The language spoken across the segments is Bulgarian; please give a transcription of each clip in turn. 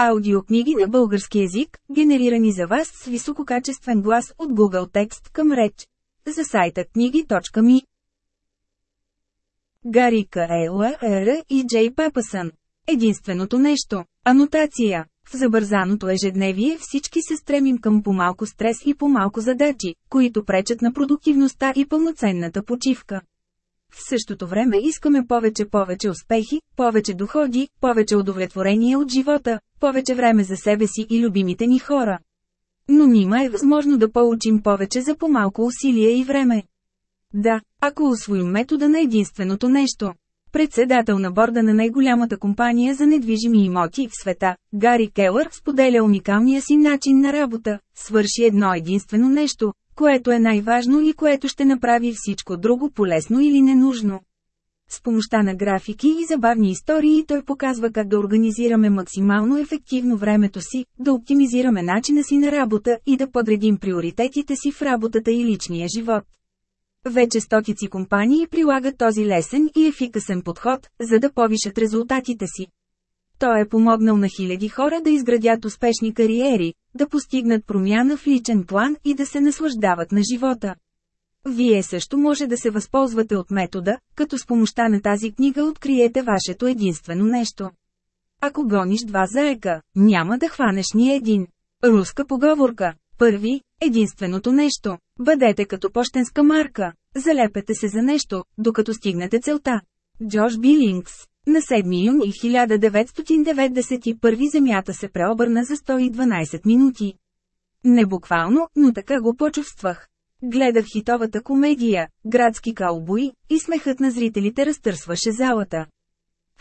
Аудиокниги на български език, генерирани за вас с висококачествен глас от Google Текст към реч. За сайта книги.ми Гари Каела Р. и Джей Папасън. Единственото нещо. Анотация. В забързаното ежедневие всички се стремим към по-малко стрес и по-малко задачи, които пречат на продуктивността и пълноценната почивка. В същото време искаме повече-повече успехи, повече доходи, повече удовлетворение от живота, повече време за себе си и любимите ни хора. Но нима е възможно да получим повече за по-малко усилие и време. Да, ако освоим метода на единственото нещо. Председател на борда на най-голямата компания за недвижими имоти в света, Гари Келър споделя уникалния си начин на работа, свърши едно единствено нещо, което е най-важно и което ще направи всичко друго полезно или ненужно. С помощта на графики и забавни истории той показва как да организираме максимално ефективно времето си, да оптимизираме начина си на работа и да подредим приоритетите си в работата и личния живот. Вече стотици компании прилагат този лесен и ефикасен подход, за да повишат резултатите си. Той е помогнал на хиляди хора да изградят успешни кариери, да постигнат промяна в личен план и да се наслаждават на живота. Вие също може да се възползвате от метода, като с помощта на тази книга откриете вашето единствено нещо. Ако гониш два заека, няма да хванеш ни един. Руска поговорка. Първи, единственото нещо. Бъдете като почтенска марка. Залепете се за нещо, докато стигнете целта. Джош Билингс на 7 юни 1991 земята се преобърна за 112 минути. Не буквално, но така го почувствах. Гледах хитовата комедия, градски каубои, и смехът на зрителите разтърсваше залата.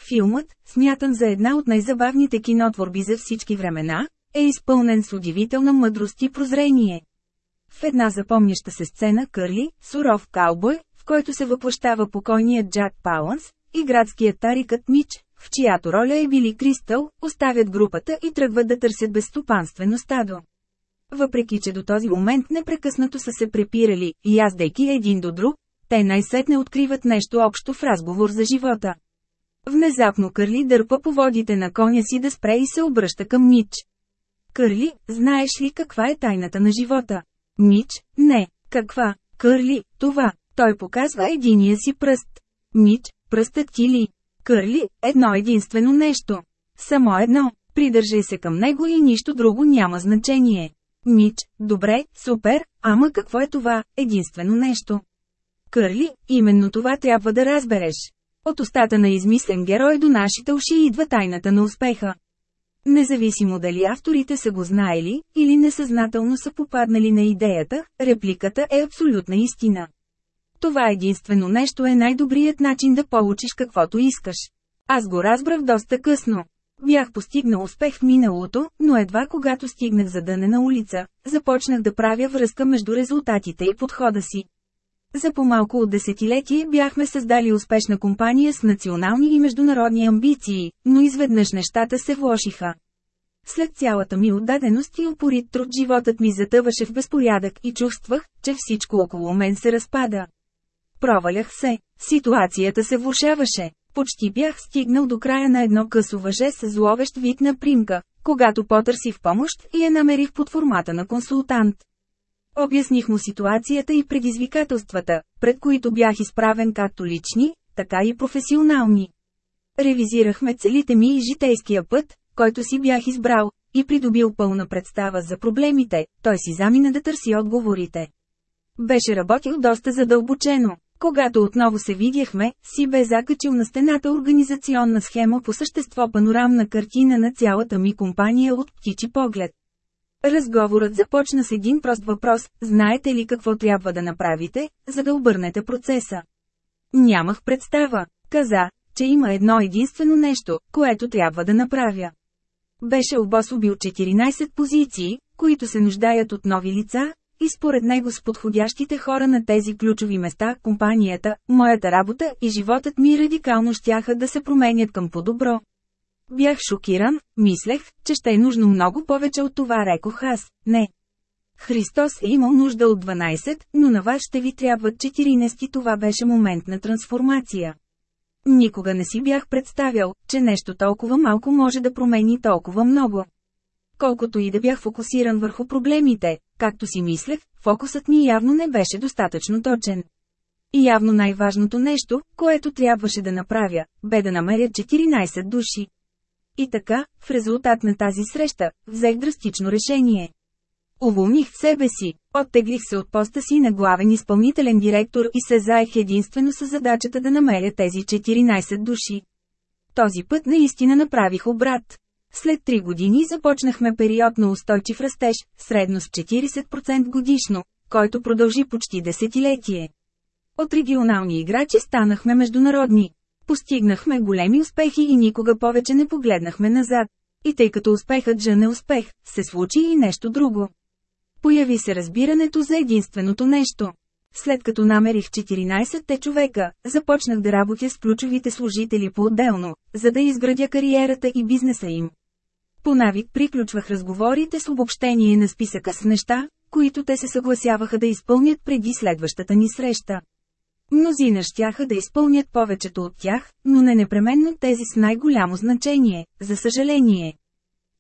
Филмът, смятан за една от най-забавните кинотворби за всички времена, е изпълнен с удивителна мъдрост и прозрение. В една запомняща се сцена Кърли, суров каубой, в който се въплащава покойният Джак Паланс, и градският тарикът Мич, в чиято роля е били Кристъл, оставят групата и тръгват да търсят безстопанствено стадо. Въпреки че до този момент непрекъснато са се препирали, яздейки един до друг, те най-сетне откриват нещо общо в разговор за живота. Внезапно Кърли дърпа по водите на коня си да спре и се обръща към Мич. Кърли, знаеш ли каква е тайната на живота? Мич, не. Каква? Кърли, това. Той показва единия си пръст. Мич, пръстът ти ли? Кърли, едно единствено нещо. Само едно. Придържай се към него и нищо друго няма значение. Мич, добре, супер, ама какво е това, единствено нещо? Кърли, именно това трябва да разбереш. От устата на измислен герой до нашите уши идва тайната на успеха. Независимо дали авторите са го знаели, или несъзнателно са попаднали на идеята, репликата е абсолютна истина. Това единствено нещо е най-добрият начин да получиш каквото искаш. Аз го разбрах доста късно. Бях постигнал успех в миналото, но едва когато стигнах за дънена улица, започнах да правя връзка между резултатите и подхода си. За по-малко от десетилетие бяхме създали успешна компания с национални и международни амбиции, но изведнъж нещата се влошиха. След цялата ми отдаденост и упорит труд животът ми затъваше в безпорядък и чувствах, че всичко около мен се разпада. Провалях се. Ситуацията се влушаваше. Почти бях стигнал до края на едно късо въже с зловещ вид на примка, когато потърсих помощ и я намерих под формата на консултант. Обясних му ситуацията и предизвикателствата, пред които бях изправен както лични, така и професионални. Ревизирахме целите ми и житейския път, който си бях избрал, и придобил пълна представа за проблемите, той си замина да търси отговорите. Беше работил доста задълбочено. Когато отново се видяхме, си бе закачил на стената организационна схема по същество панорамна картина на цялата ми компания от птичи поглед. Разговорът започна с един прост въпрос – знаете ли какво трябва да направите, за да обърнете процеса? Нямах представа. Каза, че има едно единствено нещо, което трябва да направя. Беше обособил 14 позиции, които се нуждаят от нови лица, и според него с подходящите хора на тези ключови места, компанията, моята работа и животът ми радикално щяха да се променят към по-добро. Бях шокиран, мислех, че ще е нужно много повече от това рекох аз, не. Христос е имал нужда от 12, но на вас ще ви трябват 14 това беше момент на трансформация. Никога не си бях представял, че нещо толкова малко може да промени толкова много. Колкото и да бях фокусиран върху проблемите, както си мислех, фокусът ми явно не беше достатъчно точен. И явно най-важното нещо, което трябваше да направя, бе да намеря 14 души. И така, в резултат на тази среща, взех драстично решение. Уволних себе си, оттеглих се от поста си на главен изпълнителен директор и се заех единствено с задачата да намеря тези 14 души. Този път наистина направих обрат. След 3 години започнахме период на устойчив растеж, средно с 40% годишно, който продължи почти десетилетие. От регионални играчи станахме международни. Постигнахме големи успехи и никога повече не погледнахме назад. И тъй като успехът жена успех, се случи и нещо друго. Появи се разбирането за единственото нещо. След като намерих 14-те човека, започнах да работя с ключовите служители по-отделно, за да изградя кариерата и бизнеса им. По навик приключвах разговорите с обобщение на списъка с неща, които те се съгласяваха да изпълнят преди следващата ни среща. Мнозина щяха да изпълнят повечето от тях, но не непременно тези с най-голямо значение, за съжаление.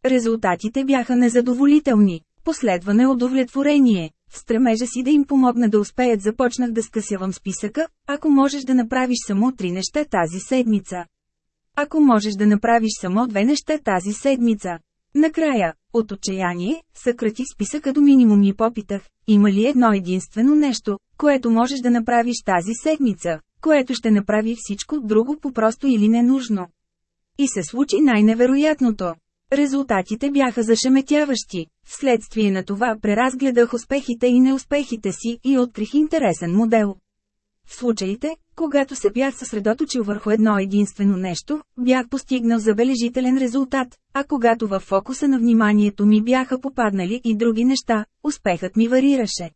Резултатите бяха незадоволителни, последва неудовлетворение. В стремежа си да им помогна да успеят започнах да скъсявам списъка, ако можеш да направиш само три неща тази седмица. Ако можеш да направиш само две неща тази седмица. Накрая, от отчаяние, съкратих списъка до минимум и попитах, има ли едно единствено нещо, което можеш да направиш тази седмица, което ще направи всичко друго по-просто или ненужно. И се случи най-невероятното. Резултатите бяха зашеметяващи. Вследствие на това преразгледах успехите и неуспехите си и открих интересен модел. В случаите, когато се бях съсредоточил върху едно единствено нещо, бях постигнал забележителен резултат, а когато във фокуса на вниманието ми бяха попаднали и други неща, успехът ми варираше.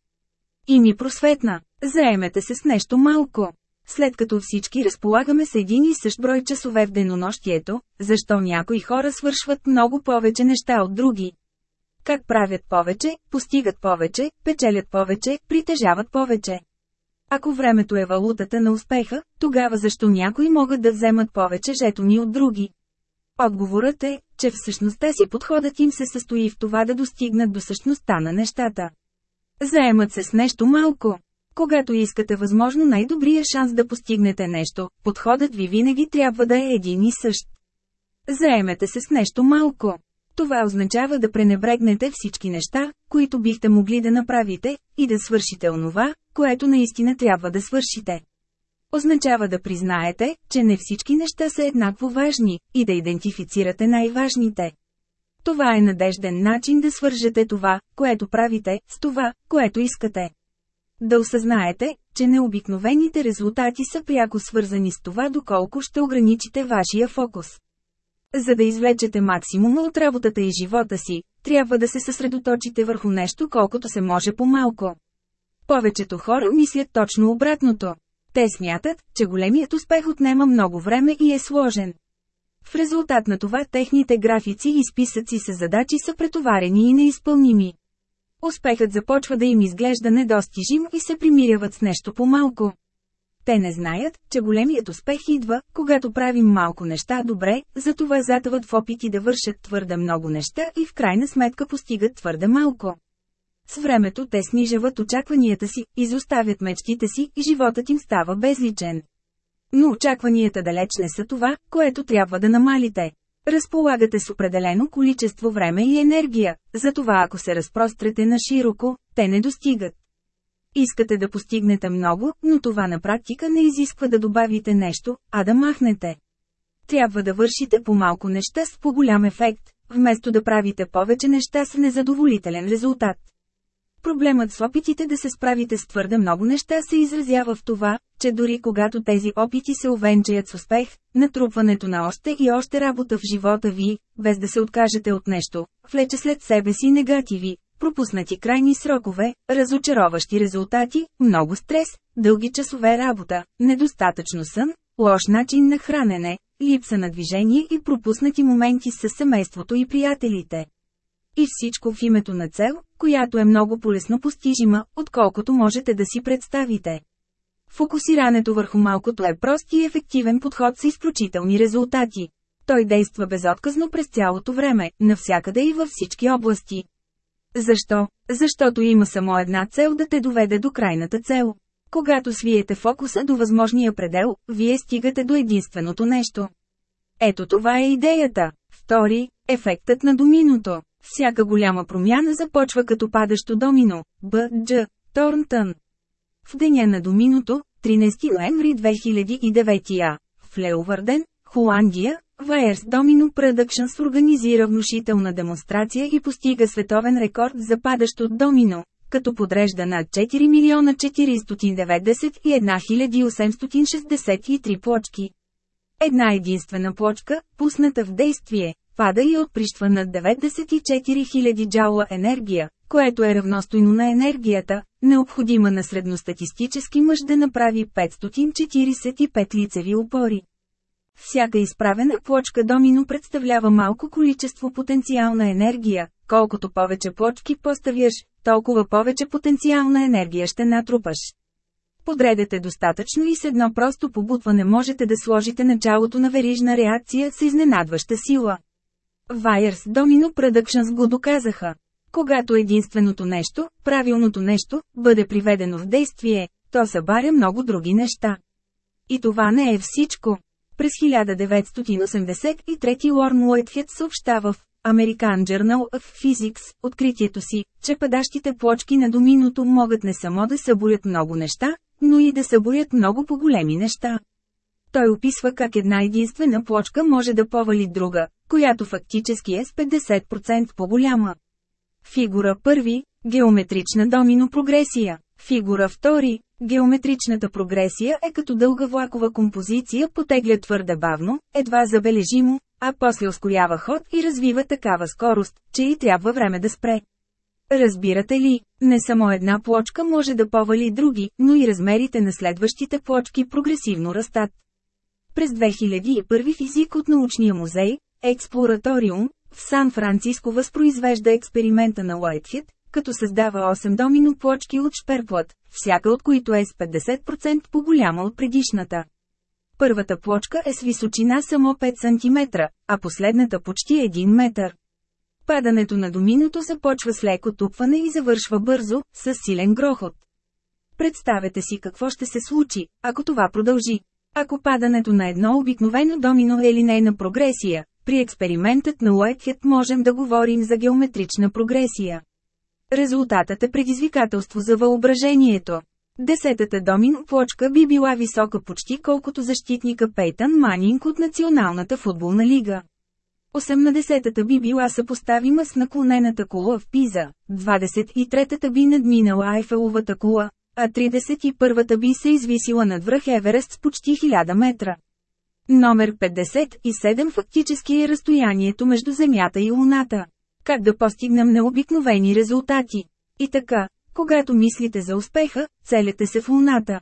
И ми просветна. Заемете се с нещо малко. След като всички разполагаме с един и същ брой часове в денонощието, защо някои хора свършват много повече неща от други? Как правят повече, постигат повече, печелят повече, притежават повече? Ако времето е валутата на успеха, тогава защо някои могат да вземат повече жетони от други? Отговорът е, че всъщността си подходът им се състои в това да достигнат до същността на нещата. Заемат се с нещо малко. Когато искате възможно най-добрия шанс да постигнете нещо, подходът ви винаги трябва да е един и същ. Заемете се с нещо малко. Това означава да пренебрегнете всички неща, които бихте могли да направите, и да свършите онова, което наистина трябва да свършите. Означава да признаете, че не всички неща са еднакво важни, и да идентифицирате най-важните. Това е надежден начин да свържете това, което правите, с това, което искате. Да осъзнаете, че необикновените резултати са пряко свързани с това доколко ще ограничите вашия фокус. За да извлечете максимума от работата и живота си, трябва да се съсредоточите върху нещо колкото се може по-малко. Повечето хора мислят точно обратното. Те смятат, че големият успех отнема много време и е сложен. В резултат на това техните графици и списъци с задачи са претоварени и неизпълними. Успехът започва да им изглежда недостижим и се примиряват с нещо по-малко. Те не знаят, че големият успех идва, когато правим малко неща добре, затова затъват в опити да вършат твърде много неща и в крайна сметка постигат твърде малко. С времето те снижават очакванията си, изоставят мечтите си и животът им става безличен. Но очакванията далеч не са това, което трябва да намалите. Разполагате с определено количество време и енергия, затова ако се разпрострете на широко, те не достигат. Искате да постигнете много, но това на практика не изисква да добавите нещо, а да махнете. Трябва да вършите по-малко неща с по-голям ефект, вместо да правите повече неща с незадоволителен резултат. Проблемът с опитите да се справите с твърде много неща се изразява в това, че дори когато тези опити се овенчаят с успех, натрупването на още и още работа в живота ви, без да се откажете от нещо, влече след себе си негативи, пропуснати крайни срокове, разочароващи резултати, много стрес, дълги часове работа, недостатъчно сън, лош начин на хранене, липса на движение и пропуснати моменти с семейството и приятелите. И всичко в името на цел, която е много полесно постижима, отколкото можете да си представите. Фокусирането върху малкото е прост и ефективен подход с изключителни резултати. Той действа безотказно през цялото време, навсякъде и във всички области. Защо? Защото има само една цел да те доведе до крайната цел. Когато свиете фокуса до възможния предел, вие стигате до единственото нещо. Ето това е идеята. Втори – ефектът на доминото. Всяка голяма промяна започва като падащо домино. Б. Торнтън. В деня на доминото, 13 ноември 2009 а. В Леовърден, Холандия, Вайерс Домино Productions организира внушителна демонстрация и постига световен рекорд за падащо домино, като подрежда над 4 милиона 491 863 плочки. Една единствена плочка, пусната в действие, пада и отприщва над 94 000 джаула енергия, което е равностойно на енергията, необходима на средностатистически мъж да направи 545 лицеви опори. Всяка изправена плочка домино представлява малко количество потенциална енергия, колкото повече плочки поставяш, толкова повече потенциална енергия ще натрупаш. Подредете достатъчно и с едно просто побутване можете да сложите началото на верижна реакция с изненадваща сила. Wires Domino Productions го доказаха. Когато единственото нещо, правилното нещо, бъде приведено в действие, то събаря много други неща. И това не е всичко. През 1983 Лорн Уайтхед съобщава в American Journal of Physics откритието си, че падащите плочки на доминото могат не само да съборят много неща, но и да съборят много по-големи неща. Той описва как една единствена плочка може да повали друга, която фактически е с 50% по-голяма. Фигура 1 – геометрична домино прогресия. Фигура 2 – геометричната прогресия е като дълга влакова композиция потегля твърде бавно, едва забележимо, а после ускорява ход и развива такава скорост, че и трябва време да спре. Разбирате ли, не само една плочка може да повали други, но и размерите на следващите плочки прогресивно растат. През 2001 физик от научния музей, Експлораториум, в Сан-Франциско възпроизвежда експеримента на Уайтхед, като създава 8 домино плочки от шперплът, всяка от които е с 50% по-голяма от предишната. Първата плочка е с височина само 5 см, а последната почти 1 метър. Падането на доминото започва с леко тупване и завършва бързо, с силен грохот. Представете си какво ще се случи, ако това продължи. Ако падането на едно обикновено домино е линейна прогресия, при експериментът на Уайтхед можем да говорим за геометрична прогресия. Резултатът е предизвикателство за въображението. Десетата домино плочка би била висока почти колкото защитника Пейтън Манинг от Националната футболна лига. 80-та би била съпоставима с наклонената кула в Пиза, 23-та би надминала Айфеловата кула, а 31-та би се извисила над връх Еверест с почти 1000 метра. Номер 57 фактически е разстоянието между Земята и Луната. Как да постигнем необикновени резултати? И така, когато мислите за успеха, целете се в Луната.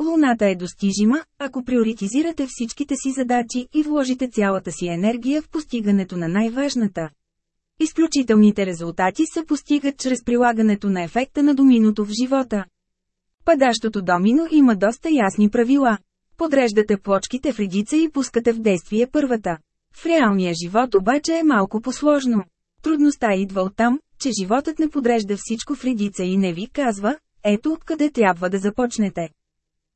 Луната е достижима, ако приоритизирате всичките си задачи и вложите цялата си енергия в постигането на най-важната. Изключителните резултати се постигат чрез прилагането на ефекта на доминото в живота. Падащото домино има доста ясни правила. Подреждате плочките в редица и пускате в действие първата. В реалния живот обаче е малко посложно. Трудността идва от там, че животът не подрежда всичко в редица и не ви казва, ето откъде трябва да започнете.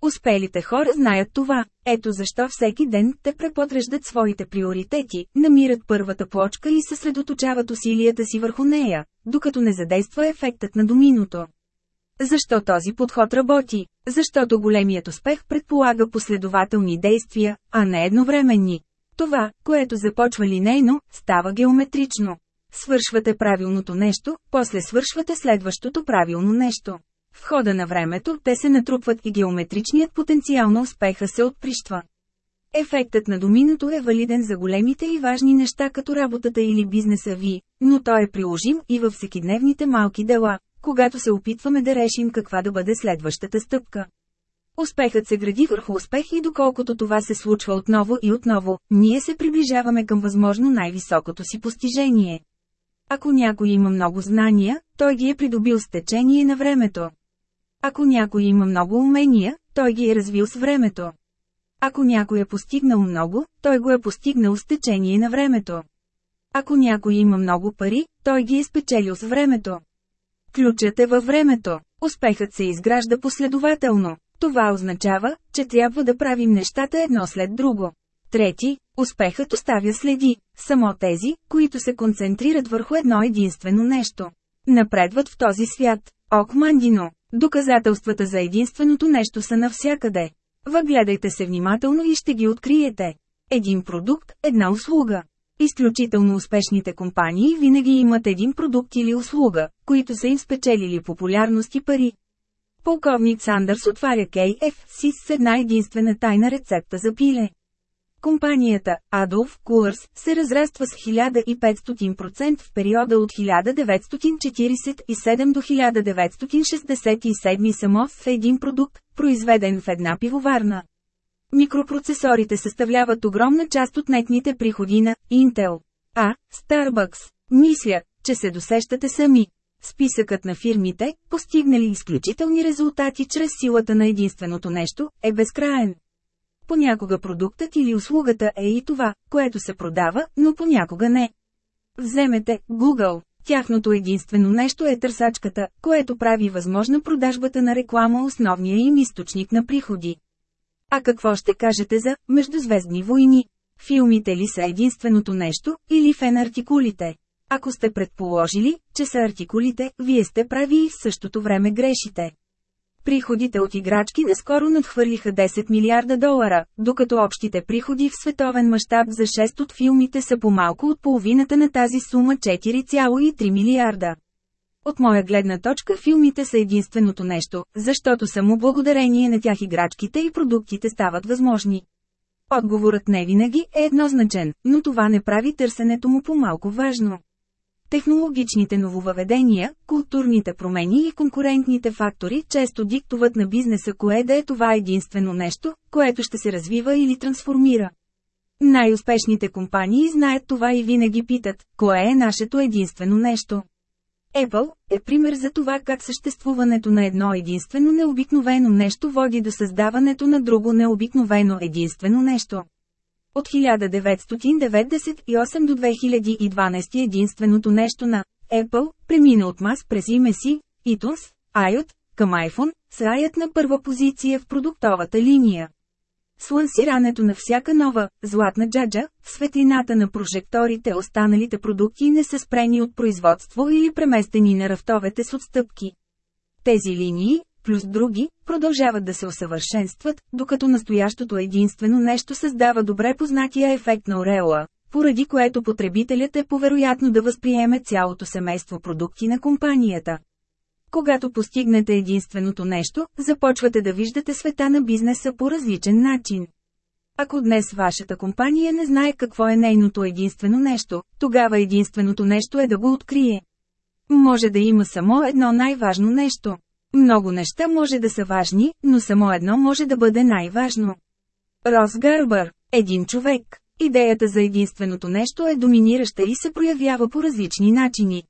Успелите хора знаят това, ето защо всеки ден те преподреждат своите приоритети, намират първата плочка и съсредоточават усилията си върху нея, докато не задейства ефектът на доминото. Защо този подход работи? Защото големият успех предполага последователни действия, а не едновременни. Това, което започва линейно, става геометрично. Свършвате правилното нещо, после свършвате следващото правилно нещо. В хода на времето те се натрупват и геометричният потенциал на успеха се отприщва. Ефектът на доминото е валиден за големите и важни неща като работата или бизнеса ви, но той е приложим и във всекидневните малки дела, когато се опитваме да решим каква да бъде следващата стъпка. Успехът се гради върху успех и доколкото това се случва отново и отново, ние се приближаваме към възможно най-високото си постижение. Ако някой има много знания, той ги е придобил с течение на времето. Ако някой има много умения, той ги е развил с времето. Ако някой е постигнал много, той го е постигнал с течение на времето. Ако някой има много пари, той ги е спечелил с времето. Ключът е във времето. Успехът се изгражда последователно. Това означава, че трябва да правим нещата едно след друго. Трети, успехът оставя следи, само тези, които се концентрират върху едно единствено нещо. Напредват в този свят. Ок Мандино. Доказателствата за единственото нещо са навсякъде. Въгледайте се внимателно и ще ги откриете. Един продукт, една услуга. Изключително успешните компании винаги имат един продукт или услуга, които са им спечелили популярност и пари. Полковник Сандърс отваря KFC с една единствена тайна рецепта за пиле. Компанията Adolf Coors се разраства с 1500% в периода от 1947 до 1967 само в един продукт, произведен в една пивоварна. Микропроцесорите съставляват огромна част от нетните приходи на Intel. А, Starbucks. Мисля, че се досещате сами. Списъкът на фирмите, постигнали изключителни резултати чрез силата на единственото нещо, е безкраен. Понякога продуктът или услугата е и това, което се продава, но понякога не. Вземете Google. Тяхното единствено нещо е търсачката, което прави възможна продажбата на реклама основния им източник на приходи. А какво ще кажете за «Междузвездни войни»? Филмите ли са единственото нещо, или фен артикулите? Ако сте предположили, че са артикулите, вие сте прави и в същото време грешите. Приходите от играчки наскоро надхвърлиха 10 милиарда долара, докато общите приходи в световен мащаб за 6 от филмите са по-малко от половината на тази сума 4,3 милиарда. От моя гледна точка филмите са единственото нещо, защото само благодарение на тях играчките и продуктите стават възможни. Отговорът не винаги е еднозначен, но това не прави търсенето му по-малко важно. Технологичните нововъведения, културните промени и конкурентните фактори често диктуват на бизнеса кое да е това единствено нещо, което ще се развива или трансформира. Най-успешните компании знаят това и винаги питат, кое е нашето единствено нещо. Apple е пример за това как съществуването на едно единствено необикновено нещо води до създаването на друго необикновено единствено нещо. От 1998 до 2012 единственото нещо на Apple премина от мас през име си, iTunes, iOS, към iPhone, с iOS на първа позиция в продуктовата линия. С лансирането на всяка нова, златна джаджа, в светлината на прожекторите останалите продукти не са спрени от производство или преместени на рафтовете с отстъпки. Тези линии, плюс други, продължават да се усъвършенстват, докато настоящото единствено нещо създава добре познатия ефект на ореола, поради което потребителят е повероятно да възприеме цялото семейство продукти на компанията. Когато постигнете единственото нещо, започвате да виждате света на бизнеса по различен начин. Ако днес вашата компания не знае какво е нейното единствено нещо, тогава единственото нещо е да го открие. Може да има само едно най-важно нещо. Много неща може да са важни, но само едно може да бъде най-важно. Рос Гърбър – един човек. Идеята за единственото нещо е доминираща и се проявява по различни начини.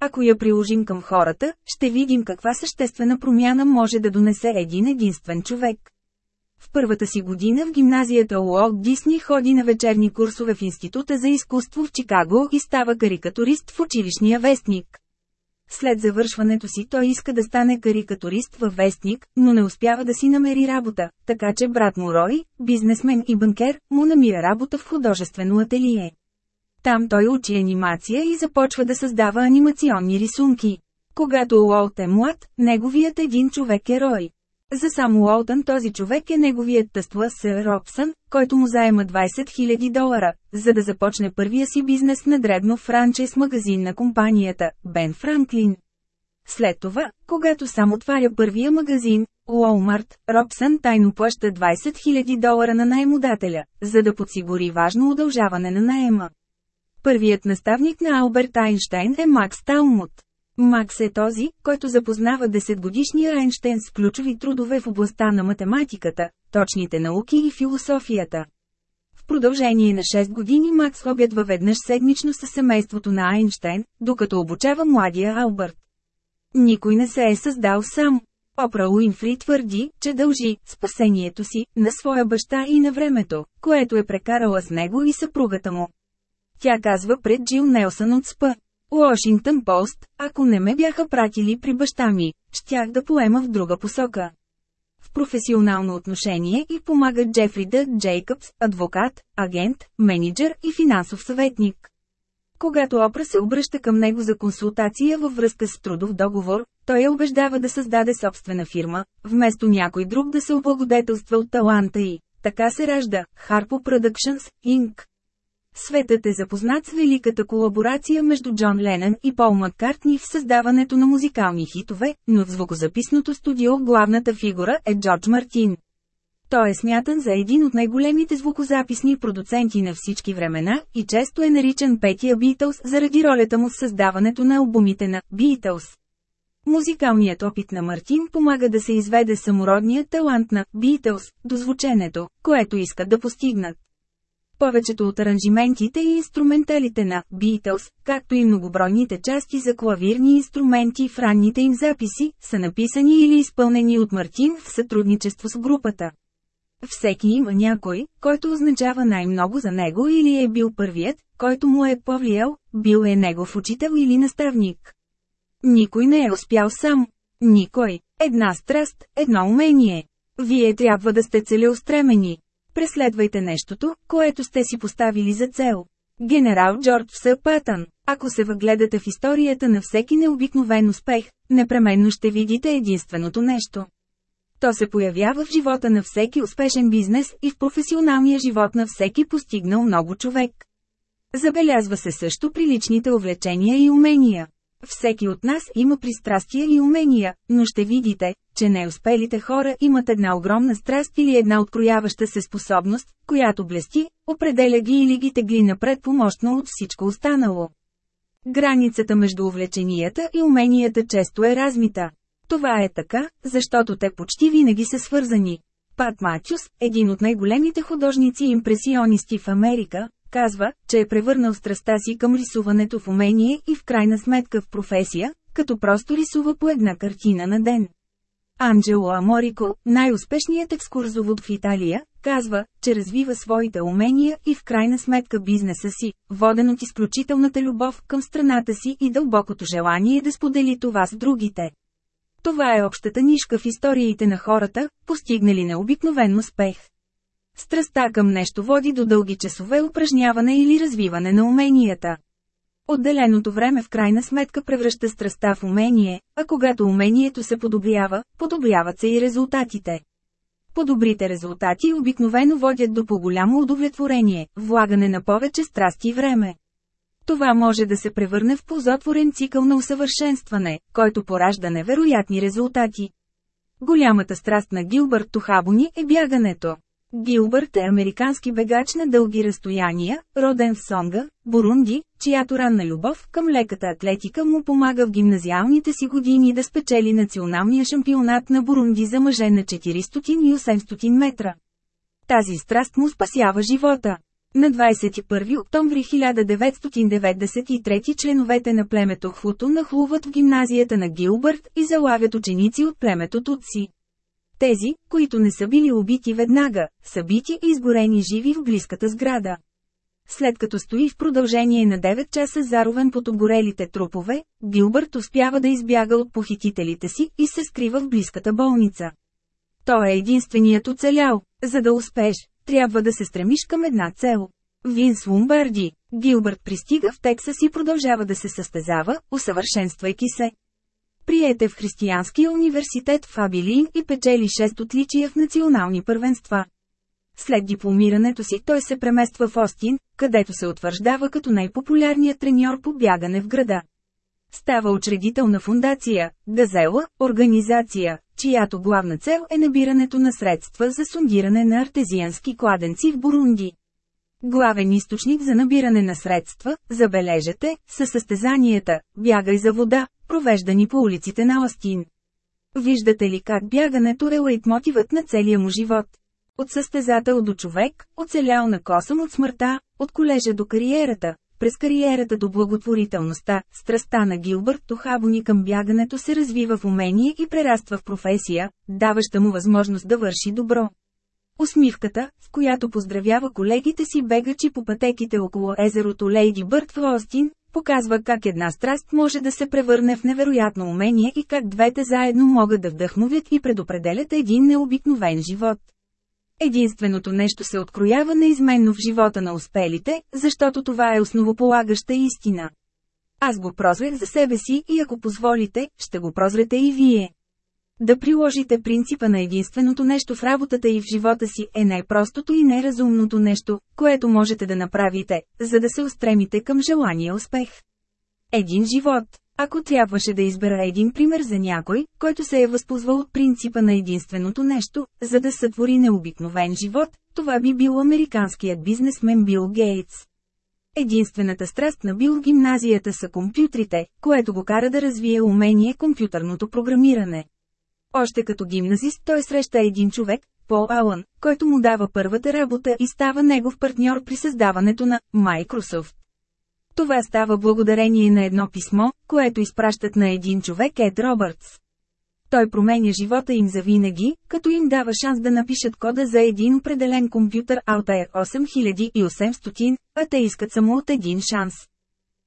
Ако я приложим към хората, ще видим каква съществена промяна може да донесе един единствен човек. В първата си година в гимназията Уолт Дисни ходи на вечерни курсове в Института за изкуство в Чикаго и става карикатурист в училищния вестник. След завършването си той иска да стане карикатурист във вестник, но не успява да си намери работа, така че брат му Рой, бизнесмен и банкер, му намира работа в художествено ателие. Там той учи анимация и започва да създава анимационни рисунки. Когато Уолт е млад, неговият един човек е Рой. За сам Уолтън този човек е неговият тъства Сър Робсън, който му заема 20 000 долара, за да започне първия си бизнес на дребно франчайз магазин на компанията, Бен Франклин. След това, когато сам отваря първия магазин, Уолмарт, Робсън тайно плаща 20 000 долара на наемодателя, за да подсигури важно удължаване на наема. Първият наставник на Алберт Айнштайн е Макс Талмут. Макс е този, който запознава 10-годишния Айнштейн с ключови трудове в областта на математиката, точните науки и философията. В продължение на 6 години Макс обядва веднъж седмично със семейството на Айнштейн, докато обучава младия Албърт. Никой не се е създал сам. Опра Уинфри твърди, че дължи спасението си на своя баща и на времето, което е прекарала с него и съпругата му. Тя казва пред Джил Нелсън от СП. Уошингтън Пост, ако не ме бяха пратили при баща ми, щях да поема в друга посока. В професионално отношение и помага Джефри Д. Джейкъбс, адвокат, агент, менеджер и финансов съветник. Когато Опра се обръща към него за консултация във връзка с трудов договор, той я убеждава да създаде собствена фирма, вместо някой друг да се облагодетелства от таланта й. Така се ражда Harpo Productions, Inc. Светът е запознат с великата колаборация между Джон Ленън и Пол Маккартни в създаването на музикални хитове, но в звукозаписното студио главната фигура е Джордж Мартин. Той е смятан за един от най-големите звукозаписни продуценти на всички времена и често е наричан Петия Битълс заради ролята му в създаването на албумите на Битълс. Музикалният опит на Мартин помага да се изведе самородният талант на Битълс до звученето, което искат да постигнат. Повечето от аранжиментите и инструменталите на Beatles, както и многобройните части за клавирни инструменти в ранните им записи, са написани или изпълнени от Мартин в сътрудничество с групата. Всеки има някой, който означава най-много за него или е бил първият, който му е повлиял, бил е негов учител или наставник. Никой не е успял сам. Никой. Една страст, едно умение. Вие трябва да сте целеустремени. Преследвайте нещото, което сте си поставили за цел. Генерал Джордж С. Ако се въгледате в историята на всеки необикновен успех, непременно ще видите единственото нещо. То се появява в живота на всеки успешен бизнес и в професионалния живот на всеки постигнал много човек. Забелязва се също при личните увлечения и умения. Всеки от нас има пристрастия и умения, но ще видите, че неуспелите хора имат една огромна страст или една открояваща се способност, която блести, определя ги или ги тегли напред помощно от всичко останало. Границата между увлеченията и уменията често е размита. Това е така, защото те почти винаги са свързани. Пат Матюс, един от най-големите художници и импресионисти в Америка, казва, че е превърнал страста си към рисуването в умение и в крайна сметка в професия, като просто рисува по една картина на ден. Анджело Аморико, най-успешният екскурзовод в Италия, казва, че развива своите умения и в крайна сметка бизнеса си, воден от изключителната любов към страната си и дълбокото желание да сподели това с другите. Това е общата нишка в историите на хората, постигнали необикновен успех. Страстта към нещо води до дълги часове упражняване или развиване на уменията. Отделеното време в крайна сметка превръща страстта в умение, а когато умението се подобрява, подобряват се и резултатите. По-добрите резултати обикновено водят до по-голямо удовлетворение, влагане на повече страсти и време. Това може да се превърне в позотворен цикъл на усъвършенстване, който поражда невероятни резултати. Голямата страст на Гилбърт Тухабони е бягането. Гилбърт е американски бегач на дълги разстояния, роден в Сонга, Бурунди, чиято ранна любов към леката атлетика му помага в гимназиалните си години да спечели националния шампионат на Бурунди за мъже на 400 и 800 метра. Тази страст му спасява живота. На 21 октомври 1993 членовете на племето Хуто нахлуват в гимназията на Гилбърт и залавят ученици от племето Тутси. Тези, които не са били убити веднага, са бити и изгорени живи в близката сграда. След като стои в продължение на 9 часа заровен под обгорелите трупове, Гилбърт успява да избяга от похитителите си и се скрива в близката болница. Той е единственият оцелял. За да успеш, трябва да се стремиш към една цел. Винс Лумбарди, Гилбърт пристига в Тексас и продължава да се състезава, усъвършенствайки се. Приете в Християнския университет в Абилин и печели 6 отличия в национални първенства. След дипломирането си той се премества в Остин, където се утвърждава като най-популярният треньор по бягане в града. Става учредител на фундация Газела, организация, чиято главна цел е набирането на средства за сундиране на артезиански кладенци в Бурунди. Главен източник за набиране на средства, забележете, са състезанията «Бягай за вода», провеждани по улиците на Остин. Виждате ли как бягането е лейтмотивът на целия му живот? От състезател до човек, оцелял на косъм от смъртта, от колежа до кариерата, през кариерата до благотворителността, страстта на Гилбърт Тохабони към бягането се развива в умение и прераства в професия, даваща му възможност да върши добро. Усмивката, с която поздравява колегите си бегачи по пътеките около езерото Лейди Бърт в Остин, показва как една страст може да се превърне в невероятно умение и как двете заедно могат да вдъхновят и предопределят един необикновен живот. Единственото нещо се откроява неизменно в живота на успелите, защото това е основополагаща истина. Аз го прозрях за себе си и ако позволите, ще го прозрете и вие. Да приложите принципа на единственото нещо в работата и в живота си е най-простото и най-разумното нещо, което можете да направите, за да се устремите към желания успех. Един живот. Ако трябваше да избера един пример за някой, който се е възползвал от принципа на единственото нещо, за да сътвори необикновен живот, това би бил американският бизнесмен Бил Гейтс. Единствената страст на Бил гимназията са компютрите, което го кара да развие умение компютърното програмиране. Още като гимназист той среща един човек, Пол Алън, който му дава първата работа и става негов партньор при създаването на Microsoft. Това става благодарение на едно писмо, което изпращат на един човек Ед Робъртс. Той променя живота им завинаги, като им дава шанс да напишат кода за един определен компютър Altair 8800, а те искат само от един шанс.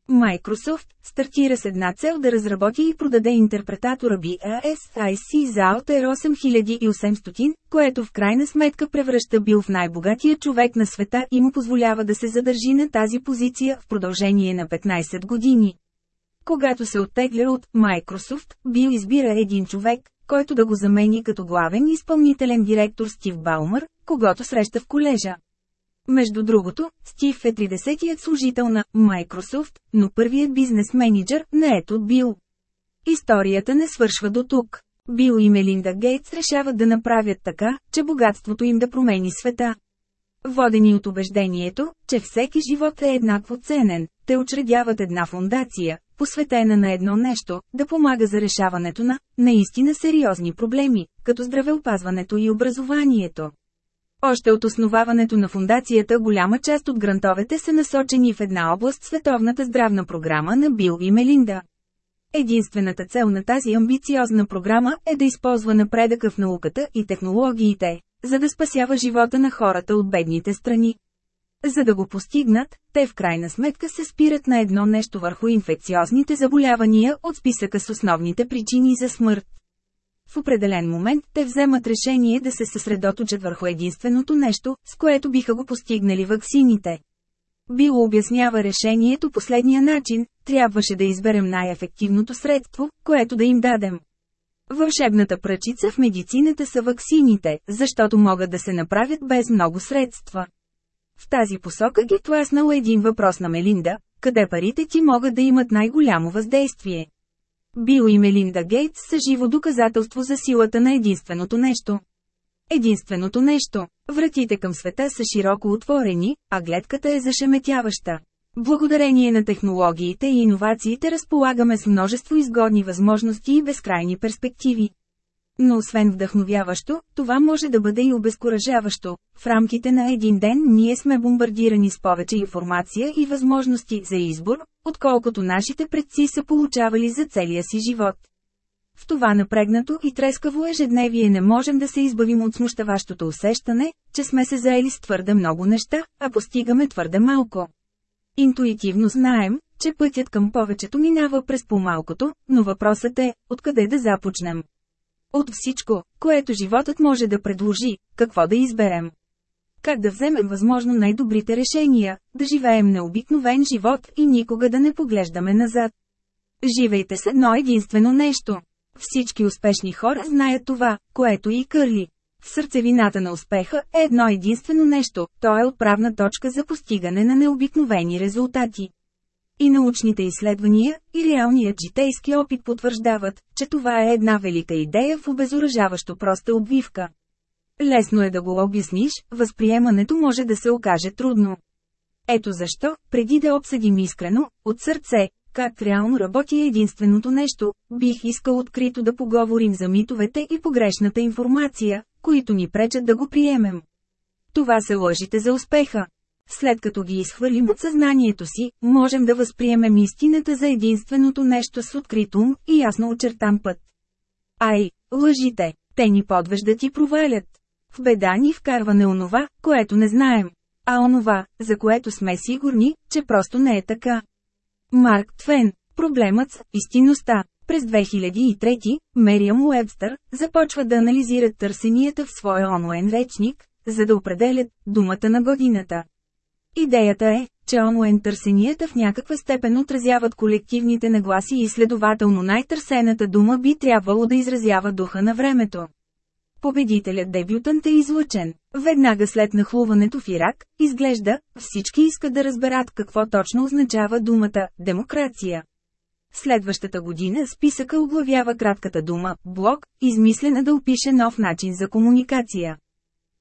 Microsoft стартира с една цел да разработи и продаде интерпретатора BASIC за Altair 8800, което в крайна сметка превръща Бил в най-богатия човек на света и му позволява да се задържи на тази позиция в продължение на 15 години. Когато се оттегля от Microsoft, Бил избира един човек, който да го замени като главен изпълнителен директор Стив Баумър, когато среща в колежа. Между другото, Стив е 30-тият служител на Microsoft, но първият бизнес менеджер не ето Бил. Историята не свършва до тук. Бил и Мелинда Гейтс решават да направят така, че богатството им да промени света. Водени от убеждението, че всеки живот е еднакво ценен, те учредяват една фундация, посветена на едно нещо, да помага за решаването на, наистина сериозни проблеми, като здравеопазването и образованието. Още от основаването на фундацията голяма част от грантовете са насочени в една област Световната здравна програма на Бил и Мелинда. Единствената цел на тази амбициозна програма е да използва напредъка в науката и технологиите, за да спасява живота на хората от бедните страни. За да го постигнат, те в крайна сметка се спират на едно нещо върху инфекциозните заболявания от списъка с основните причини за смърт. В определен момент те вземат решение да се съсредоточат върху единственото нещо, с което биха го постигнали ваксините. Било обяснява решението последния начин, трябваше да изберем най-ефективното средство, което да им дадем. Вълшебната пръчица в медицината са ваксините, защото могат да се направят без много средства. В тази посока ги тласнал един въпрос на Мелинда, къде парите ти могат да имат най-голямо въздействие. Бил и Мелинда Гейтс са живо доказателство за силата на единственото нещо. Единственото нещо. Вратите към света са широко отворени, а гледката е зашеметяваща. Благодарение на технологиите и иновациите разполагаме с множество изгодни възможности и безкрайни перспективи. Но освен вдъхновяващо, това може да бъде и обезкуражаващо. В рамките на един ден ние сме бомбардирани с повече информация и възможности за избор, отколкото нашите предци са получавали за целия си живот. В това напрегнато и трескаво ежедневие не можем да се избавим от смущаващото усещане, че сме се заели с твърде много неща, а постигаме твърде малко. Интуитивно знаем, че пътят към повечето минава през по-малкото, но въпросът е, откъде да започнем. От всичко, което животът може да предложи, какво да изберем. Как да вземем възможно най-добрите решения, да живеем необикновен живот и никога да не поглеждаме назад. Живейте с едно единствено нещо. Всички успешни хора знаят това, което и Кърли. Сърцевината на успеха е едно единствено нещо, то е отправна точка за постигане на необикновени резултати. И научните изследвания, и реалният житейски опит потвърждават, че това е една велика идея в обезоръжаващо проста обвивка. Лесно е да го обясниш, възприемането може да се окаже трудно. Ето защо, преди да обсъдим искрено, от сърце, как реално работи единственото нещо, бих искал открито да поговорим за митовете и погрешната информация, които ни пречат да го приемем. Това са лъжите за успеха. След като ги изхвърлим от съзнанието си, можем да възприемем истината за единственото нещо с открит ум и ясно очертан път. Ай, лъжите, те ни подвеждат и провалят. В беда ни вкарване онова, което не знаем. А онова, за което сме сигурни, че просто не е така. Марк Твен, проблемът с истинността. През 2003, Мериам Уебстър започва да анализира търсенията в своя онлайн речник, за да определят думата на годината. Идеята е, че онлайн търсенията в някаква степен отразяват колективните нагласи и следователно най-търсената дума би трябвало да изразява духа на времето. Победителят дебютант е излъчен. Веднага след нахлуването в Ирак, изглежда, всички искат да разберат какво точно означава думата «демокрация». Следващата година списъка оглавява кратката дума «блок», измислена да опише нов начин за комуникация.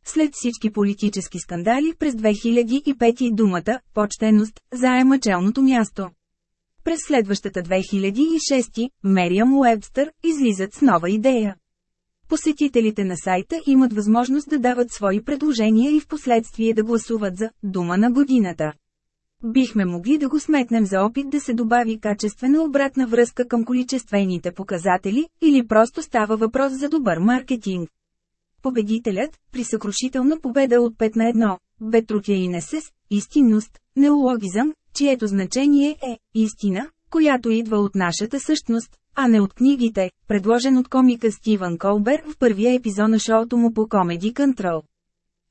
След всички политически скандали през 2005 думата «почтеност» заема челното място. През следващата 2006 Мериам Уебстър излизат с нова идея. Посетителите на сайта имат възможност да дават свои предложения и в последствие да гласуват за «дума на годината». Бихме могли да го сметнем за опит да се добави качествена обратна връзка към количествените показатели, или просто става въпрос за добър маркетинг. Победителят, при съкрушителна победа от 5 на 1, Бетрутиаинесес, истинност, неологизъм, чието значение е «истина», която идва от нашата същност, а не от книгите, предложен от комика Стивън Колбер в първия епизод на шоуто му по Comedy Control.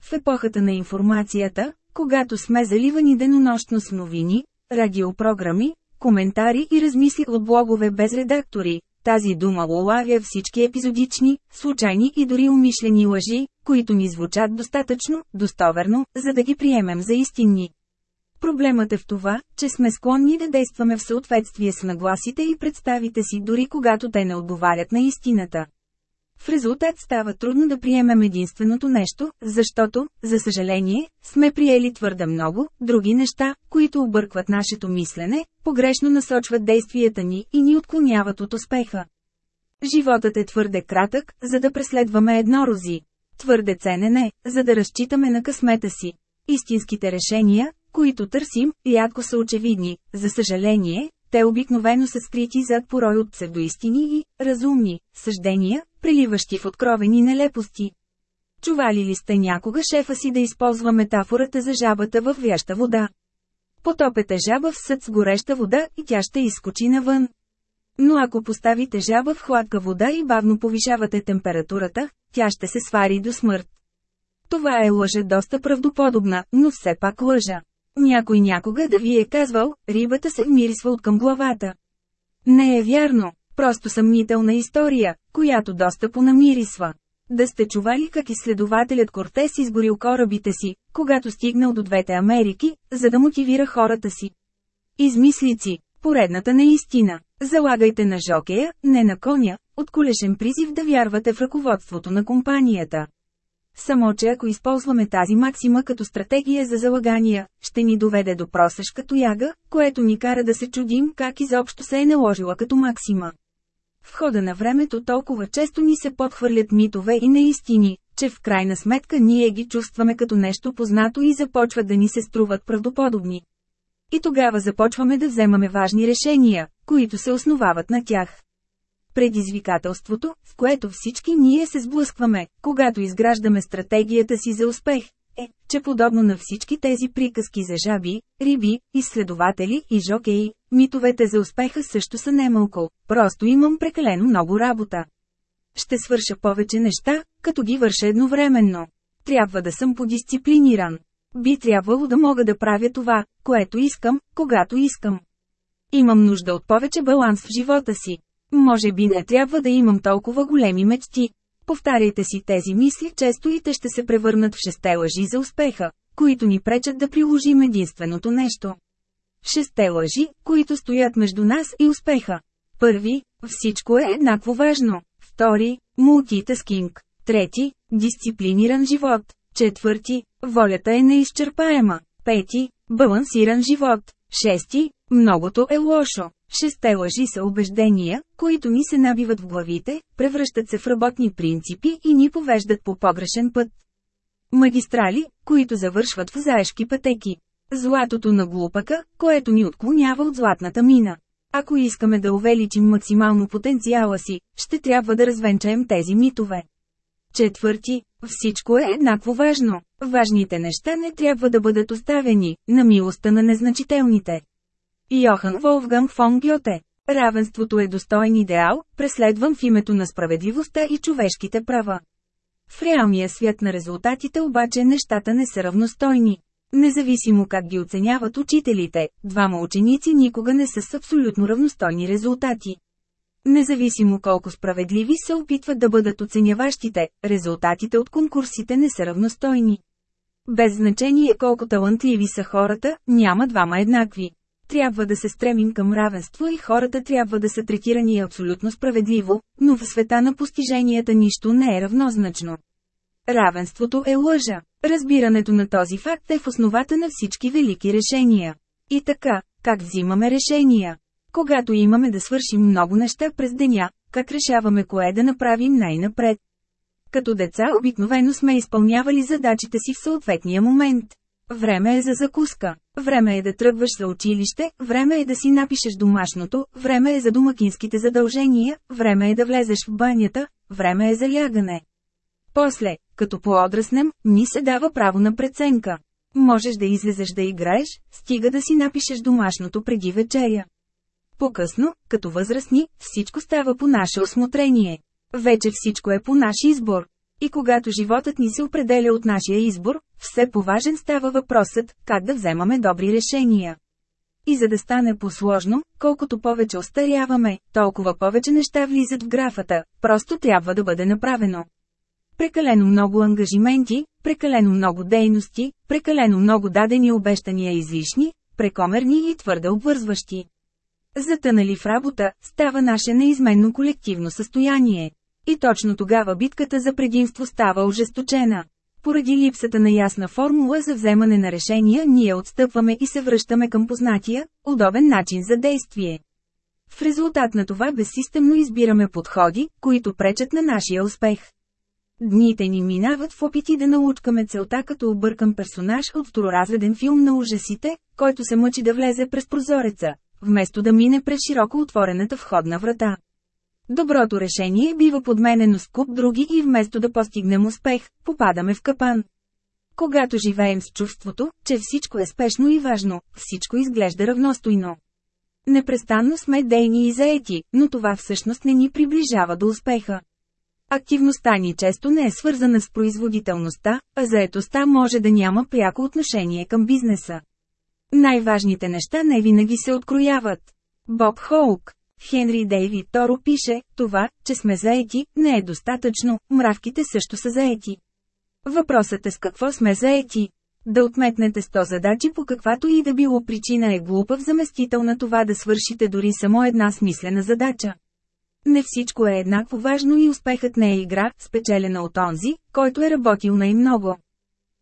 В епохата на информацията, когато сме заливани денонощно с новини, радиопрограми, коментари и размисли от блогове без редактори, тази дума улавя всички епизодични, случайни и дори умишлени лъжи, които ни звучат достатъчно, достоверно, за да ги приемем за истинни. Проблемът е в това, че сме склонни да действаме в съответствие с нагласите и представите си дори когато те не отговарят на истината. В резултат става трудно да приемем единственото нещо, защото, за съжаление, сме приели твърде много, други неща, които объркват нашето мислене, погрешно насочват действията ни и ни отклоняват от успеха. Животът е твърде кратък, за да преследваме еднорози. Твърде ценен е, за да разчитаме на късмета си. Истинските решения, които търсим, рядко са очевидни, за съжаление, те обикновено са скрити зад порой от псевдоистини и разумни съждения, преливащи в откровени нелепости. Чували ли сте някога шефа си да използва метафората за жабата в вяща вода? Потопете жаба в съд с гореща вода и тя ще изкочи навън. Но ако поставите жаба в хладка вода и бавно повишавате температурата, тя ще се свари до смърт. Това е лъжа доста правдоподобна, но все пак лъжа. Някой някога да ви е казвал, рибата се мирисва от към главата. Не е вярно, просто съмнителна история, която доста понамирисва. Да сте чували как изследователят Кортес изгорил корабите си, когато стигнал до двете Америки, за да мотивира хората си. Измислици, поредната наистина. Залагайте на жокея, не на коня, от колешен призив да вярвате в ръководството на компанията. Само че ако използваме тази максима като стратегия за залагания, ще ни доведе до просешка тояга, което ни кара да се чудим как изобщо се е наложила като максима. В хода на времето толкова често ни се подхвърлят митове и неистини, че в крайна сметка ние ги чувстваме като нещо познато и започват да ни се струват правдоподобни. И тогава започваме да вземаме важни решения, които се основават на тях. Предизвикателството, в което всички ние се сблъскваме, когато изграждаме стратегията си за успех, е, че подобно на всички тези приказки за жаби, риби, изследователи и жокеи, митовете за успеха също са немалко, просто имам прекалено много работа. Ще свърша повече неща, като ги върша едновременно. Трябва да съм подисциплиниран. Би трябвало да мога да правя това, което искам, когато искам. Имам нужда от повече баланс в живота си. Може би не трябва да имам толкова големи мечти. Повтаряйте си тези мисли често и те ще се превърнат в шесте лъжи за успеха, които ни пречат да приложим единственото нещо. Шесте лъжи, които стоят между нас и успеха. Първи, всичко е еднакво важно. Втори, мултитаскинг. Трети, дисциплиниран живот. Четвърти, волята е неизчерпаема. Пети, балансиран живот. Шести, многото е лошо. Шесте лъжи са убеждения, които ни се набиват в главите, превръщат се в работни принципи и ни повеждат по погрешен път. Магистрали, които завършват в заешки пътеки. Златото на глупака, което ни отклонява от златната мина. Ако искаме да увеличим максимално потенциала си, ще трябва да развенчаем тези митове. Четвърти, всичко е еднакво важно. Важните неща не трябва да бъдат оставени, на милостта на незначителните. Йохан Волфган фон Гьоте Равенството е достоен идеал, преследван в името на справедливостта и човешките права. В реалния свят на резултатите обаче нещата не са равностойни. Независимо как ги оценяват учителите, двама ученици никога не са с абсолютно равностойни резултати. Независимо колко справедливи се опитват да бъдат оценяващите, резултатите от конкурсите не са равностойни. Без значение колко талантливи са хората, няма двама еднакви. Трябва да се стремим към равенство и хората трябва да са третирани абсолютно справедливо, но в света на постиженията нищо не е равнозначно. Равенството е лъжа. Разбирането на този факт е в основата на всички велики решения. И така, как взимаме решения? Когато имаме да свършим много неща през деня, как решаваме кое да направим най-напред? Като деца обикновено сме изпълнявали задачите си в съответния момент. Време е за закуска, време е да тръгваш за училище, време е да си напишеш домашното, време е за домакинските задължения, време е да влезеш в банята, време е за лягане. После, като поодръснем, ни се дава право на преценка. Можеш да излезеш да играеш, стига да си напишеш домашното преди вечеря. По-късно, като възрастни, всичко става по наше осмотрение. Вече всичко е по наш избор. И когато животът ни се определя от нашия избор, все поважен става въпросът, как да вземаме добри решения. И за да стане по-сложно, колкото повече остаряваме, толкова повече неща влизат в графата, просто трябва да бъде направено. Прекалено много ангажименти, прекалено много дейности, прекалено много дадени обещания излишни, прекомерни и твърде обвързващи. Затънали в работа, става наше неизменно колективно състояние. И точно тогава битката за предимство става ожесточена. Поради липсата на ясна формула за вземане на решения ние отстъпваме и се връщаме към познатия, удобен начин за действие. В резултат на това безсистемно избираме подходи, които пречат на нашия успех. Дните ни минават в опити да научкаме целта като объркан персонаж от второразреден филм на ужасите, който се мъчи да влезе през прозореца, вместо да мине през широко отворената входна врата. Доброто решение бива подменено с куп други и вместо да постигнем успех, попадаме в капан. Когато живеем с чувството, че всичко е спешно и важно, всичко изглежда равностойно. Непрестанно сме дейни и заети, но това всъщност не ни приближава до успеха. Активността ни често не е свързана с производителността, а заетостта може да няма пряко отношение към бизнеса. Най-важните неща не винаги се открояват. Боб Хоук Хенри Дейвид Торо пише, това, че сме заети, не е достатъчно, мравките също са заети. Въпросът е с какво сме заети. Да отметнете 100 задачи по каквато и да било причина е глупав заместител на това да свършите дори само една смислена задача. Не всичко е еднакво важно и успехът не е игра, спечелена от онзи, който е работил най-много.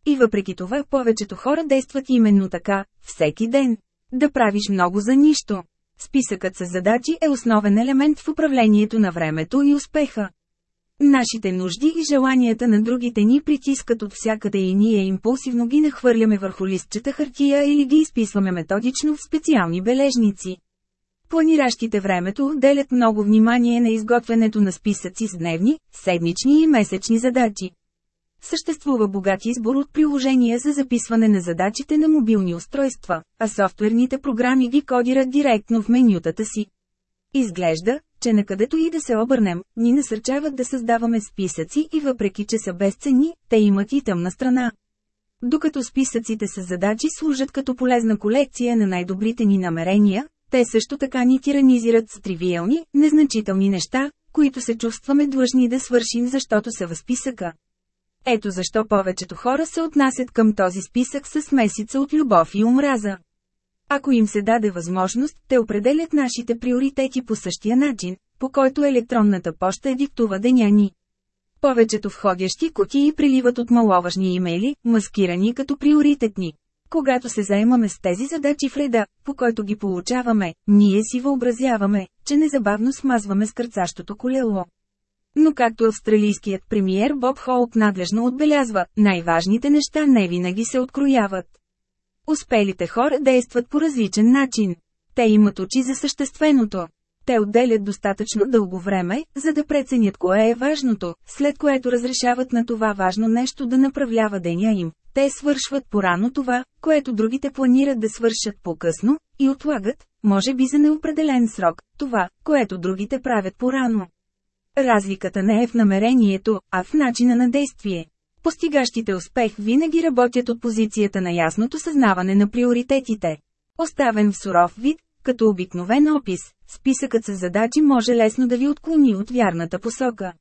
И въпреки това повечето хора действат именно така, всеки ден. Да правиш много за нищо. Списъкът с задачи е основен елемент в управлението на времето и успеха. Нашите нужди и желанията на другите ни притискат от всякъде и ние импулсивно ги нахвърляме върху листчета хартия или ги изписваме методично в специални бележници. Планиращите времето отделят много внимание на изготвянето на списъци с дневни, седмични и месечни задачи. Съществува богат избор от приложения за записване на задачите на мобилни устройства, а софтуерните програми ги кодират директно в менютата си. Изглежда, че накъдето и да се обърнем, ни насърчават да създаваме списъци и въпреки че са безценни, те имат и тъмна страна. Докато списъците с задачи служат като полезна колекция на най-добрите ни намерения, те също така ни тиранизират с тривиални, незначителни неща, които се чувстваме длъжни да свършим защото са в списъка. Ето защо повечето хора се отнасят към този списък с месица от любов и омраза. Ако им се даде възможност, те определят нашите приоритети по същия начин, по който електронната поща е диктува деня ни. Повечето входящи кутии приливат от маловажни имейли, маскирани като приоритетни. Когато се заемаме с тези задачи в реда, по който ги получаваме, ние си въобразяваме, че незабавно смазваме скърцащото колело. Но както австралийският премиер Боб Хоук надлежно отбелязва, най-важните неща не винаги се открояват. Успелите хора действат по различен начин. Те имат очи за същественото. Те отделят достатъчно дълго време, за да преценят кое е важното, след което разрешават на това важно нещо да направлява деня им. Те свършват порано това, което другите планират да свършат по-късно, и отлагат, може би за неопределен срок, това, което другите правят порано. Разликата не е в намерението, а в начина на действие. Постигащите успех винаги работят от позицията на ясното съзнаване на приоритетите. Оставен в суров вид, като обикновен опис, списъкът с задачи може лесно да ви отклони от вярната посока.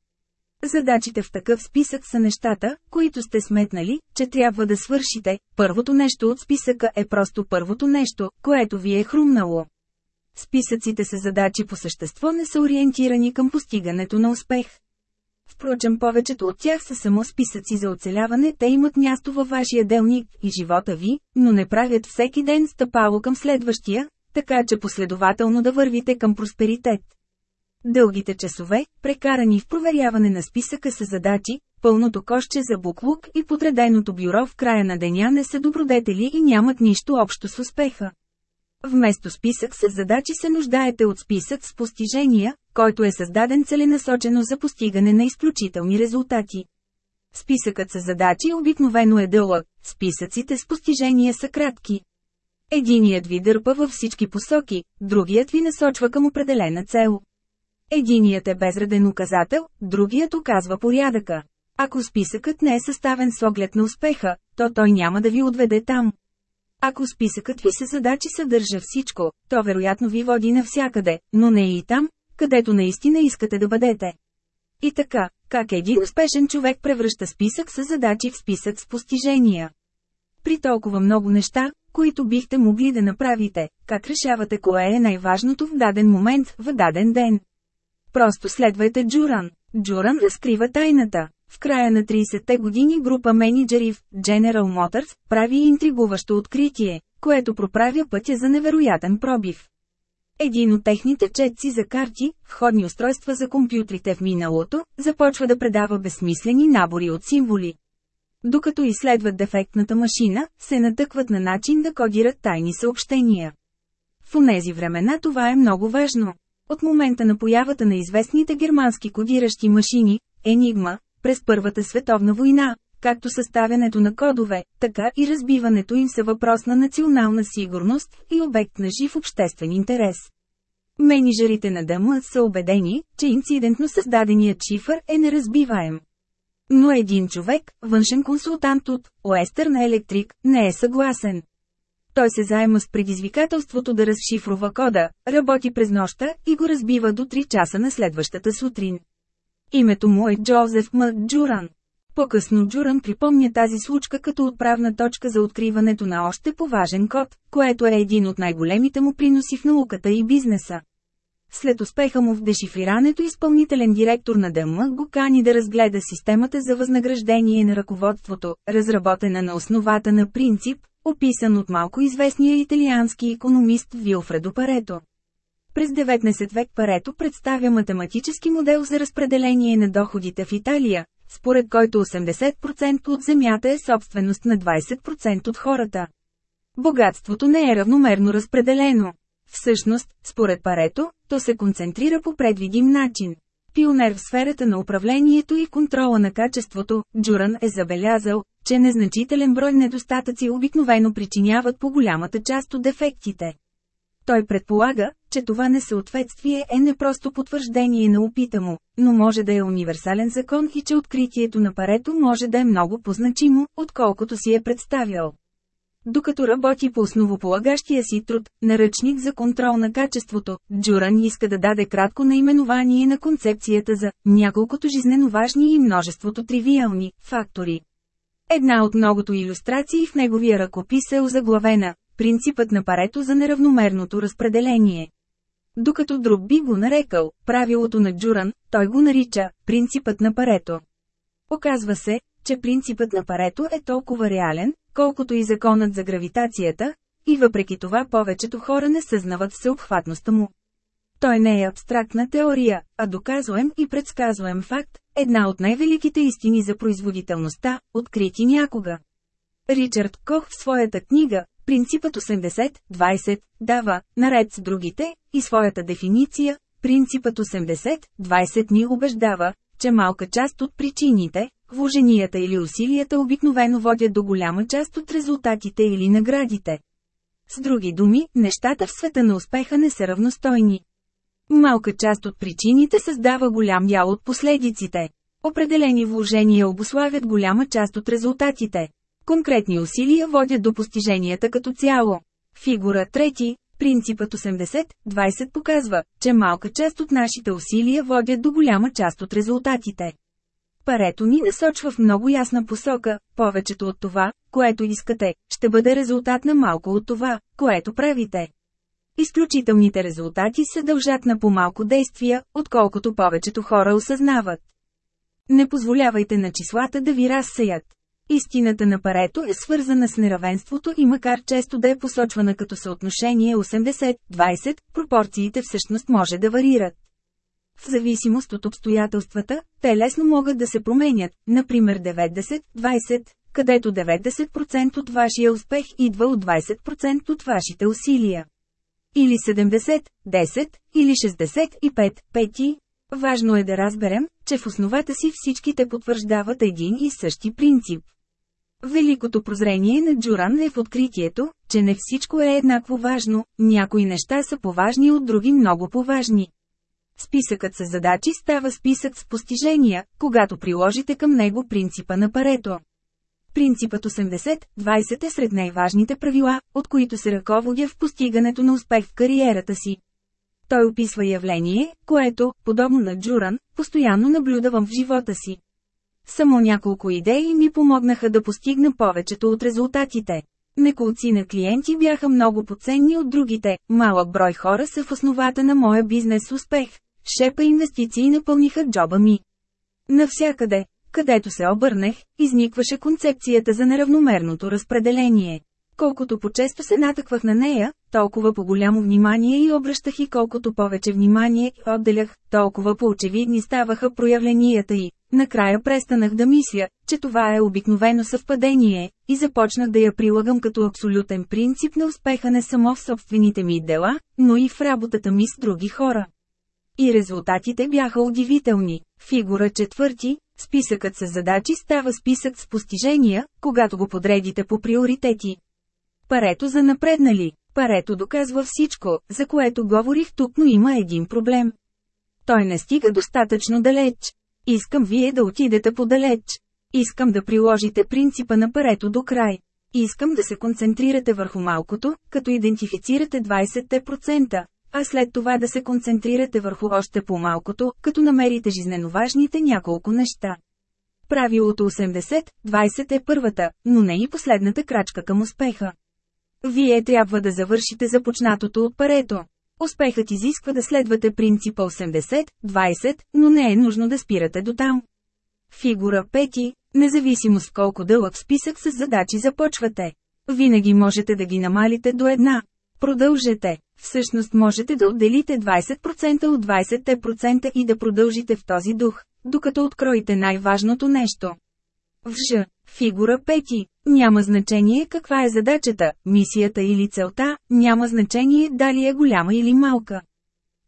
Задачите в такъв списък са нещата, които сте сметнали, че трябва да свършите. Първото нещо от списъка е просто първото нещо, което ви е хрумнало. Списъците с задачи по същество не са ориентирани към постигането на успех. Впрочем повечето от тях са само списъци за оцеляване, те имат място във вашия делник и живота ви, но не правят всеки ден стъпало към следващия, така че последователно да вървите към просперитет. Дългите часове, прекарани в проверяване на списъка с задачи, пълното кошче за буклук и подреденото бюро в края на деня не са добродетели и нямат нищо общо с успеха. Вместо списък с задачи се нуждаете от списък с постижения, който е създаден целенасочено за постигане на изключителни резултати. Списъкът с задачи обикновено е дълъг, списъците с постижения са кратки. Единият ви дърпа във всички посоки, другият ви насочва към определена цел. Единият е безреден указател, другият оказва порядъка. Ако списъкът не е съставен с оглед на успеха, то той няма да ви отведе там. Ако списъкът ви се задачи съдържа всичко, то вероятно ви води навсякъде, но не и там, където наистина искате да бъдете. И така, как един успешен човек превръща списък с задачи в списък с постижения? При толкова много неща, които бихте могли да направите, как решавате кое е най-важното в даден момент, в даден ден? Просто следвайте Джуран. Джуран разкрива тайната. В края на 30-те години група менеджери в General Motors прави интригуващо откритие, което проправя пътя за невероятен пробив. Един от техните четци за карти, входни устройства за компютрите в миналото, започва да предава безсмислени набори от символи. Докато изследват дефектната машина, се натъкват на начин да кодират тайни съобщения. В онези времена това е много важно. От момента на появата на известните германски кодиращи машини, Енигма, през Първата световна война, както съставянето на кодове, така и разбиването им са въпрос на национална сигурност и обект на жив обществен интерес. Менеджерите на ДМ са убедени, че инцидентно създаденият шифър е неразбиваем. Но един човек, външен консултант от Western Electric, не е съгласен. Той се заема с предизвикателството да разшифрува кода, работи през нощта и го разбива до 3 часа на следващата сутрин. Името му е Джозеф М. Джуран. По-късно Джуран припомня тази случка като отправна точка за откриването на още поважен код, което е един от най-големите му приноси в науката и бизнеса. След успеха му в дешифрирането изпълнителен директор на ДМ го кани да разгледа системата за възнаграждение на ръководството, разработена на основата на принцип, описан от малко известния италиански економист Вилфредо Парето. През 19 век Парето представя математически модел за разпределение на доходите в Италия, според който 80% от земята е собственост на 20% от хората. Богатството не е равномерно разпределено. Всъщност, според Парето, то се концентрира по предвидим начин. Пионер в сферата на управлението и контрола на качеството, Джуран е забелязал, че незначителен брой недостатъци обикновено причиняват по голямата част от дефектите. Той предполага, че това несъответствие е не просто потвърждение на опита му, но може да е универсален закон и че откритието на парето може да е много позначимо, отколкото си е представял. Докато работи по основополагащия си труд, наръчник за контрол на качеството, Джуран иска да даде кратко наименование на концепцията за няколкото жизнено важни и множеството тривиални фактори. Една от многото иллюстрации в неговия ръкопис е озаглавена «Принципът на парето за неравномерното разпределение». Докато друг би го нарекал «правилото на Джуран», той го нарича «принципът на парето». Оказва се, че принципът на парето е толкова реален, колкото и законът за гравитацията, и въпреки това повечето хора не съзнават всеобхватността му. Той не е абстрактна теория, а доказуем и предсказуем факт, една от най-великите истини за производителността, открити някога. Ричард Кох в своята книга принципът 80-20, дава, наред с другите, и своята дефиниция, принципът 80-20 ни убеждава, че малка част от причините, вложенията или усилията обикновено водят до голяма част от резултатите или наградите. С други думи, нещата в света на успеха не са равностойни. Малка част от причините създава голям дял от последиците. Определени вложения обославят голяма част от резултатите. Конкретни усилия водят до постиженията като цяло. Фигура 3, принципът 80-20 показва, че малка част от нашите усилия водят до голяма част от резултатите. Парето ни насочва в много ясна посока, повечето от това, което искате, ще бъде резултат на малко от това, което правите. Изключителните резултати се дължат на по-малко действия, отколкото повечето хора осъзнават. Не позволявайте на числата да ви разсеят. Истината на парето е свързана с неравенството и макар често да е посочвана като съотношение 80-20, пропорциите всъщност може да варират. В зависимост от обстоятелствата, те лесно могат да се променят, например 90-20, където 90% от вашия успех идва от 20% от вашите усилия. Или 70, 10, или 65, 5. Важно е да разберем, че в основата си всичките потвърждават един и същи принцип. Великото прозрение на Джуран е в откритието, че не всичко е еднакво важно, някои неща са поважни от други много поважни. Списъкът с задачи става списък с постижения, когато приложите към него принципа на парето. Принципът 80-20 е сред най-важните правила, от които се ръководя в постигането на успех в кариерата си. Той описва явление, което, подобно на Джуран, постоянно наблюдавам в живота си. Само няколко идеи ми помогнаха да постигна повечето от резултатите. Неколци на клиенти бяха много поценни от другите, малък брой хора са в основата на моя бизнес успех. Шепа инвестиции напълниха джоба ми. Навсякъде, където се обърнех, изникваше концепцията за неравномерното разпределение. Колкото по-често се натъквах на нея, толкова по-голямо внимание и обръщах и колкото повече внимание отделях, толкова по-очевидни ставаха проявленията й. Накрая престанах да мисля, че това е обикновено съвпадение, и започнах да я прилагам като абсолютен принцип на успеха не само в собствените ми дела, но и в работата ми с други хора. И резултатите бяха удивителни. Фигура четвърти, списъкът с задачи става списък с постижения, когато го подредите по приоритети. Парето за напреднали. Парето доказва всичко, за което говорих тук, но има един проблем. Той не стига достатъчно далеч. Искам вие да отидете подалеч. Искам да приложите принципа на парето до край. Искам да се концентрирате върху малкото, като идентифицирате 20%, а след това да се концентрирате върху още по-малкото, като намерите жизненоважните няколко неща. Правилото 80-20 е първата, но не и последната крачка към успеха. Вие трябва да завършите започнатото от парето. Успехът изисква да следвате принципа 80-20, но не е нужно да спирате до там. Фигура 5. Независимо с колко дълъг списък с задачи започвате. Винаги можете да ги намалите до една. Продължете. Всъщност можете да отделите 20% от 20% и да продължите в този дух, докато откроите най-важното нещо. В Ж, фигура 5, няма значение каква е задачата, мисията или целта, няма значение дали е голяма или малка.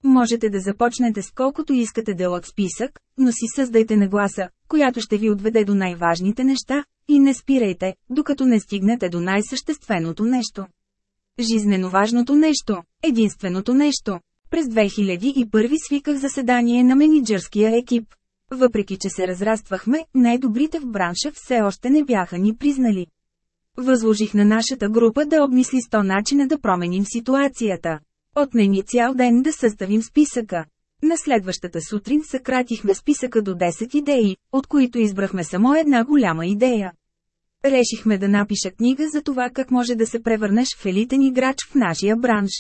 Можете да започнете с колкото искате дълъг списък, но си създайте нагласа, която ще ви отведе до най-важните неща, и не спирайте, докато не стигнете до най-същественото нещо. Жизнено важното нещо, единственото нещо. През 2001 свиках заседание на менеджерския екип. Въпреки че се разраствахме, най-добрите в бранша все още не бяха ни признали. Възложих на нашата група да обмисли 100 начина да променим ситуацията. Отне ни цял ден да съставим списъка. На следващата сутрин съкратихме списъка до 10 идеи, от които избрахме само една голяма идея. Решихме да напиша книга за това как може да се превърнеш в елитен играч в нашия бранш.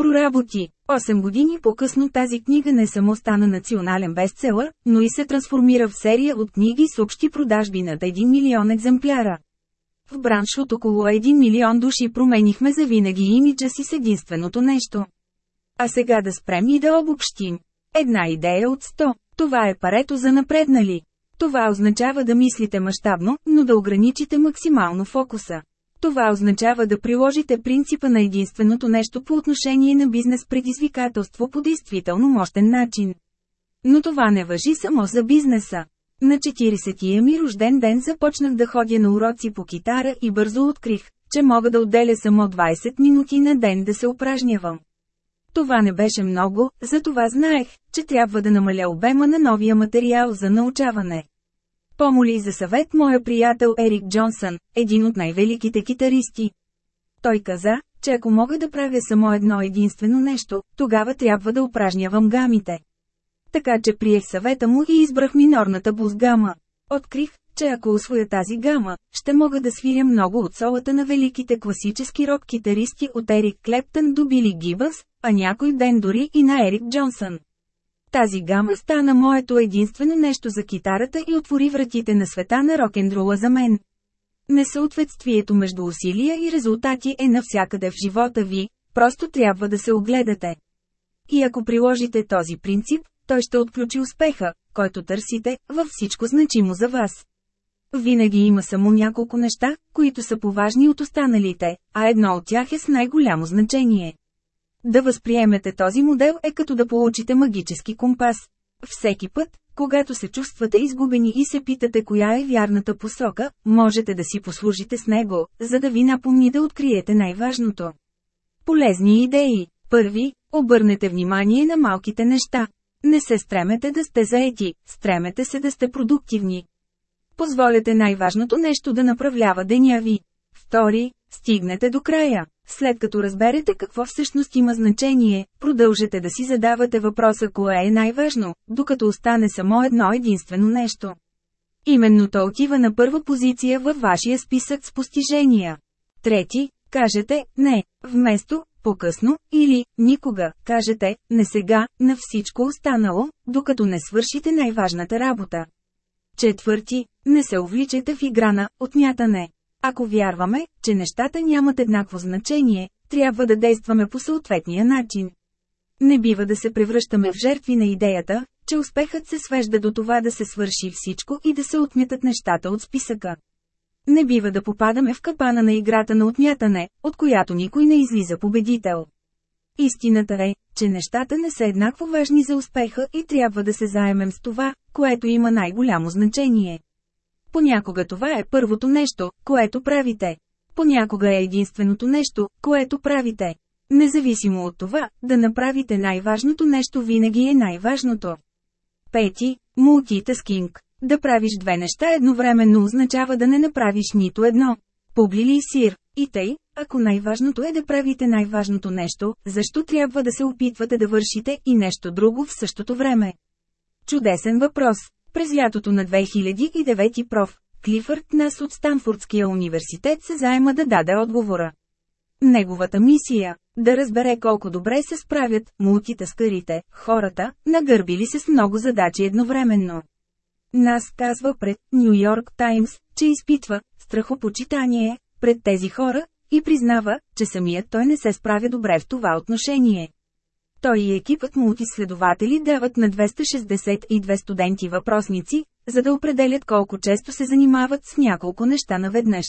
Проработи. 8 години по-късно тази книга не само стана национален бестселър, но и се трансформира в серия от книги с общи продажби над 1 милион екземпляра. В бранш от около 1 милион души променихме завинаги имиджа си с единственото нещо. А сега да спрем и да обобщим. Една идея от 100. Това е парето за напреднали. Това означава да мислите мащабно, но да ограничите максимално фокуса. Това означава да приложите принципа на единственото нещо по отношение на бизнес предизвикателство по действително мощен начин. Но това не въжи само за бизнеса. На 40-тия ми рожден ден започнах да ходя на уроци по китара и бързо открих, че мога да отделя само 20 минути на ден да се упражнявам. Това не беше много, затова знаех, че трябва да намаля обема на новия материал за научаване. Помоли за съвет моя приятел Ерик Джонсън, един от най-великите китаристи. Той каза, че ако мога да правя само едно единствено нещо, тогава трябва да упражнявам гамите. Така че приех съвета му и избрах минорната бузгама. Открих, че ако освоя тази гама, ще мога да свиря много от солата на великите класически рок-китаристи от Ерик Клептън до Били Гибъс, а някой ден дори и на Ерик Джонсън. Тази гама стана моето единствено нещо за китарата и отвори вратите на света на рок-н-рола за мен. Несъответствието между усилия и резултати е навсякъде в живота ви, просто трябва да се огледате. И ако приложите този принцип, той ще отключи успеха, който търсите, във всичко значимо за вас. Винаги има само няколко неща, които са поважни от останалите, а едно от тях е с най-голямо значение. Да възприемете този модел е като да получите магически компас. Всеки път, когато се чувствате изгубени и се питате коя е вярната посока, можете да си послужите с него, за да ви напомни да откриете най-важното. Полезни идеи. Първи, обърнете внимание на малките неща. Не се стремете да сте заети, стремете се да сте продуктивни. Позволете най-важното нещо да направлява деня ви. Втори, стигнете до края. След като разберете какво всъщност има значение, продължете да си задавате въпроса кое е най-важно, докато остане само едно единствено нещо. Именно то отива на първа позиция във вашия списък с постижения. Трети, кажете «не», вместо «по-късно» или «никога», кажете «не сега», на всичко останало, докато не свършите най-важната работа. Четвърти, не се увличайте в игра на отмятане. Ако вярваме, че нещата нямат еднакво значение, трябва да действаме по съответния начин. Не бива да се превръщаме в жертви на идеята, че успехът се свежда до това да се свърши всичко и да се отмятат нещата от списъка. Не бива да попадаме в капана на играта на отмятане, от която никой не излиза победител. Истината е, че нещата не са еднакво важни за успеха и трябва да се заемем с това, което има най-голямо значение. Понякога това е първото нещо, което правите. Понякога е единственото нещо, което правите. Независимо от това, да направите най-важното нещо винаги е най-важното. Пети, мултитаскинг. Да правиш две неща едновременно означава да не направиш нито едно. Поглили сир. И тъй, ако най-важното е да правите най-важното нещо, защо трябва да се опитвате да вършите и нещо друго в същото време? Чудесен въпрос. През лятото на 2009 проф. Клифърд Нас от Станфордския университет се заема да даде отговора. Неговата мисия – да разбере колко добре се справят мултитаскарите, хората, нагърбили се с много задачи едновременно. Нас казва пред Нью Йорк Таймс, че изпитва страхопочитание пред тези хора и признава, че самият той не се справя добре в това отношение. Той и екипът му от изследователи дават на 262 студенти въпросници, за да определят колко често се занимават с няколко неща наведнъж.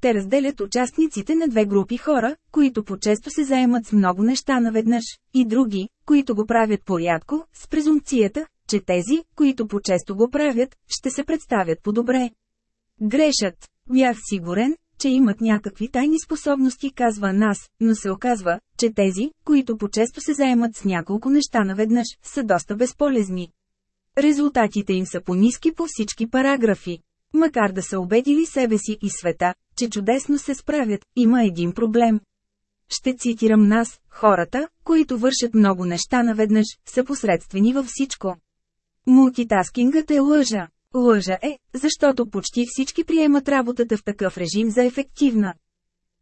Те разделят участниците на две групи хора, които по-често се заемат с много неща наведнъж, и други, които го правят порядко, с презумпцията, че тези, които по-често го правят, ще се представят по-добре. Грешат. Бях сигурен, че имат някакви тайни способности, казва нас, но се оказва, че тези, които по-често се заемат с няколко неща наведнъж, са доста безполезни. Резултатите им са по-низки по всички параграфи. Макар да са убедили себе си и света, че чудесно се справят, има един проблем. Ще цитирам нас, хората, които вършат много неща наведнъж, са посредствени във всичко. Мултитаскингът е лъжа. Лъжа е, защото почти всички приемат работата в такъв режим за ефективна.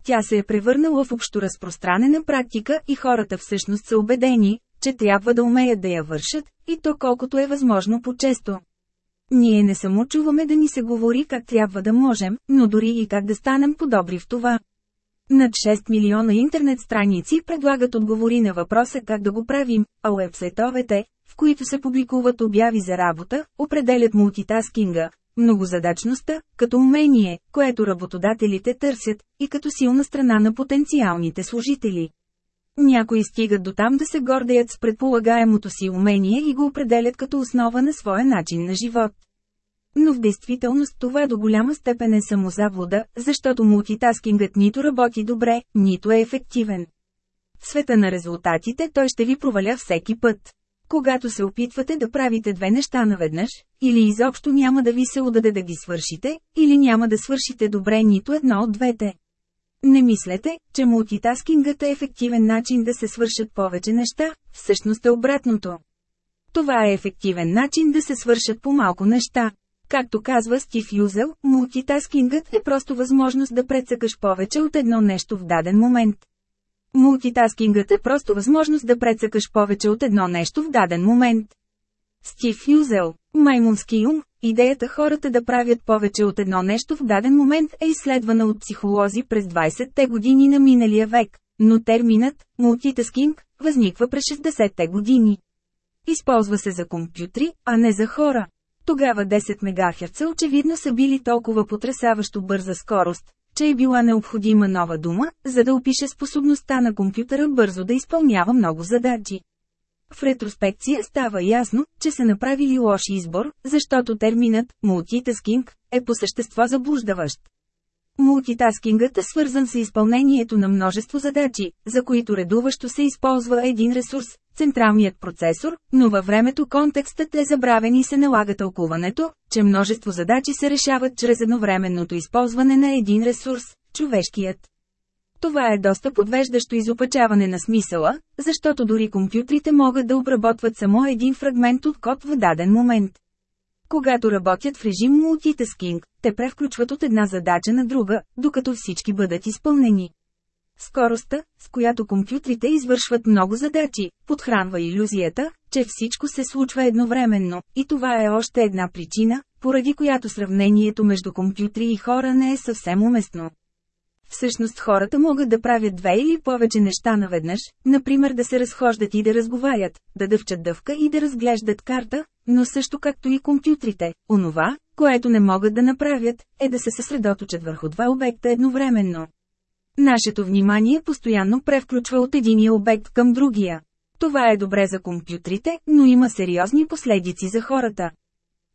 Тя се е превърнала в общо разпространена практика и хората всъщност са убедени, че трябва да умеят да я вършат, и то колкото е възможно по-често. Ние не само чуваме да ни се говори как трябва да можем, но дори и как да станем подобри в това. Над 6 милиона интернет страници предлагат отговори на въпроса как да го правим, а уебсайтовете, в които се публикуват обяви за работа, определят мултитаскинга, многозадачността, като умение, което работодателите търсят, и като силна страна на потенциалните служители. Някои стигат до там да се гордеят с предполагаемото си умение и го определят като основа на своя начин на живот. Но в действителност това до голяма степен е самозаблуда, защото мултитаскингът нито работи добре, нито е ефективен. В света на резултатите той ще ви проваля всеки път. Когато се опитвате да правите две неща наведнъж, или изобщо няма да ви се удаде да ги свършите, или няма да свършите добре нито едно от двете. Не мислете, че мултитаскингът е ефективен начин да се свършат повече неща, всъщност е обратното. Това е ефективен начин да се свършат по-малко неща. Както казва Стив Юзел, мултитаскингът е просто възможност да прецъкаш повече от едно нещо в даден момент. Мултитаскингът е просто възможност да прецъкаш повече от едно нещо в даден момент. Стив Юзел, Маймунски ум, идеята хората да правят повече от едно нещо в даден момент е изследвана от психолози през 20-те години на миналия век, но терминът «мултитаскинг» възниква през 60-те години. Използва се за компютри, а не за хора. Тогава 10 МГц очевидно са били толкова потрясаващо бърза скорост, че е била необходима нова дума, за да опише способността на компютъра бързо да изпълнява много задачи. В ретроспекция става ясно, че са направили лош избор, защото терминът «мултитаскинг» е по същество заблуждаващ. Мултитаскингът е свързан с изпълнението на множество задачи, за които редуващо се използва един ресурс – централният процесор, но във времето контекстът е забравен и се налага тълкуването, че множество задачи се решават чрез едновременното използване на един ресурс – човешкият. Това е доста подвеждащо изопачаване на смисъла, защото дори компютрите могат да обработват само един фрагмент от код в даден момент. Когато работят в режим мултитаскинг, те превключват от една задача на друга, докато всички бъдат изпълнени. Скоростта, с която компютрите извършват много задачи, подхранва иллюзията, че всичко се случва едновременно, и това е още една причина, поради която сравнението между компютри и хора не е съвсем уместно. Всъщност хората могат да правят две или повече неща наведнъж, например да се разхождат и да разговарят, да дъвчат дъвка и да разглеждат карта, но също както и компютрите, онова, което не могат да направят, е да се съсредоточат върху два обекта едновременно. Нашето внимание постоянно превключва от единия обект към другия. Това е добре за компютрите, но има сериозни последици за хората.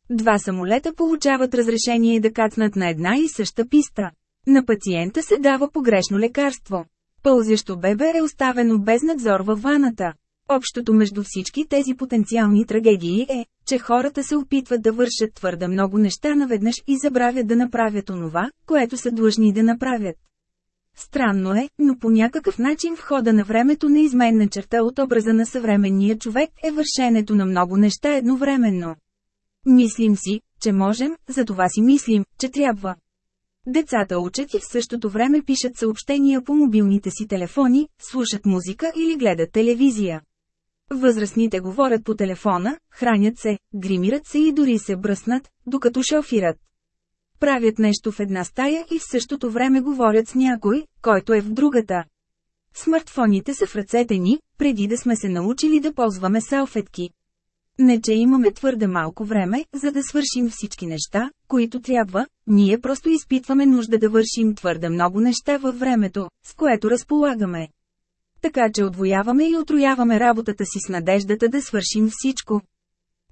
Два самолета получават разрешение да кацнат на една и съща писта. На пациента се дава погрешно лекарство. Пълзящо бебе е оставено без надзор във ваната. Общото между всички тези потенциални трагедии е, че хората се опитват да вършат твърде много неща наведнъж и забравят да направят онова, което са длъжни да направят. Странно е, но по някакъв начин в хода на времето неизменна черта от образа на съвременния човек е вършенето на много неща едновременно. Мислим си, че можем, затова си мислим, че трябва. Децата учат и в същото време пишат съобщения по мобилните си телефони, слушат музика или гледат телевизия. Възрастните говорят по телефона, хранят се, гримират се и дори се бръснат, докато шофират. Правят нещо в една стая и в същото време говорят с някой, който е в другата. Смартфоните са в ръцете ни, преди да сме се научили да ползваме салфетки. Не че имаме твърде малко време, за да свършим всички неща, които трябва, ние просто изпитваме нужда да вършим твърде много неща във времето, с което разполагаме. Така че отвояваме и отрояваме работата си с надеждата да свършим всичко.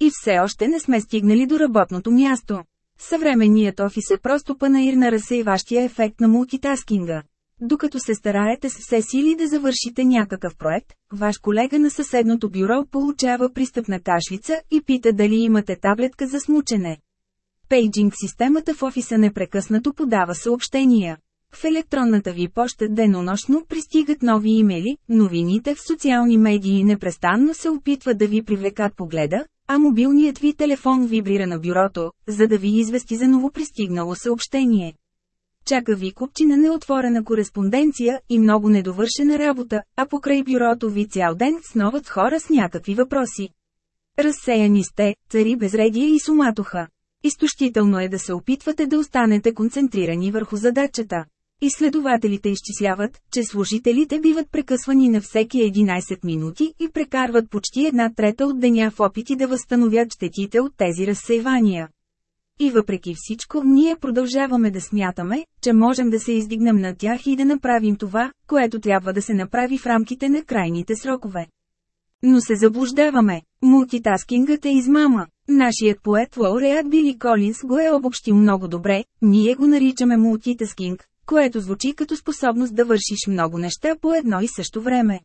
И все още не сме стигнали до работното място. Съвременният офис е просто панаир на разсейващия ефект на мултитаскинга. Докато се стараете с все сили да завършите някакъв проект, ваш колега на съседното бюро получава пристъпна кашлица и пита дали имате таблетка за смучене. Пейджинг системата в офиса непрекъснато подава съобщения. В електронната ви поща денонощно пристигат нови имейли, новините в социални медии непрестанно се опитват да ви привлекат погледа, а мобилният ви телефон вибрира на бюрото, за да ви извести за новопристигнало съобщение. Чака ви купчина неотворена кореспонденция и много недовършена работа, а покрай бюрото ви цял ден сноват хора с някакви въпроси. Разсеяни сте, цари безредие и суматоха. Изтощително е да се опитвате да останете концентрирани върху задачата. Изследователите изчисляват, че служителите биват прекъсвани на всеки 11 минути и прекарват почти една трета от деня в опити да възстановят щетите от тези разсейвания. И въпреки всичко, ние продължаваме да смятаме, че можем да се издигнем на тях и да направим това, което трябва да се направи в рамките на крайните срокове. Но се заблуждаваме. Мултитаскингът е измама. Нашият поет лауреат Били Колинс го е обобщил много добре, ние го наричаме мултитаскинг, което звучи като способност да вършиш много неща по едно и също време.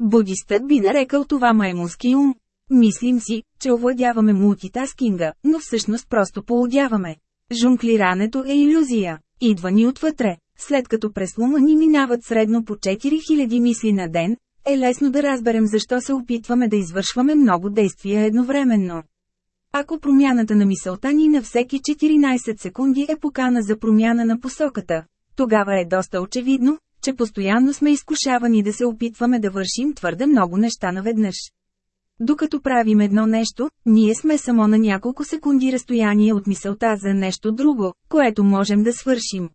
Будистът би нарекал това маймунски ум. Мислим си, че овладяваме мултитаскинга, но всъщност просто поудяваме. Жонклирането е иллюзия. Идва ни отвътре. След като през ума ни минават средно по 4000 мисли на ден, е лесно да разберем защо се опитваме да извършваме много действия едновременно. Ако промяната на мисълта ни на всеки 14 секунди е покана за промяна на посоката, тогава е доста очевидно, че постоянно сме изкушавани да се опитваме да вършим твърде много неща наведнъж. Докато правим едно нещо, ние сме само на няколко секунди разстояние от мисълта за нещо друго, което можем да свършим.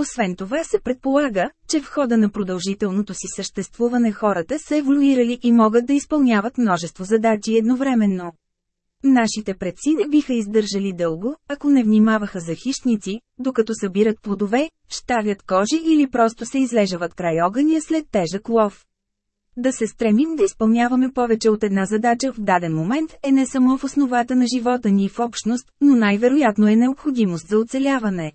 Освен това се предполага, че в хода на продължителното си съществуване хората са еволюирали и могат да изпълняват множество задачи едновременно. Нашите предци не биха издържали дълго, ако не внимаваха за хищници, докато събират плодове, щавят кожи или просто се излежават край огъня след тежък лов. Да се стремим да изпълняваме повече от една задача в даден момент е не само в основата на живота ни в общност, но най-вероятно е необходимост за оцеляване.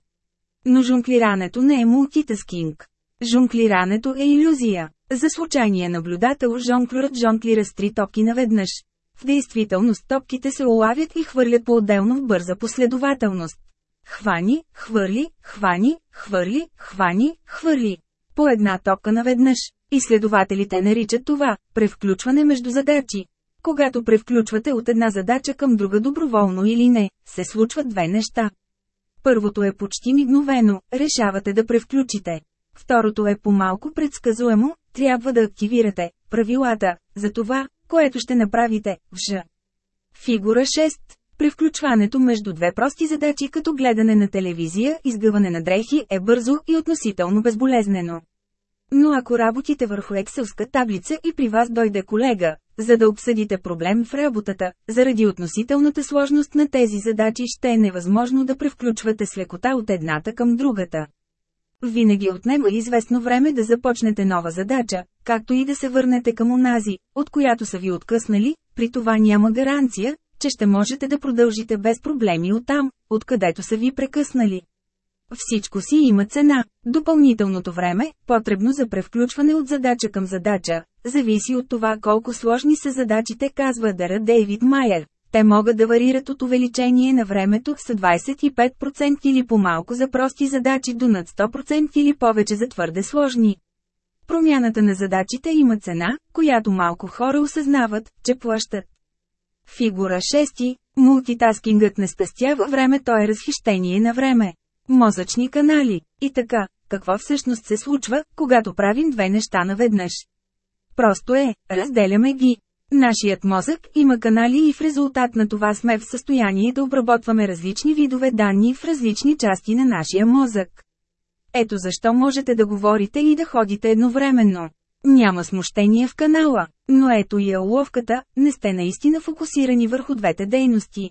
Но жонклирането не е мултитаскинг. Жонклирането е иллюзия. За случайния наблюдател жонклерът жонклира с три топки наведнъж. В действителност топките се улавят и хвърлят по-отделно в бърза последователност. Хвани, хвърли, хвани, хвърли, хвани, хвърли. По една топка наведнъж. Изследователите наричат това – превключване между задачи. Когато превключвате от една задача към друга доброволно или не, се случват две неща. Първото е почти мигновено, решавате да превключите. Второто е по-малко предсказуемо, трябва да активирате правилата за това, което ще направите в Ж. Фигура 6. Превключването между две прости задачи като гледане на телевизия и сгъване на дрехи е бързо и относително безболезнено. Но ако работите върху екселска таблица и при вас дойде колега, за да обсъдите проблем в работата, заради относителната сложност на тези задачи ще е невъзможно да превключвате с лекота от едната към другата. Винаги отнема известно време да започнете нова задача, както и да се върнете към онази, от която са ви откъснали, при това няма гаранция, че ще можете да продължите без проблеми оттам, откъдето са ви прекъснали. Всичко си има цена. Допълнителното време, потребно за превключване от задача към задача, зависи от това колко сложни са задачите, казва Дара Дейвид Майер. Те могат да варират от увеличение на времето с 25% или по-малко за прости задачи до над 100% или повече за твърде сложни. Промяната на задачите има цена, която малко хора осъзнават, че плащат. Фигура 6. Мултитаскингът не спестява време, то е разхищение на време. Мозъчни канали. И така, какво всъщност се случва, когато правим две неща наведнъж? Просто е, разделяме ги. Нашият мозък има канали и в резултат на това сме в състояние да обработваме различни видове данни в различни части на нашия мозък. Ето защо можете да говорите и да ходите едновременно. Няма смущение в канала, но ето и е уловката, не сте наистина фокусирани върху двете дейности.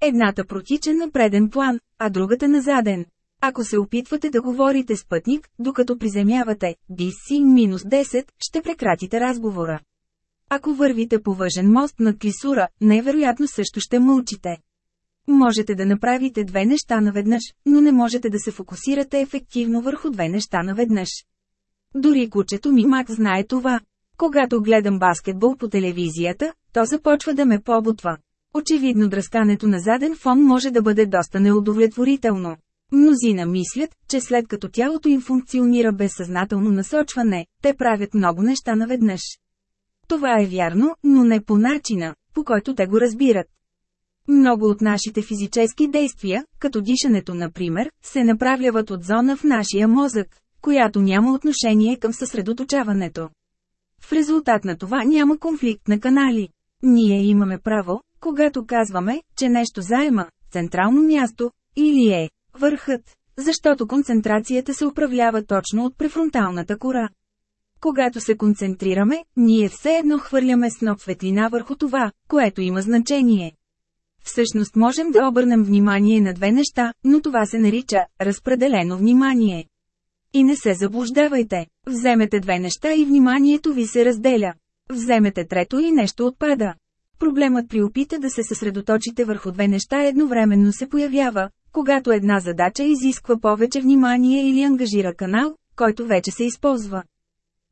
Едната протича на преден план, а другата на заден. Ако се опитвате да говорите с пътник, докато приземявате DC-10, ще прекратите разговора. Ако вървите по въжен мост над Клисура, невероятно също ще мълчите. Можете да направите две неща наведнъж, но не можете да се фокусирате ефективно върху две неща наведнъж. Дори кучето ми Мак знае това. Когато гледам баскетбол по телевизията, то започва да ме побутва. Очевидно дръскането на заден фон може да бъде доста неудовлетворително. Мнозина мислят, че след като тялото им функционира без съзнателно насочване, те правят много неща наведнъж. Това е вярно, но не по начина, по който те го разбират. Много от нашите физически действия, като дишането например, се направляват от зона в нашия мозък, която няма отношение към съсредоточаването. В резултат на това няма конфликт на канали. Ние имаме право, когато казваме, че нещо заема централно място, или е върхът, защото концентрацията се управлява точно от префронталната кора. Когато се концентрираме, ние все едно хвърляме сноп светлина върху това, което има значение. Всъщност можем да обърнем внимание на две неща, но това се нарича разпределено внимание. И не се заблуждавайте. Вземете две неща и вниманието ви се разделя. Вземете трето и нещо отпада. Проблемът при опита да се съсредоточите върху две неща едновременно се появява, когато една задача изисква повече внимание или ангажира канал, който вече се използва.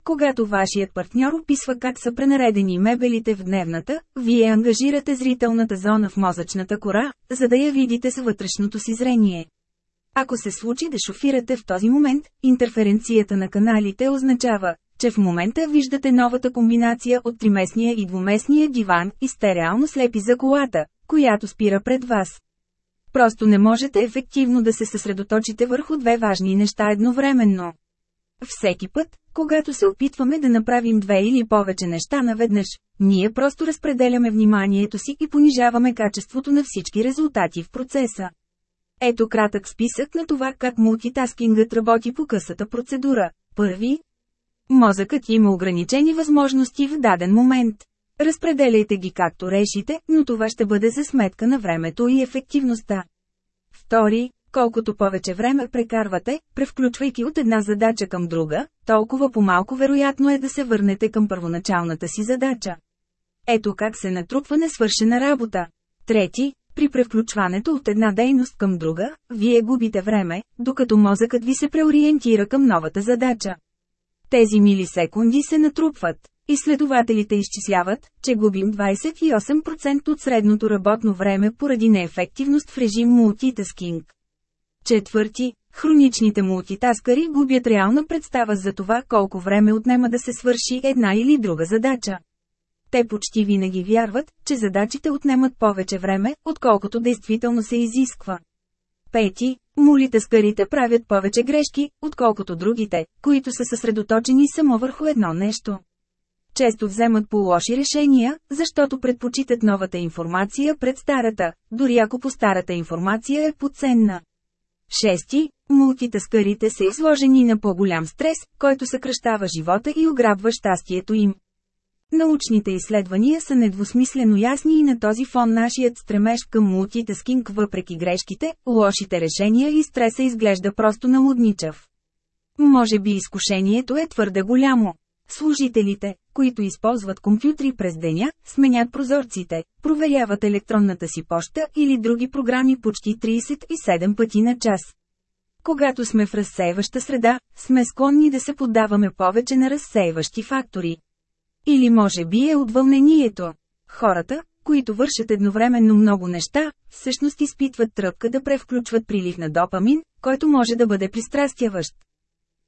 Когато вашият партньор описва как са пренаредени мебелите в дневната, вие ангажирате зрителната зона в мозъчната кора, за да я видите с вътрешното си зрение. Ако се случи да шофирате в този момент, интерференцията на каналите означава, че в момента виждате новата комбинация от триместния и двуместния диван и сте реално слепи за колата, която спира пред вас. Просто не можете ефективно да се съсредоточите върху две важни неща едновременно. Всеки път, когато се опитваме да направим две или повече неща наведнъж, ние просто разпределяме вниманието си и понижаваме качеството на всички резултати в процеса. Ето кратък списък на това как мултитаскингът работи по късата процедура. Първи. Мозъкът има ограничени възможности в даден момент. Разпределяйте ги както решите, но това ще бъде за сметка на времето и ефективността. Втори, колкото повече време прекарвате, превключвайки от една задача към друга, толкова по-малко вероятно е да се върнете към първоначалната си задача. Ето как се натрупва несвършена работа. Трети, при превключването от една дейност към друга, вие губите време, докато мозъкът ви се преориентира към новата задача. Тези милисекунди се натрупват. Изследователите изчисляват, че губим 28% от средното работно време поради неефективност в режим мултитаскинг. Четвърти, хроничните мултитаскари губят реална представа за това колко време отнема да се свърши една или друга задача. Те почти винаги вярват, че задачите отнемат повече време, отколкото действително се изисква. Пети, мулитаскарите правят повече грешки, отколкото другите, които са съсредоточени само върху едно нещо. Често вземат по лоши решения, защото предпочитат новата информация пред старата, дори ако по старата информация е подценна. Шести, мултитаскарите са изложени на по-голям стрес, който съкръщава живота и ограбва щастието им. Научните изследвания са недвусмислено ясни и на този фон нашият стремеж към мултитаскинг въпреки грешките, лошите решения и стреса изглежда просто налудничав. Може би изкушението е твърде голямо. Служителите, които използват компютри през деня, сменят прозорците, проверяват електронната си поща или други програми почти 37 пъти на час. Когато сме в разсейваща среда, сме склонни да се поддаваме повече на разсейващи фактори. Или може би е от вълнението. Хората, които вършат едновременно много неща, всъщност изпитват тръпка да превключват прилив на допамин, който може да бъде пристрастяващ.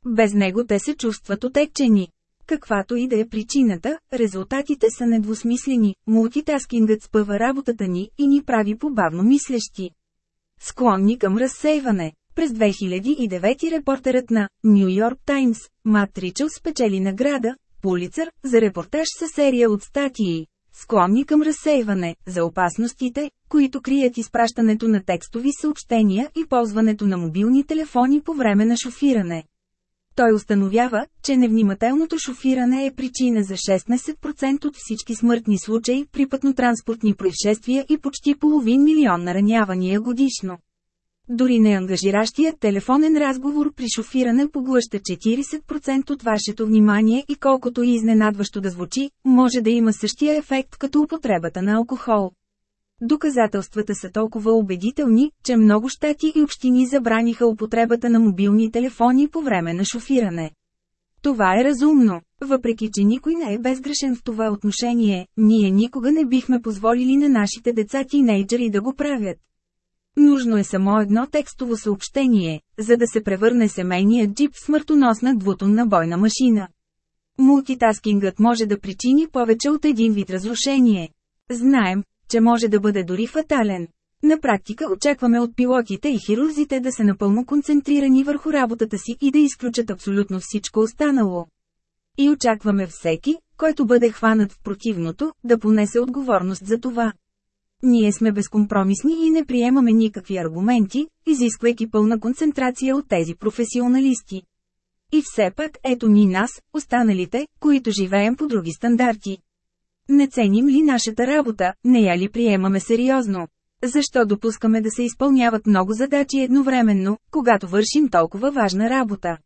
Без него те се чувстват отекчени. Каквато и да е причината, резултатите са недвусмислени, мултитаскингът спъва работата ни и ни прави побавно мислещи. Склонни към разсейване. През 2009 репортерът на Нью Йорк Таймс, Мат Ричел спечели награда, Пулицър, за репортаж със серия от статии, склонни към разсейване, за опасностите, които крият изпращането на текстови съобщения и ползването на мобилни телефони по време на шофиране. Той установява, че невнимателното шофиране е причина за 16% от всички смъртни случаи при пътнотранспортни происшествия и почти половин милион наранявания годишно. Дори неангажиращият телефонен разговор при шофиране поглъща 40% от вашето внимание и колкото и изненадващо да звучи, може да има същия ефект като употребата на алкохол. Доказателствата са толкова убедителни, че много щати и общини забраниха употребата на мобилни телефони по време на шофиране. Това е разумно. Въпреки, че никой не е безгрешен в това отношение, ние никога не бихме позволили на нашите деца-тинейджери да го правят. Нужно е само едно текстово съобщение, за да се превърне семейният джип в смъртоносна двутонна бойна машина. Мултитаскингът може да причини повече от един вид разрушение. Знаем, че може да бъде дори фатален. На практика очакваме от пилотите и хирурзите да са напълно концентрирани върху работата си и да изключат абсолютно всичко останало. И очакваме всеки, който бъде хванат в противното, да понесе отговорност за това. Ние сме безкомпромисни и не приемаме никакви аргументи, изисквайки пълна концентрация от тези професионалисти. И все пак, ето ни нас, останалите, които живеем по други стандарти. Не ценим ли нашата работа, не я ли приемаме сериозно? Защо допускаме да се изпълняват много задачи едновременно, когато вършим толкова важна работа?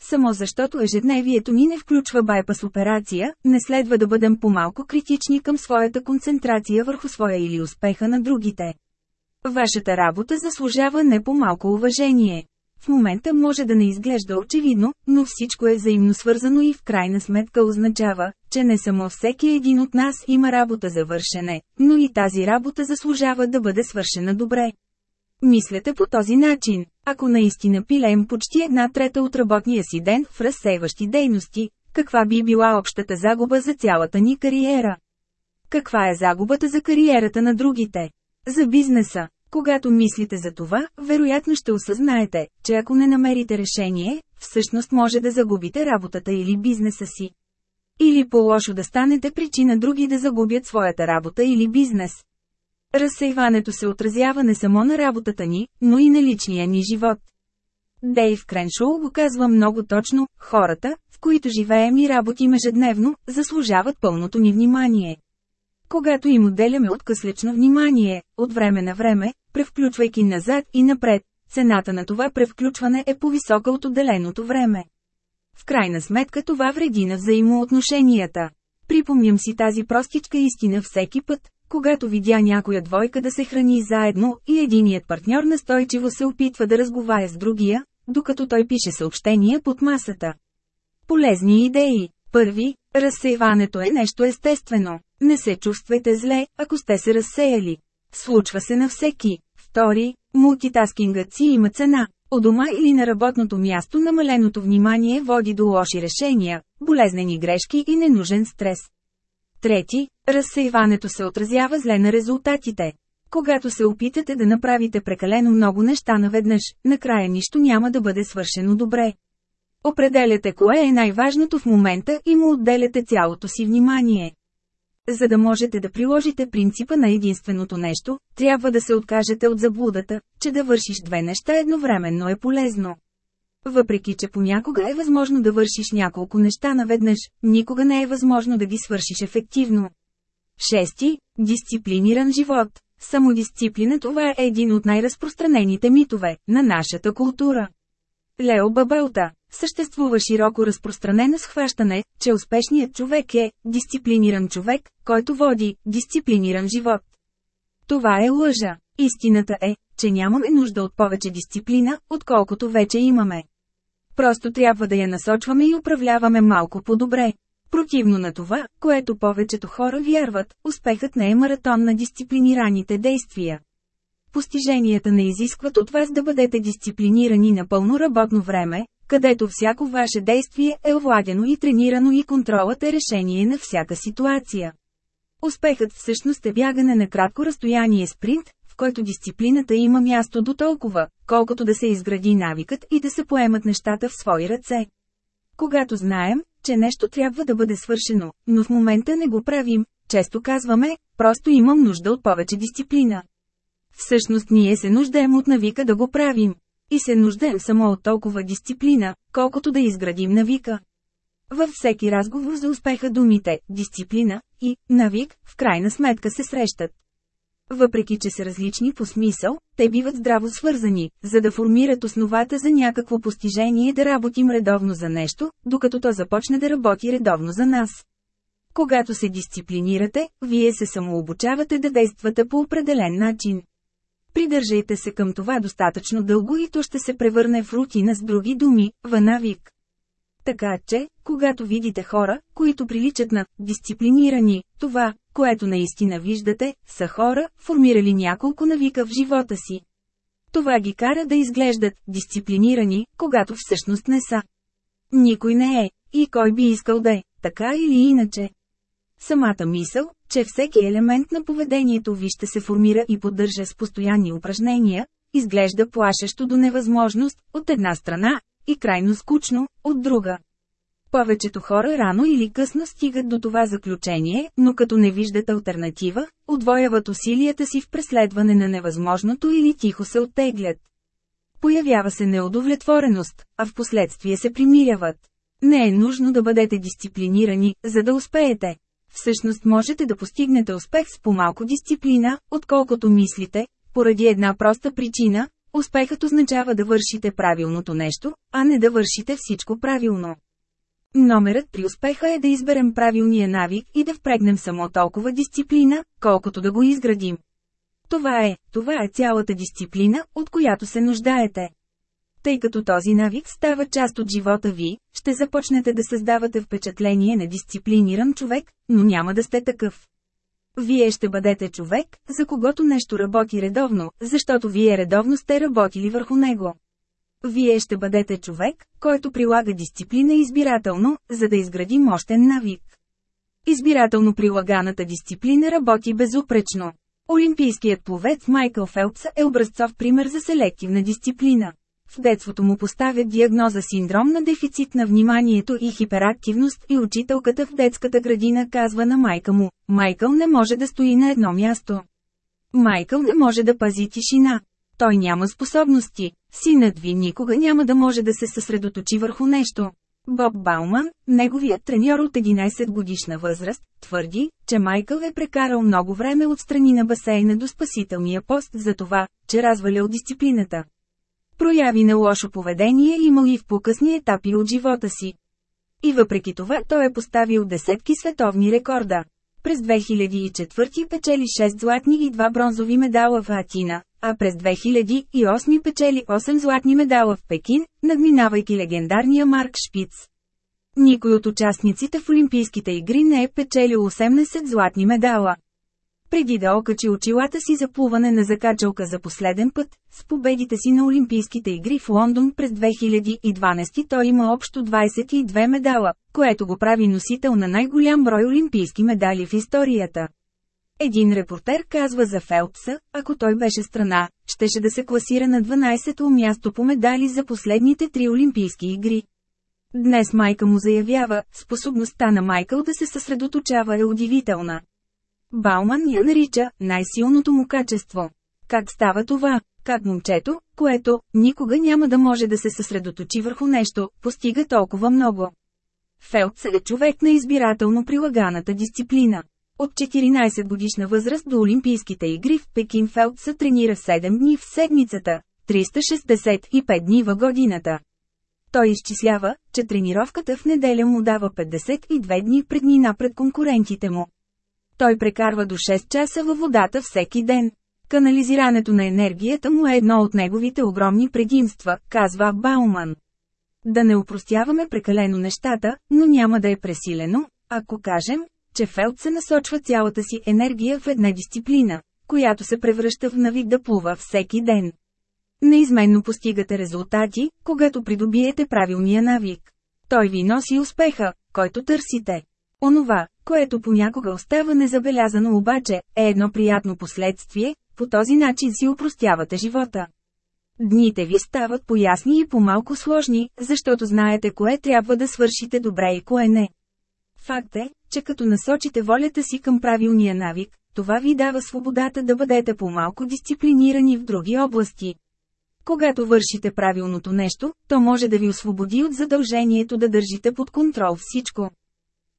Само защото ежедневието ни не включва байпас операция, не следва да бъдем по-малко критични към своята концентрация върху своя или успеха на другите. Вашата работа заслужава не по-малко уважение. В момента може да не изглежда очевидно, но всичко е взаимно свързано и в крайна сметка означава, че не само всеки един от нас има работа за вършене, но и тази работа заслужава да бъде свършена добре. Мислете по този начин. Ако наистина пилеем почти една трета от работния си ден в разсейващи дейности, каква би била общата загуба за цялата ни кариера? Каква е загубата за кариерата на другите? За бизнеса. Когато мислите за това, вероятно ще осъзнаете, че ако не намерите решение, всъщност може да загубите работата или бизнеса си. Или по-лошо да станете причина други да загубят своята работа или бизнес. Разсейването се отразява не само на работата ни, но и на личния ни живот. Дейв Креншоу го казва много точно, хората, в които живеем и работим ежедневно, заслужават пълното ни внимание. Когато им отделяме откъслечно внимание, от време на време, превключвайки назад и напред, цената на това превключване е по-висока от отделеното време. В крайна сметка това вреди на взаимоотношенията. Припомням си тази простичка истина всеки път, когато видя някоя двойка да се храни заедно и единият партньор настойчиво се опитва да разговаря с другия, докато той пише съобщения под масата. Полезни идеи. Първи, разсейването е нещо естествено. Не се чувствайте зле, ако сте се разсеяли. Случва се на всеки. Втори, мултитаскингът си има цена. У дома или на работното място намаленото внимание води до лоши решения, болезнени грешки и ненужен стрес. Трети, разсейването се отразява зле на резултатите. Когато се опитате да направите прекалено много неща наведнъж, накрая нищо няма да бъде свършено добре. Определяте кое е най-важното в момента и му отделяте цялото си внимание. За да можете да приложите принципа на единственото нещо, трябва да се откажете от заблудата, че да вършиш две неща едновременно е полезно. Въпреки, че понякога е възможно да вършиш няколко неща наведнъж, никога не е възможно да ги свършиш ефективно. Шести – дисциплиниран живот. Самодисциплина това е един от най-разпространените митове на нашата култура. Лео Бабелта Съществува широко разпространено схващане, че успешният човек е дисциплиниран човек, който води дисциплиниран живот. Това е лъжа. Истината е, че нямаме нужда от повече дисциплина, отколкото вече имаме. Просто трябва да я насочваме и управляваме малко по-добре. Противно на това, което повечето хора вярват, успехът не е маратон на дисциплинираните действия. Постиженията не изискват от вас да бъдете дисциплинирани на пълно работно време, където всяко ваше действие е овладено и тренирано и контролът е решение на всяка ситуация. Успехът всъщност е бягане на кратко разстояние спринт, който дисциплината има място до толкова, колкото да се изгради навикът и да се поемат нещата в свои ръце. Когато знаем, че нещо трябва да бъде свършено, но в момента не го правим, често казваме, просто имам нужда от повече дисциплина. Всъщност ние се нуждаем от навика да го правим. И се нуждаем само от толкова дисциплина, колкото да изградим навика. Във всеки разговор за успеха думите «дисциплина» и «навик» в крайна сметка се срещат. Въпреки че са различни по смисъл, те биват здраво свързани, за да формират основата за някакво постижение да работим редовно за нещо, докато то започне да работи редовно за нас. Когато се дисциплинирате, вие се самообучавате да действате по определен начин. Придържайте се към това достатъчно дълго и то ще се превърне в рутина с други думи, в навик. Така че, когато видите хора, които приличат на дисциплинирани, това, което наистина виждате, са хора, формирали няколко навика в живота си. Това ги кара да изглеждат дисциплинирани, когато всъщност не са. Никой не е, и кой би искал да е, така или иначе. Самата мисъл, че всеки елемент на поведението ви ще се формира и поддържа с постоянни упражнения, изглежда плашещо до невъзможност, от една страна, и крайно скучно, от друга. Повечето хора рано или късно стигат до това заключение, но като не виждат альтернатива, отвояват усилията си в преследване на невъзможното или тихо се оттеглят. Появява се неудовлетвореност, а в последствие се примиряват. Не е нужно да бъдете дисциплинирани, за да успеете. Всъщност можете да постигнете успех с по-малко дисциплина, отколкото мислите, поради една проста причина – успехът означава да вършите правилното нещо, а не да вършите всичко правилно. Номерът при успеха е да изберем правилния навик и да впрегнем само толкова дисциплина, колкото да го изградим. Това е, това е цялата дисциплина, от която се нуждаете. Тъй като този навик става част от живота ви, ще започнете да създавате впечатление на дисциплиниран човек, но няма да сте такъв. Вие ще бъдете човек, за когото нещо работи редовно, защото вие редовно сте работили върху него. Вие ще бъдете човек, който прилага дисциплина избирателно, за да изгради мощен навик. Избирателно прилаганата дисциплина работи безупречно. Олимпийският пловец Майкъл Фелпс е образцов пример за селективна дисциплина. В детството му поставят диагноза синдром на дефицит на вниманието и хиперактивност и учителката в детската градина казва на майка му, Майкъл не може да стои на едно място. Майкъл не може да пази тишина. Той няма способности. Синът ви никога няма да може да се съсредоточи върху нещо. Боб Бауман, неговият треньор от 11 годишна възраст, твърди, че Майкъл е прекарал много време от страни на басейна до спасителния пост за това, че развалял дисциплината. Прояви на лошо поведение имал и в по-късни етапи от живота си. И въпреки това той е поставил десетки световни рекорда. През 2004 печели 6 златни и 2 бронзови медала в Атина, а през 2008 печели 8 златни медала в Пекин, надминавайки легендарния Марк Шпиц. Никой от участниците в Олимпийските игри не е печелил 18 златни медала. Преди да окачи очилата си за плуване на закачалка за последен път, с победите си на Олимпийските игри в Лондон през 2012 той има общо 22 медала, което го прави носител на най-голям брой олимпийски медали в историята. Един репортер казва за Фелпса, ако той беше страна, щеше да се класира на 12-то място по медали за последните три Олимпийски игри. Днес майка му заявява, способността на Майкъл да се съсредоточава е удивителна. Бауман я нарича най-силното му качество. Как става това? Как момчето, което никога няма да може да се съсредоточи върху нещо, постига толкова много. Фелпс е човек на избирателно прилаганата дисциплина. От 14 годишна възраст до Олимпийските игри в Пекин Фелпса тренира 7 дни в седмицата, 365 дни в годината. Той изчислява, че тренировката в неделя му дава 52 дни преднина пред конкурентите му. Той прекарва до 6 часа във водата всеки ден. Канализирането на енергията му е едно от неговите огромни предимства, казва Бауман. Да не упростяваме прекалено нещата, но няма да е пресилено, ако кажем, че Фелд се насочва цялата си енергия в една дисциплина, която се превръща в навик да плува всеки ден. Неизменно постигате резултати, когато придобиете правилния навик. Той ви носи успеха, който търсите. Онова, което понякога остава незабелязано обаче, е едно приятно последствие, по този начин си упростявате живота. Дните ви стават поясни и по-малко сложни, защото знаете кое трябва да свършите добре и кое не. Факт е, че като насочите волята си към правилния навик, това ви дава свободата да бъдете по-малко дисциплинирани в други области. Когато вършите правилното нещо, то може да ви освободи от задължението да държите под контрол всичко.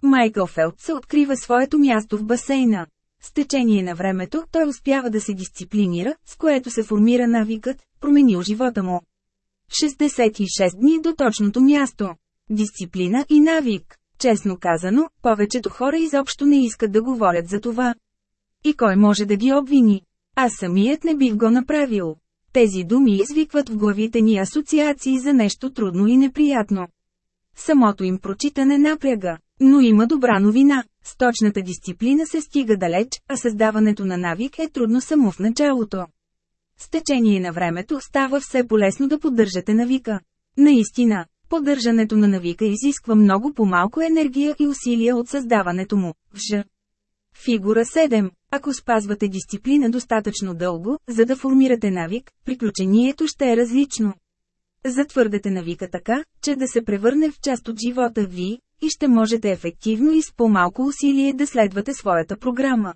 Майкъл Фелпс открива своето място в басейна. С течение на времето той успява да се дисциплинира, с което се формира навикът, променил живота му. 66 дни до точното място. Дисциплина и навик. Честно казано, повечето хора изобщо не искат да говорят за това. И кой може да ги обвини? Аз самият не бих го направил. Тези думи извикват в главите ни асоциации за нещо трудно и неприятно. Самото им прочитане напряга. Но има добра новина. С точната дисциплина се стига далеч, а създаването на навик е трудно само в началото. С течение на времето става все полезно да поддържате навика. Наистина, поддържането на навика изисква много по-малко енергия и усилия от създаването му. В. Фигура 7. Ако спазвате дисциплина достатъчно дълго, за да формирате навик, приключението ще е различно. Затвърдете навика така, че да се превърне в част от живота ви, и ще можете ефективно и с по-малко усилие да следвате своята програма.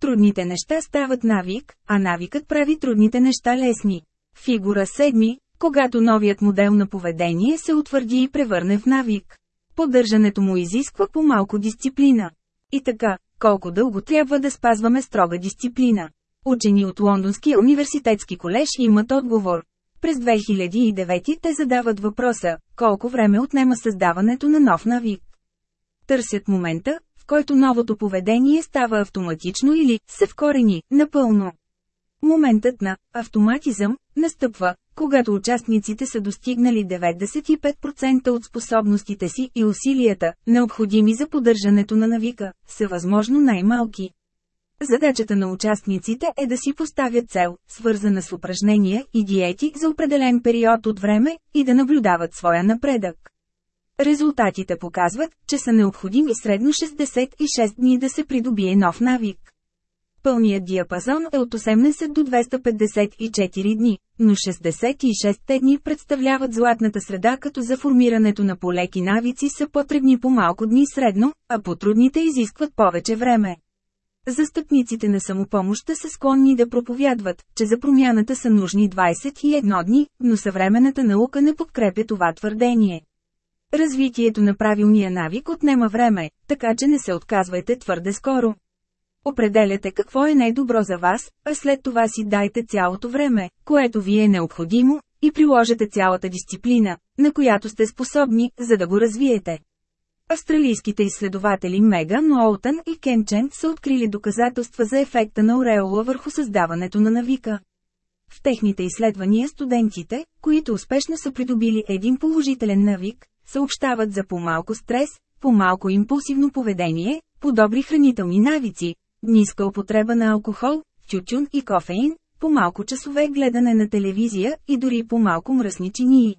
Трудните неща стават навик, а навикът прави трудните неща лесни. Фигура 7. Когато новият модел на поведение се утвърди и превърне в навик. Поддържането му изисква по-малко дисциплина. И така, колко дълго трябва да спазваме строга дисциплина? Учени от Лондонския университетски колеж имат отговор. През 2009 те задават въпроса, колко време отнема създаването на нов навик. Търсят момента, в който новото поведение става автоматично или се вкорени напълно. Моментът на автоматизъм настъпва, когато участниците са достигнали 95% от способностите си и усилията, необходими за поддържането на навика, са възможно най-малки. Задачата на участниците е да си поставят цел, свързана с упражнения и диети за определен период от време, и да наблюдават своя напредък. Резултатите показват, че са необходими средно 66 дни да се придобие нов навик. Пълният диапазон е от 18 до 254 дни, но 66 дни представляват златната среда като за формирането на полеки навици са потребни по малко дни средно, а по-трудните изискват повече време. Застъпниците на самопомощта са склонни да проповядват, че за промяната са нужни 21 дни, но съвременната наука не подкрепя това твърдение. Развитието на правилния навик отнема време, така че не се отказвайте твърде скоро. Определяте какво е най-добро за вас, а след това си дайте цялото време, което ви е необходимо, и приложете цялата дисциплина, на която сте способни, за да го развиете. Австралийските изследователи Меган Уолтън и Кен Чен са открили доказателства за ефекта на ореола върху създаването на навика. В техните изследвания студентите, които успешно са придобили един положителен навик, съобщават за по-малко стрес, по-малко импулсивно поведение, по-добри хранителни навици, ниска употреба на алкохол, тютюн и кофеин, по-малко часове гледане на телевизия и дори по-малко мръсни чинии.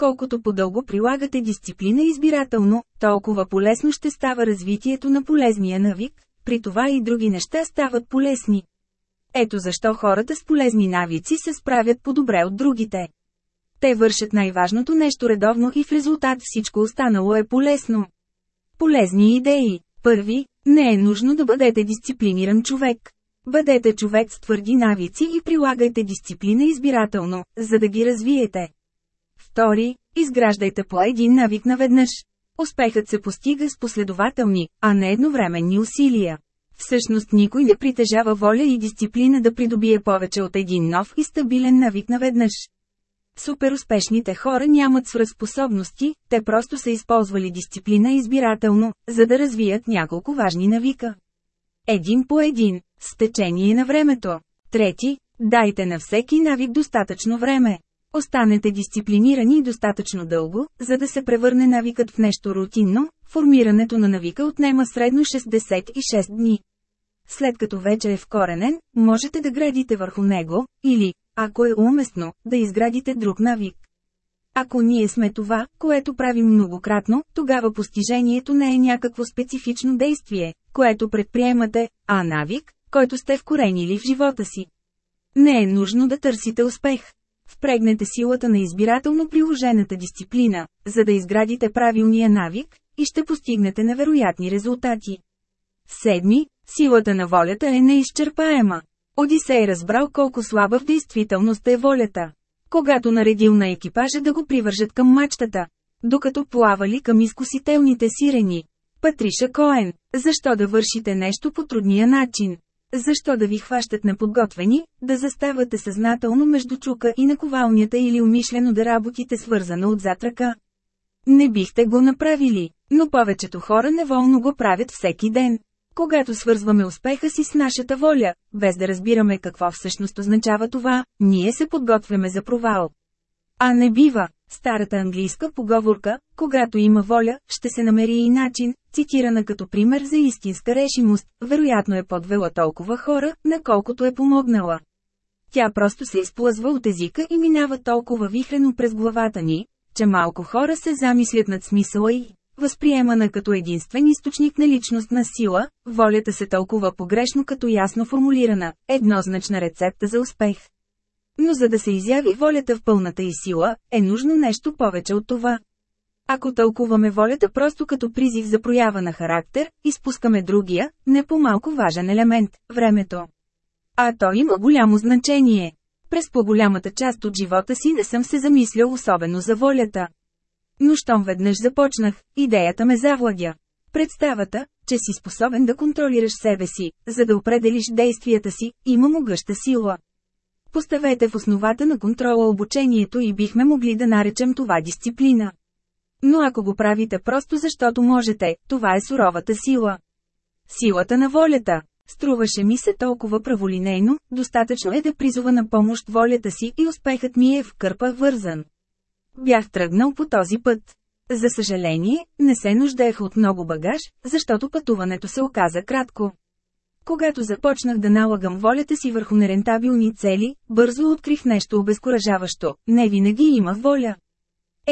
Колкото по-дълго прилагате дисциплина избирателно, толкова полезно ще става развитието на полезния навик, при това и други неща стават полезни. Ето защо хората с полезни навици се справят по-добре от другите. Те вършат най-важното нещо редовно и в резултат всичко останало е полезно. Полезни идеи. Първи, не е нужно да бъдете дисциплиниран човек. Бъдете човек с твърди навици и прилагайте дисциплина избирателно, за да ги развиете. Втори, изграждайте по един навик наведнъж. Успехът се постига с последователни, а не едновременни усилия. Всъщност никой не притежава воля и дисциплина да придобие повече от един нов и стабилен навик наведнъж. Суперуспешните хора нямат свръхспособности, те просто са използвали дисциплина избирателно, за да развият няколко важни навика. Един по един, с течение на времето. Трети, дайте на всеки навик достатъчно време. Останете дисциплинирани достатъчно дълго, за да се превърне навикът в нещо рутинно, формирането на навика отнема средно 66 дни. След като вече е вкоренен, можете да градите върху него, или, ако е уместно, да изградите друг навик. Ако ние сме това, което правим многократно, тогава постижението не е някакво специфично действие, което предприемате, а навик, който сте вкоренили в живота си. Не е нужно да търсите успех. Впрегнете силата на избирателно приложената дисциплина, за да изградите правилния навик, и ще постигнете невероятни резултати. Седми, силата на волята е неизчерпаема. Одисей разбрал колко слаба в действителност е волята. Когато наредил на екипажа да го привържат към мачтата, докато плавали към изкусителните сирени. Патриша Коен, защо да вършите нещо по трудния начин? Защо да ви хващат неподготвени, да заставате съзнателно между чука и наковалнята или умишлено да работите свързано от ръка? Не бихте го направили, но повечето хора неволно го правят всеки ден. Когато свързваме успеха си с нашата воля, без да разбираме какво всъщност означава това, ние се подготвяме за провал. А не бива. Старата английска поговорка, когато има воля, ще се намери и начин, цитирана като пример за истинска решимост, вероятно е подвела толкова хора, наколкото е помогнала. Тя просто се изплъзва от езика и минава толкова вихрено през главата ни, че малко хора се замислят над смисъла и, възприемана като единствен източник на личностна сила, волята се тълкува погрешно като ясно формулирана, еднозначна рецепта за успех. Но за да се изяви волята в пълната и сила, е нужно нещо повече от това. Ако тълкуваме волята просто като призив за проява на характер, изпускаме другия, не по-малко важен елемент – времето. А то има голямо значение. През по-голямата част от живота си не съм се замислял особено за волята. Но щом веднъж започнах, идеята ме завладя. Представата, че си способен да контролираш себе си, за да определиш действията си, има могъща сила. Поставете в основата на контрола обучението и бихме могли да наречем това дисциплина. Но ако го правите просто защото можете, това е суровата сила. Силата на волята. Струваше ми се толкова праволинейно, достатъчно е да призова на помощ волята си и успехът ми е в кърпа вързан. Бях тръгнал по този път. За съжаление, не се нуждаех от много багаж, защото пътуването се оказа кратко. Когато започнах да налагам волята си върху нерентабилни цели, бързо открих нещо обезкуражаващо – не винаги имах воля.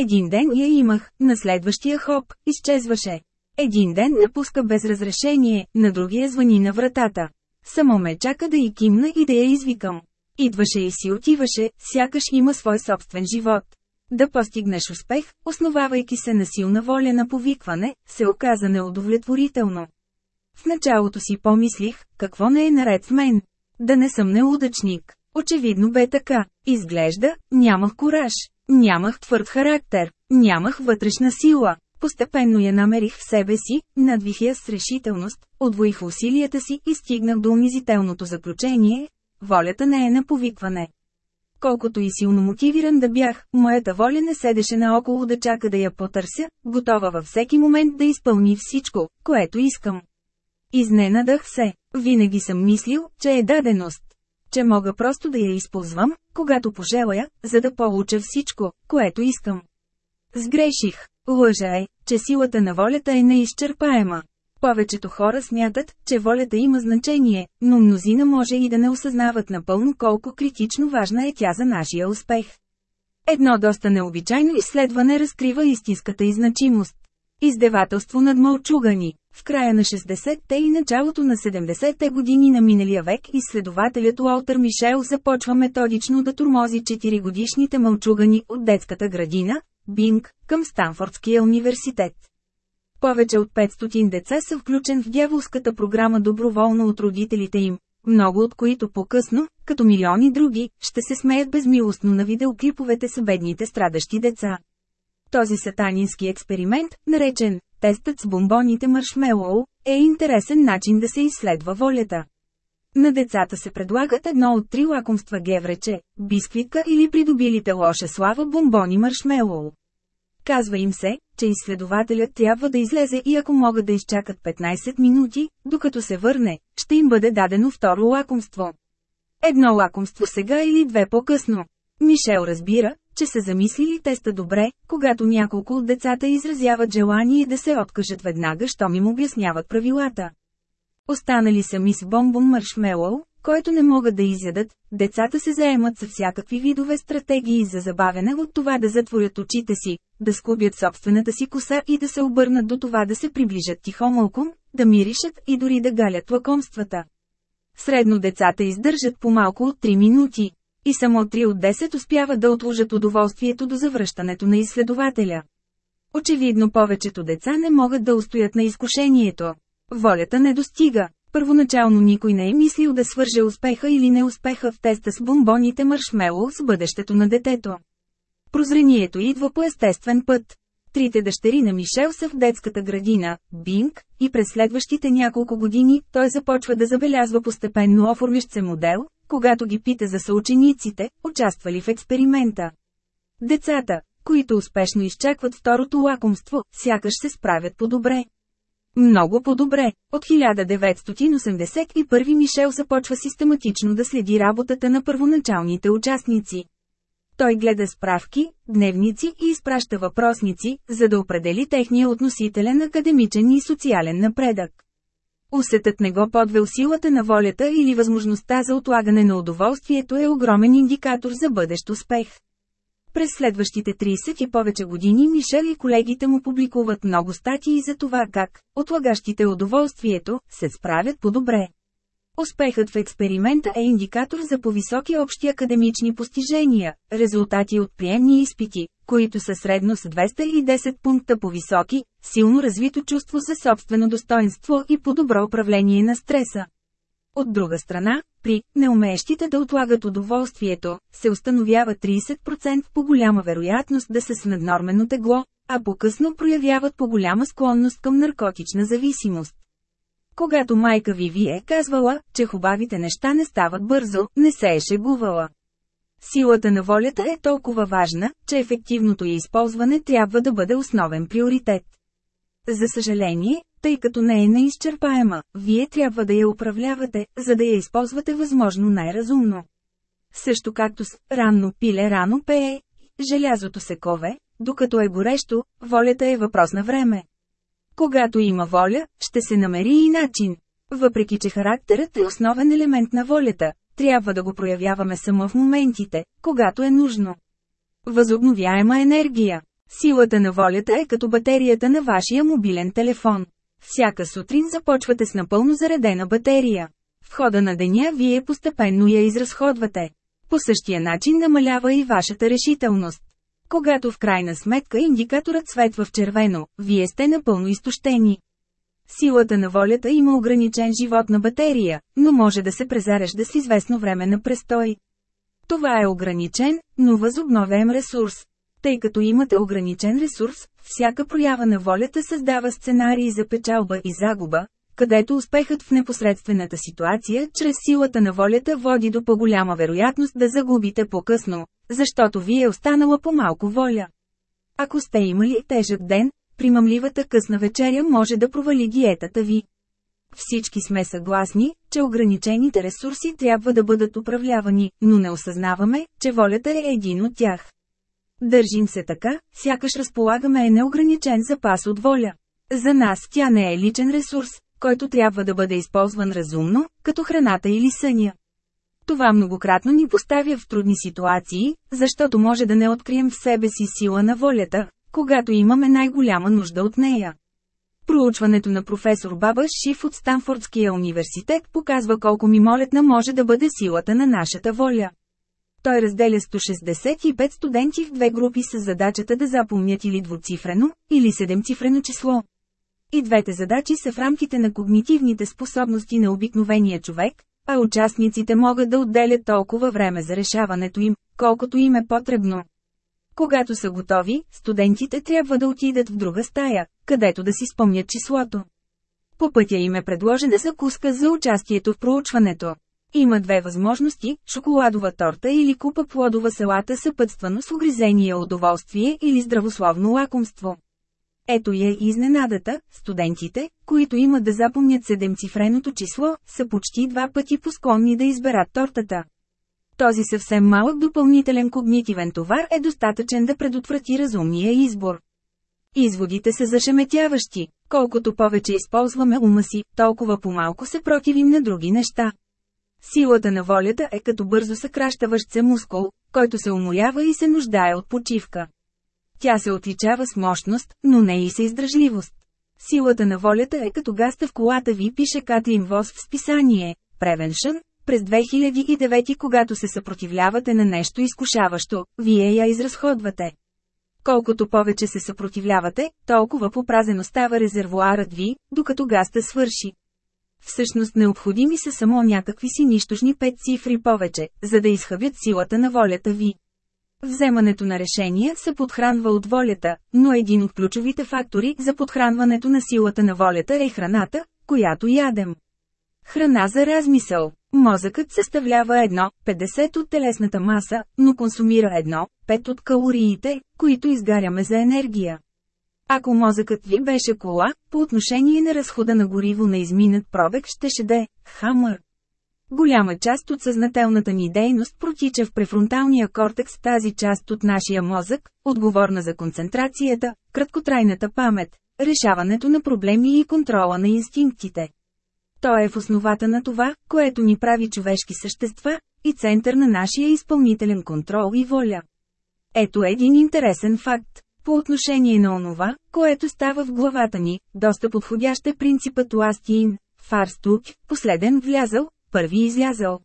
Един ден я имах, на следващия хоп, изчезваше. Един ден напуска без разрешение, на другия звъни на вратата. Само ме чака да и кимна и да я извикам. Идваше и си отиваше, сякаш има свой собствен живот. Да постигнеш успех, основавайки се на силна воля на повикване, се оказа неудовлетворително. В началото си помислих, какво не е наред в мен. Да не съм неудачник. Очевидно бе така. Изглежда, нямах кураж. Нямах твърд характер. Нямах вътрешна сила. Постепенно я намерих в себе си, надвих я с решителност, отвоих усилията си и стигнах до унизителното заключение – волята не е на повикване. Колкото и силно мотивиран да бях, моята воля не седеше наоколо да чака да я потърся, готова във всеки момент да изпълни всичко, което искам. Изненадах се. Винаги съм мислил, че е даденост. Че мога просто да я използвам, когато пожелая, за да получа всичко, което искам. Сгреших. Лъжа е, че силата на волята е неизчерпаема. Повечето хора смятат, че волята има значение, но мнозина може и да не осъзнават напълно колко критично важна е тя за нашия успех. Едно доста необичайно изследване разкрива истинската и значимост. Издевателство над мълчугани. В края на 60-те и началото на 70-те години на миналия век изследователят Уолтер Мишел започва методично да турмози 4-годишните мълчугани от детската градина, Бинг, към Станфордския университет. Повече от 500 деца са включен в дяволската програма доброволно от родителите им, много от които по-късно, като милиони други, ще се смеят безмилостно на видеоклиповете с бедните страдащи деца. Този сатанински експеримент, наречен «тестът с бомбоните маршмелоу», е интересен начин да се изследва волята. На децата се предлагат едно от три лакомства геврече, бисквитка или придобилите лоша слава бомбони маршмелоу. Казва им се, че изследователят трябва да излезе и ако могат да изчакат 15 минути, докато се върне, ще им бъде дадено второ лакомство. Едно лакомство сега или две по-късно. Мишел разбира, че са замислили теста добре, когато няколко от децата изразяват желание да се откажат веднага, щом им обясняват правилата. Останали сами с бомбон маршмелоу, който не могат да изядат, децата се заемат с всякакви видове стратегии за забавяне от това да затворят очите си, да скубят собствената си коса и да се обърнат до това да се приближат тихомълком, да миришат и дори да галят лакомствата. Средно децата издържат по малко от 3 минути. И само 3 от 10 успяват да отложат удоволствието до завръщането на изследователя. Очевидно повечето деца не могат да устоят на изкушението. Волята не достига. Първоначално никой не е мислил да свърже успеха или неуспеха в теста с бомбоните маршмело с бъдещето на детето. Прозрението идва по естествен път. Трите дъщери на Мишел са в детската градина, Бинг, и през следващите няколко години той започва да забелязва постепенно оформящ се модел, когато ги пита за съучениците, участвали в експеримента. Децата, които успешно изчакват второто лакомство, сякаш се справят по-добре. Много по-добре. От 1981 Мишел започва систематично да следи работата на първоначалните участници. Той гледа справки, дневници и изпраща въпросници, за да определи техния относителен академичен и социален напредък. Усетът не го подвел силата на волята или възможността за отлагане на удоволствието е огромен индикатор за бъдещ успех. През следващите 30 и повече години Мишел и колегите му публикуват много статии за това как, отлагащите удоволствието, се справят по-добре. Успехът в експеримента е индикатор за по-високи общи академични постижения, резултати от приемни изпити, които са средно с 210 пункта по-високи, силно развито чувство за собствено достоинство и по-добро управление на стреса. От друга страна, при неумещите да отлагат удоволствието, се установява 30% по-голяма вероятност да са с наднормено тегло, а по-късно проявяват по-голяма склонност към наркотична зависимост. Когато майка ви ви е казвала, че хубавите неща не стават бързо, не се е шегувала. Силата на волята е толкова важна, че ефективното й използване трябва да бъде основен приоритет. За съжаление, тъй като не е неизчерпаема, вие трябва да я управлявате, за да я използвате възможно най-разумно. Също както с «ранно пиле, рано пее», желязото се кове, докато е горещо, волята е въпрос на време. Когато има воля, ще се намери и начин. Въпреки че характерът е основен елемент на волята, трябва да го проявяваме само в моментите, когато е нужно. Възобновяема енергия. Силата на волята е като батерията на вашия мобилен телефон. Всяка сутрин започвате с напълно заредена батерия. В хода на деня вие постепенно я изразходвате. По същия начин намалява и вашата решителност. Когато в крайна сметка индикаторът светва в червено, вие сте напълно изтощени. Силата на волята има ограничен живот на батерия, но може да се презарежда с известно време на престой. Това е ограничен, но възобновяем ресурс. Тъй като имате ограничен ресурс, всяка проява на волята създава сценарии за печалба и загуба, където успехът в непосредствената ситуация чрез силата на волята води до по-голяма вероятност да загубите по-късно, защото ви е останала по-малко воля. Ако сте имали тежък ден, примамливата късна вечеря може да провали диетата ви. Всички сме съгласни, че ограничените ресурси трябва да бъдат управлявани, но не осъзнаваме, че волята е един от тях. Държим се така, сякаш разполагаме е неограничен запас от воля. За нас тя не е личен ресурс, който трябва да бъде използван разумно, като храната или съня. Това многократно ни поставя в трудни ситуации, защото може да не открием в себе си сила на волята, когато имаме най-голяма нужда от нея. Проучването на професор Баба Шиф от Станфордския университет показва колко мимолетна може да бъде силата на нашата воля. Той разделя 165 студенти в две групи с задачата да запомнят или двуцифрено, или седемцифрено число. И двете задачи са в рамките на когнитивните способности на обикновения човек, а участниците могат да отделят толкова време за решаването им, колкото им е потребно. Когато са готови, студентите трябва да отидат в друга стая, където да си спомнят числото. По пътя им е предложена закуска за участието в проучването. Има две възможности – шоколадова торта или купа плодова салата съпътствано с огризение удоволствие или здравословно лакомство. Ето я изненадата, студентите, които имат да запомнят седемцифреното число, са почти два пъти посклонни да изберат тортата. Този съвсем малък допълнителен когнитивен товар е достатъчен да предотврати разумния избор. Изводите са зашеметяващи. Колкото повече използваме ума си, толкова по-малко се противим на други неща. Силата на волята е като бързо съкращаващ се мускул, който се уморява и се нуждае от почивка. Тя се отличава с мощност, но не и с издръжливост. Силата на волята е като гаста в колата ви пише Катрин Вос в списание Prevention, през 2009 когато се съпротивлявате на нещо изкушаващо, вие я изразходвате. Колкото повече се съпротивлявате, толкова попразен остава резервуарът ви, докато гаста свърши. Всъщност необходими са само някакви си нищожни пет цифри повече, за да изхъбят силата на волята ви. Вземането на решения се подхранва от волята, но един от ключовите фактори за подхранването на силата на волята е храната, която ядем. Храна за размисъл. Мозъкът съставлява едно, 50 от телесната маса, но консумира едно, 5 от калориите, които изгаряме за енергия. Ако мозъкът ви беше кола, по отношение на разхода на гориво на изминат пробег щеше да е хамър. Голяма част от съзнателната ни дейност протича в префронталния кортекс тази част от нашия мозък, отговорна за концентрацията, краткотрайната памет, решаването на проблеми и контрола на инстинктите. Той е в основата на това, което ни прави човешки същества, и център на нашия изпълнителен контрол и воля. Ето един интересен факт. По отношение на онова, което става в главата ни, доста подходящ е принципът Ластин, Фарстук, последен влязъл, първи излязъл.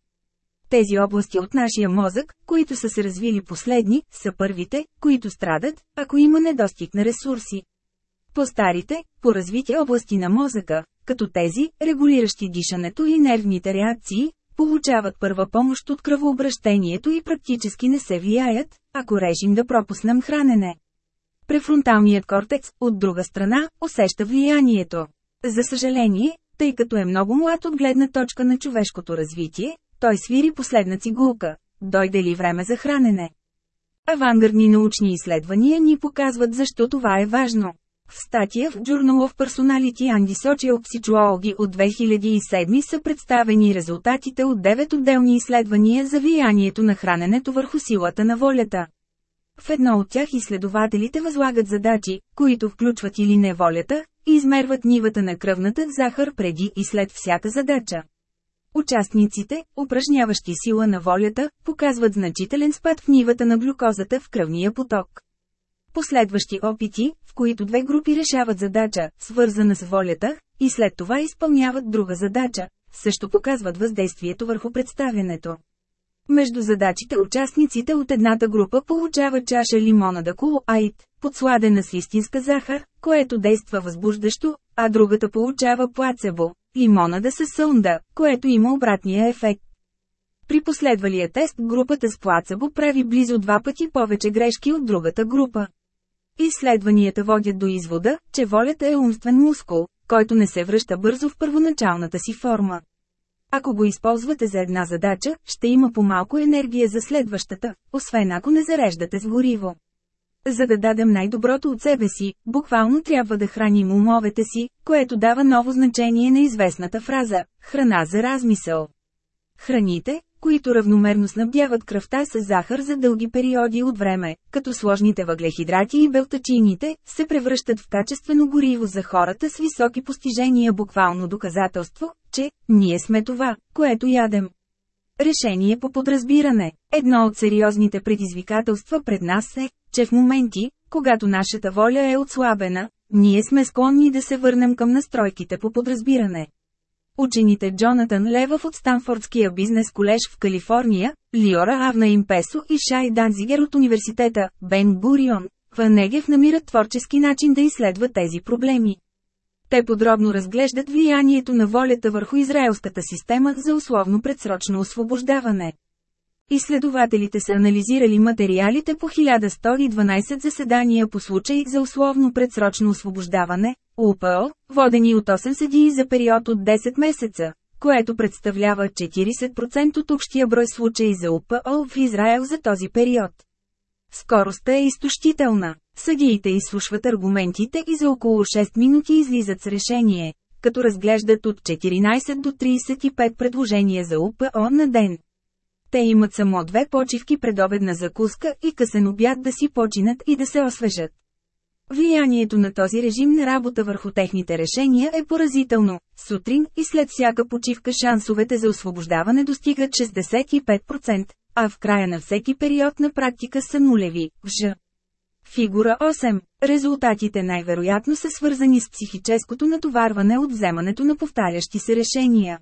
Тези области от нашия мозък, които са се развили последни, са първите, които страдат, ако има недостиг на ресурси. По старите, по развити области на мозъка, като тези, регулиращи дишането и нервните реакции, получават първа помощ от кръвообращението и практически не се влияят, ако решим да пропуснем хранене. Префронталният кортекс, от друга страна, усеща влиянието. За съжаление, Тъй като е много млад от гледна точка на човешкото развитие, той свири последна цигулка. Дойде ли време за хранене? Авангардни научни изследвания ни показват защо това е важно. В статия в Journal of Personality and Social Psychology от 2007 са представени резултатите от 9 отделни изследвания за влиянието на храненето върху силата на волята. В едно от тях изследователите възлагат задачи, които включват или не волята, и измерват нивата на кръвната захар преди и след всяка задача. Участниците, упражняващи сила на волята, показват значителен спад в нивата на глюкозата в кръвния поток. Последващи опити, в които две групи решават задача, свързана с волята, и след това изпълняват друга задача, също показват въздействието върху представянето. Между задачите участниците от едната група получават чаша лимонада колоаид, подсладена с истинска захар, което действа възбуждащо, а другата получава плацебо, лимонада с сълнда, което има обратния ефект. При последвалия тест групата с плацебо прави близо два пъти повече грешки от другата група. Изследванията водят до извода, че волята е умствен мускул, който не се връща бързо в първоначалната си форма. Ако го използвате за една задача, ще има по-малко енергия за следващата, освен ако не зареждате с гориво. За да дадем най-доброто от себе си, буквално трябва да храним умовете си, което дава ново значение на известната фраза – храна за размисъл. Храните, които равномерно снабдяват кръвта с захар за дълги периоди от време, като сложните въглехидрати и белтачините, се превръщат в качествено гориво за хората с високи постижения буквално доказателство, че «ние сме това, което ядем». Решение по подразбиране Едно от сериозните предизвикателства пред нас е, че в моменти, когато нашата воля е отслабена, ние сме склонни да се върнем към настройките по подразбиране. Учените Джонатан Левъв от Станфордския бизнес колеж в Калифорния, Лиора Авна Импесо и Шай Данзигер от университета Бен Бурион, в Негев намират творчески начин да изследват тези проблеми. Те подробно разглеждат влиянието на волята върху израелската система за условно предсрочно освобождаване. Изследователите са анализирали материалите по 1112 заседания по случай за условно предсрочно освобождаване, УПО, водени от 8 съдии за период от 10 месеца, което представлява 40% от общия брой случаи за УПО в Израел за този период. Скоростта е изтощителна. Съдиите изслушват аргументите и за около 6 минути излизат с решение, като разглеждат от 14 до 35 предложения за УПО на ден. Те имат само две почивки предобедна закуска и късен обяд да си починат и да се освежат. Влиянието на този режим на работа върху техните решения е поразително. Сутрин и след всяка почивка шансовете за освобождаване достигат 65%, а в края на всеки период на практика са нулеви. Ж. Фигура 8. Резултатите най-вероятно са свързани с психическото натоварване от вземането на повтарящи се решения.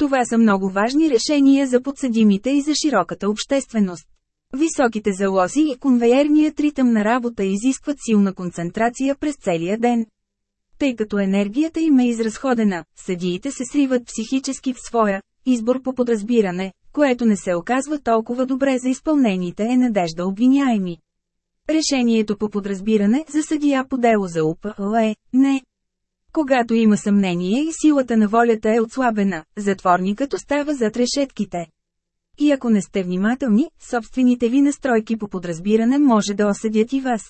Това са много важни решения за подсъдимите и за широката общественост. Високите залози и конвейерният ритъм на работа изискват силна концентрация през целия ден. Тъй като енергията им е изразходена, съдиите се сриват психически в своя избор по подразбиране, което не се оказва толкова добре за изпълнените е надежда обвиняеми. Решението по подразбиране за съдия по дело за УПЛ е не. Когато има съмнение и силата на волята е отслабена, затворникът остава зад решетките. И ако не сте внимателни, собствените ви настройки по подразбиране може да осъдят и вас.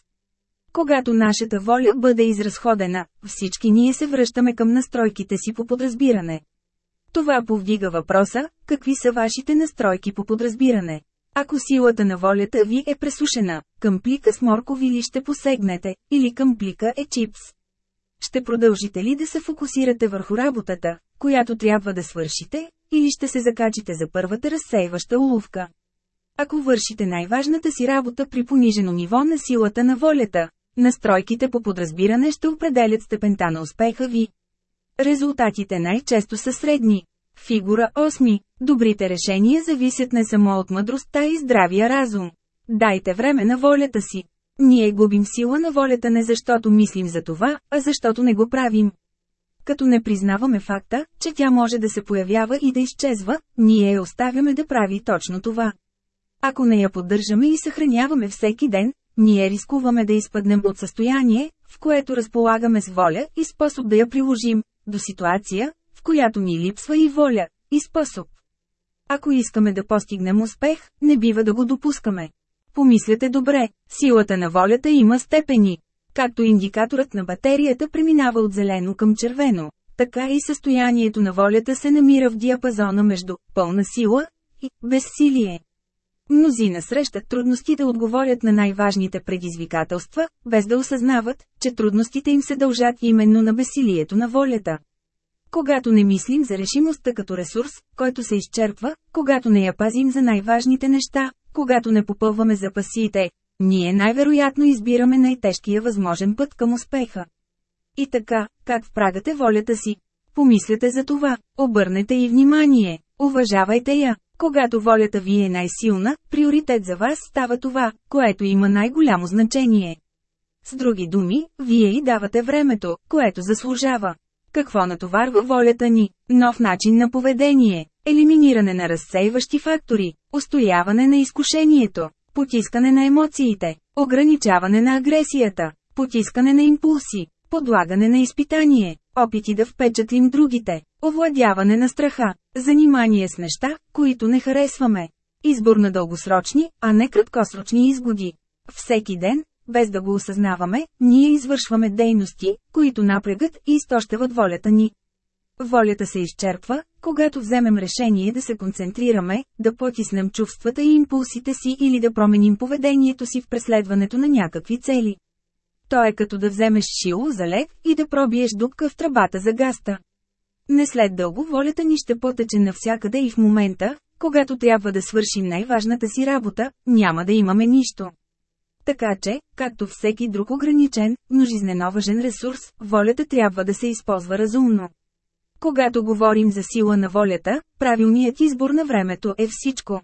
Когато нашата воля бъде изразходена, всички ние се връщаме към настройките си по подразбиране. Това повдига въпроса, какви са вашите настройки по подразбиране. Ако силата на волята ви е пресушена, към плика с моркови ли ще посегнете, или към плика е чипс. Ще продължите ли да се фокусирате върху работата, която трябва да свършите, или ще се закачите за първата разсейваща уловка? Ако вършите най-важната си работа при понижено ниво на силата на волята, настройките по подразбиране ще определят степента на успеха ви. Резултатите най-често са средни. Фигура 8. Добрите решения зависят не само от мъдростта и здравия разум. Дайте време на волята си. Ние губим сила на волята не защото мислим за това, а защото не го правим. Като не признаваме факта, че тя може да се появява и да изчезва, ние я оставяме да прави точно това. Ако не я поддържаме и съхраняваме всеки ден, ние рискуваме да изпаднем от състояние, в което разполагаме с воля и способ да я приложим, до ситуация, в която ни липсва и воля, и способ. Ако искаме да постигнем успех, не бива да го допускаме. Помислете добре, силата на волята има степени. Както индикаторът на батерията преминава от зелено към червено, така и състоянието на волята се намира в диапазона между пълна сила и безсилие. Мнозина срещат трудности да отговорят на най-важните предизвикателства, без да осъзнават, че трудностите им се дължат именно на безсилието на волята. Когато не мислим за решимостта като ресурс, който се изчерпва, когато не я пазим за най-важните неща, когато не попълваме запасите, ние най-вероятно избираме най-тежкия възможен път към успеха. И така, как впрагате волята си? Помислете за това, обърнете и внимание, уважавайте я. Когато волята ви е най-силна, приоритет за вас става това, което има най-голямо значение. С други думи, вие и давате времето, което заслужава. Какво натоварва волята ни? Нов начин на поведение, елиминиране на разсейващи фактори, устояване на изкушението, потискане на емоциите, ограничаване на агресията, потискане на импулси, подлагане на изпитание, опити да впечатлим другите, овладяване на страха, занимание с неща, които не харесваме, избор на дългосрочни, а не краткосрочни изгоди. Всеки ден, без да го осъзнаваме, ние извършваме дейности, които напрягат и изтощават волята ни. Волята се изчерпва, когато вземем решение да се концентрираме, да потиснем чувствата и импулсите си или да променим поведението си в преследването на някакви цели. То е като да вземеш шило за лед и да пробиеш дупка в тръбата за гаста. Не след дълго волята ни ще потече навсякъде и в момента, когато трябва да свършим най-важната си работа, няма да имаме нищо. Така че, както всеки друг ограничен, но жизнено важен ресурс, волята трябва да се използва разумно. Когато говорим за сила на волята, правилният избор на времето е всичко.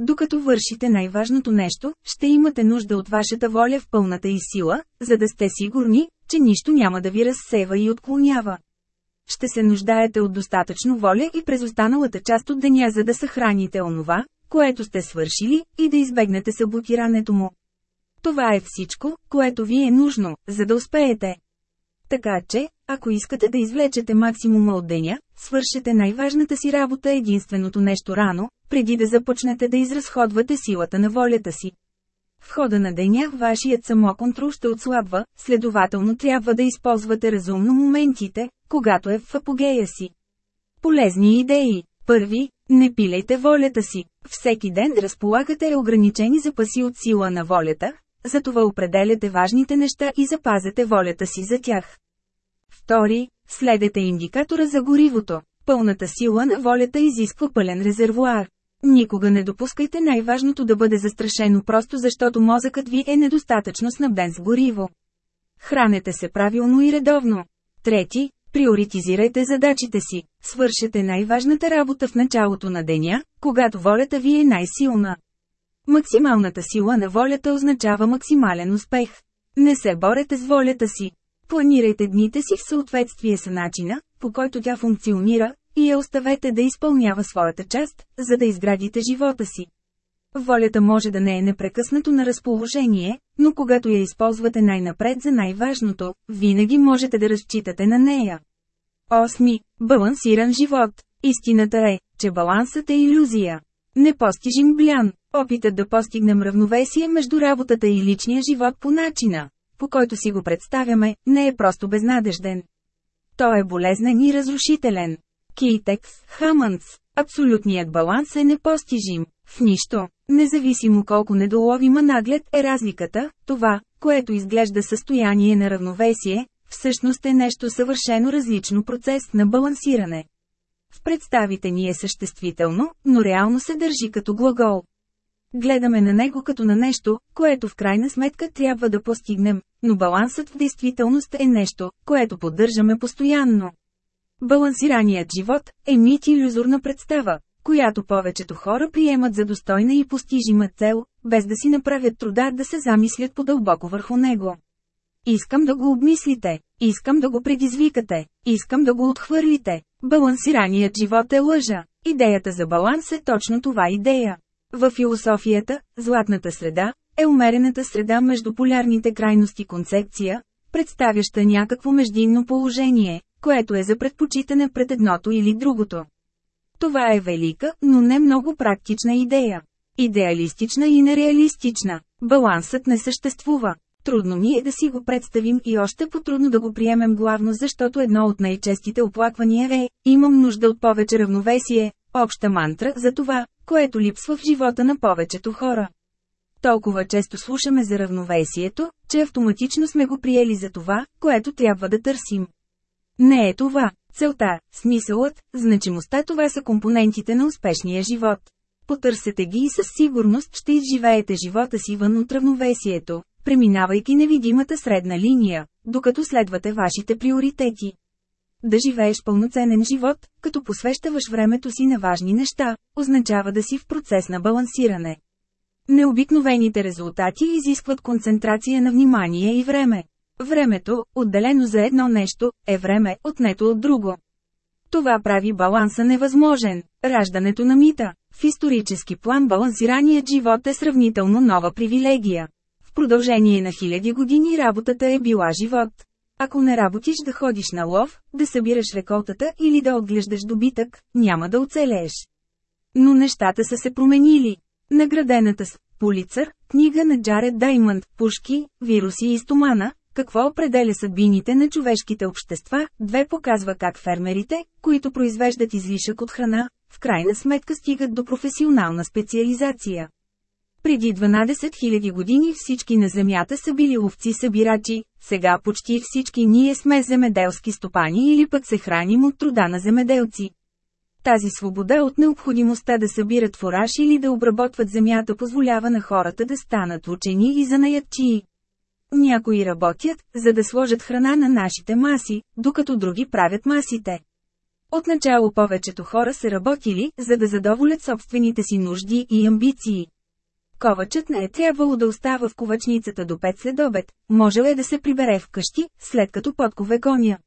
Докато вършите най-важното нещо, ще имате нужда от вашата воля в пълната и сила, за да сте сигурни, че нищо няма да ви разсева и отклонява. Ще се нуждаете от достатъчно воля и през останалата част от деня за да съхраните онова, което сте свършили, и да избегнете саботирането му. Това е всичко, което ви е нужно, за да успеете. Така че, ако искате да извлечете максимума от деня, свършете най-важната си работа единственото нещо рано, преди да започнете да изразходвате силата на волята си. В хода на деня вашият самоконтрол ще отслабва, следователно трябва да използвате разумно моментите, когато е в апогея си. Полезни идеи. Първи, не пилейте волята си. Всеки ден разполагате ограничени запаси от сила на волята, затова определяте важните неща и запазете волята си за тях. Втори, следете индикатора за горивото. Пълната сила на волята изисква пълен резервуар. Никога не допускайте най-важното да бъде застрашено просто защото мозъкът ви е недостатъчно снабден с гориво. Хранете се правилно и редовно. Трети, приоритизирайте задачите си. Свършете най-важната работа в началото на деня, когато волята ви е най-силна. Максималната сила на волята означава максимален успех. Не се борете с волята си. Планирайте дните си в съответствие с начина, по който тя функционира, и я оставете да изпълнява своята част, за да изградите живота си. Волята може да не е непрекъснато на разположение, но когато я използвате най-напред за най-важното, винаги можете да разчитате на нея. Осми. Балансиран живот. Истината е, че балансът е иллюзия. Не постижим блян. Опитът да постигнем равновесие между работата и личния живот по начина, по който си го представяме, не е просто безнадежден. Той е болезнен и разрушителен. Кейтекс, Хамънс, абсолютният баланс е непостижим. В нищо, независимо колко недоловима наглед е разликата, това, което изглежда състояние на равновесие, всъщност е нещо съвършено различно процес на балансиране. В представите ни е съществително, но реално се държи като глагол. Гледаме на него като на нещо, което в крайна сметка трябва да постигнем, но балансът в действителност е нещо, което поддържаме постоянно. Балансираният живот е мит иллюзорна представа, която повечето хора приемат за достойна и постижима цел, без да си направят труда да се замислят по-дълбоко върху него. Искам да го обмислите, искам да го предизвикате, искам да го отхвърлите. Балансираният живот е лъжа. Идеята за баланс е точно това идея. В философията, златната среда, е умерената среда между полярните крайности концепция, представяща някакво междинно положение, което е за предпочитане пред едното или другото. Това е велика, но не много практична идея. Идеалистична и нереалистична. Балансът не съществува. Трудно ми е да си го представим и още по-трудно да го приемем главно защото едно от най-честите оплаквания е «Имам нужда от повече равновесие», обща мантра за това, което липсва в живота на повечето хора. Толкова често слушаме за равновесието, че автоматично сме го приели за това, което трябва да търсим. Не е това. Целта, смисълът, значимостта това са компонентите на успешния живот. Потърсете ги и със сигурност ще изживеете живота си вън от равновесието, преминавайки невидимата средна линия, докато следвате вашите приоритети. Да живееш пълноценен живот, като посвещаваш времето си на важни неща, означава да си в процес на балансиране. Необикновените резултати изискват концентрация на внимание и време. Времето, отделено за едно нещо, е време, отнето от друго. Това прави баланса невъзможен. Раждането на мита. В исторически план балансираният живот е сравнително нова привилегия. В продължение на хиляди години работата е била живот. Ако не работиш да ходиш на лов, да събираш реколтата или да отглеждаш добитък, няма да оцелееш. Но нещата са се променили. Наградената с Пулицър, книга на Джаред Даймънд, Пушки, вируси и стомана, какво определя съдбините на човешките общества, две показва как фермерите, които произвеждат излишък от храна, в крайна сметка стигат до професионална специализация. Преди 12 000 години всички на Земята са били ловци-събирачи, сега почти всички ние сме земеделски стопани или пък се храним от труда на земеделци. Тази свобода от необходимостта да събират фураж или да обработват земята позволява на хората да станат учени и занаятчии. Някои работят, за да сложат храна на нашите маси, докато други правят масите. Отначало повечето хора са работили, за да задоволят собствените си нужди и амбиции. Ковачът не е трябвало да остава в ковачницата до 5 следобед, можел е да се прибере вкъщи, след като подкове коня.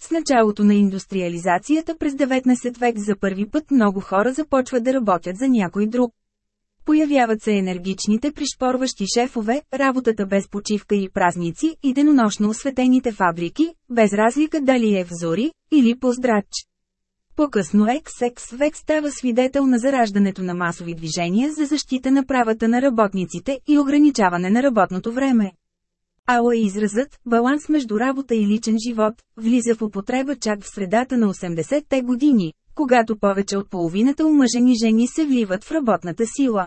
С началото на индустриализацията през 19 век за първи път много хора започват да работят за някой друг. Появяват се енергичните пришпорващи шефове, работата без почивка и празници и денонощно осветените фабрики, без разлика дали е в зори или поздрач. По-късно XX век става свидетел на зараждането на масови движения за защита на правата на работниците и ограничаване на работното време. Ала изразът «баланс между работа и личен живот» влиза в употреба чак в средата на 80-те години, когато повече от половината омъжени жени се вливат в работната сила.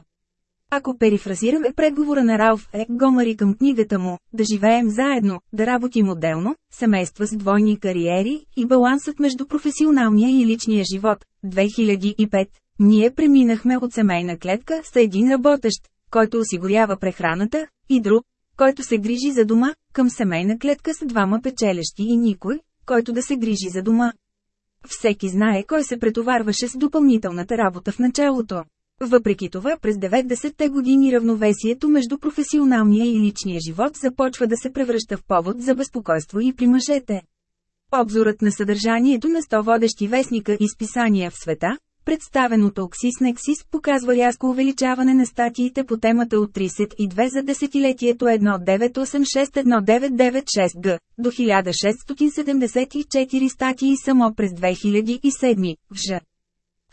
Ако перифразираме преговора на Ралф Ек Гомари към книгата му «Да живеем заедно, да работим отделно», семейства с двойни кариери и балансът между професионалния и личния живот, 2005, ние преминахме от семейна клетка с един работещ, който осигурява прехраната, и друг, който се грижи за дома, към семейна клетка с двама печелещи и никой, който да се грижи за дома. Всеки знае кой се претоварваше с допълнителната работа в началото. Въпреки това през 90-те години равновесието между професионалния и личния живот започва да се превръща в повод за безпокойство и при мъжете. Обзорът на съдържанието на 100 водещи вестника и списания в света, представен от Оксис Нексис, показва рязко увеличаване на статиите по темата от 32 за десетилетието 1986-1996 г. до 1674 статии само през 2007 в Ж.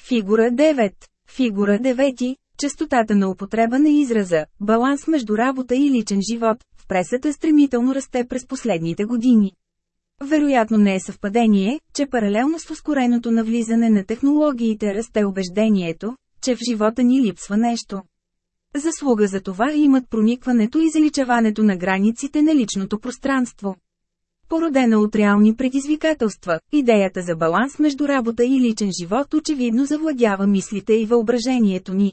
Фигура 9 Фигура 9. Частотата на употреба на израза «баланс между работа и личен живот» в пресата стремително расте през последните години. Вероятно не е съвпадение, че паралелно с ускореното навлизане на технологиите расте убеждението, че в живота ни липсва нещо. Заслуга за това имат проникването и заличаването на границите на личното пространство. Породена от реални предизвикателства, идеята за баланс между работа и личен живот очевидно завладява мислите и въображението ни.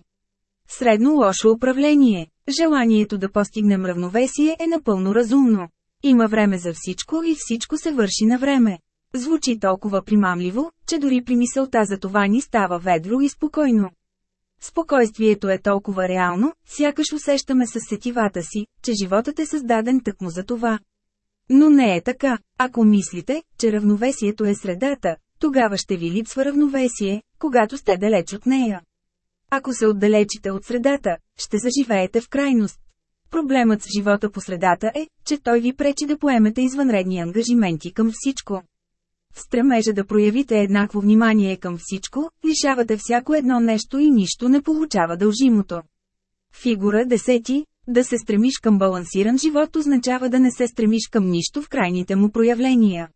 Средно лошо управление. Желанието да постигнем равновесие е напълно разумно. Има време за всичко и всичко се върши на време. Звучи толкова примамливо, че дори при мисълта за това ни става ведро и спокойно. Спокойствието е толкова реално, сякаш усещаме със сетивата си, че животът е създаден тъкмо за това. Но не е така. Ако мислите, че равновесието е средата, тогава ще ви липсва равновесие, когато сте далеч от нея. Ако се отдалечите от средата, ще заживеете в крайност. Проблемът с живота по средата е, че той ви пречи да поемете извънредни ангажименти към всичко. В стремежа да проявите еднакво внимание към всичко, лишавате всяко едно нещо и нищо не получава дължимото. Фигура 10. Да се стремиш към балансиран живот означава да не се стремиш към нищо в крайните му проявления.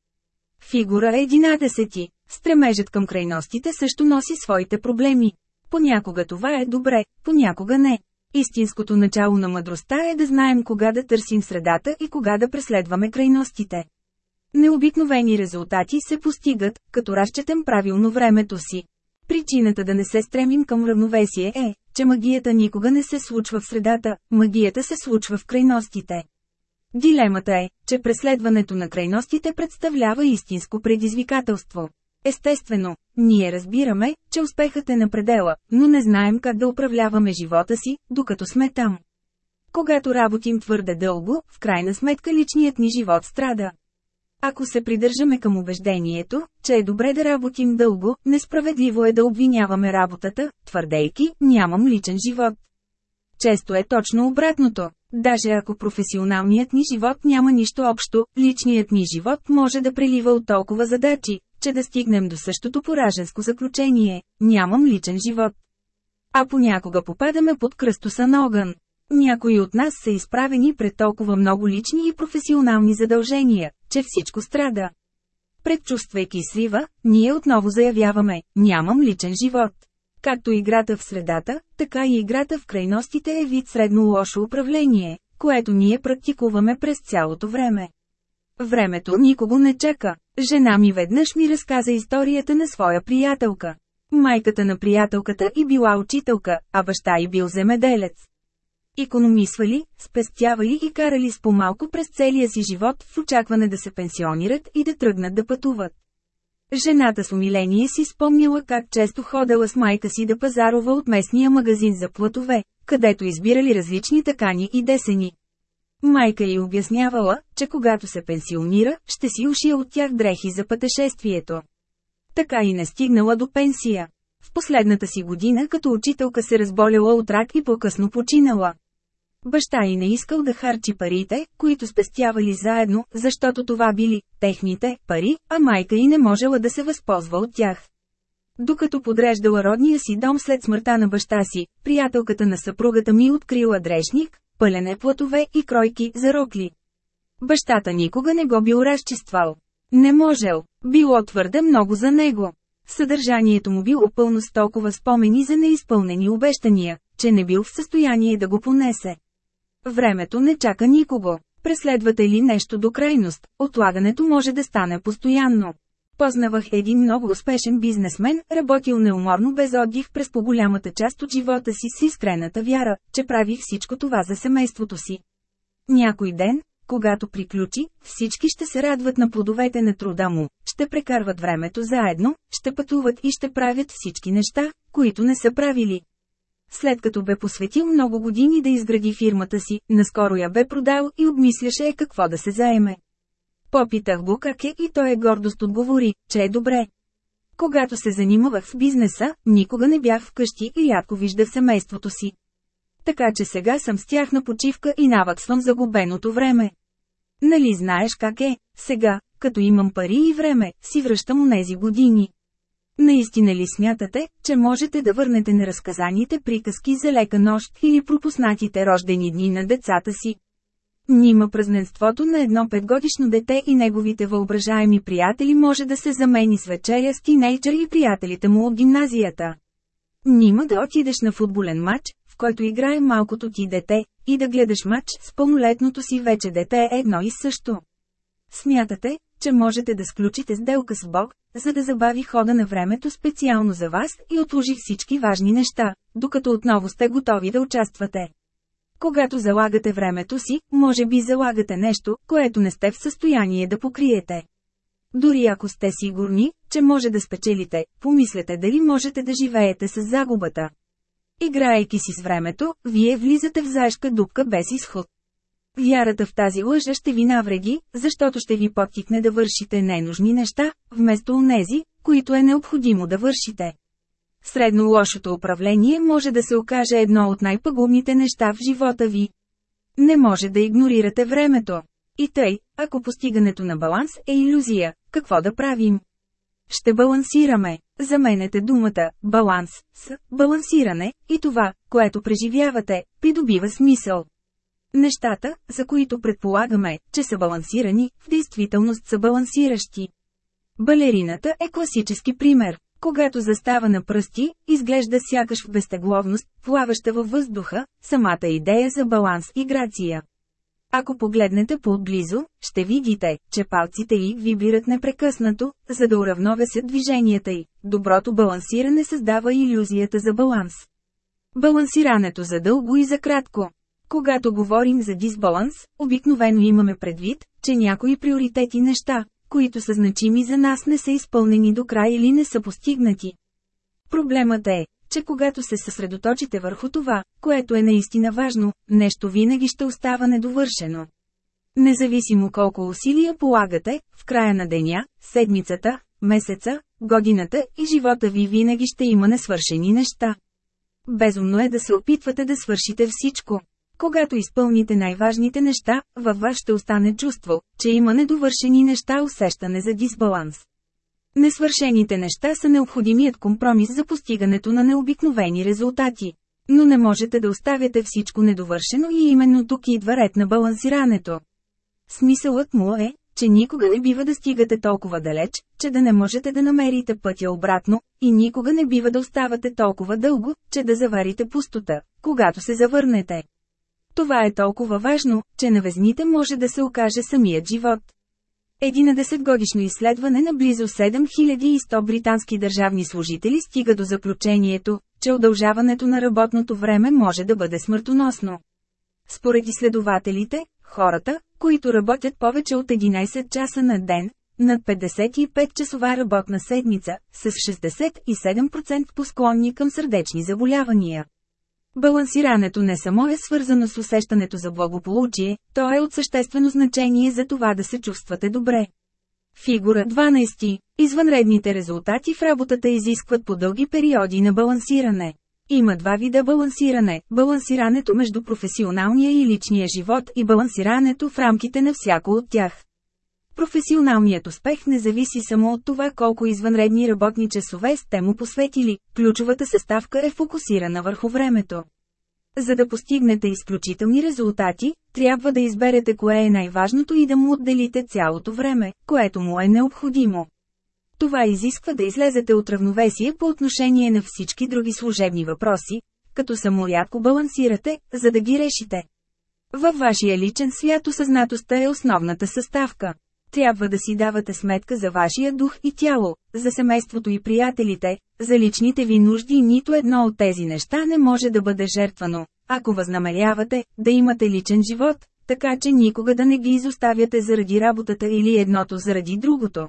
Фигура 11. Стремежът към крайностите също носи своите проблеми. Понякога това е добре, понякога не. Истинското начало на мъдростта е да знаем кога да търсим средата и кога да преследваме крайностите. Необикновени резултати се постигат, като разчетем правилно времето си. Причината да не се стремим към равновесие е, че магията никога не се случва в средата, магията се случва в крайностите. Дилемата е, че преследването на крайностите представлява истинско предизвикателство. Естествено, ние разбираме, че успехът е на предела, но не знаем как да управляваме живота си, докато сме там. Когато работим твърде дълго, в крайна сметка личният ни живот страда. Ако се придържаме към убеждението, че е добре да работим дълго, несправедливо е да обвиняваме работата, твърдейки, нямам личен живот. Често е точно обратното. Даже ако професионалният ни живот няма нищо общо, личният ни живот може да прелива от толкова задачи, че да стигнем до същото пораженско заключение – нямам личен живот. А понякога попадаме под кръстоса на огън. Някои от нас са изправени пред толкова много лични и професионални задължения, че всичко страда. Предчувствайки свива, ние отново заявяваме – нямам личен живот. Както играта в средата, така и играта в крайностите е вид средно лошо управление, което ние практикуваме през цялото време. Времето никого не чака. Жена ми веднъж ми разказа историята на своя приятелка. Майката на приятелката и била учителка, а баща й бил земеделец. Икономисвали, спестявали и карали с по-малко през целия си живот в очакване да се пенсионират и да тръгнат да пътуват. Жената с умиление си спомнила как често ходела с майка си да пазарова от местния магазин за платове, където избирали различни такани и десени. Майка й обяснявала, че когато се пенсионира, ще си ушия от тях дрехи за пътешествието. Така и не стигнала до пенсия. В последната си година като учителка се разболяла от рак и по-късно починала. Баща й не искал да харчи парите, които спестявали заедно, защото това били техните пари, а майка й не можела да се възползва от тях. Докато подреждала родния си дом след смъртта на баща си, приятелката на съпругата ми открила дрешник, пълене платове и кройки за рокли. Бащата никога не го бил разчиствал. Не можел, било твърде много за него. Съдържанието му било пълно с толкова спомени за неизпълнени обещания, че не бил в състояние да го понесе. Времето не чака никого. Преследвате ли нещо до крайност, отлагането може да стане постоянно. Познавах един много успешен бизнесмен, работил неуморно без отдих през по-голямата част от живота си с искрената вяра, че прави всичко това за семейството си. Някой ден, когато приключи, всички ще се радват на плодовете на труда му, ще прекарват времето заедно, ще пътуват и ще правят всички неща, които не са правили. След като бе посветил много години да изгради фирмата си, наскоро я бе продал и обмисляше какво да се заеме. Попитах го как е и той е гордост отговори, че е добре. Когато се занимавах с бизнеса, никога не бях вкъщи и рядко виждах семейството си. Така че сега съм с тях на почивка и наваксвам загубеното време. Нали знаеш как е, сега, като имам пари и време, си връщам нези години. Наистина ли смятате, че можете да върнете неразказаните приказки за лека нощ или пропуснатите рождени дни на децата си? Нима празненството на едно петгодишно дете и неговите въображаеми приятели може да се замени с вечеря с тинейджър и приятелите му от гимназията. Нима да отидеш на футболен матч, в който играе малкото ти дете, и да гледаш матч с пълнолетното си вече дете е едно и също. Смятате, че можете да сключите сделка с Бог, за да забави хода на времето специално за вас и отложи всички важни неща, докато отново сте готови да участвате. Когато залагате времето си, може би залагате нещо, което не сте в състояние да покриете. Дори ако сте сигурни, че може да спечелите, помислете дали можете да живеете с загубата. Играейки си с времето, вие влизате в заешка дупка без изход. Вярата в тази лъжа ще ви навреди, защото ще ви подтикне да вършите ненужни неща, вместо онези, които е необходимо да вършите. Средно лошото управление може да се окаже едно от най-пагубните неща в живота ви. Не може да игнорирате времето. И тъй, ако постигането на баланс е иллюзия, какво да правим? Ще балансираме. Заменете думата «баланс» с «балансиране» и това, което преживявате, придобива смисъл. Нещата, за които предполагаме, че са балансирани, в действителност са балансиращи. Балерината е класически пример. Когато застава на пръсти, изглежда сякаш в безтегловност, плаваща във въздуха, самата идея за баланс и грация. Ако погледнете по-отблизо, ще видите, че палците й вибират непрекъснато, за да уравновесят движенията й. Доброто балансиране създава иллюзията за баланс. Балансирането за дълго и за кратко. Когато говорим за дисбаланс, обикновено имаме предвид, че някои приоритети неща, които са значими за нас не са изпълнени до край или не са постигнати. Проблемът е, че когато се съсредоточите върху това, което е наистина важно, нещо винаги ще остава недовършено. Независимо колко усилия полагате, в края на деня, седмицата, месеца, годината и живота ви винаги ще има несвършени неща. Безумно е да се опитвате да свършите всичко. Когато изпълните най-важните неща, във вас ще остане чувство, че има недовършени неща усещане за дисбаланс. Несвършените неща са необходимият компромис за постигането на необикновени резултати. Но не можете да оставяте всичко недовършено и именно тук идва ред на балансирането. Смисълът му е, че никога не бива да стигате толкова далеч, че да не можете да намерите пътя обратно, и никога не бива да оставате толкова дълго, че да заварите пустота, когато се завърнете. Това е толкова важно, че на везните може да се окаже самият живот. Един 10-годишно изследване на близо 7100 британски държавни служители стига до заключението, че удължаването на работното време може да бъде смъртоносно. Според изследователите, хората, които работят повече от 11 часа на ден, над 55-часова работна седмица, с 67% посклонни към сърдечни заболявания. Балансирането не само е свързано с усещането за благополучие, то е от съществено значение за това да се чувствате добре. Фигура 12. Извънредните резултати в работата изискват по дълги периоди на балансиране. Има два вида балансиране – балансирането между професионалния и личния живот и балансирането в рамките на всяко от тях. Професионалният успех не зависи само от това колко извънредни работни часове сте му посветили, ключовата съставка е фокусирана върху времето. За да постигнете изключителни резултати, трябва да изберете кое е най-важното и да му отделите цялото време, което му е необходимо. Това изисква да излезете от равновесие по отношение на всички други служебни въпроси, като само рядко балансирате, за да ги решите. Във вашия личен свят осъзнатостта е основната съставка. Трябва да си давате сметка за вашия дух и тяло, за семейството и приятелите, за личните ви нужди нито едно от тези неща не може да бъде жертвано, ако възнамерявате да имате личен живот, така че никога да не ги изоставяте заради работата или едното заради другото.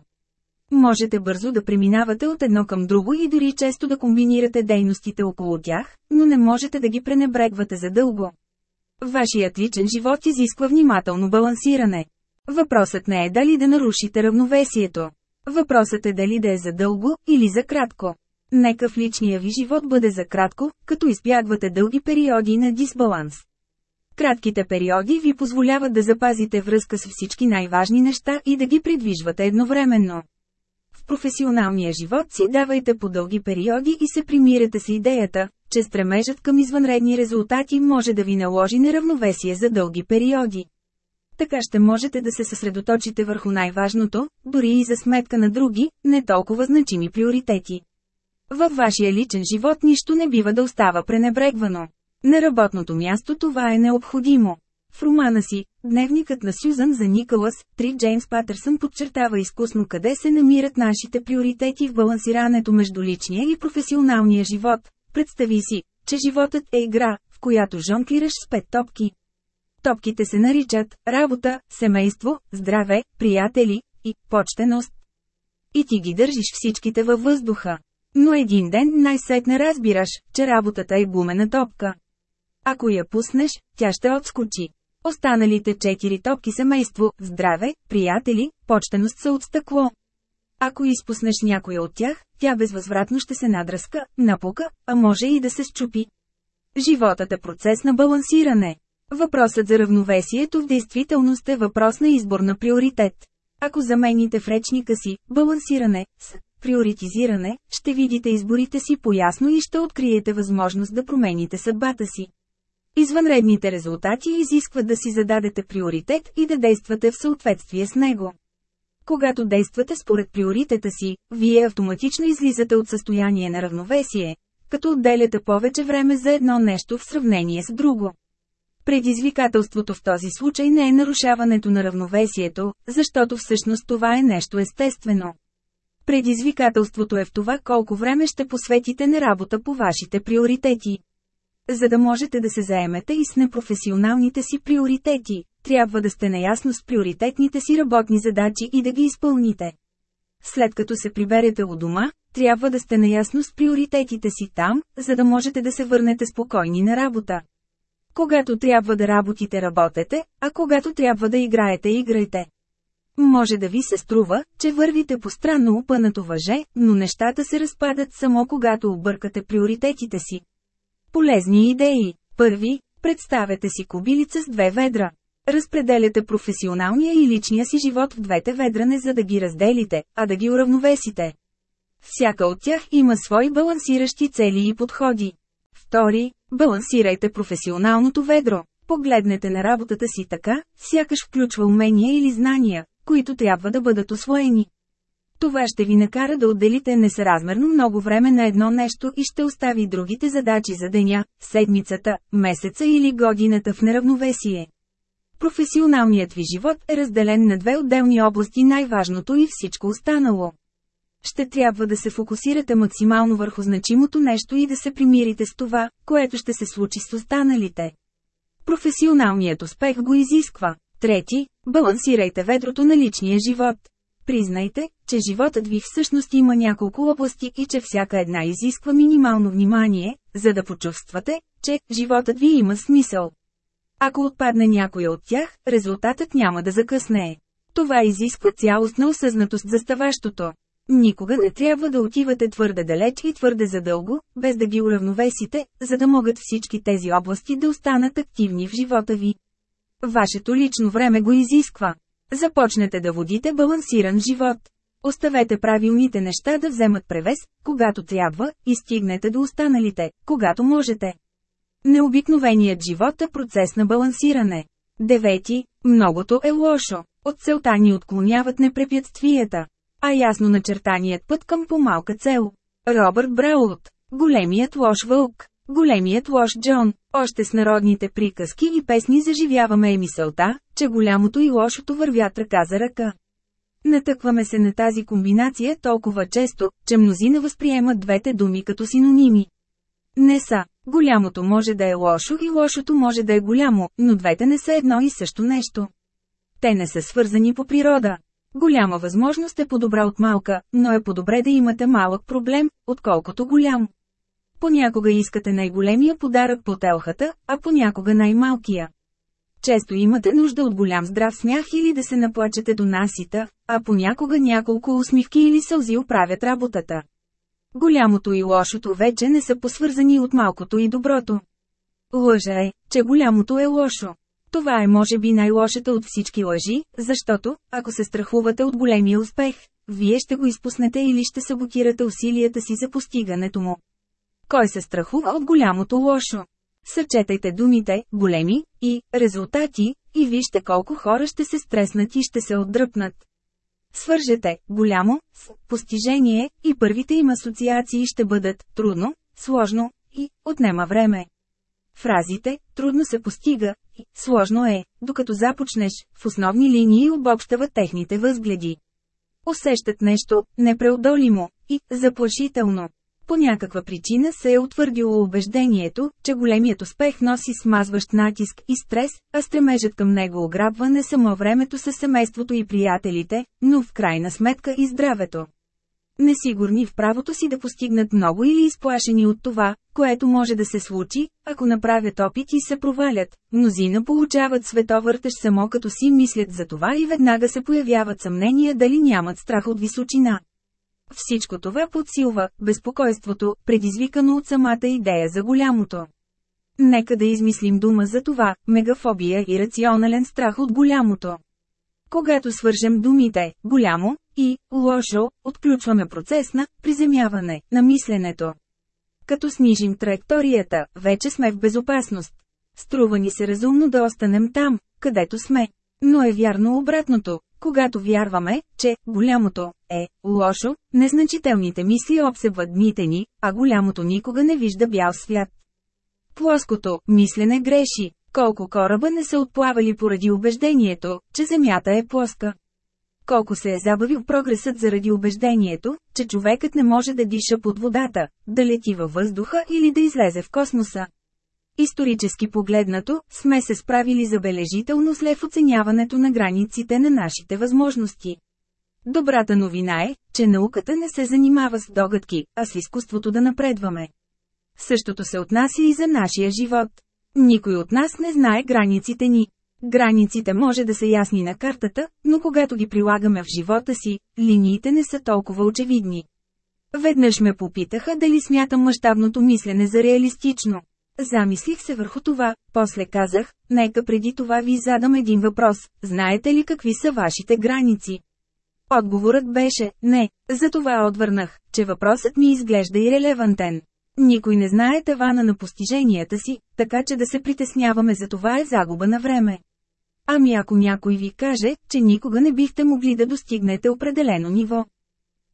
Можете бързо да преминавате от едно към друго и дори често да комбинирате дейностите около тях, но не можете да ги пренебрегвате задълго. Вашият личен живот изисква внимателно балансиране. Въпросът не е дали да нарушите равновесието. Въпросът е дали да е за дълго или за кратко. Нека в личния ви живот бъде за кратко, като избягвате дълги периоди на дисбаланс. Кратките периоди ви позволяват да запазите връзка с всички най-важни неща и да ги придвижвате едновременно. В професионалния живот си давайте по дълги периоди и се примирате с идеята, че стремежът към извънредни резултати може да ви наложи неравновесие за дълги периоди. Така ще можете да се съсредоточите върху най-важното, дори и за сметка на други, не толкова значими приоритети. Във вашия личен живот нищо не бива да остава пренебрегвано. На работното място това е необходимо. В романа си, дневникът на Сюзан за Николас, 3 Джеймс Патърсън подчертава изкусно къде се намират нашите приоритети в балансирането между личния и професионалния живот. Представи си, че животът е игра, в която жонклираш с пет топки. Топките се наричат работа, семейство, здраве, приятели и почтеност. И ти ги държиш всичките във въздуха. Но един ден най-сетне разбираш, че работата е гумена топка. Ако я пуснеш, тя ще отскочи. Останалите четири топки семейство, здраве, приятели, почтеност са от стъкло. Ако изпуснеш някоя от тях, тя безвъзвратно ще се надръска, напука, а може и да се щупи. Животът е процес на балансиране. Въпросът за равновесието в действителност е въпрос на избор на приоритет. Ако замените в речника си балансиране с приоритизиране, ще видите изборите си поясно и ще откриете възможност да промените съдбата си. Извънредните резултати изискват да си зададете приоритет и да действате в съответствие с него. Когато действате според приоритета си, вие автоматично излизате от състояние на равновесие, като отделяте повече време за едно нещо в сравнение с друго. Предизвикателството в този случай не е нарушаването на равновесието, защото всъщност това е нещо естествено. Предизвикателството е в това колко време ще посветите на работа по вашите приоритети. За да можете да се заемете и с непрофесионалните си приоритети, трябва да сте наясно с приоритетните си работни задачи и да ги изпълните. След като се приберете у дома, трябва да сте наясно с приоритетите си там, за да можете да се върнете спокойни на работа. Когато трябва да работите, работете, а когато трябва да играете, играйте. Може да ви се струва, че вървите по странно опънато въже, но нещата се разпадат само когато объркате приоритетите си. Полезни идеи. Първи, представете си кобилица с две ведра. Разпределяте професионалния и личния си живот в двете ведра не за да ги разделите, а да ги уравновесите. Всяка от тях има свои балансиращи цели и подходи. Втори, балансирайте професионалното ведро. Погледнете на работата си така, сякаш включва умения или знания, които трябва да бъдат освоени. Това ще ви накара да отделите несъразмерно много време на едно нещо и ще остави другите задачи за деня, седмицата, месеца или годината в неравновесие. Професионалният ви живот е разделен на две отделни области най-важното и всичко останало. Ще трябва да се фокусирате максимално върху значимото нещо и да се примирите с това, което ще се случи с останалите. Професионалният успех го изисква. Трети, балансирайте ведрото на личния живот. Признайте, че животът ви всъщност има няколко области и че всяка една изисква минимално внимание, за да почувствате, че животът ви има смисъл. Ако отпадне някой от тях, резултатът няма да закъснее. Това изисква цялостна осъзнатост за ставащото. Никога не трябва да отивате твърде далеч и твърде задълго, без да ги уравновесите, за да могат всички тези области да останат активни в живота ви. Вашето лично време го изисква. Започнете да водите балансиран живот. Оставете правилните неща да вземат превес, когато трябва, и стигнете до останалите, когато можете. Необикновеният живот е процес на балансиране. Девети, многото е лошо. От целта ни отклоняват непрепятствията, а ясно начертаният път към по-малка цел. Робърт Браулт, големият лош вълк, големият лош Джон, още с народните приказки и песни заживяваме е мисълта, че голямото и лошото вървят ръка за ръка. Натъкваме се на тази комбинация толкова често, че мнозина възприемат двете думи като синоними. Не са. Голямото може да е лошо и лошото може да е голямо, но двете не са едно и също нещо. Те не са свързани по природа. Голяма възможност е по-добра от малка, но е по-добре да имате малък проблем, отколкото голям. Понякога искате най-големия подарък по телхата, а понякога най-малкия. Често имате нужда от голям здрав смях или да се наплачете до насита, а понякога няколко усмивки или сълзи оправят работата. Голямото и лошото вече не са посвързани от малкото и доброто. Лъжа е, че голямото е лошо. Това е може би най-лошата от всички лъжи, защото, ако се страхувате от големия успех, вие ще го изпуснете или ще саботирате усилията си за постигането му. Кой се страхува от голямото лошо? Съчетайте думите «големи» и «резултати» и вижте колко хора ще се стреснат и ще се отдръпнат. Свържете «голямо» с «постижение» и първите им асоциации ще бъдат «трудно», «сложно» и «отнема време». Фразите «трудно се постига» «сложно е», докато започнеш, в основни линии обобщават техните възгледи. Усещат нещо непреодолимо и заплашително. По някаква причина се е утвърдило убеждението, че големият успех носи смазващ натиск и стрес, а стремежът към него ограбва не само времето с семейството и приятелите, но в крайна сметка и здравето. Несигурни в правото си да постигнат много или изплашени от това, което може да се случи, ако направят опит и се провалят, мнозина получават световъртеж само като си мислят за това и веднага се появяват съмнения дали нямат страх от височина. Всичко това подсилва безпокойството, предизвикано от самата идея за голямото. Нека да измислим дума за това – мегафобия и рационален страх от голямото. Когато свържем думите «голямо» и «лошо», отключваме процес на приземяване на мисленето. Като снижим траекторията, вече сме в безопасност. Струва ни се разумно да останем там, където сме. Но е вярно обратното. Когато вярваме, че голямото е лошо, незначителните мисли обсебват дните ни, а голямото никога не вижда бял свят. Плоското мислене греши. Колко кораба не са отплавали поради убеждението, че Земята е плоска. Колко се е забавил прогресът заради убеждението, че човекът не може да диша под водата, да лети във въздуха или да излезе в космоса. Исторически погледнато, сме се справили забележително с лев оценяването на границите на нашите възможности. Добрата новина е, че науката не се занимава с догадки, а с изкуството да напредваме. Същото се отнася и за нашия живот. Никой от нас не знае границите ни. Границите може да са ясни на картата, но когато ги прилагаме в живота си, линиите не са толкова очевидни. Веднъж ме попитаха дали смятам мащабното мислене за реалистично. Замислих се върху това, после казах, нека преди това ви задам един въпрос, знаете ли какви са вашите граници? Отговорът беше, не, затова отвърнах, че въпросът ми изглежда ирелевантен. Никой не знае тавана на постиженията си, така че да се притесняваме за това е загуба на време. Ами ако някой ви каже, че никога не бихте могли да достигнете определено ниво.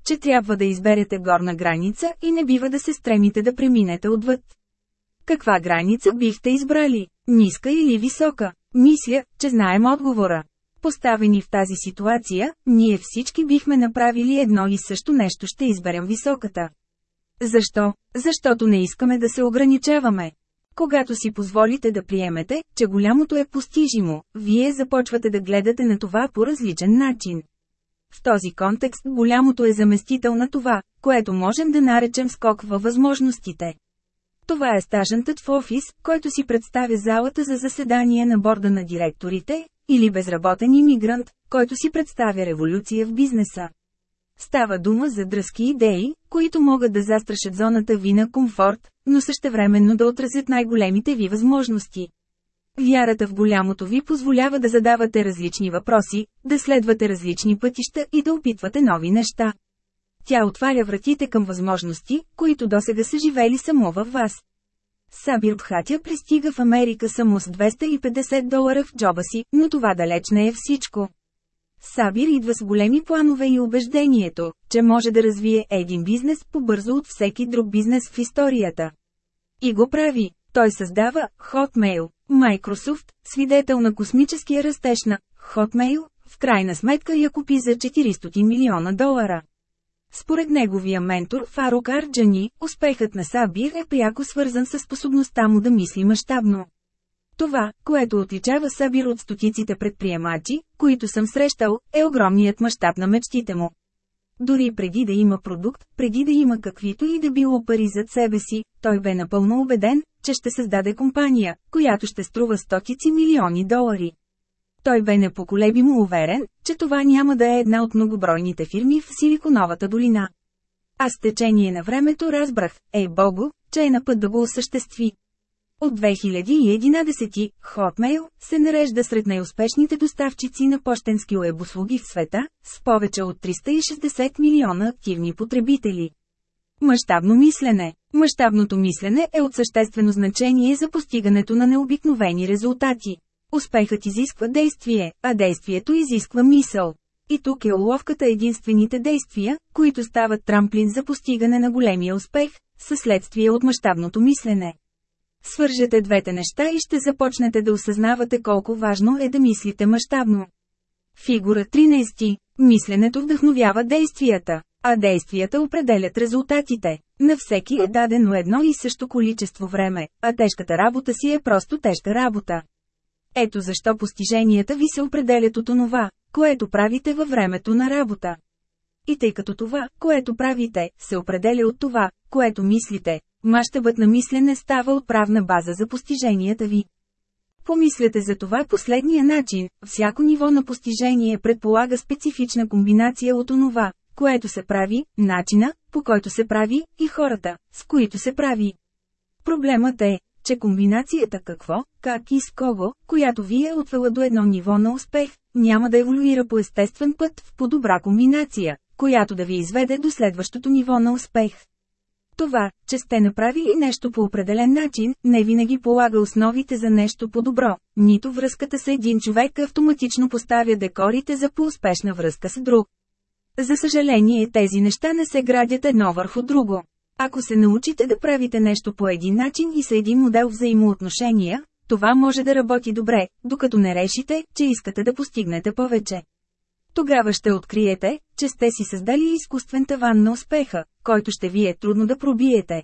Че трябва да изберете горна граница и не бива да се стремите да преминете отвъд. Каква граница бихте избрали? Ниска или висока? Мисля, че знаем отговора. Поставени в тази ситуация, ние всички бихме направили едно и също нещо ще изберем високата. Защо? Защото не искаме да се ограничаваме. Когато си позволите да приемете, че голямото е постижимо, вие започвате да гледате на това по различен начин. В този контекст голямото е заместител на това, което можем да наречем скок във възможностите. Това е стажантът в офис, който си представя залата за заседание на борда на директорите, или безработен иммигрант, който си представя революция в бизнеса. Става дума за дръзки идеи, които могат да застрашат зоната ви на комфорт, но същевременно да отразят най-големите ви възможности. Вярата в голямото ви позволява да задавате различни въпроси, да следвате различни пътища и да опитвате нови неща. Тя отваря вратите към възможности, които досега са живели само във вас. Сабир Бхатя пристига в Америка само с 250 долара в джоба си, но това далеч не е всичко. Сабир идва с големи планове и убеждението, че може да развие един бизнес по-бързо от всеки друг бизнес в историята. И го прави. Той създава Hotmail, Microsoft, свидетел на космическия растеж на Hotmail, в крайна сметка я купи за 400 милиона долара. Според неговия ментор Фарук Арджани, успехът на Сабир е пряко свързан с способността му да мисли мащабно. Това, което отличава Сабир от стотиците предприемачи, които съм срещал, е огромният мащаб на мечтите му. Дори преди да има продукт, преди да има каквито и да било пари зад себе си, той бе напълно убеден, че ще създаде компания, която ще струва стотици милиони долари. Той бе непоколебимо уверен, че това няма да е една от многобройните фирми в Силиконовата долина. А с течение на времето разбрах, ей богу, че е на път да го осъществи. От 2011 Hotmail се нарежда сред най-успешните доставчици на почтенски уебослуги в света, с повече от 360 милиона активни потребители. Мащабно мислене Мащабното мислене е от съществено значение за постигането на необикновени резултати. Успехът изисква действие, а действието изисква мисъл. И тук е уловката единствените действия, които стават трамплин за постигане на големия успех, със следствие от мащабното мислене. Свържете двете неща и ще започнете да осъзнавате колко важно е да мислите мащабно. Фигура 13. Мисленето вдъхновява действията, а действията определят резултатите. На всеки е дадено едно и също количество време, а тежката работа си е просто тежка работа. Ето защо постиженията ви се определят от онова, което правите във времето на работа. И тъй като това, което правите, се определя от това, което мислите, мащабът на мислене става отправна база за постиженията ви. Помислете за това последния начин, всяко ниво на постижение предполага специфична комбинация от онова, което се прави, начина, по който се прави, и хората, с които се прави. Проблемът е, че комбинацията какво, как и с кого, която ви е отвела до едно ниво на успех, няма да еволюира по естествен път в по-добра комбинация, която да ви изведе до следващото ниво на успех. Това, че сте направили нещо по определен начин, не винаги полага основите за нещо по-добро, нито връзката с един човек автоматично поставя декорите за по-успешна връзка с друг. За съжаление тези неща не се градят едно върху друго. Ако се научите да правите нещо по един начин и са един модел взаимоотношения, това може да работи добре, докато не решите, че искате да постигнете повече. Тогава ще откриете, че сте си създали изкуствен таван на успеха, който ще ви е трудно да пробиете.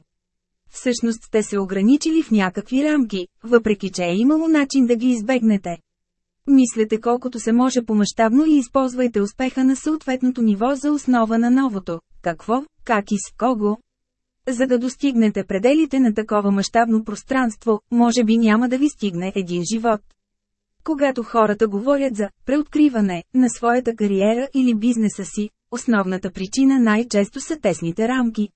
Всъщност сте се ограничили в някакви рамки, въпреки че е имало начин да ги избегнете. Мислете колкото се може по-мащабно и използвайте успеха на съответното ниво за основа на новото. Какво, как и с кого? За да достигнете пределите на такова мащабно пространство, може би няма да ви стигне един живот. Когато хората говорят за преоткриване на своята кариера или бизнеса си, основната причина най-често са тесните рамки.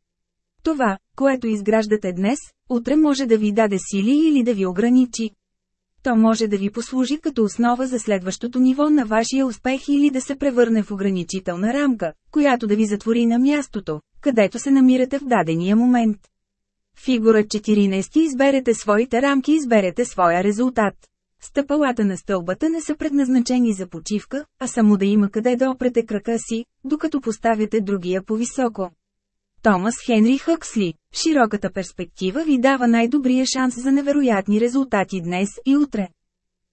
Това, което изграждате днес, утре може да ви даде сили или да ви ограничи. То може да ви послужи като основа за следващото ниво на вашия успех или да се превърне в ограничителна рамка, която да ви затвори на мястото, където се намирате в дадения момент. Фигура 14 изберете своите рамки изберете своя резултат. Стъпалата на стълбата не са предназначени за почивка, а само да има къде да опрете крака си, докато поставяте другия по-високо. Томас Хенри Хъксли Широката перспектива ви дава най-добрия шанс за невероятни резултати днес и утре.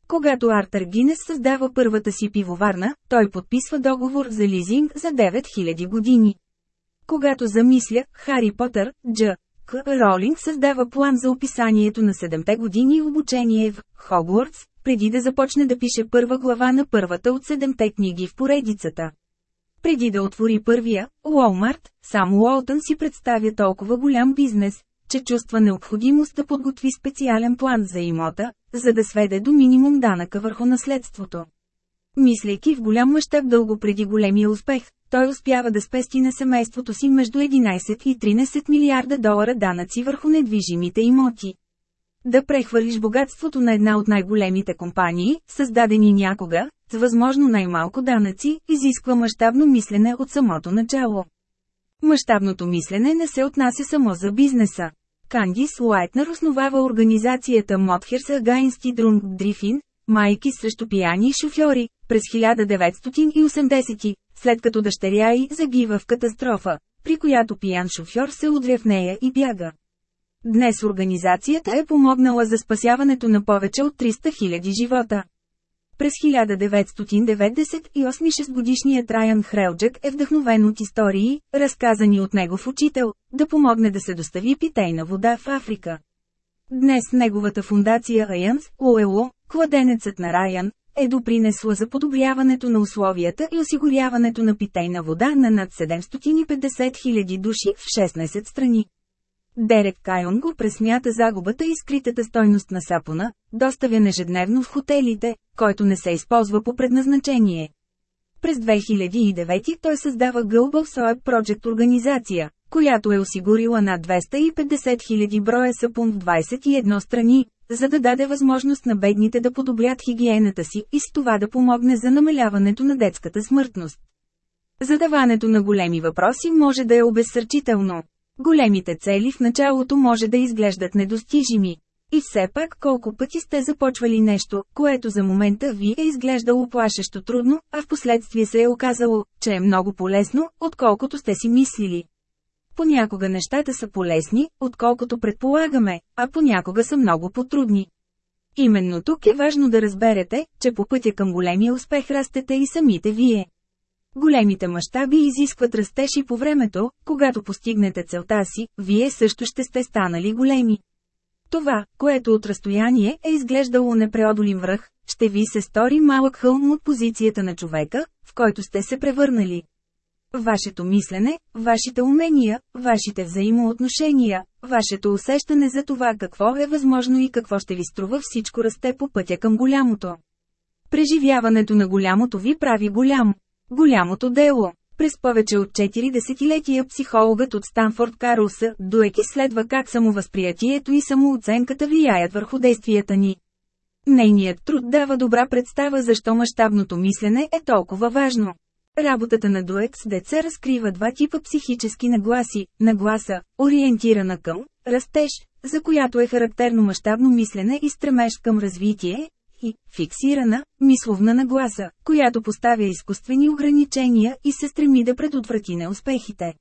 Когато Артър Гинес създава първата си пивоварна, той подписва договор за лизинг за 9000 години. Когато замисля, Хари Потър, Дж. К. Ролинг създава план за описанието на 7 години обучение в Хогвартс, преди да започне да пише първа глава на първата от седемте книги в поредицата. Преди да отвори първия, Уолмарт, сам Уолтън си представя толкова голям бизнес, че чувства необходимост да подготви специален план за имота, за да сведе до минимум данъка върху наследството. Мислейки в голям мащаб дълго преди големия успех, той успява да спести на семейството си между 11 и 13 милиарда долара данъци върху недвижимите имоти. Да прехвърлиш богатството на една от най-големите компании, създадени някога, с възможно най-малко данъци, изисква мащабно мислене от самото начало. Мащабното мислене не се отнася само за бизнеса. Кандис Уайтнер основава организацията Мотхерс Against Drunk Дрифин, майки срещу пияни шофьори, през 1980, след като дъщеря й загива в катастрофа, при която пиян шофьор се удря в нея и бяга. Днес организацията е помогнала за спасяването на повече от 300 000 живота. През 1998 годишният Райан Хрелджък е вдъхновен от истории, разказани от негов учител, да помогне да се достави питейна вода в Африка. Днес неговата фундация Райанс, ОЕЛО, кладенецът на Райан, е допринесла за подобряването на условията и осигуряването на питейна вода на над 750 000 души в 16 страни. Дерек Кайон го пресмята загубата и скритата стойност на сапона, доставя ежедневно в хотелите, който не се използва по предназначение. През 2009 той създава Global Soap Project организация, която е осигурила над 250 000 броя сапун в 21 страни, за да даде възможност на бедните да подобрят хигиената си и с това да помогне за намаляването на детската смъртност. Задаването на големи въпроси може да е обезсърчително. Големите цели в началото може да изглеждат недостижими. И все пак колко пъти сте започвали нещо, което за момента ви е изглеждало плашещо трудно, а в последствие се е оказало, че е много полезно, отколкото сте си мислили. Понякога нещата са полезни, отколкото предполагаме, а понякога са много потрудни. Именно тук е важно да разберете, че по пътя към големия успех растете и самите вие. Големите мащаби изискват растеж и по времето, когато постигнете целта си, вие също ще сте станали големи. Това, което от разстояние е изглеждало непреодолим връх, ще ви се стори малък хълм от позицията на човека, в който сте се превърнали. Вашето мислене, вашите умения, вашите взаимоотношения, вашето усещане за това какво е възможно и какво ще ви струва всичко расте по пътя към голямото. Преживяването на голямото ви прави голям. Голямото дело. През повече от 4 десетилетия психологът от Станфорд Карлса Дуек изследва как самовъзприятието и самооценката влияят върху действията ни. Нейният труд дава добра представа защо мащабното мислене е толкова важно. Работата на Дуек с деца разкрива два типа психически нагласи – нагласа, ориентирана към растеж, за която е характерно мащабно мислене и стремеж към развитие, и фиксирана, мисловна нагласа, която поставя изкуствени ограничения и се стреми да предотврати неуспехите.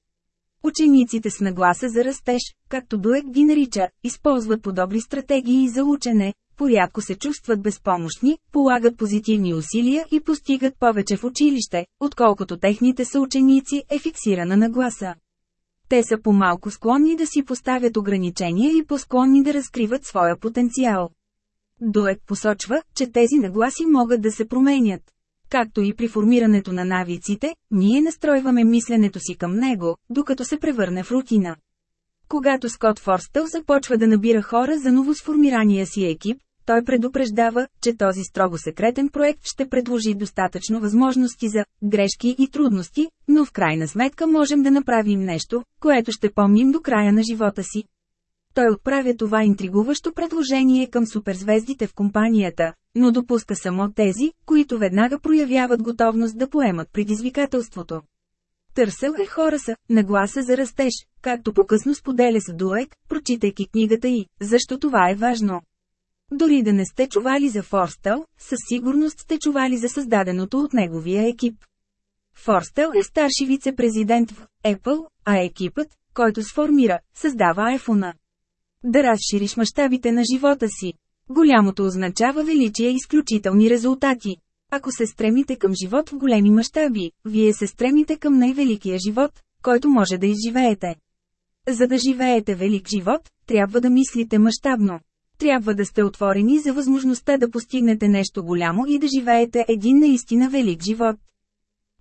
Учениците с нагласа за растеж, както Дуек ги нарича, използват подобри стратегии за учене, порядко се чувстват безпомощни, полагат позитивни усилия и постигат повече в училище, отколкото техните съученици е фиксирана нагласа. Те са по-малко склонни да си поставят ограничения и по-склонни да разкриват своя потенциал. Дуек посочва, че тези нагласи могат да се променят. Както и при формирането на навиците, ние настройваме мисленето си към него, докато се превърне в рутина. Когато Скот Форстъл започва да набира хора за новосформирания си екип, той предупреждава, че този строго секретен проект ще предложи достатъчно възможности за грешки и трудности, но в крайна сметка можем да направим нещо, което ще помним до края на живота си. Той отправя това интригуващо предложение към суперзвездите в компанията, но допуска само тези, които веднага проявяват готовност да поемат предизвикателството. Търсел е хора са, нагласа за растеж, както по-късно споделя с Дуек, прочитайки книгата и, защо това е важно. Дори да не сте чували за Форстъл, със сигурност сте чували за създаденото от неговия екип. Форстъл е старши вице-президент в Apple, а екипът, който сформира, създава iPhone. Да разшириш мащабите на живота си. Голямото означава величие и изключителни резултати. Ако се стремите към живот в големи мащаби, вие се стремите към най-великия живот, който може да изживеете. За да живеете велик живот, трябва да мислите мащабно. Трябва да сте отворени за възможността да постигнете нещо голямо и да живеете един наистина велик живот.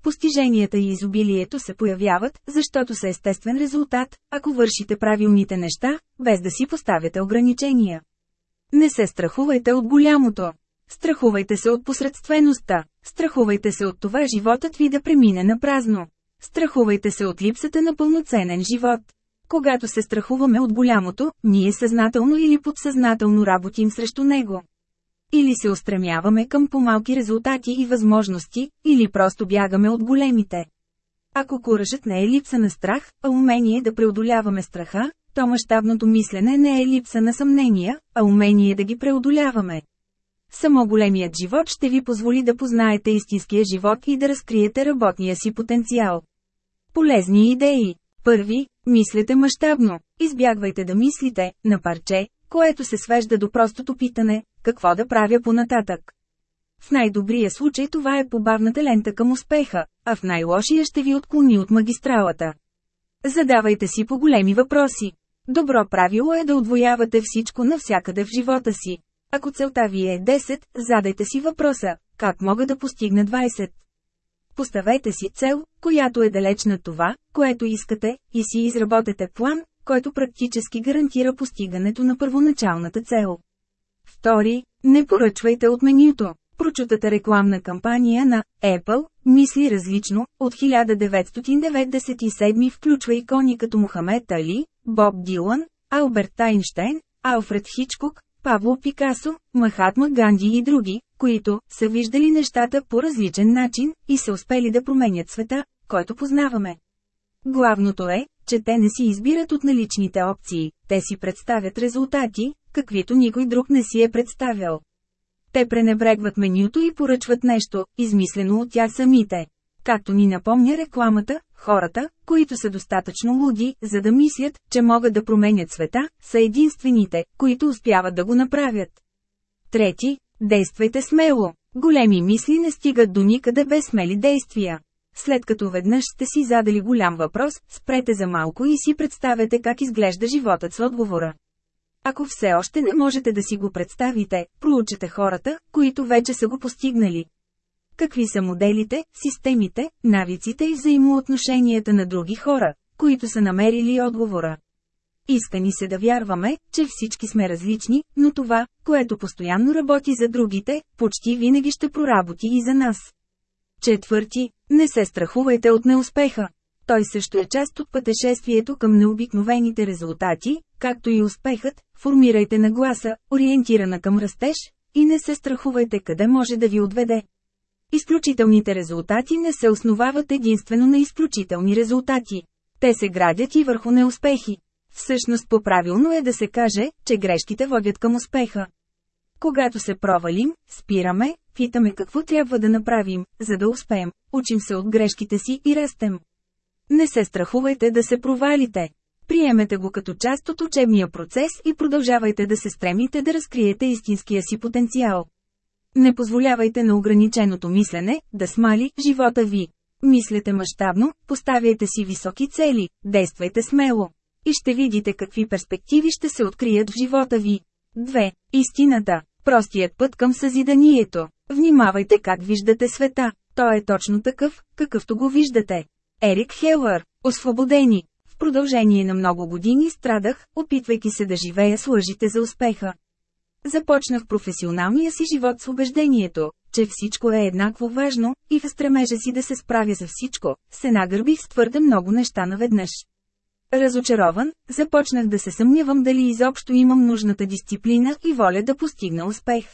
Постиженията и изобилието се появяват, защото са естествен резултат, ако вършите правилните неща, без да си поставяте ограничения. Не се страхувайте от голямото. Страхувайте се от посредствеността. Страхувайте се от това животът ви да премине на празно. Страхувайте се от липсата на пълноценен живот. Когато се страхуваме от голямото, ние съзнателно или подсъзнателно работим срещу него. Или се устремяваме към по-малки резултати и възможности, или просто бягаме от големите. Ако куражът не е липса на страх, а умение да преодоляваме страха, то мащабното мислене не е липса на съмнения, а умение да ги преодоляваме. Само големият живот ще ви позволи да познаете истинския живот и да разкриете работния си потенциал. Полезни идеи Първи, мислете мащабно. Избягвайте да мислите, на парче, което се свежда до простото питане, какво да правя понататък. В най-добрия случай това е побавната лента към успеха, а в най-лошия ще ви отклони от магистралата. Задавайте си по големи въпроси. Добро правило е да отвоявате всичко навсякъде в живота си. Ако целта ви е 10, задайте си въпроса, как мога да постигна 20. Поставете си цел, която е далеч на това, което искате, и си изработете план, който практически гарантира постигането на първоначалната цел. Втори, не поръчвайте от менюто. Прочутата рекламна кампания на Apple мисли различно от 1997 включва икони като Мохамед Али, Боб Дилан, Алберт Айнштейн, Алфред Хичкок, Пабло Пикасо, Махатма Ганди и други, които са виждали нещата по различен начин и са успели да променят света, който познаваме. Главното е, че те не си избират от наличните опции, те си представят резултати, каквито никой друг не си е представял. Те пренебрегват менюто и поръчват нещо, измислено от тях самите. Както ни напомня рекламата, хората, които са достатъчно луди, за да мислят, че могат да променят света, са единствените, които успяват да го направят. Трети, действайте смело. Големи мисли не стигат до никъде без смели действия. След като веднъж сте си задали голям въпрос, спрете за малко и си представете как изглежда животът с отговора. Ако все още не можете да си го представите, проучете хората, които вече са го постигнали. Какви са моделите, системите, навиците и взаимоотношенията на други хора, които са намерили отговора? Иска ни се да вярваме, че всички сме различни, но това, което постоянно работи за другите, почти винаги ще проработи и за нас. Четвърти, не се страхувайте от неуспеха. Той също е част от пътешествието към необикновените резултати, както и успехът, формирайте нагласа, ориентирана към растеж, и не се страхувайте къде може да ви отведе. Изключителните резултати не се основават единствено на изключителни резултати. Те се градят и върху неуспехи. Всъщност по-правилно е да се каже, че грешките водят към успеха. Когато се провалим, спираме, питаме какво трябва да направим, за да успеем, учим се от грешките си и растем. Не се страхувайте да се провалите. Приемете го като част от учебния процес и продължавайте да се стремите да разкриете истинския си потенциал. Не позволявайте на ограниченото мислене да смали живота ви. Мислете мащабно, поставяйте си високи цели, действайте смело. И ще видите какви перспективи ще се открият в живота ви. 2. Истината. Простият път към съзиданието. Внимавайте как виждате света. Той е точно такъв, какъвто го виждате. Ерик Хелър. Освободени. В продължение на много години страдах, опитвайки се да живея с лъжите за успеха. Започнах професионалния си живот с убеждението, че всичко е еднакво важно, и в стремежа си да се справя за всичко, се нагърбих с твърде много неща наведнъж. Разочарован, започнах да се съмнявам дали изобщо имам нужната дисциплина и воля да постигна успех.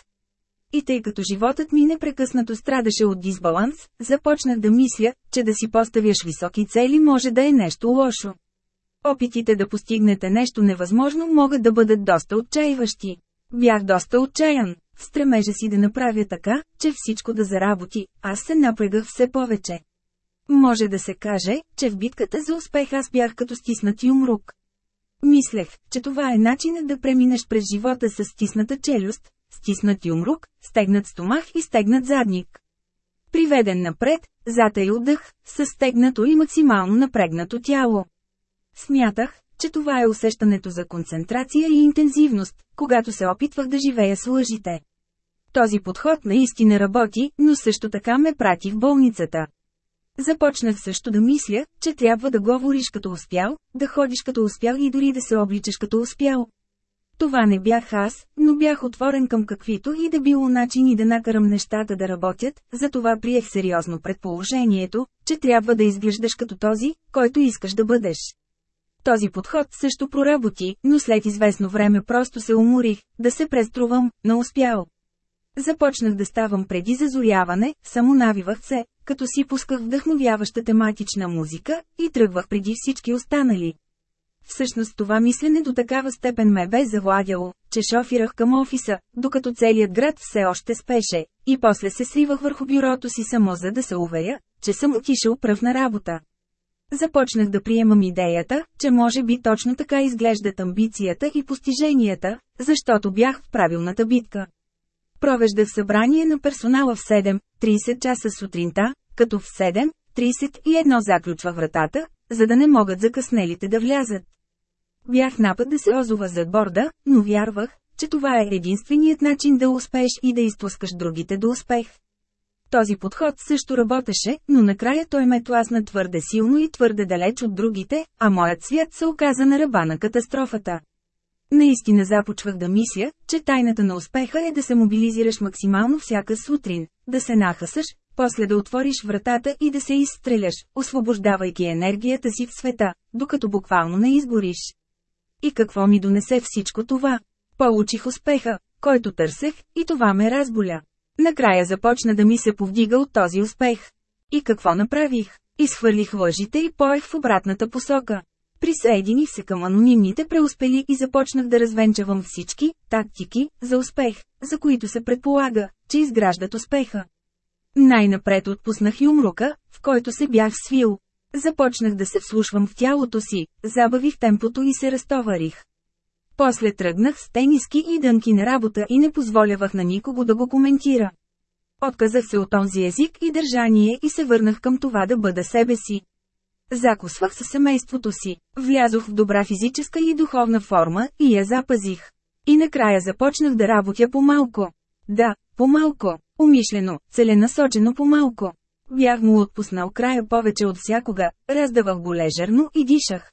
И тъй като животът ми непрекъснато страдаше от дисбаланс, започнах да мисля, че да си поставяш високи цели може да е нещо лошо. Опитите да постигнете нещо невъзможно могат да бъдат доста отчаиващи. Бях доста отчаян, в стремежа си да направя така, че всичко да заработи, аз се напрегах все повече. Може да се каже, че в битката за успех аз бях като стиснат юмрук. Мислех, че това е начинът да преминеш през живота с стисната челюст, стиснат юмрук, стегнат стомах и стегнат задник. Приведен напред, затаил дъх, с стегнато и максимално напрегнато тяло. Смятах, че това е усещането за концентрация и интензивност, когато се опитвах да живея с лъжите. Този подход наистина работи, но също така ме прати в болницата. Започнах също да мисля, че трябва да говориш като успял, да ходиш като успял и дори да се обличаш като успял. Това не бях аз, но бях отворен към каквито и да било начини да накарам нещата да работят, затова приех сериозно предположението, че трябва да изглеждаш като този, който искаш да бъдеш. Този подход също проработи, но след известно време просто се уморих, да се преструвам, на успял. Започнах да ставам преди зазоряване, само навивах се, като си пусках вдъхновяваща тематична музика, и тръгвах преди всички останали. Всъщност това мислене до такава степен ме бе завладяло, че шофирах към офиса, докато целият град все още спеше, и после се сривах върху бюрото си само за да се уверя, че съм отишъл пръв на работа. Започнах да приемам идеята, че може би точно така изглеждат амбицията и постиженията, защото бях в правилната битка. Провеждах събрание на персонала в 7.30 часа сутринта, като в 7.31 заключвах вратата, за да не могат закъснелите да влязат. Бях напад да се озова зад борда, но вярвах, че това е единственият начин да успееш и да изпускаш другите до успех. Този подход също работеше, но накрая той ме тласна твърде силно и твърде далеч от другите, а моят свят се оказа на ръба на катастрофата. Наистина започвах да мисля, че тайната на успеха е да се мобилизираш максимално всяка сутрин, да се нахасаш, после да отвориш вратата и да се изстреляш, освобождавайки енергията си в света, докато буквално не изгориш. И какво ми донесе всичко това? Получих успеха, който търсех, и това ме разболя. Накрая започна да ми се повдига от този успех. И какво направих? Изхвърлих лъжите и поех в обратната посока. Присъединих се към анонимните преуспели и започнах да развенчавам всички тактики за успех, за които се предполага, че изграждат успеха. Най-напред отпуснах юмрука, в който се бях свил. Започнах да се вслушвам в тялото си, забавих темпото и се разтоварих. После тръгнах с тениски и дънки на работа и не позволявах на никого да го коментира. Отказах се от онзи език и държание и се върнах към това да бъда себе си. Закусвах със семейството си, влязох в добра физическа и духовна форма и я запазих. И накрая започнах да работя по-малко. Да, по-малко, умишлено, целенасочено по-малко. Бях му отпуснал края повече от всякога, раздавах го лежерно и дишах.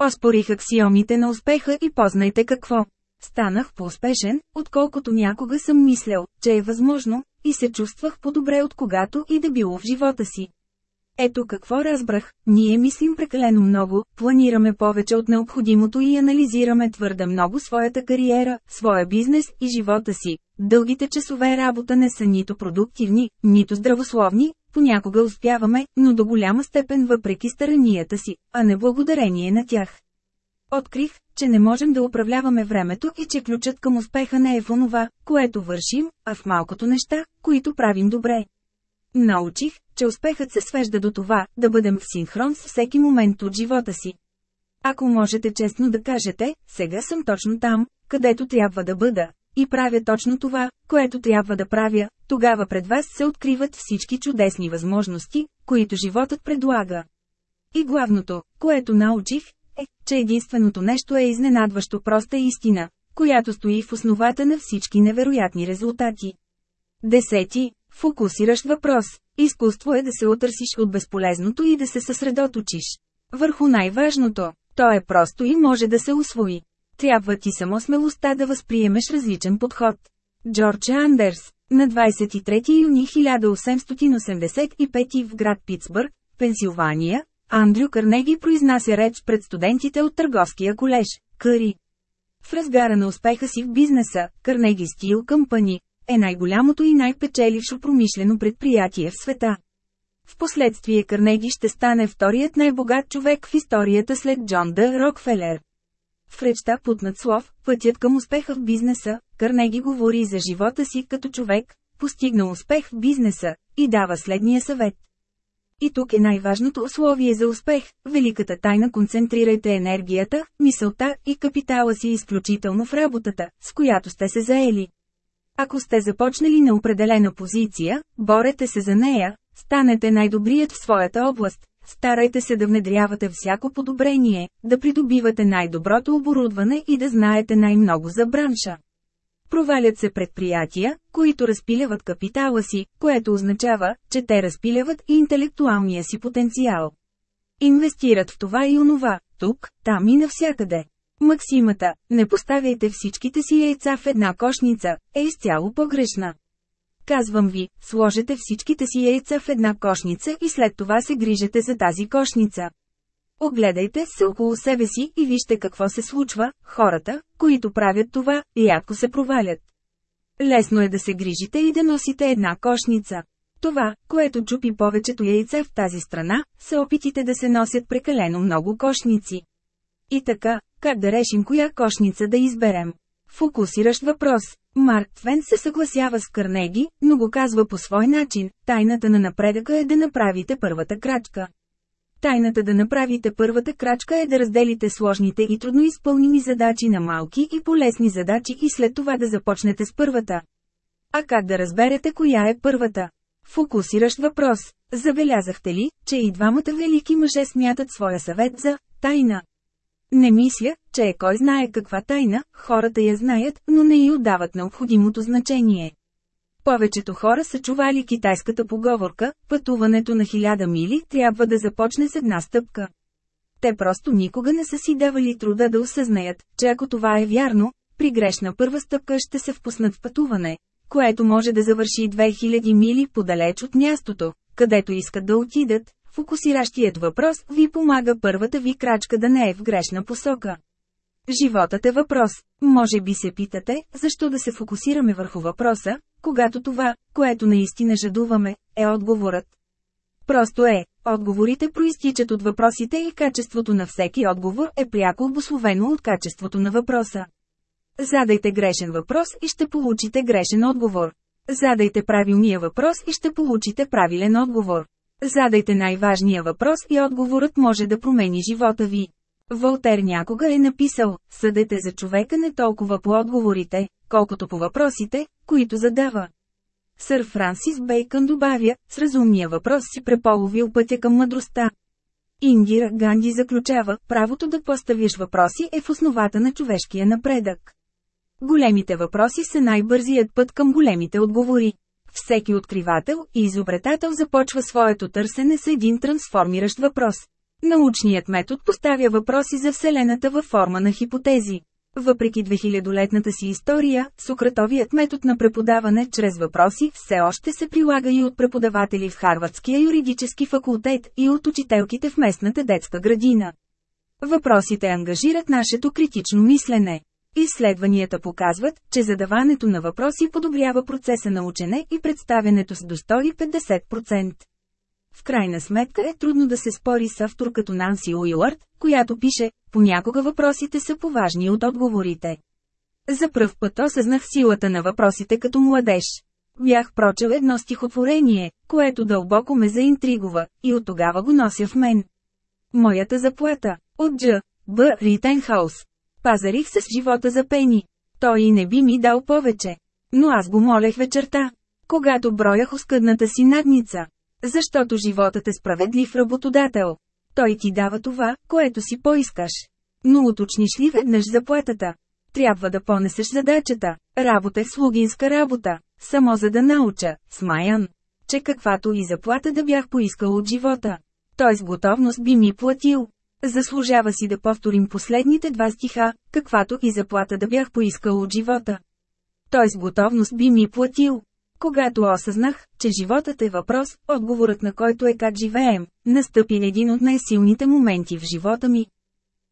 Оспорих аксиомите на успеха и познайте какво. Станах по-успешен, отколкото някога съм мислял, че е възможно, и се чувствах по-добре от когато и да било в живота си. Ето какво разбрах, ние мислим прекалено много, планираме повече от необходимото и анализираме твърде много своята кариера, своя бизнес и живота си. Дългите часове работа не са нито продуктивни, нито здравословни, понякога успяваме, но до голяма степен въпреки старанията си, а не благодарение на тях. Открих, че не можем да управляваме времето и че ключът към успеха не е в онова, което вършим, а в малкото неща, които правим добре. Научих, че успехът се свежда до това, да бъдем в синхрон с всеки момент от живота си. Ако можете честно да кажете, сега съм точно там, където трябва да бъда, и правя точно това, което трябва да правя, тогава пред вас се откриват всички чудесни възможности, които животът предлага. И главното, което научих, е, че единственото нещо е изненадващо проста истина, която стои в основата на всички невероятни резултати. Десети, фокусиращ въпрос. Изкуство е да се отърсиш от безполезното и да се съсредоточиш. Върху най-важното, то е просто и може да се усвои. Трябва ти само смелостта да възприемеш различен подход. Джордж Андерс, на 23 юни 1885 в град Питсбърг, Пенсилвания, Андрю Карнеги произнася реч пред студентите от търговския колеж, Къри. В разгара на успеха си в бизнеса, Карнеги Стил Къмпани е най-голямото и най-печелившо промишлено предприятие в света. Впоследствие Карнеги ще стане вторият най-богат човек в историята след Джон Д. Рокфелер. В речта под надслов «Пътят към успеха в бизнеса», Карнеги говори за живота си като човек, постигнал успех в бизнеса, и дава следния съвет. И тук е най-важното условие за успех – великата тайна концентрирайте енергията, мисълта и капитала си изключително в работата, с която сте се заели. Ако сте започнали на определена позиция, борете се за нея, станете най-добрият в своята област, старайте се да внедрявате всяко подобрение, да придобивате най-доброто оборудване и да знаете най-много за бранша. Провалят се предприятия, които разпиляват капитала си, което означава, че те разпиляват и интелектуалния си потенциал. Инвестират в това и онова, тук, там и навсякъде. Максимата «Не поставяйте всичките си яйца в една кошница» е изцяло погрешна. Казвам ви, сложете всичките си яйца в една кошница и след това се грижете за тази кошница. Огледайте се около себе си и вижте какво се случва, хората, които правят това, рядко се провалят. Лесно е да се грижите и да носите една кошница. Това, което чупи повечето яйца в тази страна, са опитите да се носят прекалено много кошници. И така, как да решим коя кошница да изберем? Фокусиращ въпрос. Марк Твен се съгласява с Карнеги, но го казва по свой начин. Тайната на напредъка е да направите първата крачка. Тайната да направите първата крачка е да разделите сложните и трудно изпълними задачи на малки и полезни задачи и след това да започнете с първата. А как да разберете коя е първата? Фокусиращ въпрос. Забелязахте ли, че и двамата велики мъже смятат своя съвет за «тайна»? Не мисля, че е кой знае каква тайна, хората я знаят, но не й отдават необходимото значение. Повечето хора са чували китайската поговорка, пътуването на хиляда мили трябва да започне с една стъпка. Те просто никога не са си давали труда да осъзнаят, че ако това е вярно, при грешна първа стъпка ще се впуснат в пътуване, което може да завърши 2000 мили подалеч от мястото, където искат да отидат. Фокусиращият въпрос ви помага първата ви крачка да не е в грешна посока. Животът е въпрос. Може би се питате, защо да се фокусираме върху въпроса, когато това, което наистина жадуваме, е отговорът. Просто е, отговорите проистичат от въпросите и качеството на всеки отговор е пряко обословено от качеството на въпроса. Задайте грешен въпрос и ще получите грешен отговор. Задайте правилния въпрос и ще получите правилен отговор. Задайте най-важния въпрос и отговорът може да промени живота ви. Волтер някога е написал, съдете за човека не толкова по отговорите, колкото по въпросите, които задава. Сър Франсис Бейкън добавя, с разумния въпрос си преполовил пътя към мъдростта. Индира Ганди заключава, правото да поставиш въпроси е в основата на човешкия напредък. Големите въпроси са най-бързият път към големите отговори. Всеки откривател и изобретател започва своето търсене с един трансформиращ въпрос. Научният метод поставя въпроси за Вселената във форма на хипотези. Въпреки 2000-летната си история, Сократовият метод на преподаване чрез въпроси все още се прилага и от преподаватели в Харвардския юридически факултет и от учителките в местната детска градина. Въпросите ангажират нашето критично мислене. Изследванията показват, че задаването на въпроси подобрява процеса на учене и представянето с до 150%. В крайна сметка е трудно да се спори с автор като Нанси Уилърд, която пише, понякога въпросите са поважни от отговорите. За пръв път осъзнах силата на въпросите като младеж. Бях прочел едно стихотворение, което дълбоко ме заинтригува, и от тогава го нося в мен. Моята заплата, от Дж. Б. Ритенхаус. Пазарих с живота за пени. Той и не би ми дал повече. Но аз го молех вечерта, когато броях оскъдната си надница. Защото животът е справедлив работодател. Той ти дава това, което си поискаш. Но уточниш ли веднъж заплатата? Трябва да понесеш задачата. Работа е слугинска работа. Само за да науча, смаян, че каквато и заплата да бях поискал от живота. Той с готовност би ми платил. Заслужава си да повторим последните два стиха, каквато и заплата да бях поискал от живота. Той с готовност би ми платил. Когато осъзнах, че животът е въпрос, отговорът на който е как живеем, настъпи един от най-силните моменти в живота ми.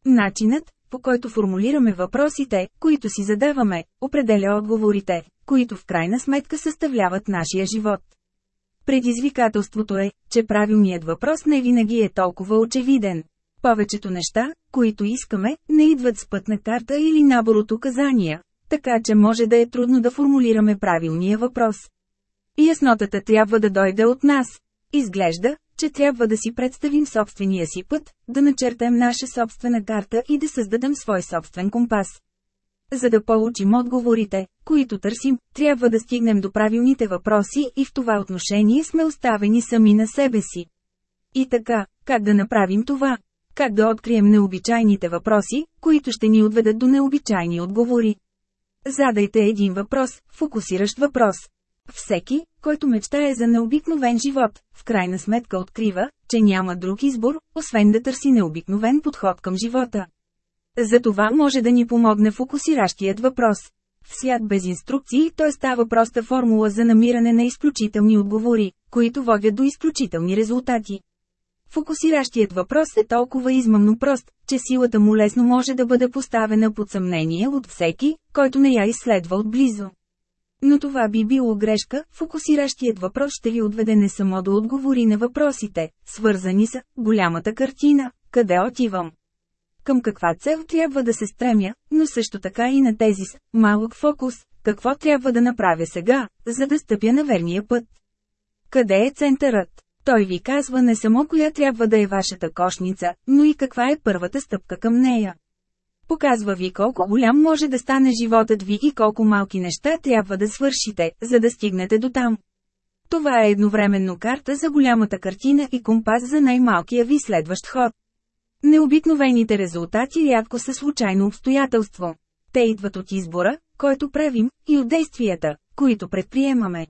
Начинът, по който формулираме въпросите, които си задаваме, определя отговорите, които в крайна сметка съставляват нашия живот. Предизвикателството е, че правилният въпрос не винаги е толкова очевиден. Повечето неща, които искаме, не идват с пътна карта или набор от указания, така че може да е трудно да формулираме правилния въпрос. Яснотата трябва да дойде от нас. Изглежда, че трябва да си представим собствения си път, да начертаем наша собствена карта и да създадем свой собствен компас. За да получим отговорите, които търсим, трябва да стигнем до правилните въпроси и в това отношение сме оставени сами на себе си. И така, как да направим това? Как да открием необичайните въпроси, които ще ни отведат до необичайни отговори? Задайте един въпрос, фокусиращ въпрос. Всеки, който мечтае за необикновен живот, в крайна сметка открива, че няма друг избор, освен да търси необикновен подход към живота. За това може да ни помогне фокусиращият въпрос. В свят без инструкции той става проста формула за намиране на изключителни отговори, които водят до изключителни резултати. Фокусиращият въпрос е толкова измъмно прост, че силата му лесно може да бъде поставена под съмнение от всеки, който не я изследва отблизо. Но това би било грешка, фокусиращият въпрос ще ви отведе не само до отговори на въпросите, свързани с голямата картина, къде отивам. Към каква цел трябва да се стремя, но също така и на тези с малък фокус, какво трябва да направя сега, за да стъпя на верния път. Къде е центърът? Той ви казва не само коя трябва да е вашата кошница, но и каква е първата стъпка към нея. Показва ви колко голям може да стане животът ви и колко малки неща трябва да свършите, за да стигнете до там. Това е едновременно карта за голямата картина и компас за най-малкия ви следващ ход. Необикновените резултати рядко са случайно обстоятелство. Те идват от избора, който правим, и от действията, които предприемаме.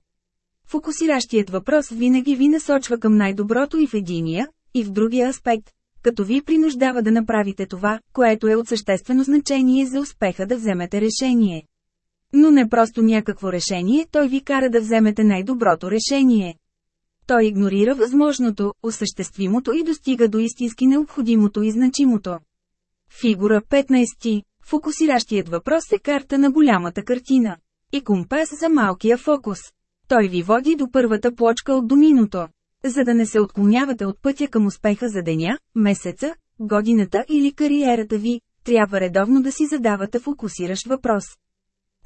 Фокусиращият въпрос винаги ви насочва към най-доброто и в единия, и в другия аспект, като ви принуждава да направите това, което е от съществено значение за успеха да вземете решение. Но не просто някакво решение, той ви кара да вземете най-доброто решение. Той игнорира възможното, осъществимото и достига до истински необходимото и значимото. Фигура 15. Фокусиращият въпрос е карта на голямата картина. И компас за малкия фокус. Той ви води до първата плочка от доминото. За да не се отклонявате от пътя към успеха за деня, месеца, годината или кариерата ви, трябва редовно да си задавате фокусиращ въпрос.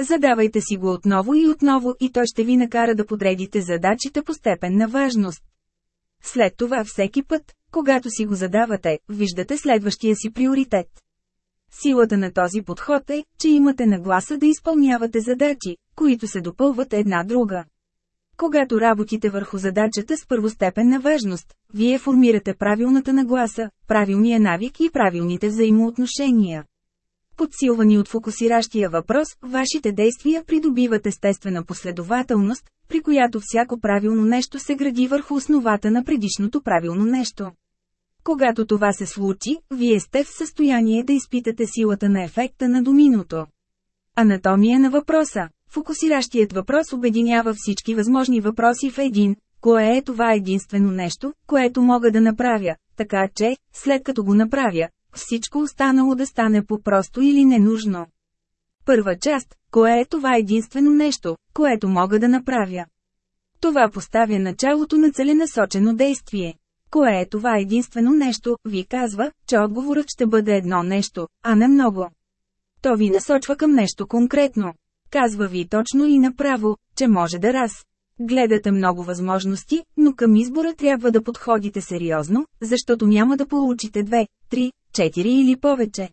Задавайте си го отново и отново и той ще ви накара да подредите задачите по степен на важност. След това всеки път, когато си го задавате, виждате следващия си приоритет. Силата на този подход е, че имате нагласа да изпълнявате задачи, които се допълват една друга. Когато работите върху задачата с първостепенна важност, вие формирате правилната нагласа, правилния навик и правилните взаимоотношения. Подсилвани от фокусиращия въпрос, вашите действия придобиват естествена последователност, при която всяко правилно нещо се гради върху основата на предишното правилно нещо. Когато това се случи, вие сте в състояние да изпитате силата на ефекта на доминото. Анатомия на въпроса Фокусиращият въпрос обединява всички възможни въпроси в един. Кое е това единствено нещо, което мога да направя, така че, след като го направя, всичко останало да стане по-просто или ненужно. Първа част – кое е това единствено нещо, което мога да направя? Това поставя началото на целенасочено действие. Кое е това единствено нещо, ви казва, че отговорът ще бъде едно нещо, а не много. То ви насочва към нещо конкретно. Казва ви точно и направо, че може да раз. Гледате много възможности, но към избора трябва да подходите сериозно, защото няма да получите две, три, четири или повече.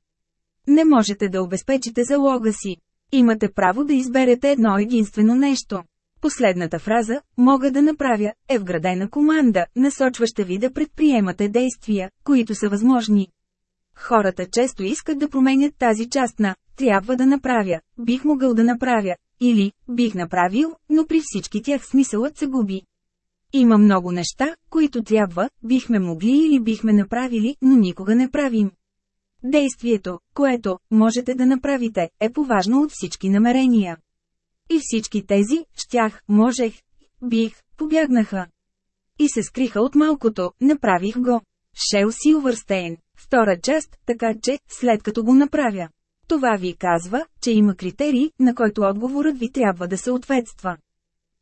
Не можете да обезпечите залога си. Имате право да изберете едно единствено нещо. Последната фраза «мога да направя» е вградена команда, насочваща ви да предприемате действия, които са възможни. Хората често искат да променят тази част на «трябва да направя», «бих могъл да направя» или «бих направил», но при всички тях смисълът се губи. Има много неща, които трябва, бихме могли или бихме направили, но никога не правим. Действието, което можете да направите, е поважно от всички намерения. И всички тези, щях, можех, бих, побягнаха. И се скриха от малкото, направих го. Шел Силвърстейн, втора част, така че, след като го направя. Това ви казва, че има критерии, на който отговорът ви трябва да съответства.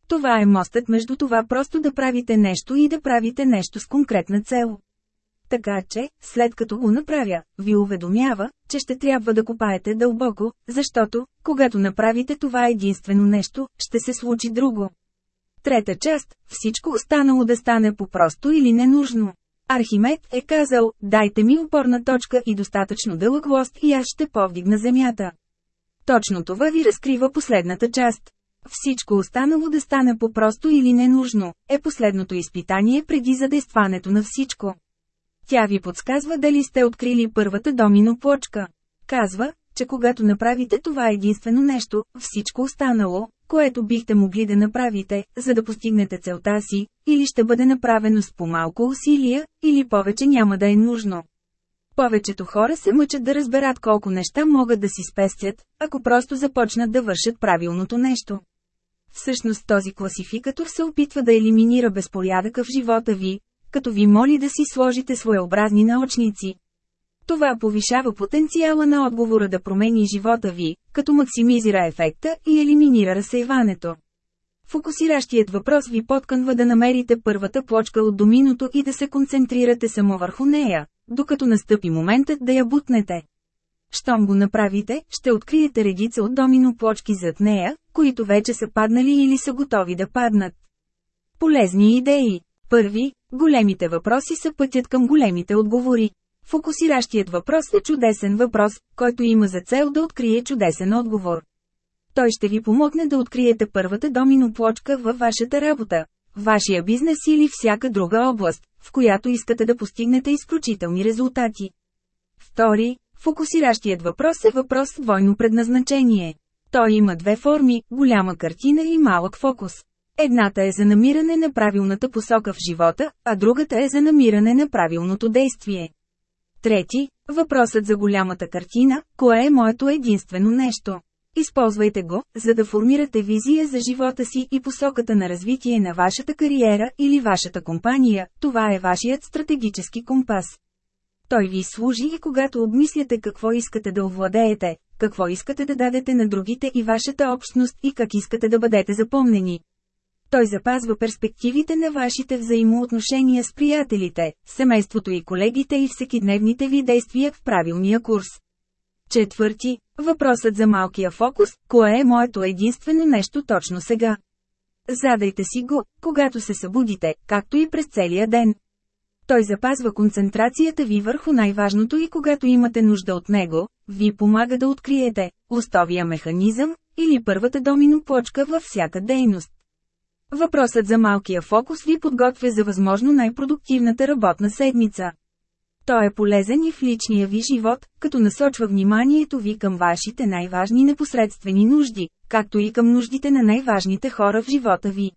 Това е мостът между това просто да правите нещо и да правите нещо с конкретна цел. Така че, след като го направя, ви уведомява, че ще трябва да копаете дълбоко, защото, когато направите това единствено нещо, ще се случи друго. Трета част – всичко останало да стане по-просто или ненужно. Архимед е казал, дайте ми опорна точка и достатъчно дълъг лост и аз ще повдигна земята. Точно това ви разкрива последната част. Всичко останало да стане по-просто или ненужно, е последното изпитание преди задействането на всичко. Тя ви подсказва дали сте открили първата домино плочка. Казва, че когато направите това единствено нещо, всичко останало, което бихте могли да направите, за да постигнете целта си, или ще бъде направено с по-малко усилия, или повече няма да е нужно. Повечето хора се мъчат да разберат колко неща могат да си спестят, ако просто започнат да вършат правилното нещо. Всъщност този класификатор се опитва да елиминира безпорядъка в живота ви, като ви моли да си сложите своеобразни научници. Това повишава потенциала на отговора да промени живота ви, като максимизира ефекта и елиминира разсейването. Фокусиращият въпрос ви подканва да намерите първата плочка от доминото и да се концентрирате само върху нея, докато настъпи моментът да я бутнете. Щом го направите, ще откриете редица от домино плочки зад нея, които вече са паднали или са готови да паднат. Полезни идеи Първи, големите въпроси са пътят към големите отговори. Фокусиращият въпрос е чудесен въпрос, който има за цел да открие чудесен отговор. Той ще ви помогне да откриете първата домино плочка във вашата работа, вашия бизнес или всяка друга област, в която искате да постигнете изключителни резултати. Втори, фокусиращият въпрос е въпрос с двойно предназначение. Той има две форми – голяма картина и малък фокус. Едната е за намиране на правилната посока в живота, а другата е за намиране на правилното действие. Трети, въпросът за голямата картина, кое е моето единствено нещо. Използвайте го, за да формирате визия за живота си и посоката на развитие на вашата кариера или вашата компания, това е вашият стратегически компас. Той ви служи и когато обмисляте какво искате да овладеете, какво искате да дадете на другите и вашата общност и как искате да бъдете запомнени. Той запазва перспективите на вашите взаимоотношения с приятелите, семейството и колегите и всекидневните ви действия в правилния курс. Четвърти, въпросът за малкия фокус, кое е моето единствено нещо точно сега? Задайте си го, когато се събудите, както и през целия ден. Той запазва концентрацията ви върху най-важното и когато имате нужда от него, ви помага да откриете лостовия механизъм или първата домино плочка във всяка дейност. Въпросът за малкия фокус ви подготвя за възможно най-продуктивната работна седмица. Той е полезен и в личния ви живот, като насочва вниманието ви към вашите най-важни непосредствени нужди, както и към нуждите на най-важните хора в живота ви.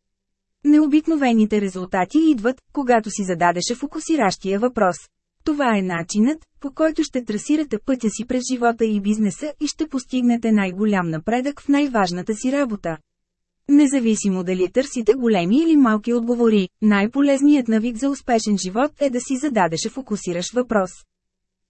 Необикновените резултати идват, когато си зададеше фокусиращия въпрос. Това е начинът, по който ще трасирате пътя си през живота и бизнеса и ще постигнете най-голям напредък в най-важната си работа. Независимо дали търсите големи или малки отговори, най-полезният навик за успешен живот е да си зададеш фокусираш въпрос.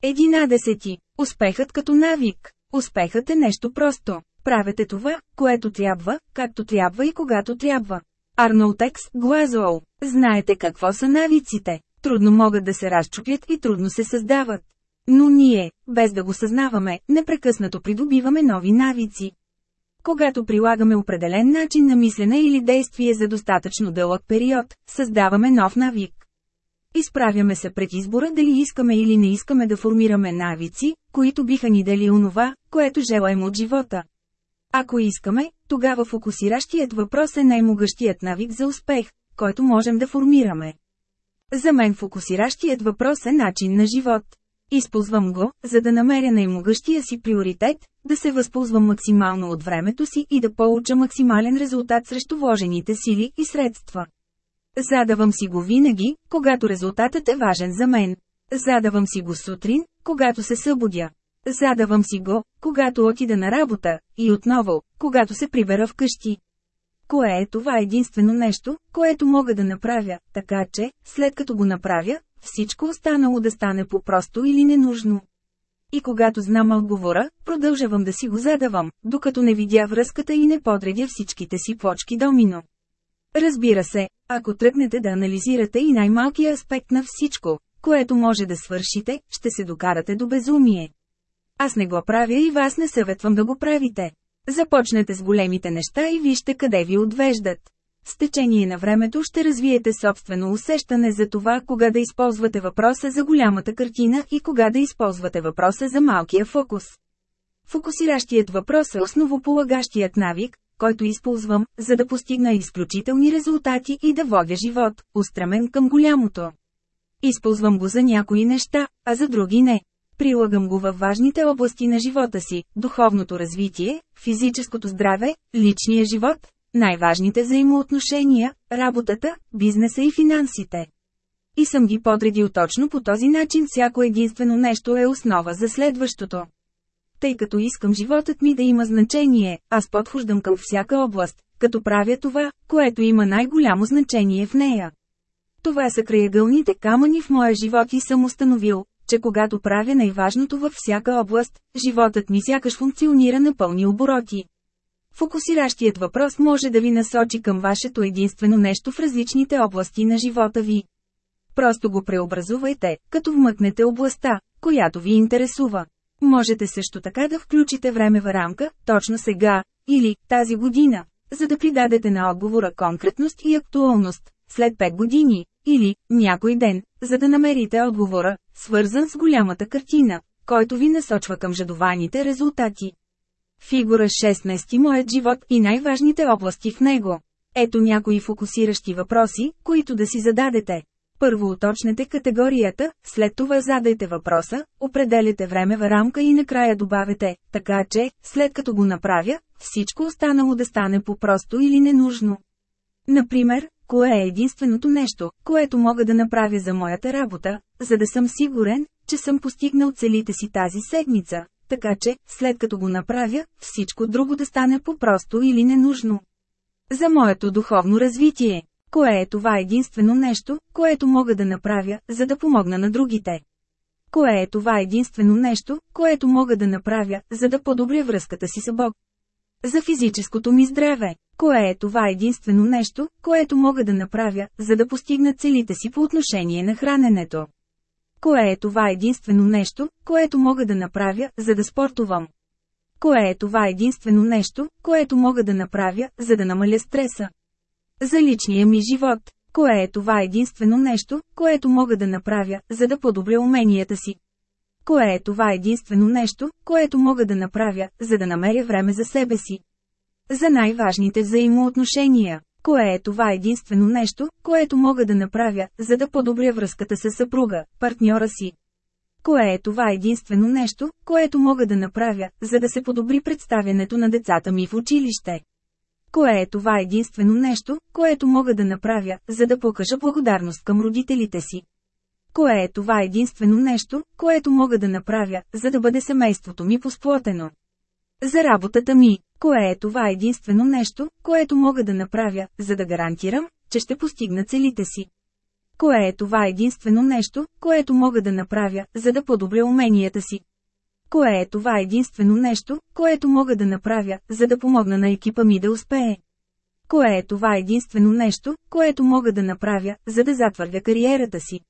11. Успехът като навик. Успехът е нещо просто. Правете това, което трябва, както трябва и когато трябва. Арнолтекс, Глазоу. Знаете какво са навиците. Трудно могат да се разчупят и трудно се създават. Но ние, без да го съзнаваме, непрекъснато придобиваме нови навици. Когато прилагаме определен начин на мислене или действие за достатъчно дълъг период, създаваме нов навик. Изправяме се пред избора дали искаме или не искаме да формираме навици, които биха ни дали онова, което желаем от живота. Ако искаме, тогава фокусиращият въпрос е най-могъщият навик за успех, който можем да формираме. За мен фокусиращият въпрос е начин на живот. Използвам го, за да намеря най-могъщия си приоритет, да се възползвам максимално от времето си и да получа максимален резултат срещу вложените сили и средства. Задавам си го винаги, когато резултатът е важен за мен. Задавам си го сутрин, когато се събудя. Задавам си го, когато отида на работа, и отново, когато се прибера вкъщи. Кое е това единствено нещо, което мога да направя, така че, след като го направя, всичко останало да стане по-просто или ненужно. И когато знам отговора, продължавам да си го задавам, докато не видя връзката и не подредя всичките си плочки домино. Разбира се, ако тръгнете да анализирате и най-малкия аспект на всичко, което може да свършите, ще се докарате до безумие. Аз не го правя и вас не съветвам да го правите. Започнете с големите неща и вижте къде ви отвеждат. С течение на времето ще развиете собствено усещане за това кога да използвате въпроса за голямата картина и кога да използвате въпроса за малкия фокус. Фокусиращият въпрос е основополагащият навик, който използвам, за да постигна изключителни резултати и да водя живот, устремен към голямото. Използвам го за някои неща, а за други не. Прилагам го във важните области на живота си – духовното развитие, физическото здраве, личния живот, най-важните взаимоотношения, работата, бизнеса и финансите. И съм ги подредил точно по този начин всяко единствено нещо е основа за следващото. Тъй като искам животът ми да има значение, аз подхождам към всяка област, като правя това, което има най-голямо значение в нея. Това са краягълните камъни в моя живот и съм установил, че когато правя най-важното във всяка област, животът ми сякаш функционира на пълни обороти. Фокусиращият въпрос може да ви насочи към вашето единствено нещо в различните области на живота ви. Просто го преобразувайте, като вмъкнете областта, която ви интересува. Можете също така да включите времева рамка, точно сега, или тази година, за да придадете на отговора конкретност и актуалност, след 5 години, или някой ден, за да намерите отговора, свързан с голямата картина, който ви насочва към жадованите резултати. Фигура 16 Моят живот и най-важните области в него. Ето някои фокусиращи въпроси, които да си зададете. Първо уточнете категорията, след това задайте въпроса, определяте времева рамка и накрая добавете, така че, след като го направя, всичко останало да стане по-просто или ненужно. Например, кое е единственото нещо, което мога да направя за моята работа, за да съм сигурен, че съм постигнал целите си тази седмица, така че, след като го направя, всичко друго да стане по-просто или ненужно. За моето духовно развитие, кое е това единствено нещо, което мога да направя, за да помогна на другите? Кое е това единствено нещо, което мога да направя, за да подобря връзката си с Бог? За физическото ми здраве, кое е това единствено нещо, което мога да направя, за да постигна целите си по отношение на храненето? Кое е това единствено нещо, което мога да направя, за да спортувам? Кое е това единствено нещо, което мога да направя, за да намаля стреса? За личния ми живот, кое е това единствено нещо, което мога да направя, за да подобря уменията си? Кое е това единствено нещо, което мога да направя, за да намеря време за себе си? За най-важните взаимоотношения. Кое е това единствено нещо, което мога да направя, за да подобря връзката с съпруга, партньора си? Кое е това единствено нещо, което мога да направя, за да се подобри представянето на децата ми в училище? Кое е това единствено нещо, което мога да направя, за да покажа благодарност към родителите си? Кое е това единствено нещо, което мога да направя, за да бъде семейството ми посплотено? За работата ми, кое е това единствено нещо, което мога да направя, за да гарантирам, че ще постигна целите си? Кое е това единствено нещо, което мога да направя, за да подобря уменията си? Кое е това единствено нещо, което мога да направя, за да помогна на екипа ми да успее? Кое е това единствено нещо, което мога да направя, за да затвърдя кариерата си?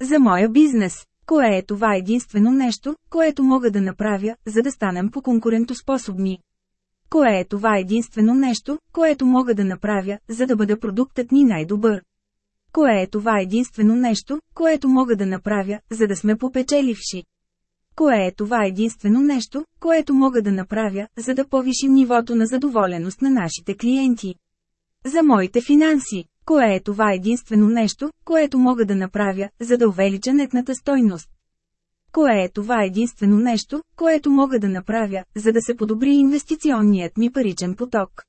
За моя бизнес, кое е това единствено нещо, което мога да направя, за да станем по-конкурентоспособни? Кое е това единствено нещо, което мога да направя, за да бъда продуктът ни най-добър? Кое е това единствено нещо, което мога да направя, за да сме попечеливши? Кое е това единствено нещо, което мога да направя, за да повишим нивото на задоволеност на нашите клиенти? За моите финанси, кое е това единствено нещо, което мога да направя, за да увелича нетната стойност? Кое е това единствено нещо, което мога да направя, за да се подобри инвестиционният ми паричен поток?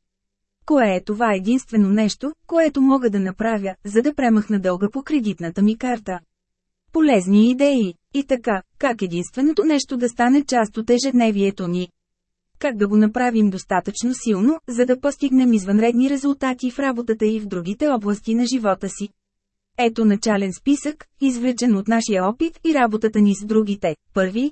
Кое е това единствено нещо, което мога да направя, за да премахна дълга по кредитната ми карта? Полезни идеи. И така, как единственото нещо да стане част от ежедневието ни? Как да го направим достатъчно силно, за да постигнем извънредни резултати в работата и в другите области на живота си? Ето начален списък, извлечен от нашия опит и работата ни с другите. Първи.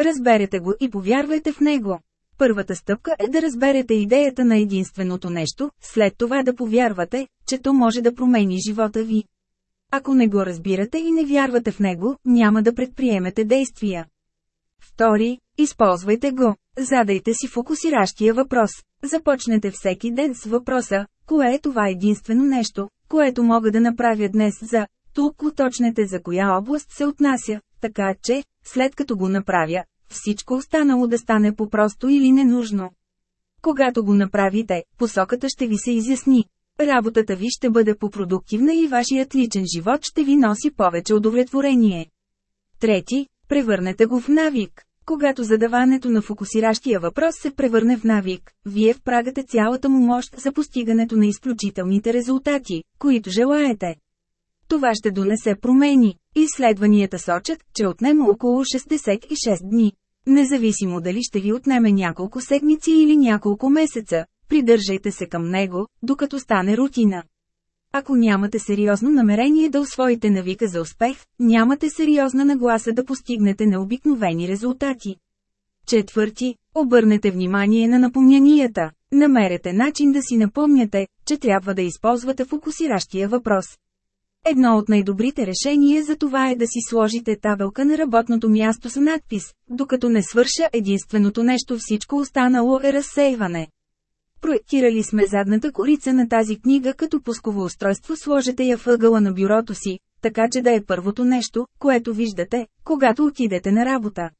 Разберете го и повярвайте в него. Първата стъпка е да разберете идеята на единственото нещо, след това да повярвате, че то може да промени живота ви. Ако не го разбирате и не вярвате в него, няма да предприемете действия. Втори, използвайте го. Задайте си фокусиращия въпрос. Започнете всеки ден с въпроса, кое е това единствено нещо, което мога да направя днес за, тук уточнете за коя област се отнася, така че, след като го направя, всичко останало да стане по-просто или ненужно. Когато го направите, посоката ще ви се изясни. Работата ви ще бъде по-продуктивна и вашият личен живот ще ви носи повече удовлетворение. Трети, превърнете го в навик. Когато задаването на фокусиращия въпрос се превърне в навик, вие впрагате цялата му мощ за постигането на изключителните резултати, които желаете. Това ще донесе промени. Изследванията сочат, че отнема около 66 дни. Независимо дали ще ви отнеме няколко седмици или няколко месеца, придържайте се към него, докато стане рутина. Ако нямате сериозно намерение да освоите навика за успех, нямате сериозна нагласа да постигнете необикновени резултати. Четвърти, обърнете внимание на напомнянията. Намерете начин да си напомняте, че трябва да използвате фокусиращия въпрос. Едно от най-добрите решения за това е да си сложите табелка на работното място с надпис, докато не свърша единственото нещо всичко останало е разсейване. Проектирали сме задната корица на тази книга като пусково устройство сложете я в ъгъла на бюрото си, така че да е първото нещо, което виждате, когато отидете на работа.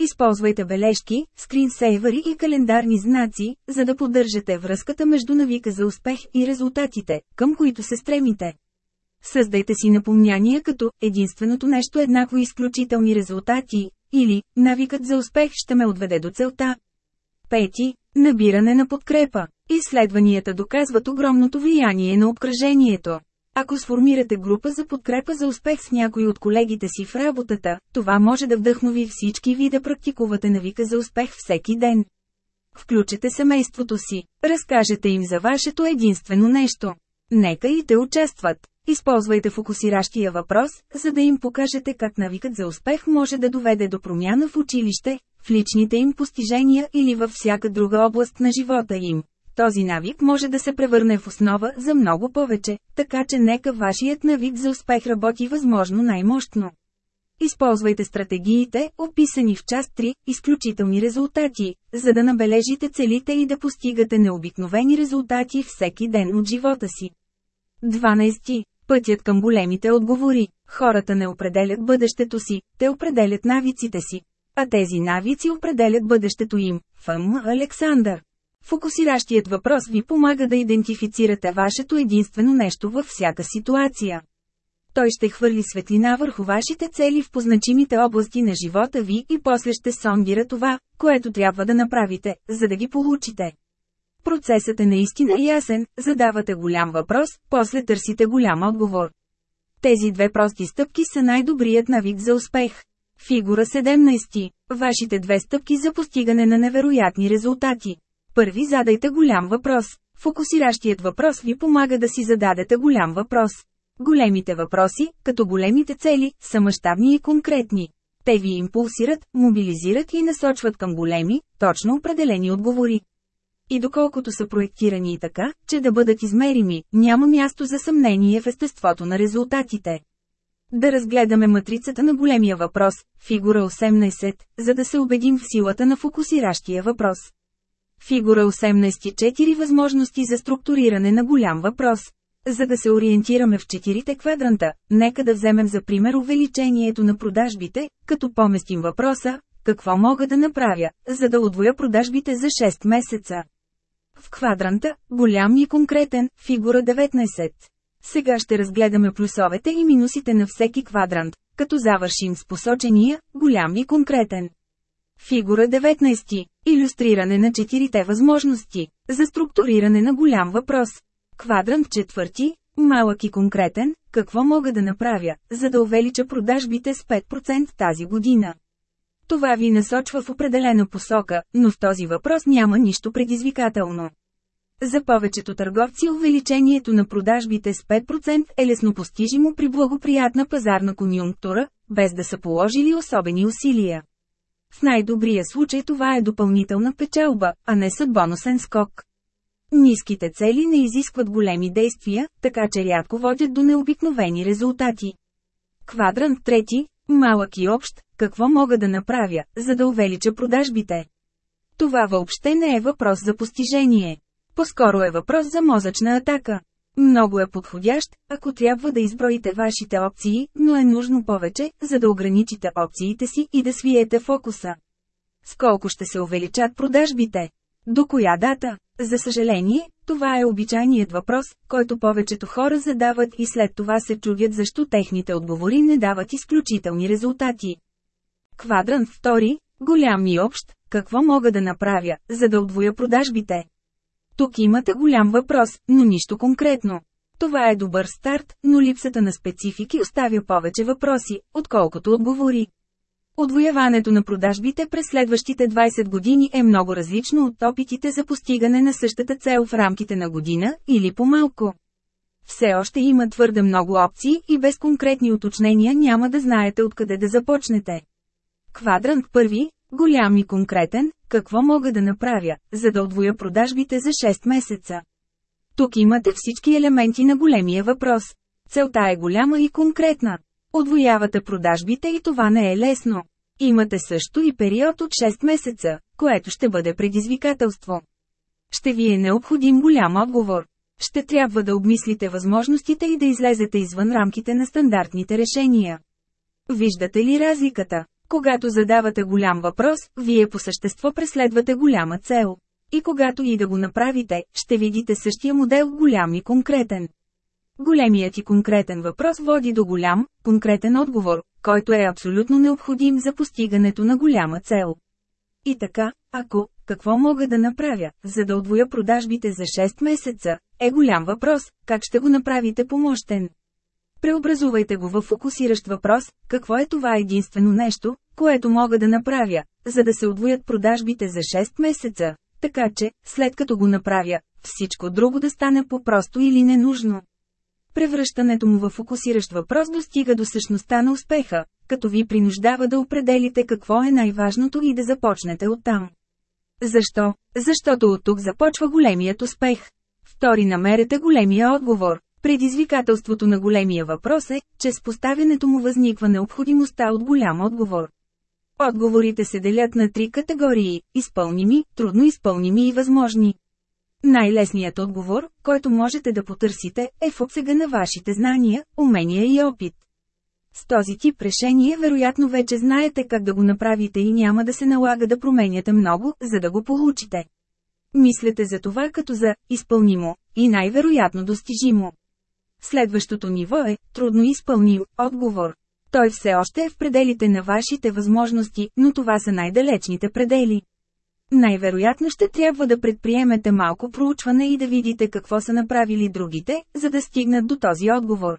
Използвайте бележки, скринсейвъри и календарни знаци, за да поддържате връзката между навика за успех и резултатите, към които се стремите. Създайте си напомняния като единственото нещо еднакво изключителни резултати, или навикът за успех ще ме отведе до целта. Пети, набиране на подкрепа. Изследванията доказват огромното влияние на обкръжението. Ако сформирате група за подкрепа за успех с някой от колегите си в работата, това може да вдъхнови всички ви да практикувате навика за успех всеки ден. Включете семейството си, разкажете им за вашето единствено нещо. Нека и те участват. Използвайте фокусиращия въпрос, за да им покажете как навикът за успех може да доведе до промяна в училище, в личните им постижения или във всяка друга област на живота им. Този навик може да се превърне в основа за много повече, така че нека вашият навик за успех работи възможно най-мощно. Използвайте стратегиите, описани в част 3, изключителни резултати, за да набележите целите и да постигате необикновени резултати всеки ден от живота си. 12. Пътят към големите отговори. Хората не определят бъдещето си, те определят навиците си. А тези навици определят бъдещето им. Фъм Александър. Фокусиращият въпрос ви помага да идентифицирате вашето единствено нещо във всяка ситуация. Той ще хвърли светлина върху вашите цели в позначимите области на живота ви и после ще сондира това, което трябва да направите, за да ги получите. Процесът е наистина ясен, задавате голям въпрос, после търсите голям отговор. Тези две прости стъпки са най-добрият навик за успех. Фигура 17. Вашите две стъпки за постигане на невероятни резултати. Първи задайте голям въпрос. Фокусиращият въпрос ви помага да си зададете голям въпрос. Големите въпроси, като големите цели, са мащабни и конкретни. Те ви импулсират, мобилизират и насочват към големи, точно определени отговори. И доколкото са проектирани и така, че да бъдат измерими, няма място за съмнение в естеството на резултатите. Да разгледаме матрицата на големия въпрос, фигура 18, за да се убедим в силата на фокусиращия въпрос. Фигура 18 – 4 възможности за структуриране на голям въпрос. За да се ориентираме в четирите квадранта, нека да вземем за пример увеличението на продажбите, като поместим въпроса «Какво мога да направя, за да удвоя продажбите за 6 месеца?» В квадранта, голям и конкретен, фигура 19. Сега ще разгледаме плюсовете и минусите на всеки квадрант, като завършим с посочения, голям и конкретен. Фигура 19. Илюстриране на четирите възможности за структуриране на голям въпрос. Квадрант четвърти, малък и конкретен, какво мога да направя, за да увелича продажбите с 5% тази година. Това ви насочва в определена посока, но в този въпрос няма нищо предизвикателно. За повечето търговци увеличението на продажбите с 5% е лесно постижимо при благоприятна пазарна конюнктура, без да са положили особени усилия. В най-добрия случай това е допълнителна печалба, а не съдбоносен скок. Ниските цели не изискват големи действия, така че рядко водят до необикновени резултати. Квадрант трети, малък и общ, какво мога да направя, за да увелича продажбите? Това въобще не е въпрос за постижение. По-скоро е въпрос за мозъчна атака. Много е подходящ, ако трябва да изброите вашите опции, но е нужно повече, за да ограничите опциите си и да свиете фокуса. Сколко ще се увеличат продажбите? До коя дата? За съжаление, това е обичайният въпрос, който повечето хора задават и след това се чудят защо техните отговори не дават изключителни резултати. Квадрант втори, голям и общ, какво мога да направя, за да отвоя продажбите? Тук имате голям въпрос, но нищо конкретно. Това е добър старт, но липсата на специфики оставя повече въпроси, отколкото отговори. Отвояването на продажбите през следващите 20 години е много различно от опитите за постигане на същата цел в рамките на година или по-малко. Все още има твърде много опции и без конкретни уточнения няма да знаете откъде да започнете. Квадрант първи, голям и конкретен, какво мога да направя, за да отвоя продажбите за 6 месеца. Тук имате всички елементи на големия въпрос. Целта е голяма и конкретна. Отвоявате продажбите и това не е лесно. Имате също и период от 6 месеца, което ще бъде предизвикателство. Ще ви е необходим голям отговор. Ще трябва да обмислите възможностите и да излезете извън рамките на стандартните решения. Виждате ли разликата? Когато задавате голям въпрос, вие по същество преследвате голяма цел. И когато и да го направите, ще видите същия модел голям и конкретен. Големият и конкретен въпрос води до голям, конкретен отговор, който е абсолютно необходим за постигането на голяма цел. И така, ако, какво мога да направя, за да отвоя продажбите за 6 месеца, е голям въпрос, как ще го направите помощен. Преобразувайте го в фокусиращ въпрос, какво е това единствено нещо, което мога да направя, за да се отвоят продажбите за 6 месеца, така че, след като го направя, всичко друго да стане по-просто или ненужно. Превръщането му в фокусиращ въпрос достига до същността на успеха, като ви принуждава да определите какво е най-важното и да започнете оттам. Защо? Защото от тук започва големият успех. Втори намерете големия отговор. Предизвикателството на големия въпрос е, че с поставянето му възниква необходимостта от голям отговор. Отговорите се делят на три категории – изпълними, трудно изпълними и възможни. Най-лесният отговор, който можете да потърсите, е в обсега на вашите знания, умения и опит. С този тип решение вероятно вече знаете как да го направите и няма да се налага да променяте много, за да го получите. Мислете за това като за изпълнимо и най-вероятно достижимо. Следващото ниво е трудно изпълним отговор. Той все още е в пределите на вашите възможности, но това са най-далечните предели. Най-вероятно ще трябва да предприемете малко проучване и да видите какво са направили другите, за да стигнат до този отговор.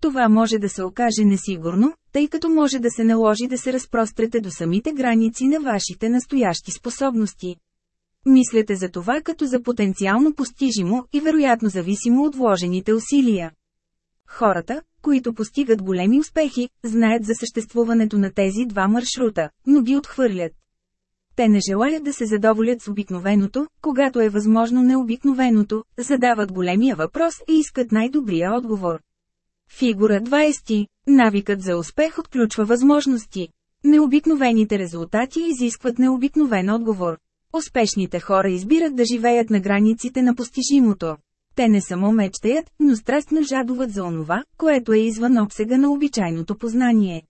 Това може да се окаже несигурно, тъй като може да се наложи да се разпрострете до самите граници на вашите настоящи способности. Мислете за това като за потенциално постижимо и вероятно зависимо от вложените усилия. Хората, които постигат големи успехи, знаят за съществуването на тези два маршрута, но ги отхвърлят. Те не желаят да се задоволят с обикновеното, когато е възможно необикновеното, задават големия въпрос и искат най-добрия отговор. Фигура 20. Навикът за успех отключва възможности. Необикновените резултати изискват необикновен отговор. Успешните хора избират да живеят на границите на постижимото. Те не само мечтаят, но страстно жадуват за онова, което е извън обсега на обичайното познание.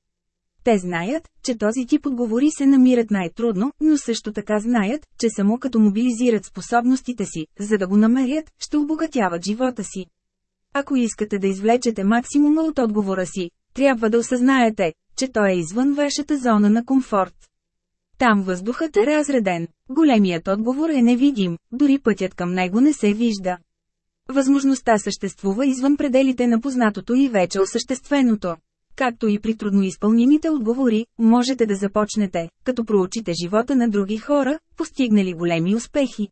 Те знаят, че този тип отговори се намират най-трудно, но също така знаят, че само като мобилизират способностите си, за да го намерят, ще обогатяват живота си. Ако искате да извлечете максимума от отговора си, трябва да осъзнаете, че той е извън вашата зона на комфорт. Там въздухът е разреден, големият отговор е невидим, дори пътят към него не се вижда. Възможността съществува извън пределите на познатото и вече осъщественото. Както и при трудноизпълнимите отговори, можете да започнете, като проучите живота на други хора, постигнали големи успехи.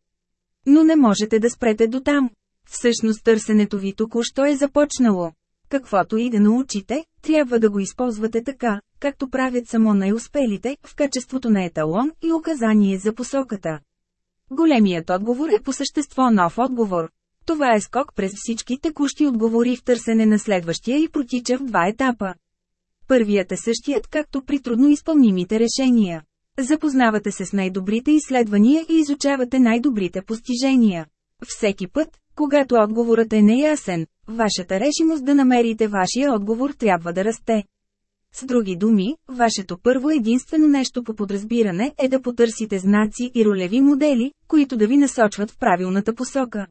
Но не можете да спрете до там. Всъщност търсенето ви току-що е започнало. Каквото и да научите, трябва да го използвате така, както правят само най-успелите, в качеството на еталон и указание за посоката. Големият отговор е по същество нов отговор. Това е скок през всички текущи отговори в търсене на следващия и протича в два етапа. Първият е същият както при трудно изпълнимите решения. Запознавате се с най-добрите изследвания и изучавате най-добрите постижения. Всеки път, когато отговорът е неясен, вашата решимост да намерите вашия отговор трябва да расте. С други думи, вашето първо единствено нещо по подразбиране е да потърсите знаци и ролеви модели, които да ви насочват в правилната посока.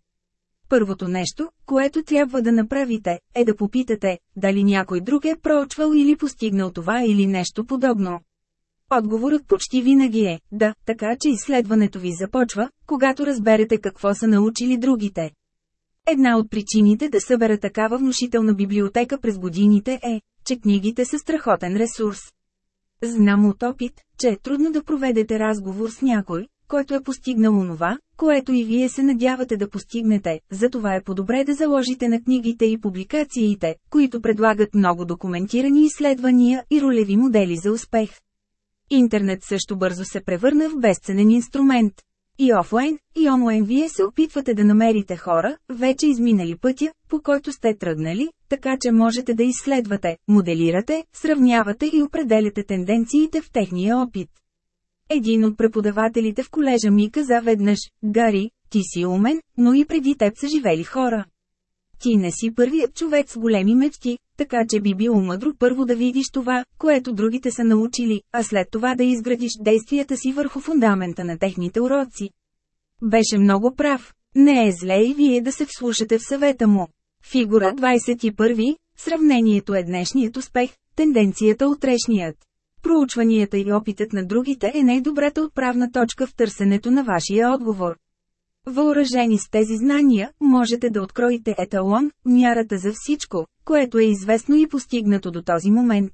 Първото нещо, което трябва да направите, е да попитате, дали някой друг е проучвал или постигнал това или нещо подобно. Отговорът почти винаги е да, така че изследването ви започва, когато разберете какво са научили другите. Една от причините да събера такава внушителна библиотека през годините е, че книгите са страхотен ресурс. Знам от опит, че е трудно да проведете разговор с някой, който е постигнал онова, което и вие се надявате да постигнете, затова е по-добре да заложите на книгите и публикациите, които предлагат много документирани изследвания и ролеви модели за успех. Интернет също бързо се превърна в безценен инструмент. И офлайн, и онлайн вие се опитвате да намерите хора, вече изминали пътя, по който сте тръгнали, така че можете да изследвате, моделирате, сравнявате и определяте тенденциите в техния опит. Един от преподавателите в колежа ми каза веднъж, Гари, ти си умен, но и преди теб са живели хора. Ти не си първият човек с големи мечти, така че би било мъдро първо да видиш това, което другите са научили, а след това да изградиш действията си върху фундамента на техните уроци. Беше много прав. Не е зле и вие да се вслушате в съвета му. Фигура 21. Сравнението е днешният успех, тенденцията утрешният. Проучванията и опитът на другите е най-добрата отправна точка в търсенето на вашия отговор. Въоръжени с тези знания, можете да откроите еталон, мярата за всичко, което е известно и постигнато до този момент.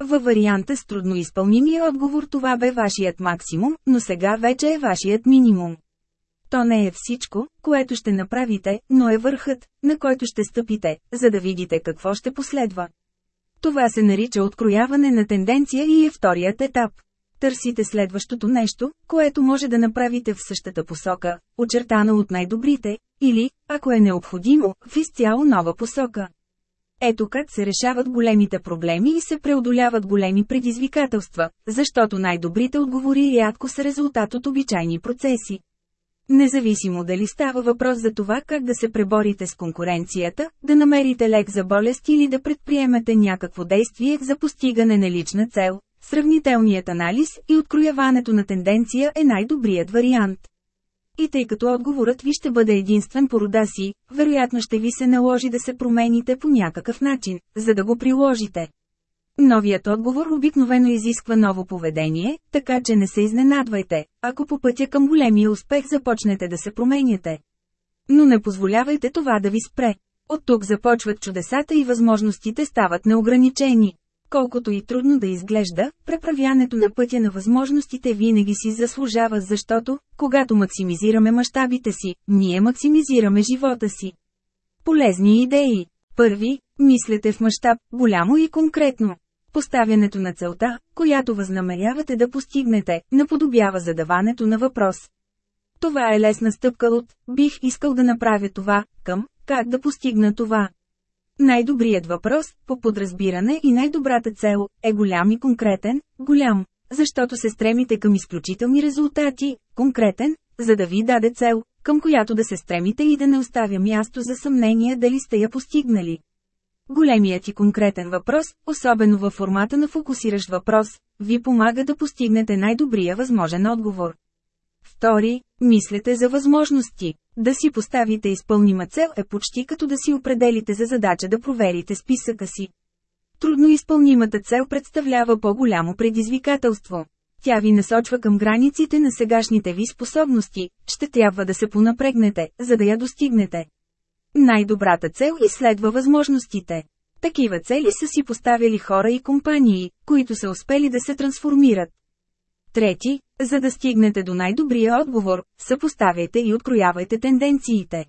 Във варианта с трудно изпълнимия отговор това бе вашият максимум, но сега вече е вашият минимум. То не е всичко, което ще направите, но е върхът, на който ще стъпите, за да видите какво ще последва. Това се нарича открояване на тенденция и е вторият етап. Търсите следващото нещо, което може да направите в същата посока, очертана от най-добрите, или, ако е необходимо, в изцяло нова посока. Ето как се решават големите проблеми и се преодоляват големи предизвикателства, защото най-добрите отговори рядко са резултат от обичайни процеси. Независимо дали става въпрос за това как да се преборите с конкуренцията, да намерите лек за болест или да предприемете някакво действие за постигане на лична цел, сравнителният анализ и открояването на тенденция е най-добрият вариант. И тъй като отговорът ви ще бъде единствен по рода си, вероятно ще ви се наложи да се промените по някакъв начин, за да го приложите. Новият отговор обикновено изисква ново поведение, така че не се изненадвайте, ако по пътя към големия успех започнете да се променяте. Но не позволявайте това да ви спре. От тук започват чудесата и възможностите стават неограничени. Колкото и трудно да изглежда, преправянето на пътя на възможностите винаги си заслужава, защото, когато максимизираме мащабите си, ние максимизираме живота си. Полезни идеи. Първи, мислете в мащаб, голямо и конкретно. Поставянето на целта, която възнамерявате да постигнете, наподобява задаването на въпрос. Това е лесна стъпка от «бих искал да направя това» към «как да постигна това». Най-добрият въпрос, по подразбиране и най-добрата цел, е голям и конкретен, голям, защото се стремите към изключителни резултати, конкретен, за да ви даде цел, към която да се стремите и да не оставя място за съмнение дали сте я постигнали. Големият и конкретен въпрос, особено във формата на фокусиращ въпрос, ви помага да постигнете най-добрия възможен отговор. Втори, мислете за възможности. Да си поставите изпълнима цел е почти като да си определите за задача да проверите списъка си. Трудно изпълнимата цел представлява по-голямо предизвикателство. Тя ви насочва към границите на сегашните ви способности, ще трябва да се понапрегнете, за да я достигнете. Най-добрата цел изследва възможностите. Такива цели са си поставили хора и компании, които са успели да се трансформират. Трети, за да стигнете до най-добрия отговор, съпоставяйте и откроявайте тенденциите.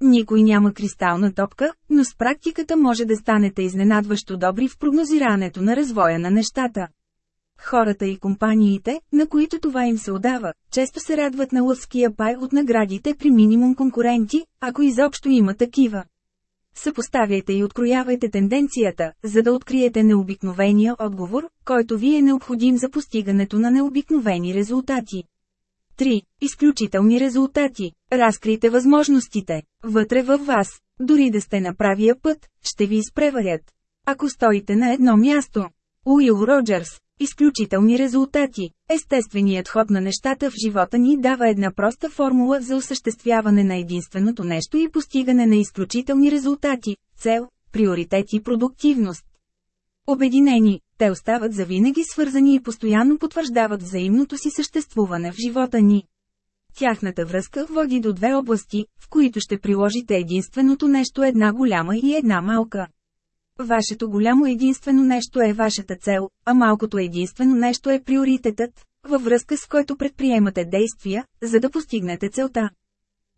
Никой няма кристална топка, но с практиката може да станете изненадващо добри в прогнозирането на развоя на нещата. Хората и компаниите, на които това им се отдава, често се радват на лъвския пай от наградите при минимум конкуренти, ако изобщо има такива. Съпоставяйте и откроявайте тенденцията, за да откриете необикновения отговор, който ви е необходим за постигането на необикновени резултати. 3. Изключителни резултати. Разкрийте възможностите. Вътре във вас, дори да сте на правия път, ще ви изпреварят. Ако стоите на едно място. Уил Роджерс, Изключителни резултати. Естественият ход на нещата в живота ни дава една проста формула за осъществяване на единственото нещо и постигане на изключителни резултати – цел, приоритет и продуктивност. Обединени, те остават завинаги свързани и постоянно потвърждават взаимното си съществуване в живота ни. Тяхната връзка води до две области, в които ще приложите единственото нещо една голяма и една малка. Вашето голямо единствено нещо е вашата цел, а малкото единствено нещо е приоритетът, във връзка с който предприемате действия, за да постигнете целта.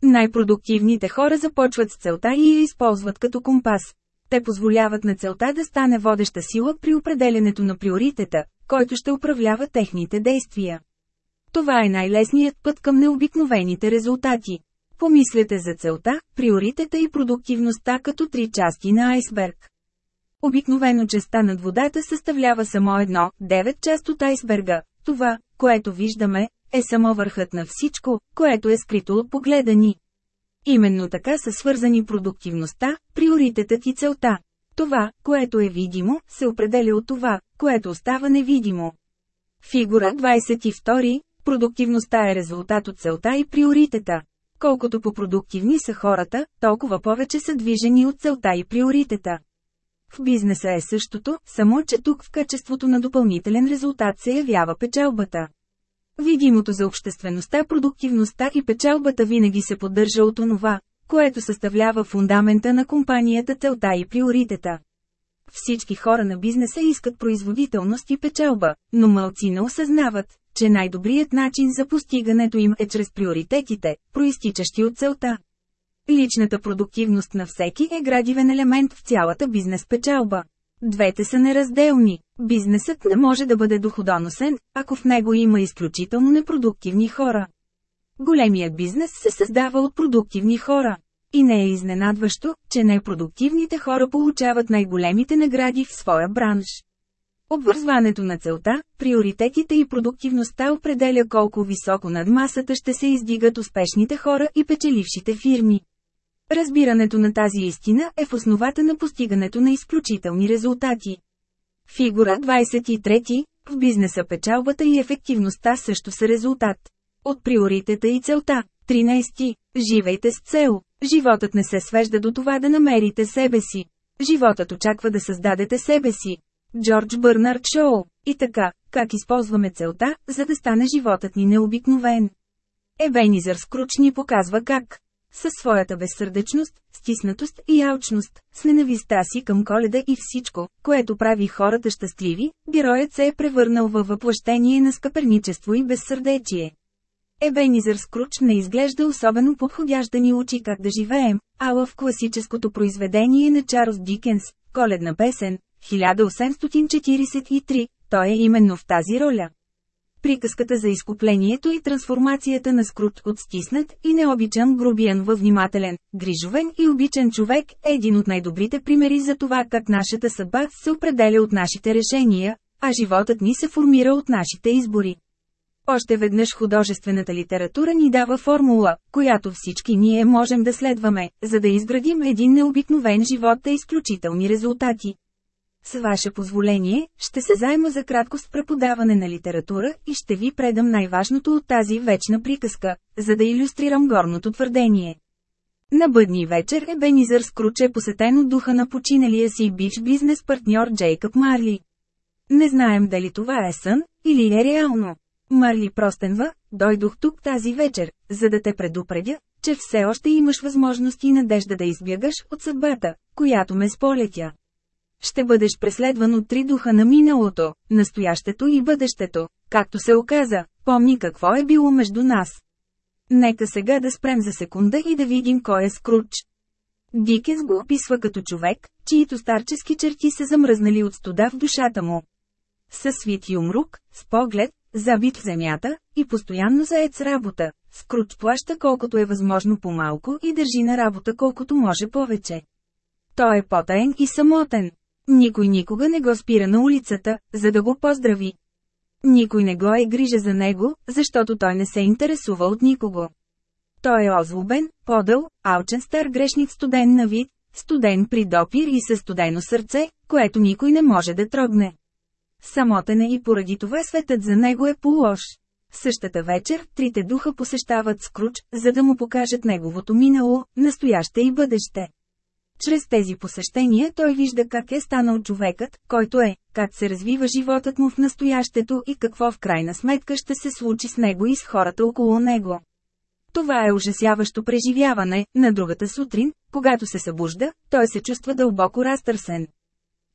Най-продуктивните хора започват с целта и я използват като компас. Те позволяват на целта да стане водеща сила при определенето на приоритета, който ще управлява техните действия. Това е най-лесният път към необикновените резултати. Помислете за целта, приоритета и продуктивността като три части на айсберг. Обикновено частта над водата съставлява само едно, 9 част от айсберга. Това, което виждаме, е само върхът на всичко, което е скрито от погледа ни. Именно така са свързани продуктивността, приоритетът и целта. Това, което е видимо, се определя от това, което остава невидимо. Фигура 22. Продуктивността е резултат от целта и приоритета. Колкото по-продуктивни са хората, толкова повече са движени от целта и приоритета. В бизнеса е същото, само че тук в качеството на допълнителен резултат се явява печалбата. Видимото за обществеността, продуктивността и печалбата винаги се поддържа от онова, което съставлява фундамента на компанията целта и приоритета. Всички хора на бизнеса искат производителност и печалба, но мълци не осъзнават, че най-добрият начин за постигането им е чрез приоритетите, проистичащи от целта. Личната продуктивност на всеки е градивен елемент в цялата бизнес печалба. Двете са неразделни. Бизнесът не може да бъде доходоносен, ако в него има изключително непродуктивни хора. Големият бизнес се създава от продуктивни хора. И не е изненадващо, че непродуктивните хора получават най-големите награди в своя бранш. Обвързването на целта, приоритетите и продуктивността определя колко високо над масата ще се издигат успешните хора и печелившите фирми. Разбирането на тази истина е в основата на постигането на изключителни резултати. Фигура 23. В бизнеса печалбата и ефективността също са резултат. От приоритета и целта. 13. Живейте с цел. Животът не се свежда до това да намерите себе си. Животът очаква да създадете себе си. Джордж Бърнард Шоу. И така, как използваме целта, за да стане животът ни необикновен? Ебенизър Скруч ни показва как. Със своята безсърдечност, стиснатост и алчност, с ненависта си към коледа и всичко, което прави хората щастливи, героят се е превърнал във въплъщение на скъперничество и безсърдечие. Ебенизър Скруч не изглежда особено подходящ да ни учи как да живеем, а в класическото произведение на Чарлз Дикенс, Коледна песен, 1843, той е именно в тази роля. Приказката за изкуплението и трансформацията на Скрут от стиснат и необичан грубиян във внимателен, грижовен и обичан човек е един от най-добрите примери за това как нашата съдба се определя от нашите решения, а животът ни се формира от нашите избори. Още веднъж художествената литература ни дава формула, която всички ние можем да следваме, за да изградим един необикновен живот и изключителни резултати. С ваше позволение, ще се займа за кратко с преподаване на литература и ще ви предам най-важното от тази вечна приказка, за да иллюстрирам горното твърдение. На бъдни вечер Ебенизър Скруч е посетен от духа на починалия си бич бизнес партньор Джейкъб Марли. Не знаем дали това е сън, или е реално. Марли простенва, дойдох тук тази вечер, за да те предупредя, че все още имаш възможност и надежда да избягаш от съдбата, която ме сполетя. Ще бъдеш преследван от три духа на миналото, настоящето и бъдещето, както се оказа, помни какво е било между нас. Нека сега да спрем за секунда и да видим кой е Скруч. Дикенс го описва като човек, чието старчески черти са замръзнали от студа в душата му. Със свит юмрук, с поглед, забит в земята, и постоянно заед с работа, Скруч плаща колкото е възможно по-малко и държи на работа колкото може повече. Той е потаен и самотен. Никой никога не го спира на улицата, за да го поздрави. Никой не го е грижа за него, защото той не се интересува от никого. Той е озлобен, подъл, алчен стар грешник студен на вид, студен при допир и със студено сърце, което никой не може да трогне. Самотен е и поради това светът за него е полош. Същата вечер, трите духа посещават Скруч, за да му покажат неговото минало, настояще и бъдеще. Чрез тези посещения той вижда как е станал човекът, който е, как се развива животът му в настоящето и какво в крайна сметка ще се случи с него и с хората около него. Това е ужасяващо преживяване, на другата сутрин, когато се събужда, той се чувства дълбоко разтърсен.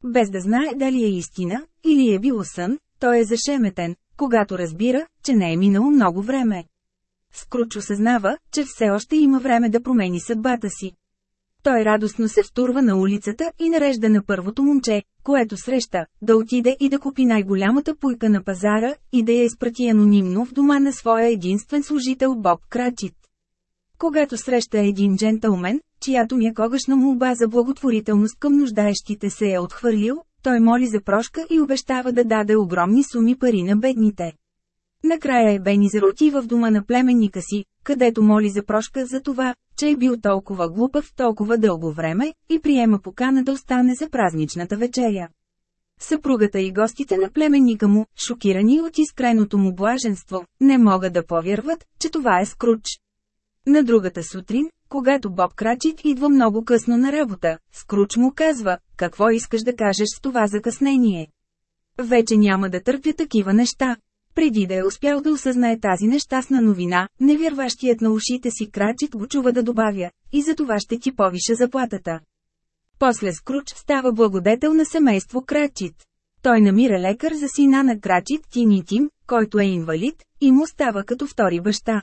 Без да знае дали е истина, или е било сън, той е зашеметен, когато разбира, че не е минало много време. Скруч осъзнава, че все още има време да промени съдбата си. Той радостно се втурва на улицата и нарежда на първото момче, което среща, да отиде и да купи най-голямата пуйка на пазара и да я изпрати анонимно в дома на своя единствен служител Боб Крачит. Когато среща един джентълмен, чиято мякогашна молба за благотворителност към нуждаещите се е отхвърлил, той моли за прошка и обещава да даде огромни суми пари на бедните. Накрая Ебенизър отива в дома на племенника си, където моли за прошка за това, че е бил толкова глупав толкова дълго време, и приема покана да остане за празничната вечеря. Съпругата и гостите на племенника му, шокирани от искреното му блаженство, не могат да повярват, че това е Скруч. На другата сутрин, когато Боб Крачит идва много късно на работа, Скруч му казва, какво искаш да кажеш с това закъснение. Вече няма да търпя такива неща. Преди да е успял да осъзнае тази нещастна новина, невярващият на ушите си Крачит го чува да добавя, и за това ще ти повиша заплатата. После Скруч става благодетел на семейство Крачит. Той намира лекар за сина на Крачит Тини Тим, който е инвалид, и му става като втори баща.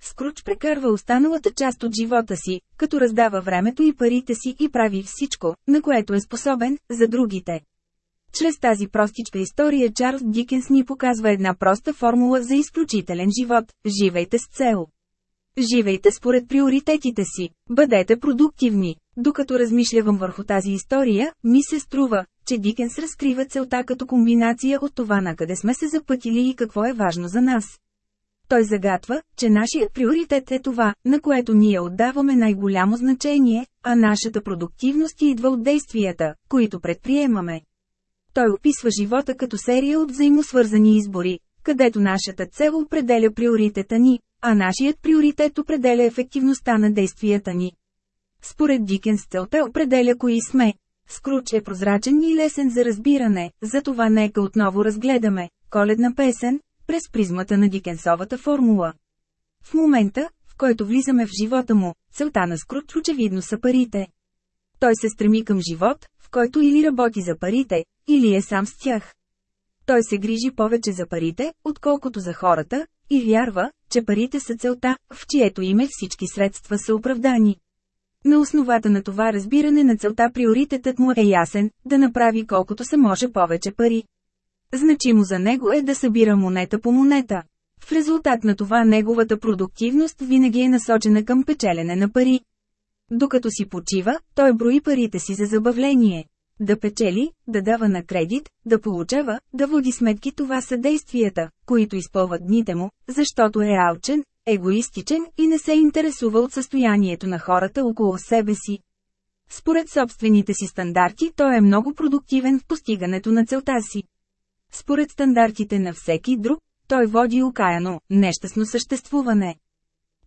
Скруч прекарва останалата част от живота си, като раздава времето и парите си и прави всичко, на което е способен, за другите. Чрез тази простичка история Чарлз Дикенс ни показва една проста формула за изключителен живот – живейте с цел. Живейте според приоритетите си, бъдете продуктивни. Докато размишлявам върху тази история, ми се струва, че Дикенс разкрива целта като комбинация от това на къде сме се запътили и какво е важно за нас. Той загатва, че нашият приоритет е това, на което ние отдаваме най-голямо значение, а нашата продуктивност идва от действията, които предприемаме. Той описва живота като серия от взаимосвързани избори, където нашата цел определя приоритета ни, а нашият приоритет определя ефективността на действията ни. Според Дикенс целта определя кои сме. Скруч е прозрачен и лесен за разбиране, затова нека отново разгледаме коледна песен, през призмата на Дикенсовата формула. В момента, в който влизаме в живота му, целта на Скруч очевидно са парите. Той се стреми към живот, в който или работи за парите, или е сам с тях. Той се грижи повече за парите, отколкото за хората, и вярва, че парите са целта, в чието име всички средства са оправдани. На основата на това разбиране на целта приоритетът му е ясен – да направи колкото се може повече пари. Значимо за него е да събира монета по монета. В резултат на това неговата продуктивност винаги е насочена към печелене на пари. Докато си почива, той брои парите си за забавление. Да печели, да дава на кредит, да получава, да води сметки това са действията, които изпълват дните му, защото е алчен, егоистичен и не се интересува от състоянието на хората около себе си. Според собствените си стандарти той е много продуктивен в постигането на целта си. Според стандартите на всеки друг, той води окаяно, нещастно съществуване.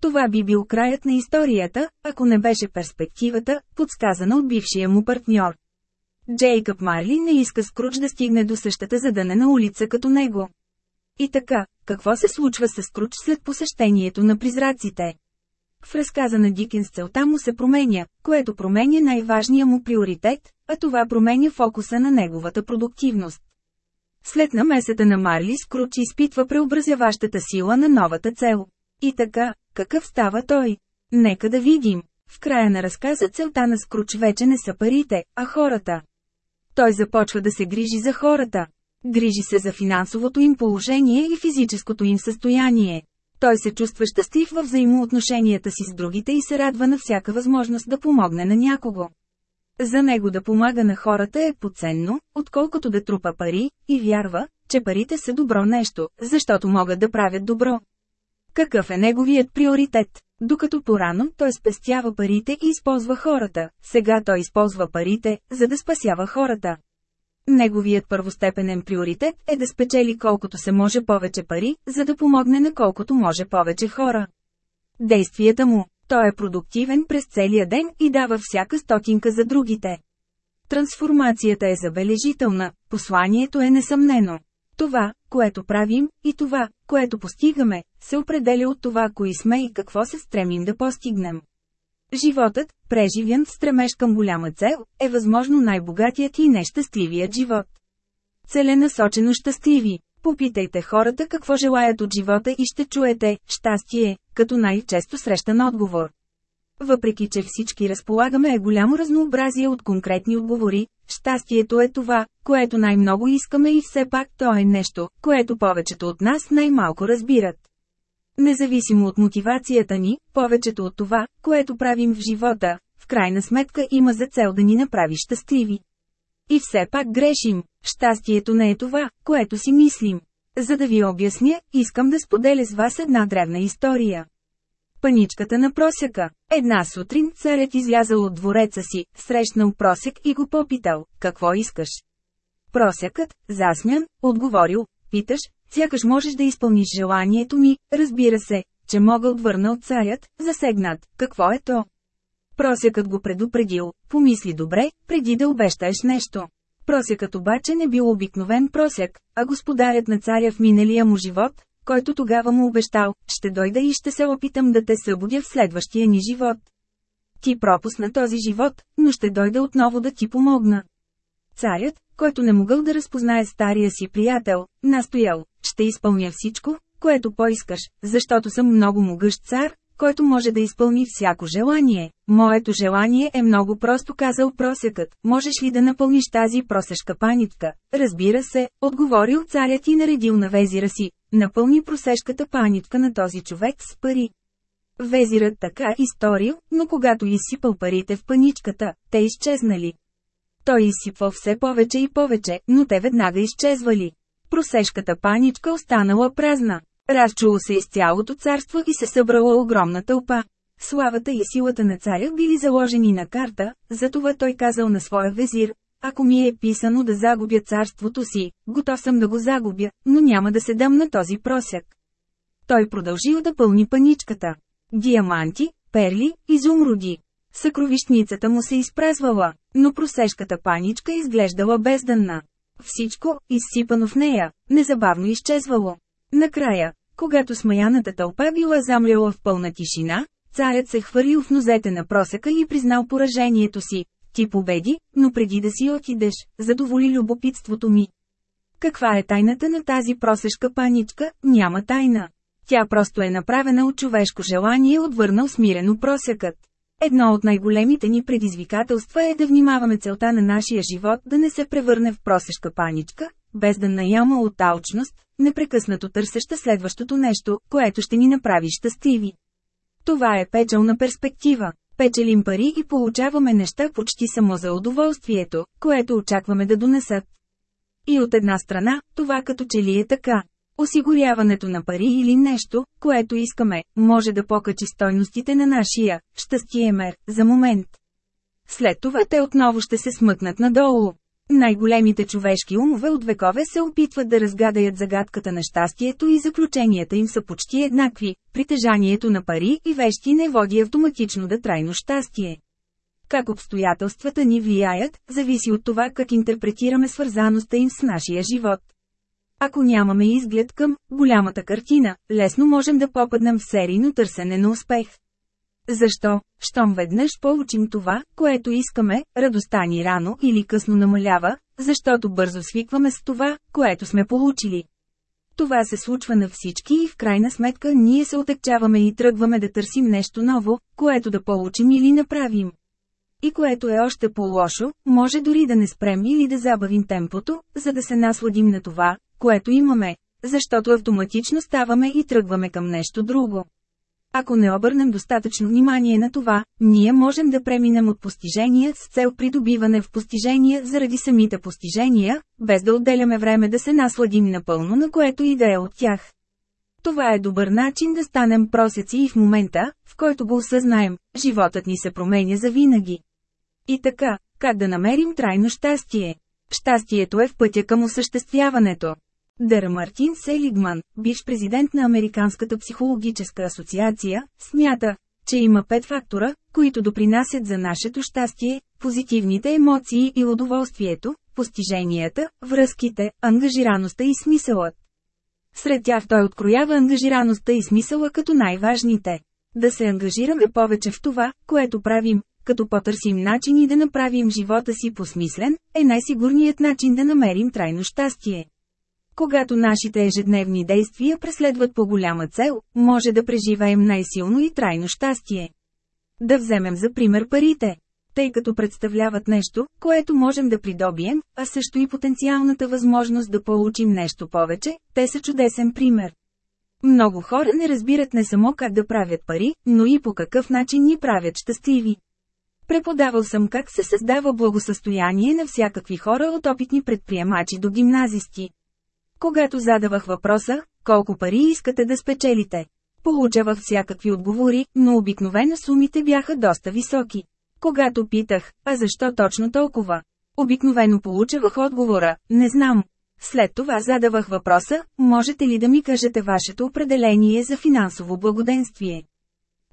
Това би бил краят на историята, ако не беше перспективата, подсказана от бившия му партньор. Джейкъб Марли не иска Скруч да стигне до същата задънена улица като него. И така, какво се случва с Скруч след посещението на призраците? В разказа на Дикенс целта му се променя, което променя най-важния му приоритет, а това променя фокуса на неговата продуктивност. След намесата на Марли Скруч изпитва преобразяващата сила на новата цел. И така, какъв става той? Нека да видим. В края на разказа целта на Скруч вече не са парите, а хората. Той започва да се грижи за хората. Грижи се за финансовото им положение и физическото им състояние. Той се чувства щастлив във взаимоотношенията си с другите и се радва на всяка възможност да помогне на някого. За него да помага на хората е поценно, отколкото да трупа пари, и вярва, че парите са добро нещо, защото могат да правят добро. Какъв е неговият приоритет? Докато порано той спестява парите и използва хората, сега той използва парите, за да спасява хората. Неговият първостепенен приоритет е да спечели колкото се може повече пари, за да помогне на колкото може повече хора. Действията му той е продуктивен през целия ден и дава всяка стотинка за другите. Трансформацията е забележителна, посланието е несъмнено. Това, което правим, и това, което постигаме, се определя от това кои сме и какво се стремим да постигнем. Животът, преживян в стремеж към голяма цел, е възможно най-богатият и нещастливият живот. Целенасочено щастливи. Попитайте хората какво желаят от живота и ще чуете «щастие», като най-често срещан отговор. Въпреки че всички разполагаме е голямо разнообразие от конкретни отговори, щастието е това, което най-много искаме и все пак то е нещо, което повечето от нас най-малко разбират. Независимо от мотивацията ни, повечето от това, което правим в живота, в крайна сметка има за цел да ни направи щастливи. И все пак грешим. Щастието не е това, което си мислим. За да ви обясня, искам да споделя с вас една древна история. Паничката на просяка. Една сутрин царят излязал от двореца си, срещнал просек и го попитал, какво искаш? Просякът, засмян, отговорил, питаш, сякаш можеш да изпълниш желанието ми, разбира се, че мога отвърнал царят, засегнат, какво е то? Просякът го предупредил, помисли добре, преди да обещаеш нещо. Просякът обаче не бил обикновен просяк, а господарят на царя в миналия му живот, който тогава му обещал, ще дойда и ще се опитам да те събудя в следващия ни живот. Ти пропусна този живот, но ще дойда отново да ти помогна. Царят, който не могъл да разпознае стария си приятел, настоял, ще изпълня всичко, което поискаш, защото съм много могъщ цар, който може да изпълни всяко желание. Моето желание е много просто казал просекът, можеш ли да напълниш тази просешка панитка? Разбира се, отговорил царят и наредил на везира си, напълни просешката панитка на този човек с пари. Везирът така изторил, но когато изсипал парите в паничката, те изчезнали. Той изсипвал все повече и повече, но те веднага изчезвали. Просешката паничка останала празна. Разчуло се из цялото царство и се събрала огромна тълпа. Славата и силата на царя били заложени на карта, затова той казал на своя везир, ако ми е писано да загубя царството си, готов съм да го загубя, но няма да се дам на този просяк. Той продължил да пълни паничката. Диаманти, перли, изумруди. Съкровищницата му се изпразвала, но просешката паничка изглеждала бездънна. Всичко, изсипано в нея, незабавно изчезвало. Накрая, Когато смаяната тълпа била замляла в пълна тишина, царят се хвърлил в нозете на просека и признал поражението си. Ти победи, но преди да си отидеш, задоволи любопитството ми. Каква е тайната на тази просешка паничка? Няма тайна. Тя просто е направена от човешко желание, отвърнал смирено просекът. Едно от най-големите ни предизвикателства е да внимаваме целта на нашия живот да не се превърне в просешка паничка, без да наяма от алчност, непрекъснато търсеща следващото нещо, което ще ни направи щастливи. Това е печална перспектива. Печелим пари и получаваме неща почти само за удоволствието, което очакваме да донесат. И от една страна, това като че ли е така. Осигуряването на пари или нещо, което искаме, може да покачи стойностите на нашия щастиемер за момент. След това те отново ще се смъкнат надолу. Най-големите човешки умове от векове се опитват да разгадаят загадката на щастието и заключенията им са почти еднакви. Притежанието на пари и вещи не води автоматично да трайно щастие. Как обстоятелствата ни влияят, зависи от това как интерпретираме свързаността им с нашия живот. Ако нямаме изглед към голямата картина, лесно можем да попаднем в серийно търсене на успех. Защо? Щом веднъж получим това, което искаме, радостта ни рано или късно намалява, защото бързо свикваме с това, което сме получили. Това се случва на всички и в крайна сметка ние се отекчаваме и тръгваме да търсим нещо ново, което да получим или направим. И което е още по-лошо, може дори да не спрем или да забавим темпото, за да се насладим на това, което имаме, защото автоматично ставаме и тръгваме към нещо друго. Ако не обърнем достатъчно внимание на това, ние можем да преминем от постижения с цел придобиване в постижения заради самите постижения, без да отделяме време да се насладим напълно на което и да е от тях. Това е добър начин да станем просеци и в момента, в който го осъзнаем, животът ни се променя за винаги. И така, как да намерим трайно щастие? Щастието е в пътя към осъществяването. Дър Мартин Селигман, бивш президент на Американската психологическа асоциация, смята, че има пет фактора, които допринасят за нашето щастие, позитивните емоции и удоволствието, постиженията, връзките, ангажираността и смисълът. Сред тях той откроява ангажираността и смисъла като най-важните. Да се ангажираме повече в това, което правим, като потърсим начини да направим живота си посмислен, е най-сигурният начин да намерим трайно щастие. Когато нашите ежедневни действия преследват по голяма цел, може да преживеем най-силно и трайно щастие. Да вземем за пример парите. Тъй като представляват нещо, което можем да придобием, а също и потенциалната възможност да получим нещо повече, те са чудесен пример. Много хора не разбират не само как да правят пари, но и по какъв начин ни правят щастливи. Преподавал съм как се създава благосъстояние на всякакви хора от опитни предприемачи до гимназисти. Когато задавах въпроса, колко пари искате да спечелите? Получавах всякакви отговори, но обикновено сумите бяха доста високи. Когато питах, а защо точно толкова? Обикновено получавах отговора, не знам. След това задавах въпроса, можете ли да ми кажете вашето определение за финансово благоденствие?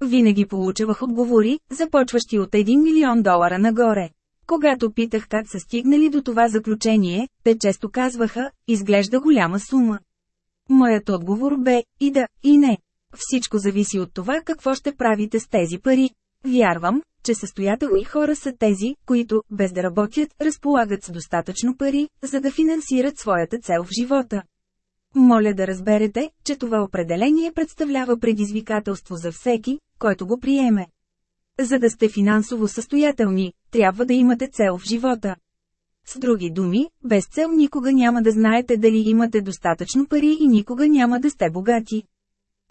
Винаги получавах отговори, започващи от 1 милион долара нагоре. Когато питах как са стигнали до това заключение, те често казваха, изглежда голяма сума. Моят отговор бе, и да, и не. Всичко зависи от това какво ще правите с тези пари. Вярвам, че състоятелни хора са тези, които, без да работят, разполагат с достатъчно пари, за да финансират своята цел в живота. Моля да разберете, че това определение представлява предизвикателство за всеки, който го приеме. За да сте финансово състоятелни, трябва да имате цел в живота. С други думи, без цел никога няма да знаете дали имате достатъчно пари и никога няма да сте богати.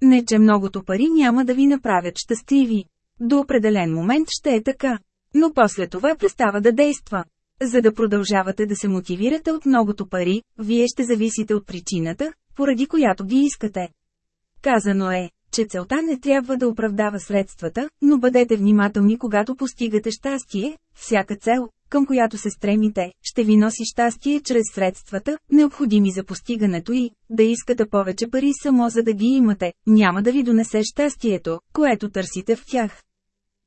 Не че многото пари няма да ви направят щастливи. До определен момент ще е така. Но после това престава да действа. За да продължавате да се мотивирате от многото пари, вие ще зависите от причината, поради която ги искате. Казано е, че целта не трябва да оправдава средствата, но бъдете внимателни когато постигате щастие, всяка цел, към която се стремите, ще ви носи щастие чрез средствата, необходими за постигането и, да искате повече пари само за да ги имате, няма да ви донесе щастието, което търсите в тях.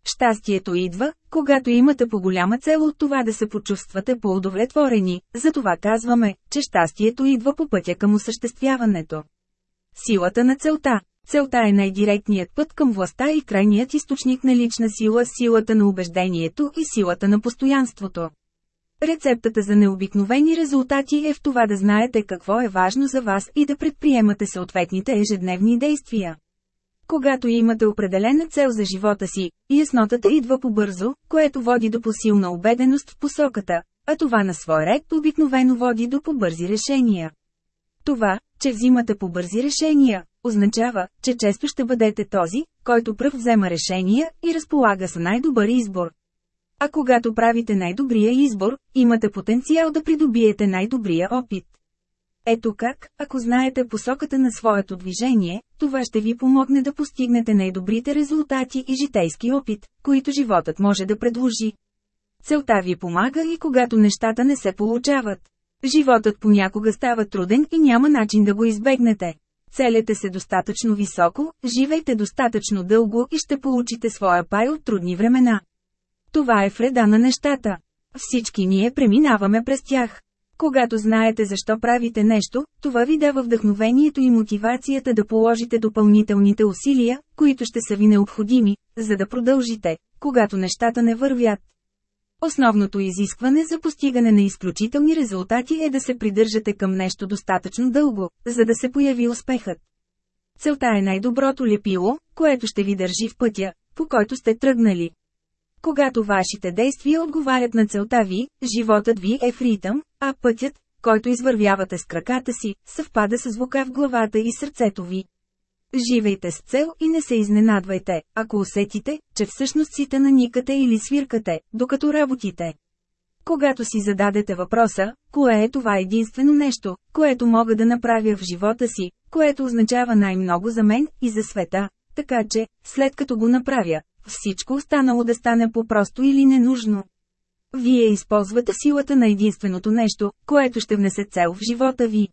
Щастието идва, когато имате по голяма цел от това да се почувствате по-удовлетворени, затова казваме, че щастието идва по пътя към осъществяването. Силата на целта. Целта е най-директният път към властта и крайният източник на лична сила, силата на убеждението и силата на постоянството. Рецептата за необикновени резултати е в това да знаете какво е важно за вас и да предприемате съответните ежедневни действия. Когато имате определена цел за живота си, яснотата идва побързо, което води до посилна убеденост в посоката, а това на свой ред обикновено води до побързи решения. Това, че взимате побързи решения, означава, че често ще бъдете този, който пръв взема решения и разполага с най-добър избор. А когато правите най-добрия избор, имате потенциал да придобиете най-добрия опит. Ето как, ако знаете посоката на своето движение, това ще ви помогне да постигнете най-добрите резултати и житейски опит, които животът може да предложи. Целта ви помага и когато нещата не се получават. Животът понякога става труден и няма начин да го избегнете. Целете се достатъчно високо, живейте достатъчно дълго и ще получите своя пай от трудни времена. Това е вреда на нещата. Всички ние преминаваме през тях. Когато знаете защо правите нещо, това ви дава вдъхновението и мотивацията да положите допълнителните усилия, които ще са ви необходими, за да продължите, когато нещата не вървят. Основното изискване за постигане на изключителни резултати е да се придържате към нещо достатъчно дълго, за да се появи успехът. Целта е най-доброто лепило, което ще ви държи в пътя, по който сте тръгнали. Когато вашите действия отговарят на целта ви, животът ви е в ритъм, а пътят, който извървявате с краката си, съвпада с звука в главата и сърцето ви. Живейте с цел и не се изненадвайте, ако усетите, че всъщност си наникате или свиркате, докато работите. Когато си зададете въпроса, кое е това единствено нещо, което мога да направя в живота си, което означава най-много за мен и за света, така че, след като го направя, всичко останало да стане по-просто или ненужно. Вие използвате силата на единственото нещо, което ще внесе цел в живота ви.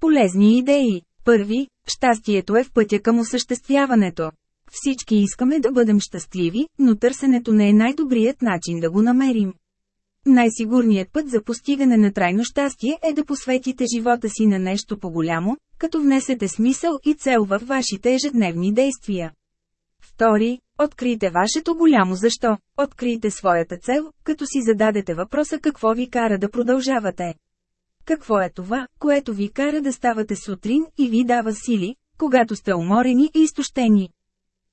Полезни идеи. Първи, щастието е в пътя към осъществяването. Всички искаме да бъдем щастливи, но търсенето не е най-добрият начин да го намерим. Най-сигурният път за постигане на трайно щастие е да посветите живота си на нещо по-голямо, като внесете смисъл и цел във вашите ежедневни действия. Втори, открийте вашето голямо защо. Открийте своята цел, като си зададете въпроса какво ви кара да продължавате. Какво е това, което ви кара да ставате сутрин и ви дава сили, когато сте уморени и изтощени?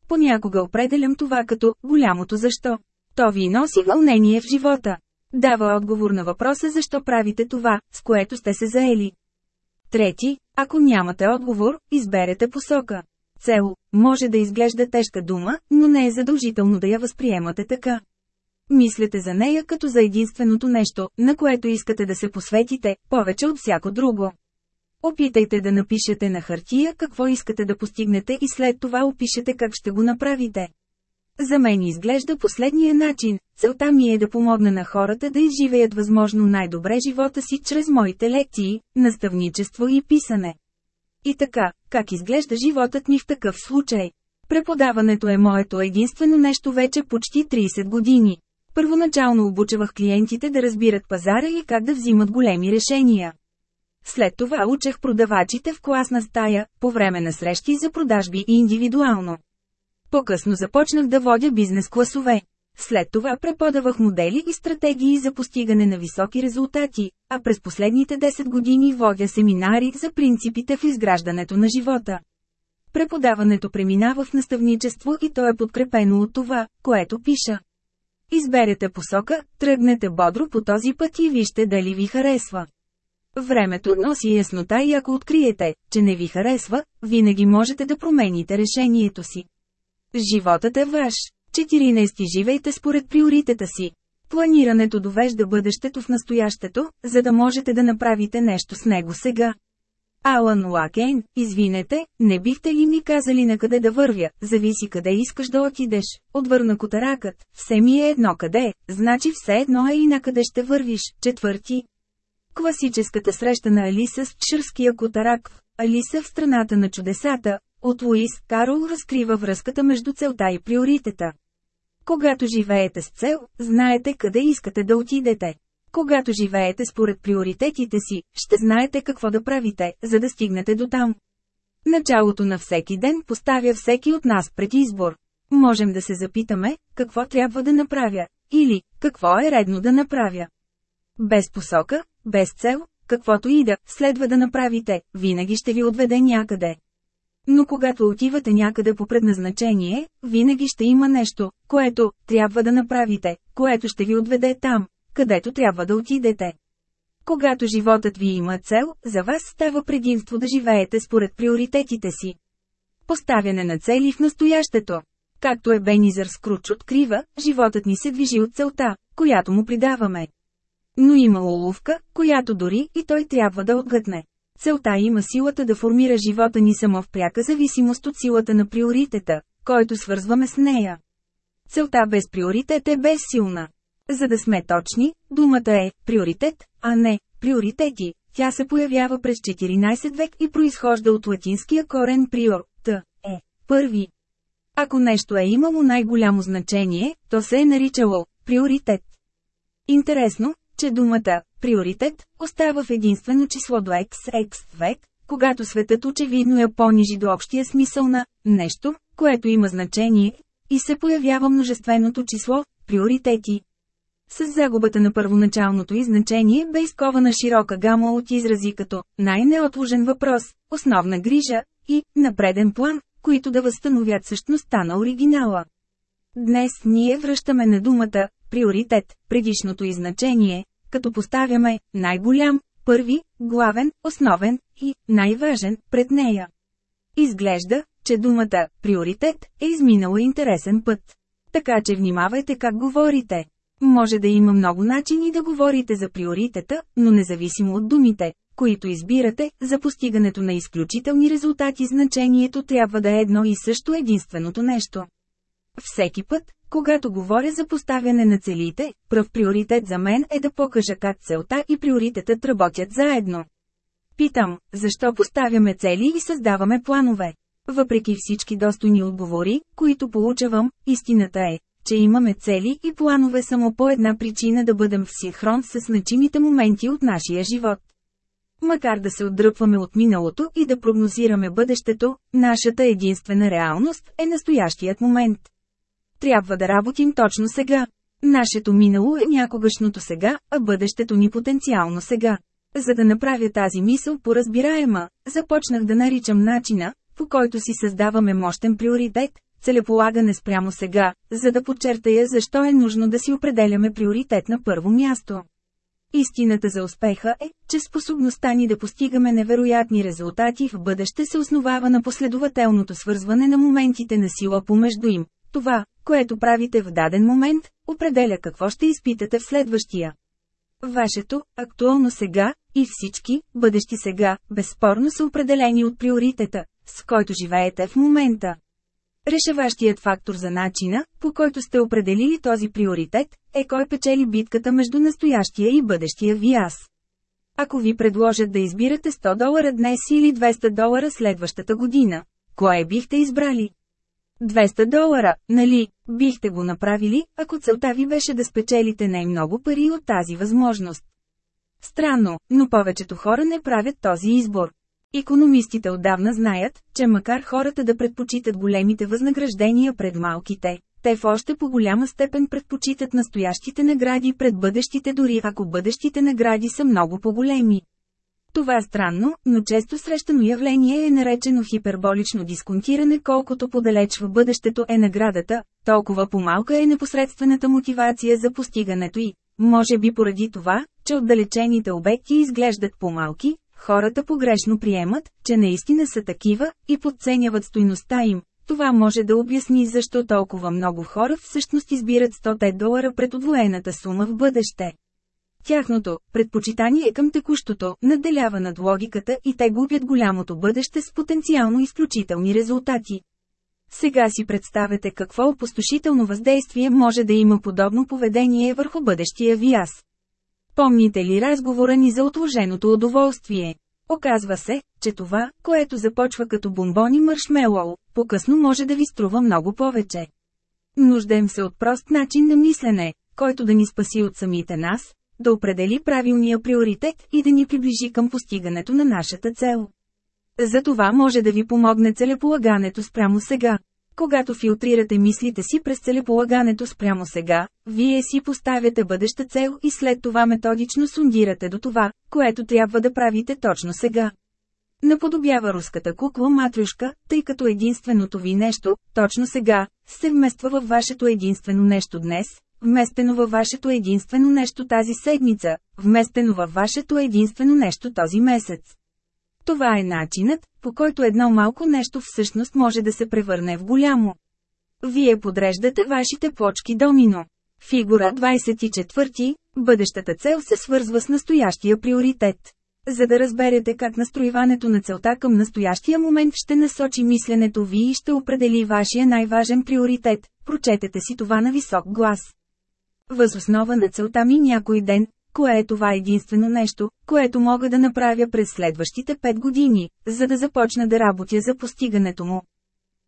Понякога определям това като голямото защо. То ви носи вълнение в живота. Дава отговор на въпроса защо правите това, с което сте се заели. Трети, ако нямате отговор, изберете посока. Цел, може да изглежда тежка дума, но не е задължително да я възприемате така. Мислете за нея като за единственото нещо, на което искате да се посветите, повече от всяко друго. Опитайте да напишете на хартия какво искате да постигнете и след това опишете как ще го направите. За мен изглежда последния начин. Целта ми е да помогна на хората да изживеят възможно най-добре живота си чрез моите лекции, наставничество и писане. И така, как изглежда животът ми в такъв случай? Преподаването е моето единствено нещо вече почти 30 години. Първоначално обучавах клиентите да разбират пазара и как да взимат големи решения. След това учех продавачите в класна стая, по време на срещи за продажби и индивидуално. По-късно започнах да водя бизнес класове. След това преподавах модели и стратегии за постигане на високи резултати, а през последните 10 години водя семинари за принципите в изграждането на живота. Преподаването преминава в наставничество и то е подкрепено от това, което пиша. Изберете посока, тръгнете бодро по този път и вижте дали ви харесва. Времето носи яснота и ако откриете, че не ви харесва, винаги можете да промените решението си. Животът е ваш. 14. Живейте според приоритета си. Планирането довежда бъдещето в настоящето, за да можете да направите нещо с него сега. Алан Лакейн, извинете, не бихте ли ми казали на къде да вървя, зависи къде искаш да отидеш, отвърна котаракът, все ми е едно къде, значи все едно е и на къде ще вървиш, четвърти. Класическата среща на Алиса с чърския котарак, Алиса в страната на чудесата, от Луис Карол разкрива връзката между целта и приоритета. Когато живеете с цел, знаете къде искате да отидете. Когато живеете според приоритетите си, ще знаете какво да правите, за да стигнете до там. Началото на всеки ден поставя всеки от нас пред избор. Можем да се запитаме, какво трябва да направя, или, какво е редно да направя. Без посока, без цел, каквото и да следва да направите, винаги ще ви отведе някъде. Но когато отивате някъде по предназначение, винаги ще има нещо, което трябва да направите, което ще ви отведе там, където трябва да отидете. Когато животът ви има цел, за вас става предимство да живеете според приоритетите си. Поставяне на цели в настоящето. Както е Бенизър Скруч открива, животът ни се движи от целта, която му придаваме. Но има уловка, която дори и той трябва да отгътне. Целта има силата да формира живота ни само в пряка зависимост от силата на приоритета, който свързваме с нея. Целта без приоритет е безсилна. За да сме точни, думата е приоритет, а не приоритети. Тя се появява през 14 век и произхожда от латинския корен приор, т. е първи. Ако нещо е имало най-голямо значение, то се е наричало приоритет. Интересно, че думата «приоритет» остава в единствено число до x, x век, когато светът очевидно я понижи до общия смисъл на «нещо», което има значение, и се появява множественото число «приоритети». С загубата на първоначалното изначение бе изкована широка гама от изрази като «най-неотложен въпрос», «основна грижа» и «напреден план», които да възстановят същността на оригинала. Днес ние връщаме на думата приоритет, предишното изначение, като поставяме най-голям, първи, главен, основен и най-важен пред нея. Изглежда, че думата приоритет е изминала интересен път. Така че внимавайте как говорите. Може да има много начини да говорите за приоритета, но независимо от думите, които избирате, за постигането на изключителни резултати значението трябва да е едно и също единственото нещо. Всеки път, когато говоря за поставяне на целите, пръв приоритет за мен е да покажа как целта и приоритетът работят заедно. Питам, защо поставяме цели и създаваме планове? Въпреки всички достойни отговори, които получавам, истината е, че имаме цели и планове само по една причина да бъдем в синхрон с значимите моменти от нашия живот. Макар да се отдръпваме от миналото и да прогнозираме бъдещето, нашата единствена реалност е настоящият момент. Трябва да работим точно сега. Нашето минало е някогашното сега, а бъдещето ни потенциално сега. За да направя тази мисъл поразбираема, започнах да наричам начина, по който си създаваме мощен приоритет, целеполагане спрямо сега, за да подчертая защо е нужно да си определяме приоритет на първо място. Истината за успеха е, че способността ни да постигаме невероятни резултати в бъдеще се основава на последователното свързване на моментите на сила помежду им. Това, което правите в даден момент, определя какво ще изпитате в следващия. Вашето, актуално сега, и всички, бъдещи сега, безспорно са определени от приоритета, с който живеете в момента. Решаващият фактор за начина, по който сте определили този приоритет, е кой печели битката между настоящия и бъдещия ви аз. Ако ви предложат да избирате 100 долара днес или 200 долара следващата година, кое бихте избрали? 200 долара, нали, бихте го направили, ако целта ви беше да спечелите най-много пари от тази възможност. Странно, но повечето хора не правят този избор. Икономистите отдавна знаят, че макар хората да предпочитат големите възнаграждения пред малките, те в още по голяма степен предпочитат настоящите награди пред бъдещите дори ако бъдещите награди са много по-големи. Това странно, но често срещано явление е наречено хиперболично дисконтиране колкото подалеч в бъдещето е наградата, толкова по-малка е непосредствената мотивация за постигането й. Може би поради това, че отдалечените обекти изглеждат по-малки, хората погрешно приемат, че наистина са такива, и подценяват стойността им. Това може да обясни защо толкова много хора всъщност избират 100 долара пред отвоената сума в бъдеще. Тяхното предпочитание към текущото наделява над логиката и те губят голямото бъдеще с потенциално изключителни резултати. Сега си представете какво опустошително въздействие може да има подобно поведение върху бъдещия ви аз. Помните ли разговора ни за отложеното удоволствие? Оказва се, че това, което започва като бомбони маршмелоу, по-късно може да ви струва много повече. Нуждаем се от прост начин на мислене, който да ни спаси от самите нас, да определи правилния приоритет и да ни приближи към постигането на нашата цел. За това може да ви помогне целеполагането спрямо сега. Когато филтрирате мислите си през целеполагането спрямо сега, вие си поставяте бъдеща цел и след това методично сундирате до това, което трябва да правите точно сега. Наподобява руската кукла матрюшка, тъй като единственото ви нещо, точно сега, се вмества във вашето единствено нещо днес, вместено във вашето единствено нещо тази седмица, вместено във вашето единствено нещо този месец. Това е начинът, по който едно малко нещо всъщност може да се превърне в голямо. Вие подреждате вашите почки домино. Фигура 24. Бъдещата цел се свързва с настоящия приоритет. За да разберете как настроиването на целта към настоящия момент ще насочи мисленето ви и ще определи вашия най-важен приоритет, прочетете си това на висок глас. Въз основа на целта ми някой ден, кое е това единствено нещо, което мога да направя през следващите 5 години, за да започна да работя за постигането му.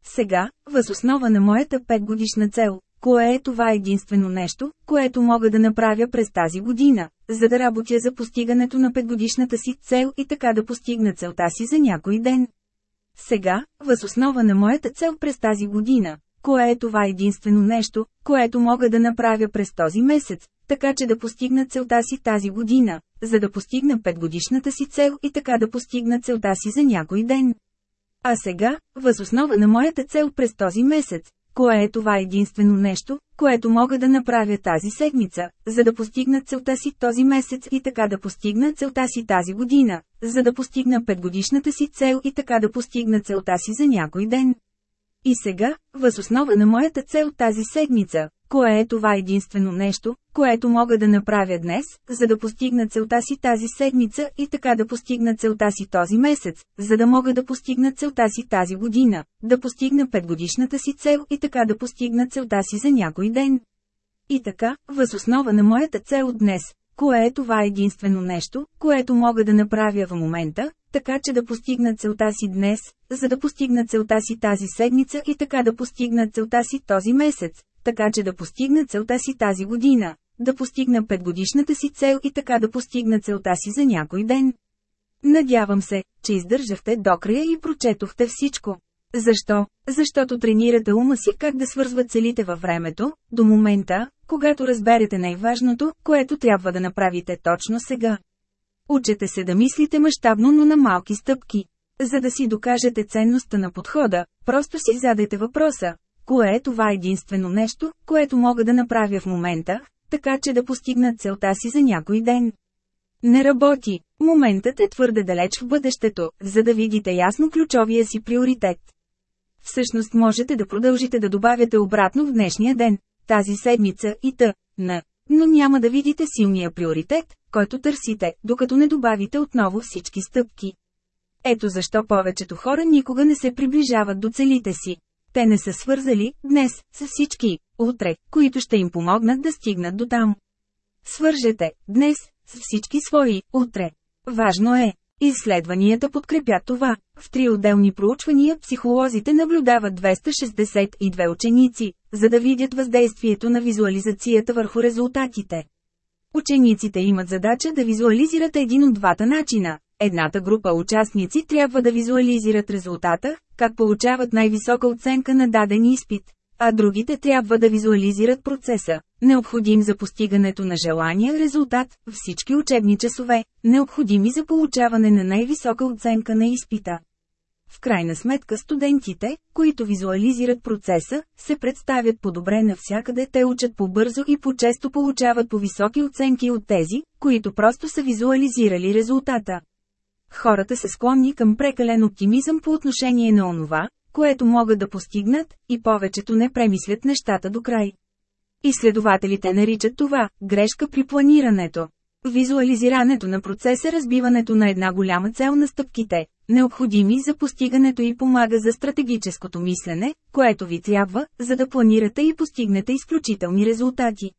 Сега, въз основа на моята 5 годишна цел, кое е това единствено нещо, което мога да направя през тази година, за да работя за постигането на 5 годишната си цел и така да постигна целта си за някой ден. Сега, въз основа на моята цел през тази година, кое е това единствено нещо, което мога да направя през този месец, така че да постигна целта си тази година, за да постигна петгодишната си цел и така да постигна целта си за някой ден. А сега, въз основа на моята цел през този месец, кое е това единствено нещо, което мога да направя тази седмица, за да постигна целта си този месец и така да постигна целта си тази година, за да постигна петгодишната си цел и така да постигна целта си за някой ден. И сега, въз основа на моята цел тази седмица, кое е това единствено нещо, което мога да направя днес, за да постигна целта си тази седмица и така да постигна целта си този месец, за да мога да постигна целта си тази година, да постигна петгодишната си цел и така да постигна целта си за някой ден. И така, въз основа на моята цел днес, кое е това единствено нещо, което мога да направя в момента, така че да постигна целта си днес, за да постигна целта си тази седмица и така да постигна целта си този месец, така че да постигна целта си тази година, да постигна петгодишната си цел и така да постигна целта си за някой ден. Надявам се, че издържахте до края и прочетохте всичко. Защо? Защото тренирате ума си как да свързва целите във времето, до момента, когато разберете най-важното, което трябва да направите точно сега. Учете се да мислите мащабно, но на малки стъпки. За да си докажете ценността на подхода, просто си задайте въпроса. Кое е това единствено нещо, което мога да направя в момента, така че да постигна целта си за някой ден? Не работи. Моментът е твърде далеч в бъдещето, за да видите ясно ключовия си приоритет. Всъщност можете да продължите да добавяте обратно в днешния ден, тази седмица и т. на. Но няма да видите силния приоритет, който търсите, докато не добавите отново всички стъпки. Ето защо повечето хора никога не се приближават до целите си. Те не са свързали, днес, с всички, утре, които ще им помогнат да стигнат до там. Свържете, днес, с всички свои, утре. Важно е, Изследванията подкрепят това. В три отделни проучвания психолозите наблюдават 262 ученици, за да видят въздействието на визуализацията върху резултатите. Учениците имат задача да визуализират един от двата начина. Едната група участници трябва да визуализират резултата, как получават най-висока оценка на даден изпит, а другите трябва да визуализират процеса, необходим за постигането на желания резултат, всички учебни часове, необходими за получаване на най-висока оценка на изпита. В крайна сметка студентите, които визуализират процеса, се представят по-добре навсякъде, те учат по-бързо и по-често получават по-високи оценки от тези, които просто са визуализирали резултата. Хората са склонни към прекален оптимизъм по отношение на онова, което могат да постигнат, и повечето не премислят нещата до край. Изследователите наричат това – грешка при планирането. Визуализирането на процеса разбиването на една голяма цел на стъпките, необходими за постигането и помага за стратегическото мислене, което ви трябва, за да планирате и постигнете изключителни резултати.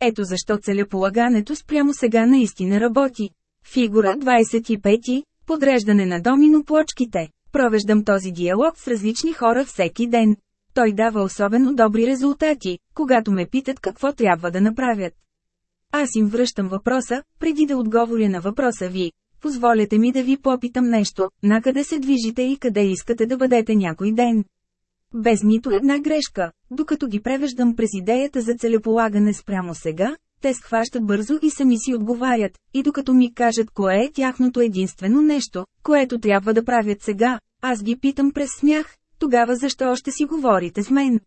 Ето защо целеполагането спрямо сега наистина работи. Фигура 25. Подреждане на домино плочките. Провеждам този диалог с различни хора всеки ден. Той дава особено добри резултати, когато ме питат какво трябва да направят. Аз им връщам въпроса, преди да отговоря на въпроса ви, позволете ми да ви попитам нещо, накъде се движите и къде искате да бъдете някой ден. Без нито една грешка, докато ги превеждам през идеята за целеполагане спрямо сега, те схващат бързо и сами си отговарят, и докато ми кажат кое е тяхното единствено нещо, което трябва да правят сега, аз ги питам през смях, тогава защо още си говорите с мен?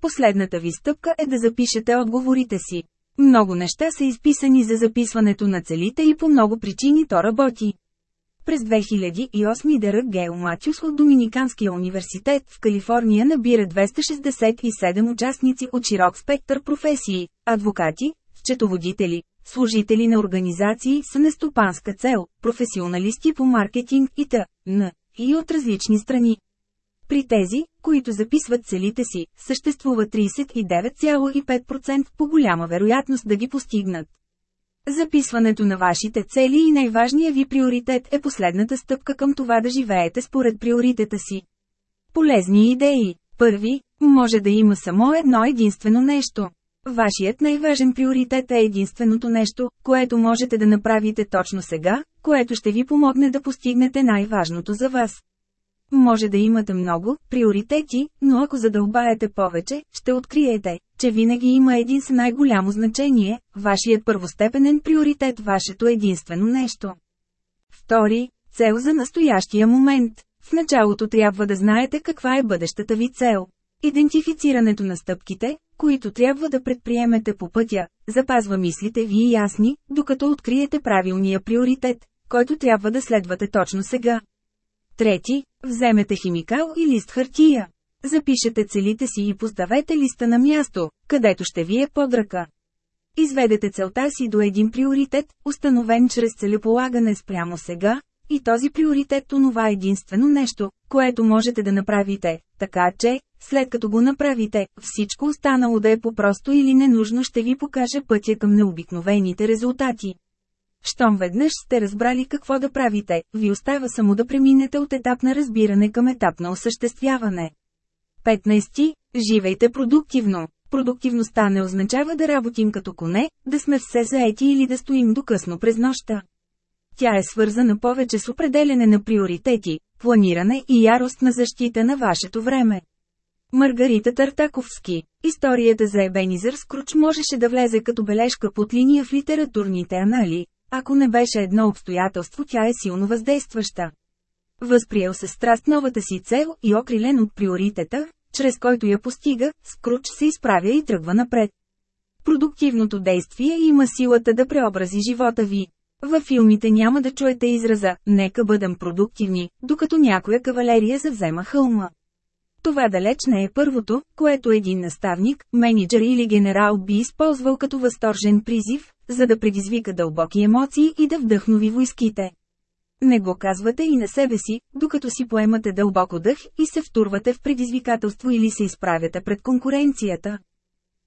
Последната ви стъпка е да запишете отговорите си. Много неща са изписани за записването на целите и по много причини то работи. През 2008 Дерък Гейл Матюс от Доминиканския университет в Калифорния набира 267 участници от широк спектър професии – адвокати, счетоводители, служители на организации с нестопанска цел, професионалисти по маркетинг и т.н. и от различни страни. При тези, които записват целите си, съществува 39,5% по голяма вероятност да ги постигнат. Записването на вашите цели и най-важният ви приоритет е последната стъпка към това да живеете според приоритета си. Полезни идеи. Първи, може да има само едно единствено нещо. Вашият най-важен приоритет е единственото нещо, което можете да направите точно сега, което ще ви помогне да постигнете най-важното за вас. Може да имате много приоритети, но ако задълбаете повече, ще откриете, че винаги има един с най-голямо значение – вашият първостепенен приоритет, вашето единствено нещо. Втори – цел за настоящия момент. В началото трябва да знаете каква е бъдещата ви цел. Идентифицирането на стъпките, които трябва да предприемете по пътя, запазва мислите ви ясни, докато откриете правилния приоритет, който трябва да следвате точно сега. Трети, вземете химикал и лист хартия. Запишете целите си и поставете листа на място, където ще ви е под ръка. Изведете целта си до един приоритет, установен чрез целеполагане спрямо сега, и този приоритет онова единствено нещо, което можете да направите, така че, след като го направите, всичко останало да е по-просто или ненужно ще ви покаже пътя към необикновените резултати. Щом веднъж сте разбрали какво да правите, ви остава само да преминете от етап на разбиране към етап на осъществяване. 15. Живейте продуктивно. Продуктивността не означава да работим като коне, да сме все заети или да стоим до късно през нощта. Тя е свързана повече с определене на приоритети, планиране и ярост на защита на вашето време. Маргарита Тартаковски Историята за Ебенизър Скруч можеше да влезе като бележка под линия в литературните анали, ако не беше едно обстоятелство тя е силно въздействаща. Възприел се страст новата си цел и окрилен от приоритета, чрез който я постига, Скруч се изправя и тръгва напред. Продуктивното действие има силата да преобрази живота ви. Във филмите няма да чуете израза «нека бъдем продуктивни», докато някоя кавалерия завзема хълма. Това далеч не е първото, което един наставник, менеджер или генерал би използвал като възторжен призив, за да предизвика дълбоки емоции и да вдъхнови войските. Не го казвате и на себе си, докато си поемате дълбоко дъх и се втурвате в предизвикателство или се изправяте пред конкуренцията.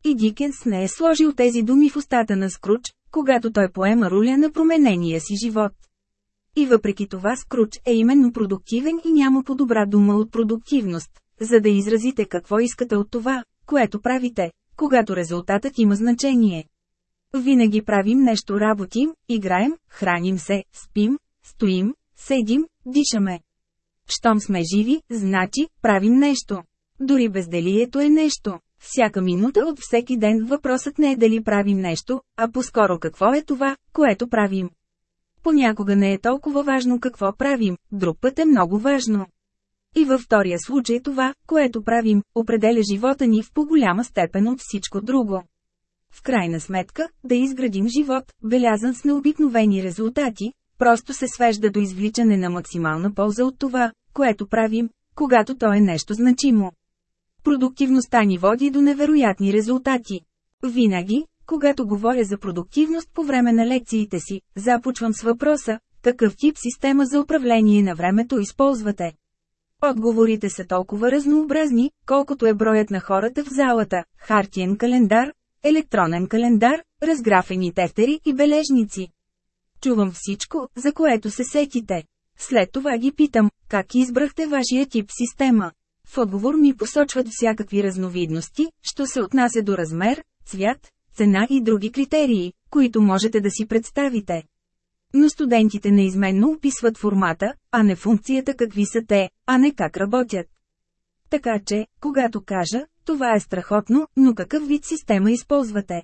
И Дикенс не е сложил тези думи в устата на Скруч, когато той поема руля на променения си живот. И въпреки това Скруч е именно продуктивен и няма по-добра дума от продуктивност, за да изразите какво искате от това, което правите, когато резултатът има значение. Винаги правим нещо работим, играем, храним се, спим, стоим, седим, дишаме. Щом сме живи, значи, правим нещо. Дори безделието е нещо. Всяка минута от всеки ден въпросът не е дали правим нещо, а по-скоро какво е това, което правим. Понякога не е толкова важно какво правим, друг път е много важно. И във втория случай това, което правим, определя живота ни в по-голяма степен от всичко друго. В крайна сметка, да изградим живот, белязан с необикновени резултати, просто се свежда до извличане на максимална полза от това, което правим, когато то е нещо значимо. Продуктивността ни води до невероятни резултати. Винаги, когато говоря за продуктивност по време на лекциите си, започвам с въпроса, какъв тип система за управление на времето използвате. Отговорите са толкова разнообразни, колкото е броят на хората в залата, хартиен календар, електронен календар, разграфени тефтери и бележници. Чувам всичко, за което се сетите. След това ги питам, как избрахте вашия тип система. В отговор ми посочват всякакви разновидности, що се отнася до размер, цвят, цена и други критерии, които можете да си представите. Но студентите неизменно описват формата, а не функцията какви са те, а не как работят. Така че, когато кажа, това е страхотно, но какъв вид система използвате?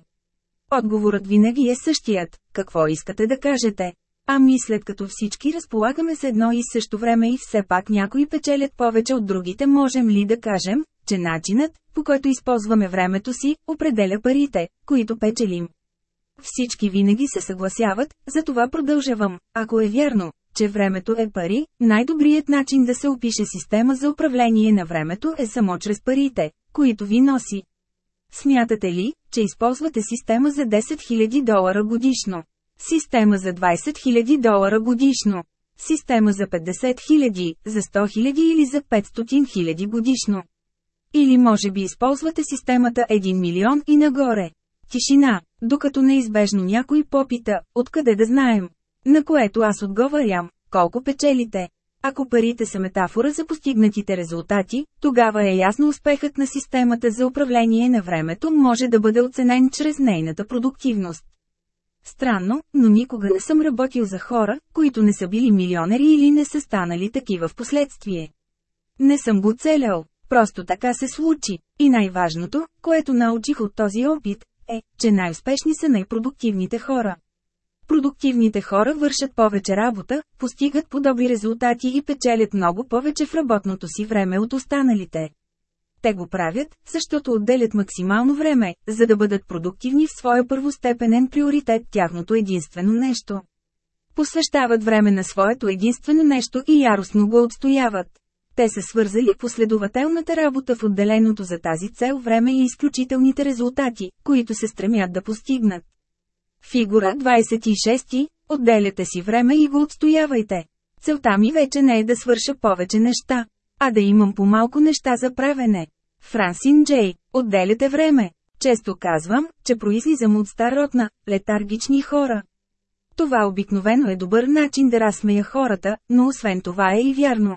Отговорът винаги е същият, какво искате да кажете. Ами след като всички разполагаме с едно и също време и все пак някои печелят повече от другите можем ли да кажем, че начинът, по който използваме времето си, определя парите, които печелим. Всички винаги се съгласяват, затова продължавам. Ако е вярно, че времето е пари, най-добрият начин да се опише система за управление на времето е само чрез парите, които ви носи. Смятате ли, че използвате система за 10 000 долара годишно? Система за 20 000 долара годишно? Система за 50 000, за 100 000 или за 500 000 годишно? Или може би използвате системата 1 милион и нагоре? Тишина, докато неизбежно някой попита, откъде да знаем. На което аз отговарям, колко печелите. Ако парите са метафора за постигнатите резултати, тогава е ясно успехът на системата за управление на времето може да бъде оценен чрез нейната продуктивност. Странно, но никога не съм работил за хора, които не са били милионери или не са станали такива в последствие. Не съм го целял, просто така се случи. И най-важното, което научих от този опит, е, че най-успешни са най-продуктивните хора. Продуктивните хора вършат повече работа, постигат подобри резултати и печелят много повече в работното си време от останалите. Те го правят, защото отделят максимално време, за да бъдат продуктивни в своя първостепенен приоритет тяхното единствено нещо. Посвещават време на своето единствено нещо и яростно го отстояват. Те са свързали последователната работа в отделеното за тази цел време и изключителните резултати, които се стремят да постигнат. Фигура 26. Отделяте си време и го отстоявайте. Целта ми вече не е да свърша повече неща, а да имам по-малко неща за правене. Франсин Джей, отделяте време. Често казвам, че произлизам от старотна, летаргични хора. Това обикновено е добър начин да разсмея хората, но освен това е и вярно.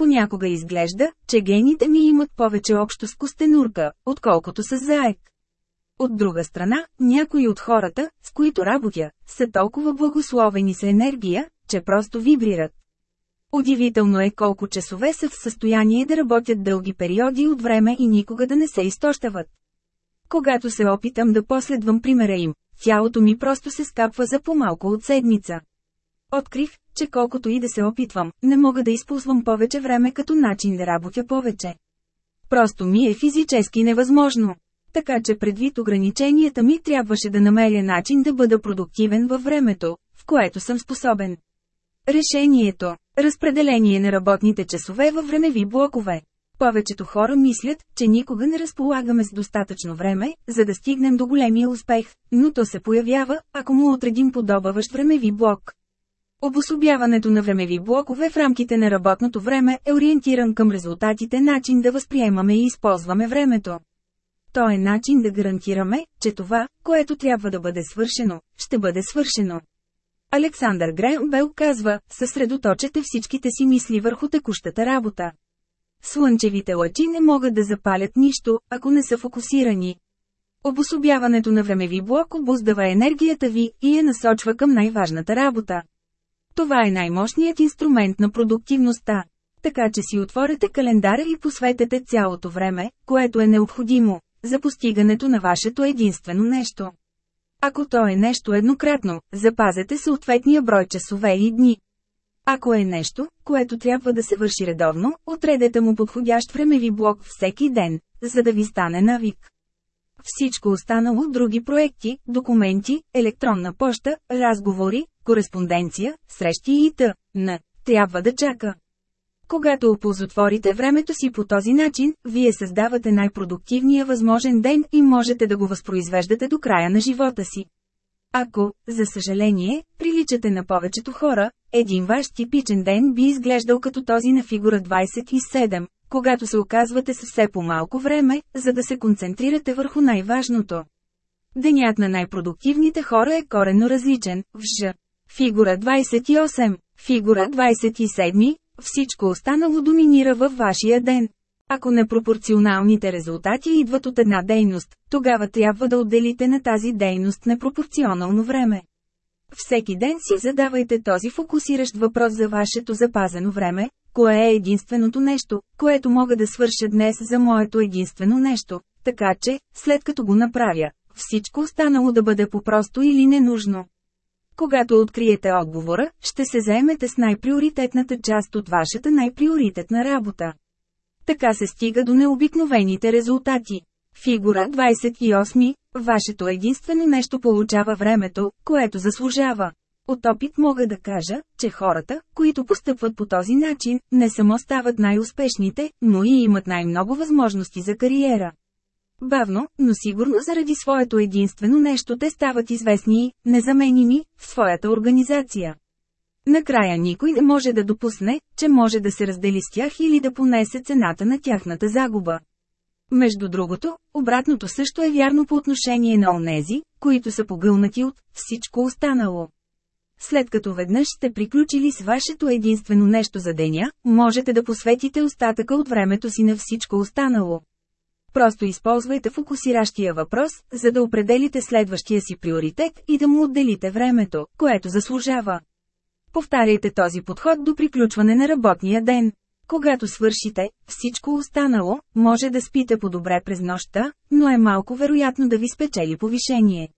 Понякога изглежда, че гените ми имат повече общо с костенурка, отколкото с заек. От друга страна, някои от хората, с които работя, са толкова благословени с енергия, че просто вибрират. Удивително е колко часове са в състояние да работят дълги периоди от време и никога да не се изтощават. Когато се опитам да последвам примера им, тялото ми просто се скапва за по-малко от седмица. Открих, че колкото и да се опитвам, не мога да използвам повече време като начин да работя повече. Просто ми е физически невъзможно. Така че предвид ограниченията ми трябваше да намеря начин да бъда продуктивен във времето, в което съм способен. Решението – разпределение на работните часове във времеви блокове. Повечето хора мислят, че никога не разполагаме с достатъчно време, за да стигнем до големия успех, но то се появява, ако му отредим подобаващ времеви блок. Обособяването на времеви блокове в рамките на работното време е ориентиран към резултатите начин да възприемаме и използваме времето. То е начин да гарантираме, че това, което трябва да бъде свършено, ще бъде свършено. Александър Грем Бел казва, съсредоточете всичките си мисли върху текущата работа. Слънчевите лъчи не могат да запалят нищо, ако не са фокусирани. Обособяването на времеви блок обуздава енергията ви и я насочва към най-важната работа. Това е най-мощният инструмент на продуктивността. Така че си отворете календара и посветете цялото време, което е необходимо, за постигането на вашето единствено нещо. Ако то е нещо еднократно, запазете съответния брой часове и дни. Ако е нещо, което трябва да се върши редовно, отредете му подходящ времеви блок всеки ден, за да ви стане навик. Всичко останало други проекти, документи, електронна поща, разговори, кореспонденция, срещи и т.н. трябва да чака. Когато оползотворите времето си по този начин, вие създавате най-продуктивния възможен ден и можете да го възпроизвеждате до края на живота си. Ако, за съжаление, приличате на повечето хора, един ваш типичен ден би изглеждал като този на фигура 27, когато се оказвате с все по-малко време, за да се концентрирате върху най-важното. Денят на най-продуктивните хора е коренно различен, в Ж. Фигура 28, фигура 27, всичко останало доминира във вашия ден. Ако непропорционалните резултати идват от една дейност, тогава трябва да отделите на тази дейност непропорционално време. Всеки ден си задавайте този фокусиращ въпрос за вашето запазено време, кое е единственото нещо, което мога да свърша днес за моето единствено нещо, така че, след като го направя, всичко останало да бъде по-просто или ненужно. Когато откриете отговора, ще се заемете с най-приоритетната част от вашата най-приоритетна работа. Така се стига до необикновените резултати. Фигура 28. Вашето единствено нещо получава времето, което заслужава. От опит мога да кажа, че хората, които постъпват по този начин, не само стават най-успешните, но и имат най-много възможности за кариера. Бавно, но сигурно заради своето единствено нещо те стават известни и незаменими в своята организация. Накрая никой не може да допусне, че може да се раздели с тях или да понесе цената на тяхната загуба. Между другото, обратното също е вярно по отношение на онези, които са погълнати от всичко останало. След като веднъж сте приключили с вашето единствено нещо за деня, можете да посветите остатъка от времето си на всичко останало. Просто използвайте фокусиращия въпрос, за да определите следващия си приоритет и да му отделите времето, което заслужава. Повтаряйте този подход до приключване на работния ден. Когато свършите, всичко останало, може да спите по-добре през нощта, но е малко вероятно да ви спечели повишение.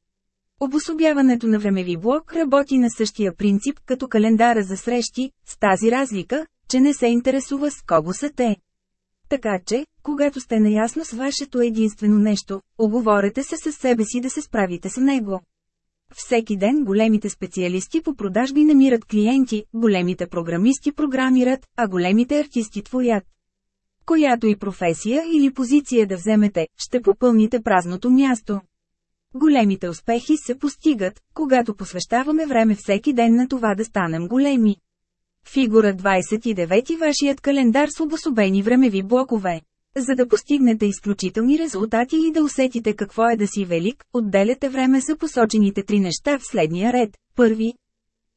Обособяването на времеви блок работи на същия принцип като календара за срещи, с тази разлика, че не се интересува с кого са те. Така че, когато сте наясно с вашето единствено нещо, оговорете се със себе си да се справите с него. Всеки ден големите специалисти по продажби намират клиенти, големите програмисти програмират, а големите артисти творят. Която и професия или позиция да вземете, ще попълните празното място. Големите успехи се постигат, когато посвещаваме време всеки ден на това да станем големи. Фигура 29 Вашият календар с обособени времеви блокове. За да постигнете изключителни резултати и да усетите какво е да си велик, отделяте време за посочените три неща в следния ред. Първи.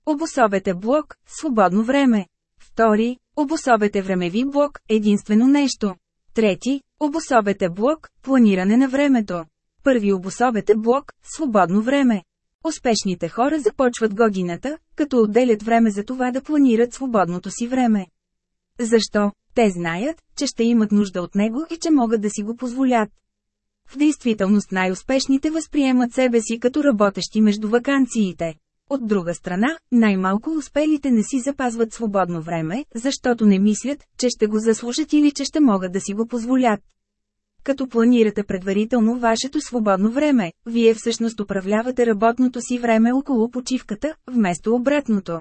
Обособете блок – свободно време. Втори. Обособете времеви блок – единствено нещо. Трети. Обособете блок – планиране на времето. Първи обособете блок – свободно време. Успешните хора започват годината, като отделят време за това да планират свободното си време. Защо? Те знаят, че ще имат нужда от него и че могат да си го позволят. В действителност най-успешните възприемат себе си като работещи между вакансиите. От друга страна, най-малко успелите не си запазват свободно време, защото не мислят, че ще го заслужат или че ще могат да си го позволят. Като планирате предварително вашето свободно време, вие всъщност управлявате работното си време около почивката, вместо обратното.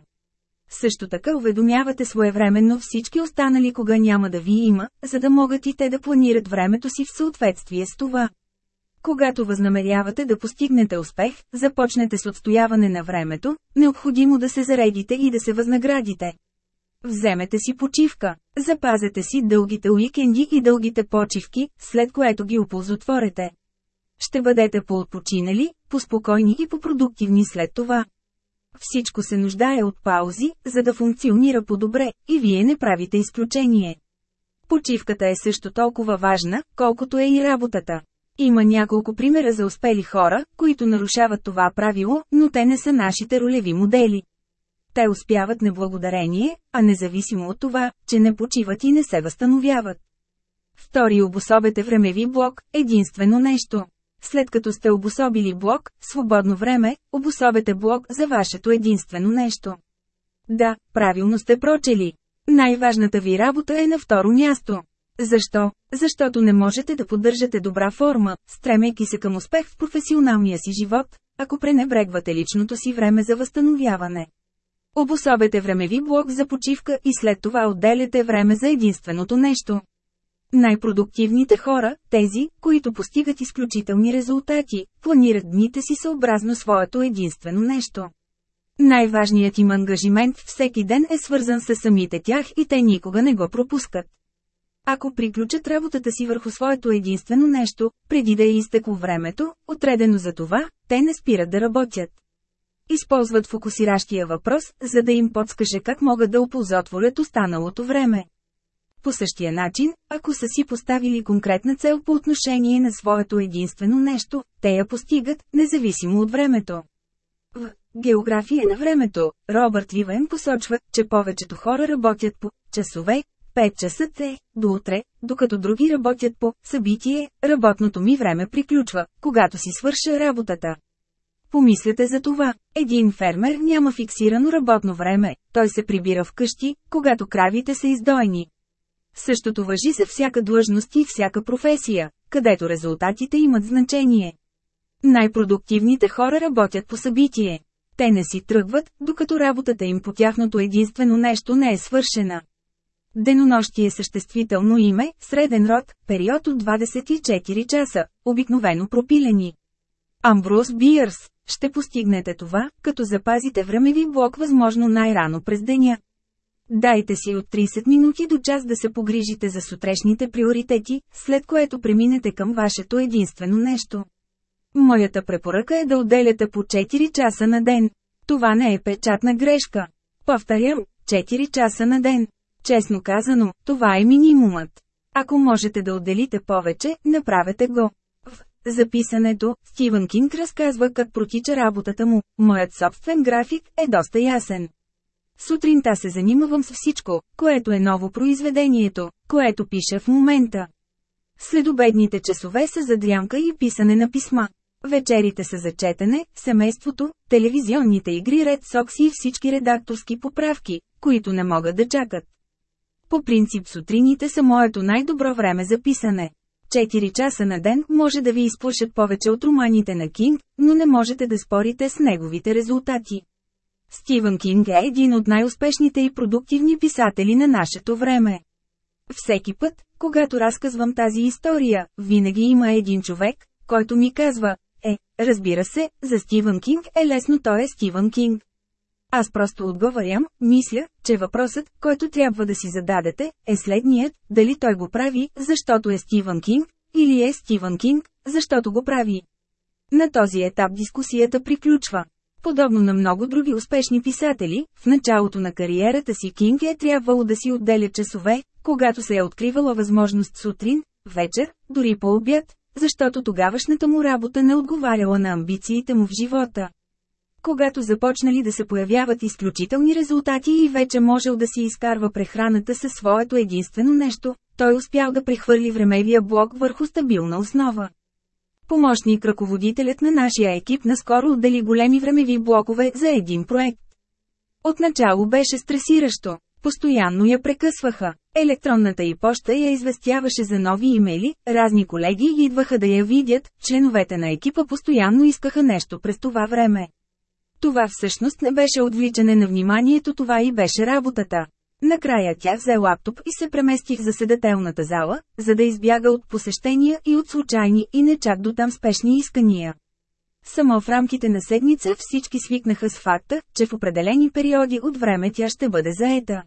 Също така уведомявате своевременно всички останали кога няма да ви има, за да могат и те да планират времето си в съответствие с това. Когато възнамерявате да постигнете успех, започнете с отстояване на времето, необходимо да се заредите и да се възнаградите. Вземете си почивка, запазете си дългите уикенди и дългите почивки, след което ги оползотворете. Ще бъдете по-отпочинали, по-спокойни и по-продуктивни след това. Всичко се нуждае от паузи, за да функционира по-добре, и вие не правите изключение. Почивката е също толкова важна, колкото е и работата. Има няколко примера за успели хора, които нарушават това правило, но те не са нашите ролеви модели. Те успяват не благодарение, а независимо от това, че не почиват и не се възстановяват. Втори обособете времеви блок – единствено нещо. След като сте обособили блок, свободно време, обособете блок за вашето единствено нещо. Да, правилно сте прочели. Най-важната ви работа е на второ място. Защо? Защото не можете да поддържате добра форма, стремейки се към успех в професионалния си живот, ако пренебрегвате личното си време за възстановяване. Обособете времеви блок за почивка и след това отделяте време за единственото нещо. Най-продуктивните хора, тези, които постигат изключителни резултати, планират дните си съобразно своето единствено нещо. Най-важният им ангажимент всеки ден е свързан с самите тях и те никога не го пропускат. Ако приключат работата си върху своето единствено нещо, преди да е изтекло времето, отредено за това, те не спират да работят. Използват фокусиращия въпрос, за да им подскаже как могат да оползотворят останалото време. По същия начин, ако са си поставили конкретна цел по отношение на своето единствено нещо, те я постигат, независимо от времето. В География на времето. Робърт Ливен посочва, че повечето хора работят по часове, 5 часа те, до утре, докато други работят по събитие, работното ми време приключва, когато си свърша работата. Помислете за това. Един фермер няма фиксирано работно време, той се прибира вкъщи, когато кравите са издойни. Същото въжи за всяка длъжност и всяка професия, където резултатите имат значение. Най-продуктивните хора работят по събитие. Те не си тръгват, докато работата им по тяхното единствено нещо не е свършена. Денонощие съществително име, среден род, период от 24 часа, обикновено пропилени. Амбрус Биърс, ще постигнете това, като запазите времеви блок възможно най-рано през деня. Дайте си от 30 минути до час да се погрижите за сутрешните приоритети, след което преминете към вашето единствено нещо. Моята препоръка е да отделяте по 4 часа на ден. Това не е печатна грешка. Повтарям, 4 часа на ден. Честно казано, това е минимумът. Ако можете да отделите повече, направете го. В записането, Стивън Кинг разказва как протича работата му. Моят собствен график е доста ясен. Сутринта се занимавам с всичко, което е ново произведението, което пиша в момента. Следобедните часове са за дрямка и писане на писма. Вечерите са за четене, семейството, телевизионните игри Ред Сокси и всички редакторски поправки, които не могат да чакат. По принцип сутрините са моето най-добро време за писане. 4 часа на ден може да ви изпушат повече от романите на Кинг, но не можете да спорите с неговите резултати. Стивън Кинг е един от най-успешните и продуктивни писатели на нашето време. Всеки път, когато разказвам тази история, винаги има един човек, който ми казва, е, разбира се, за Стивън Кинг е лесно той е Стивън Кинг. Аз просто отговарям, мисля, че въпросът, който трябва да си зададете, е следният, дали той го прави, защото е Стивън Кинг, или е Стивън Кинг, защото го прави. На този етап дискусията приключва. Подобно на много други успешни писатели, в началото на кариерата си Кинг е трябвало да си отделя часове, когато се е откривала възможност сутрин, вечер, дори по обяд, защото тогавашната му работа не отговаряла на амбициите му в живота. Когато започнали да се появяват изключителни резултати и вече можел да си изкарва прехраната със своето единствено нещо, той успял да прехвърли времевия блок върху стабилна основа. Помощник ръководителят на нашия екип наскоро отдели големи времеви блокове за един проект. Отначало беше стресиращо. Постоянно я прекъсваха. Електронната и поща я известяваше за нови имейли, разни колеги идваха да я видят, членовете на екипа постоянно искаха нещо през това време. Това всъщност не беше отвличане на вниманието, това и беше работата. Накрая тя взе лаптоп и се премести в заседателната зала, за да избяга от посещения и от случайни и не чак до там спешни искания. Само в рамките на седмица всички свикнаха с факта, че в определени периоди от време тя ще бъде заета.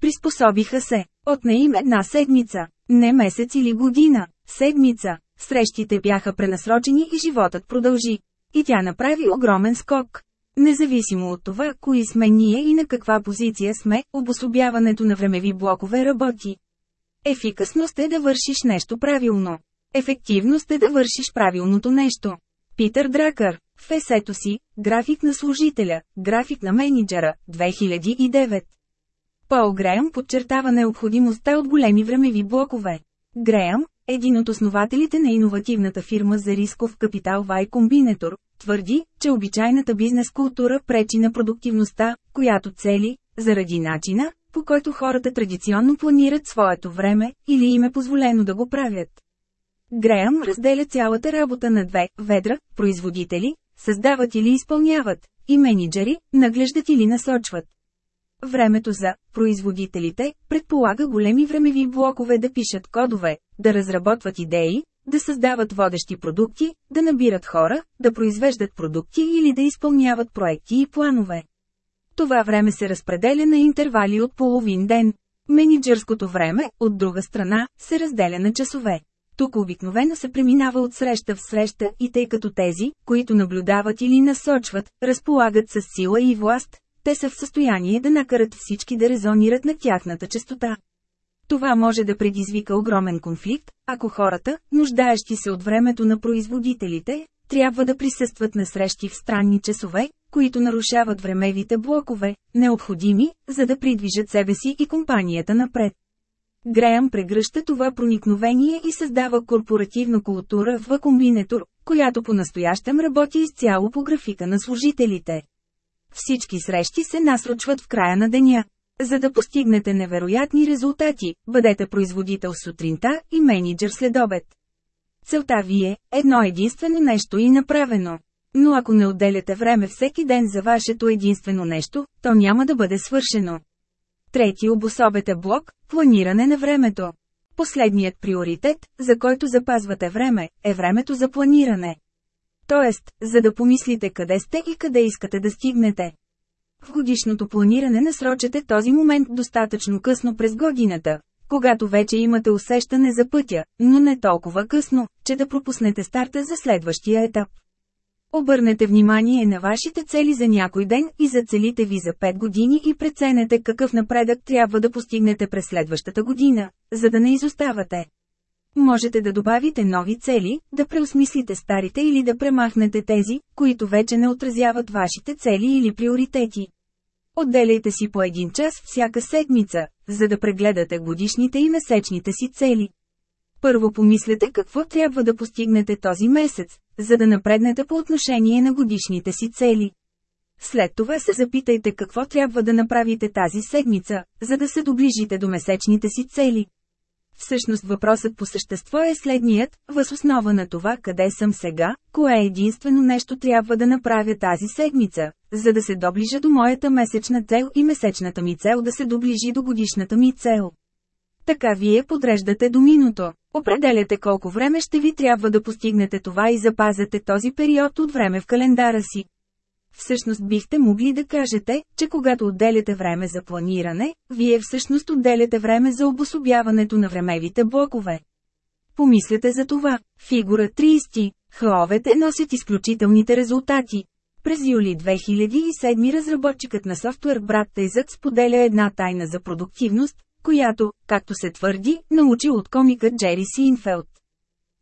Приспособиха се. Отне им една седмица. Не месец или година. Седмица. Срещите бяха пренасрочени и животът продължи. И тя направи огромен скок. Независимо от това, кои сме ние и на каква позиция сме, обособяването на времеви блокове работи. Ефикасност е да вършиш нещо правилно. Ефективност е да вършиш правилното нещо. Питър Дракър, в есето си, график на служителя, график на менеджера, 2009. Пол Греъм подчертава необходимостта от големи времеви блокове. Греъм, един от основателите на иновативната фирма за рисков капитал Y Combinator, твърди, че обичайната бизнес култура пречи на продуктивността, която цели, заради начина, по който хората традиционно планират своето време, или им е позволено да го правят. Греъм разделя цялата работа на две ведра – производители, създават или изпълняват, и менеджери, наглеждат или насочват. Времето за производителите предполага големи времеви блокове да пишат кодове, да разработват идеи, да създават водещи продукти, да набират хора, да произвеждат продукти или да изпълняват проекти и планове. Това време се разпределя на интервали от половин ден. Менеджерското време, от друга страна, се разделя на часове. Тук обикновено се преминава от среща в среща и тъй като тези, които наблюдават или насочват, разполагат с сила и власт, те са в състояние да накарат всички да резонират на тяхната частота. Това може да предизвика огромен конфликт, ако хората, нуждаещи се от времето на производителите, трябва да присъстват на срещи в странни часове, които нарушават времевите блокове, необходими, за да придвижат себе си и компанията напред. Греъм прегръща това проникновение и създава корпоративна култура в комбинетор, която по-настоящем работи изцяло по графика на служителите. Всички срещи се насрочват в края на деня. За да постигнете невероятни резултати, бъдете производител сутринта и менеджер след обед. Целта ви е едно единствено нещо и направено. Но ако не отделяте време всеки ден за вашето единствено нещо, то няма да бъде свършено. Трети обособете блок – планиране на времето. Последният приоритет, за който запазвате време, е времето за планиране. Тоест, за да помислите къде сте и къде искате да стигнете. В годишното планиране насрочете този момент достатъчно късно през годината, когато вече имате усещане за пътя, но не толкова късно, че да пропуснете старта за следващия етап. Обърнете внимание на вашите цели за някой ден и за целите ви за 5 години и преценете какъв напредък трябва да постигнете през следващата година, за да не изоставате. Можете да добавите нови цели, да преосмислите старите или да премахнете тези, които вече не отразяват вашите цели или приоритети. Отделяйте си по един час всяка седмица, за да прегледате годишните и месечните си цели. Първо помислете какво трябва да постигнете този месец, за да напреднете по отношение на годишните си цели. След това се запитайте какво трябва да направите тази седмица, за да се доближите до месечните си цели. Всъщност въпросът по същество е следният, въз основа на това къде съм сега, кое единствено нещо трябва да направя тази седмица, за да се доближа до моята месечна цел и месечната ми цел да се доближи до годишната ми цел. Така вие подреждате до минуто. Определяте колко време ще ви трябва да постигнете това и запазете този период от време в календара си. Всъщност бихте могли да кажете, че когато отделяте време за планиране, вие всъщност отделяте време за обособяването на времевите блокове. Помислете за това. Фигура 30. Хловете носят изключителните резултати. През юли 2007 разработчикът на софтуер брат Тейзът споделя една тайна за продуктивност, която, както се твърди, научил от комика Джери Синфелд.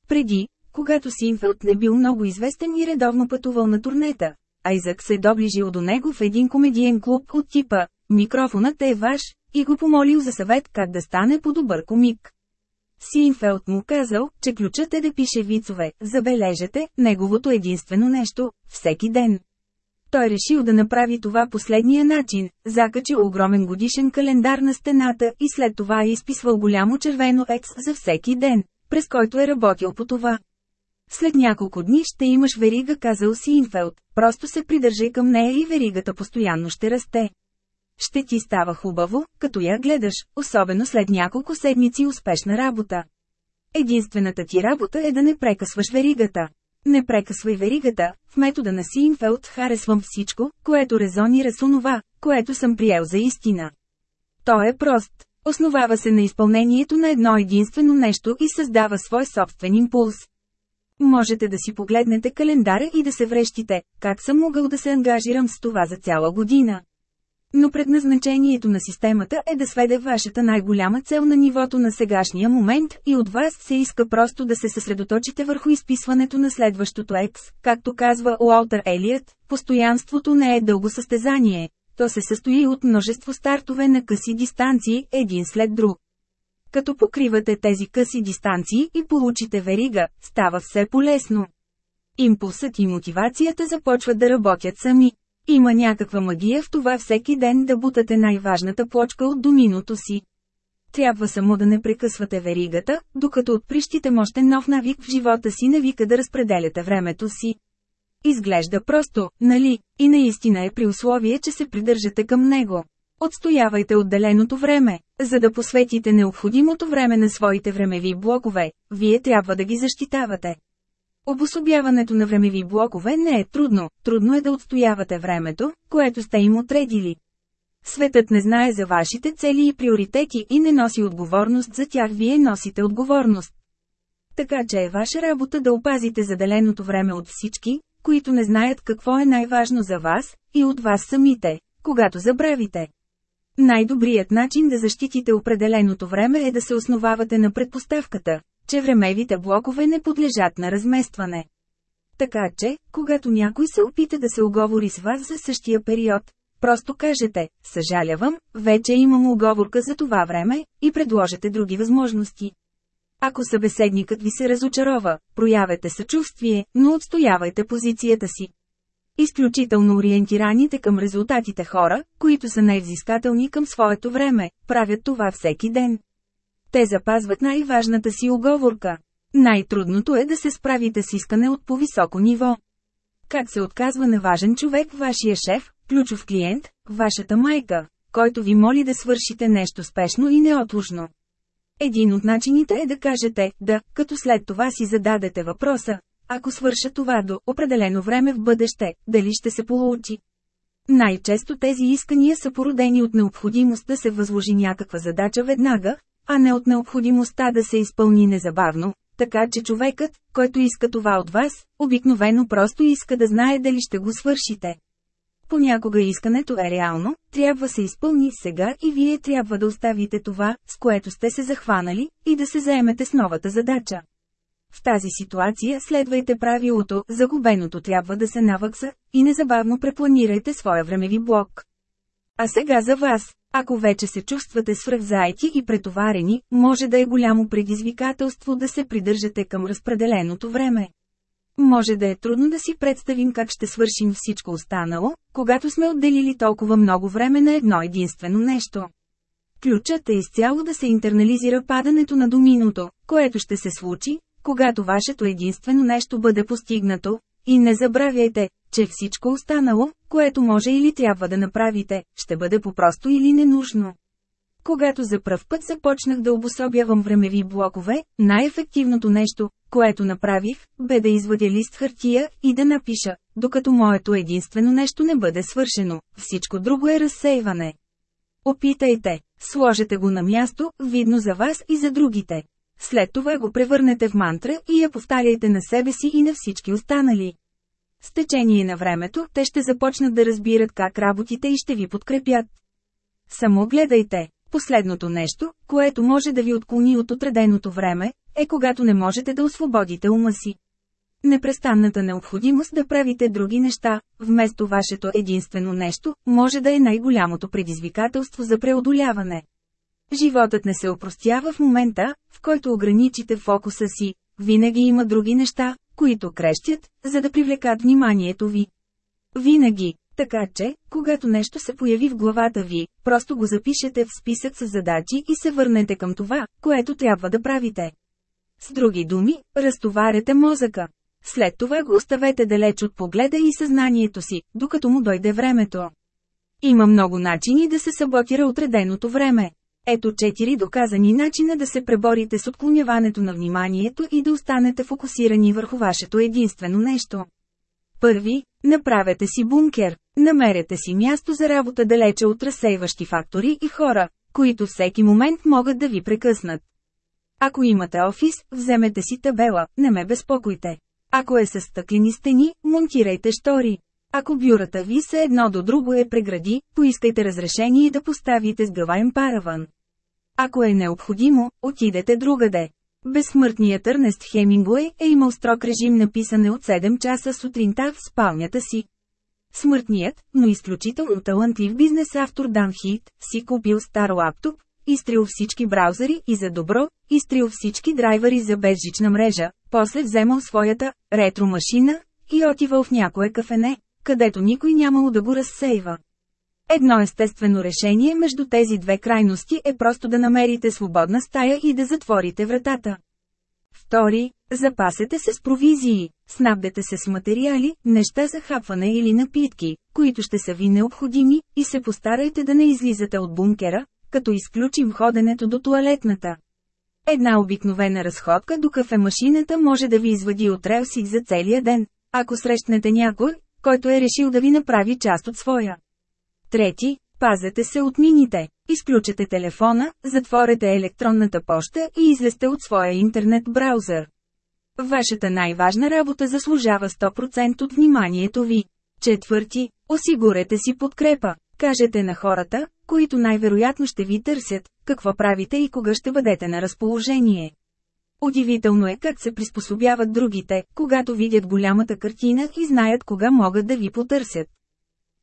Преди, когато Синфелд не бил много известен и редовно пътувал на турнета, Айзък се доближил до него в един комедиен клуб от типа «Микрофонът е ваш» и го помолил за съвет как да стане по-добър комик. Синфелд му казал, че ключът е да пише вицове, забележете, неговото единствено нещо, всеки ден. Той решил да направи това последния начин, закачил огромен годишен календар на стената и след това е изписвал голямо червено екс за всеки ден, през който е работил по това. След няколко дни ще имаш верига, казал Синфелд, просто се придържай към нея и веригата постоянно ще расте. Ще ти става хубаво, като я гледаш, особено след няколко седмици успешна работа. Единствената ти работа е да не прекъсваш веригата. Не прекъсвай веригата, в метода на Синфелд харесвам всичко, което резонира с онова, което съм приел за истина. Той е прост. Основава се на изпълнението на едно единствено нещо и създава свой собствен импулс. Можете да си погледнете календара и да се врещите, как съм могъл да се ангажирам с това за цяла година. Но предназначението на системата е да сведе вашата най-голяма цел на нивото на сегашния момент и от вас се иска просто да се съсредоточите върху изписването на следващото екс. Както казва Уолтер Елият, постоянството не е дълго състезание. То се състои от множество стартове на къси дистанции, един след друг. Като покривате тези къси дистанции и получите верига, става все полезно. Импулсът и мотивацията започват да работят сами. Има някаква магия в това всеки ден да бутате най-важната плочка от доминото си. Трябва само да не прекъсвате веригата, докато отприщите мощен нов навик в живота си навика да разпределяте времето си. Изглежда просто, нали, и наистина е при условие, че се придържате към него. Отстоявайте отделеното време. За да посветите необходимото време на своите времеви блокове, вие трябва да ги защитавате. Обособяването на времеви блокове не е трудно, трудно е да отстоявате времето, което сте им отредили. Светът не знае за вашите цели и приоритети и не носи отговорност за тях, вие носите отговорност. Така че е ваша работа да опазите заделеното време от всички, които не знаят какво е най-важно за вас, и от вас самите, когато забравите. Най-добрият начин да защитите определеното време е да се основавате на предпоставката, че времевите блокове не подлежат на разместване. Така че, когато някой се опита да се оговори с вас за същия период, просто кажете, съжалявам, вече имам оговорка за това време, и предложете други възможности. Ако събеседникът ви се разочарова, проявете съчувствие, но отстоявайте позицията си. Изключително ориентираните към резултатите хора, които са най-взискателни към своето време, правят това всеки ден. Те запазват най-важната си оговорка. Най-трудното е да се справите с искане от по-високо ниво. Как се отказва на важен човек, вашия шеф, ключов клиент, вашата майка, който ви моли да свършите нещо спешно и неотложно? Един от начините е да кажете «да», като след това си зададете въпроса, ако свърша това до определено време в бъдеще, дали ще се получи. Най-често тези искания са породени от необходимост да се възложи някаква задача веднага, а не от необходимостта да се изпълни незабавно, така че човекът, който иска това от вас, обикновено просто иска да знае дали ще го свършите. Понякога искането е реално, трябва се изпълни сега и вие трябва да оставите това, с което сте се захванали, и да се заемете с новата задача. В тази ситуация следвайте правилото, загубеното трябва да се навъкса, и незабавно препланирайте своя времеви блок. А сега за вас, ако вече се чувствате свръхзайти и претоварени, може да е голямо предизвикателство да се придържате към разпределеното време. Може да е трудно да си представим как ще свършим всичко останало, когато сме отделили толкова много време на едно единствено нещо. Ключът е изцяло да се интернализира падането на доминото, което ще се случи, когато вашето единствено нещо бъде постигнато, и не забравяйте, че всичко останало, което може или трябва да направите, ще бъде попросто или ненужно. Когато за пръв път започнах да обособявам времеви блокове, най-ефективното нещо, което направих, бе да извадя лист хартия и да напиша, докато моето единствено нещо не бъде свършено, всичко друго е разсейване. Опитайте, сложете го на място, видно за вас и за другите. След това го превърнете в мантра и я повтаряйте на себе си и на всички останали. С течение на времето, те ще започнат да разбират как работите и ще ви подкрепят. Само гледайте. Последното нещо, което може да ви отклони от отреденото време, е когато не можете да освободите ума си. Непрестанната необходимост да правите други неща, вместо вашето единствено нещо, може да е най-голямото предизвикателство за преодоляване. Животът не се опростява в момента, в който ограничите фокуса си, винаги има други неща, които крещят, за да привлекат вниманието ви. Винаги. Така че, когато нещо се появи в главата ви, просто го запишете в списък с задачи и се върнете към това, което трябва да правите. С други думи, разтоварете мозъка. След това го оставете далеч от погледа и съзнанието си, докато му дойде времето. Има много начини да се саботира отреденото време. Ето четири доказани начина да се преборите с отклоняването на вниманието и да останете фокусирани върху вашето единствено нещо. Първи, направете си бункер, намерете си място за работа далече от разсейващи фактори и хора, които всеки момент могат да ви прекъснат. Ако имате офис, вземете си табела, не ме безпокойте. Ако е с стъклени стени, монтирайте штори. Ако бюрата ви са едно до друго е прегради, поискайте разрешение да поставите сгъваем параван. Ако е необходимо, отидете другаде. БезсмъртниятЪрнест Хемингуей е имал строг режим на писане от 7 часа сутринта в спалнята си. Смъртният, но изключително талантлив бизнес автор Дан Хит, си купил стар лаптоп, изтрил всички браузъри и за добро, изтрил всички драйвери за безжична мрежа, после вземал своята ретро машина и отивал в някое кафене, където никой нямало да го разсейва. Едно естествено решение между тези две крайности е просто да намерите свободна стая и да затворите вратата. Втори, запасете се с провизии, снабдете се с материали, неща за хапване или напитки, които ще са ви необходими, и се постарайте да не излизате от бункера, като изключим ходенето до туалетната. Една обикновена разходка до кафемашината може да ви извади от релси за целия ден, ако срещнете някой, който е решил да ви направи част от своя. Трети, пазете се от мините. Изключете телефона, затворете електронната поща и излезте от своя интернет браузър. Вашата най-важна работа заслужава 100% от вниманието ви. Четвърти, осигурете си подкрепа. Кажете на хората, които най-вероятно ще ви търсят, какво правите и кога ще бъдете на разположение. Удивително е как се приспособяват другите, когато видят голямата картина и знаят кога могат да ви потърсят.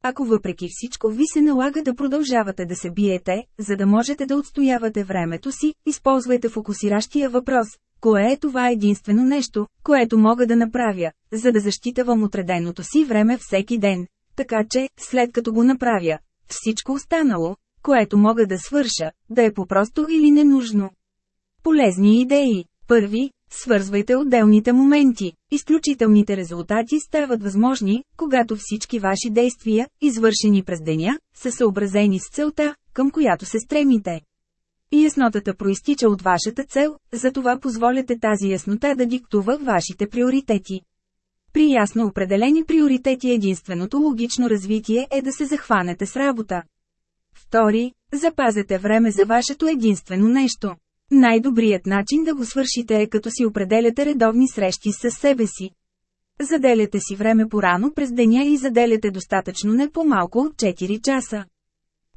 Ако въпреки всичко ви се налага да продължавате да се биете, за да можете да отстоявате времето си, използвайте фокусиращия въпрос. Кое е това единствено нещо, което мога да направя, за да защитавам отреденото си време всеки ден? Така че, след като го направя, всичко останало, което мога да свърша, да е попросто или ненужно. Полезни идеи. Първи, свързвайте отделните моменти. Изключителните резултати стават възможни, когато всички ваши действия, извършени през деня, са съобразени с целта, към която се стремите. Яснотата проистича от вашата цел, затова позволяте тази яснота да диктува вашите приоритети. При ясно определени приоритети единственото логично развитие е да се захванете с работа. Втори, запазете време за вашето единствено нещо. Най-добрият начин да го свършите е като си определяте редовни срещи с себе си. Заделяте си време порано през деня и заделяте достатъчно не по-малко от 4 часа.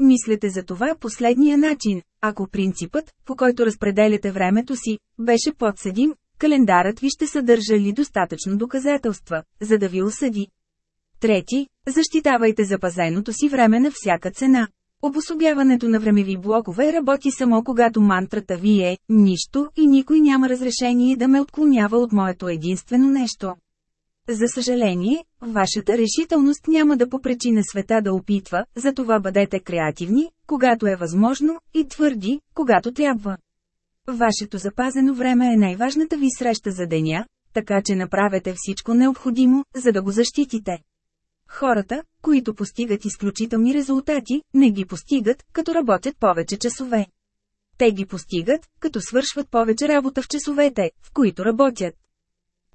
Мислете за това последния начин, ако принципът, по който разпределяте времето си, беше подседим, календарът ви ще съдържа ли достатъчно доказателства, за да ви осъди. Трети, защитавайте запазеното си време на всяка цена. Обособяването на времеви блокове работи само когато мантрата ви е «Нищо» и никой няма разрешение да ме отклонява от моето единствено нещо. За съжаление, вашата решителност няма да попречи на света да опитва, затова бъдете креативни, когато е възможно, и твърди, когато трябва. Вашето запазено време е най-важната ви среща за деня, така че направете всичко необходимо, за да го защитите. Хората, които постигат изключителни резултати, не ги постигат, като работят повече часове. Те ги постигат, като свършват повече работа в часовете, в които работят.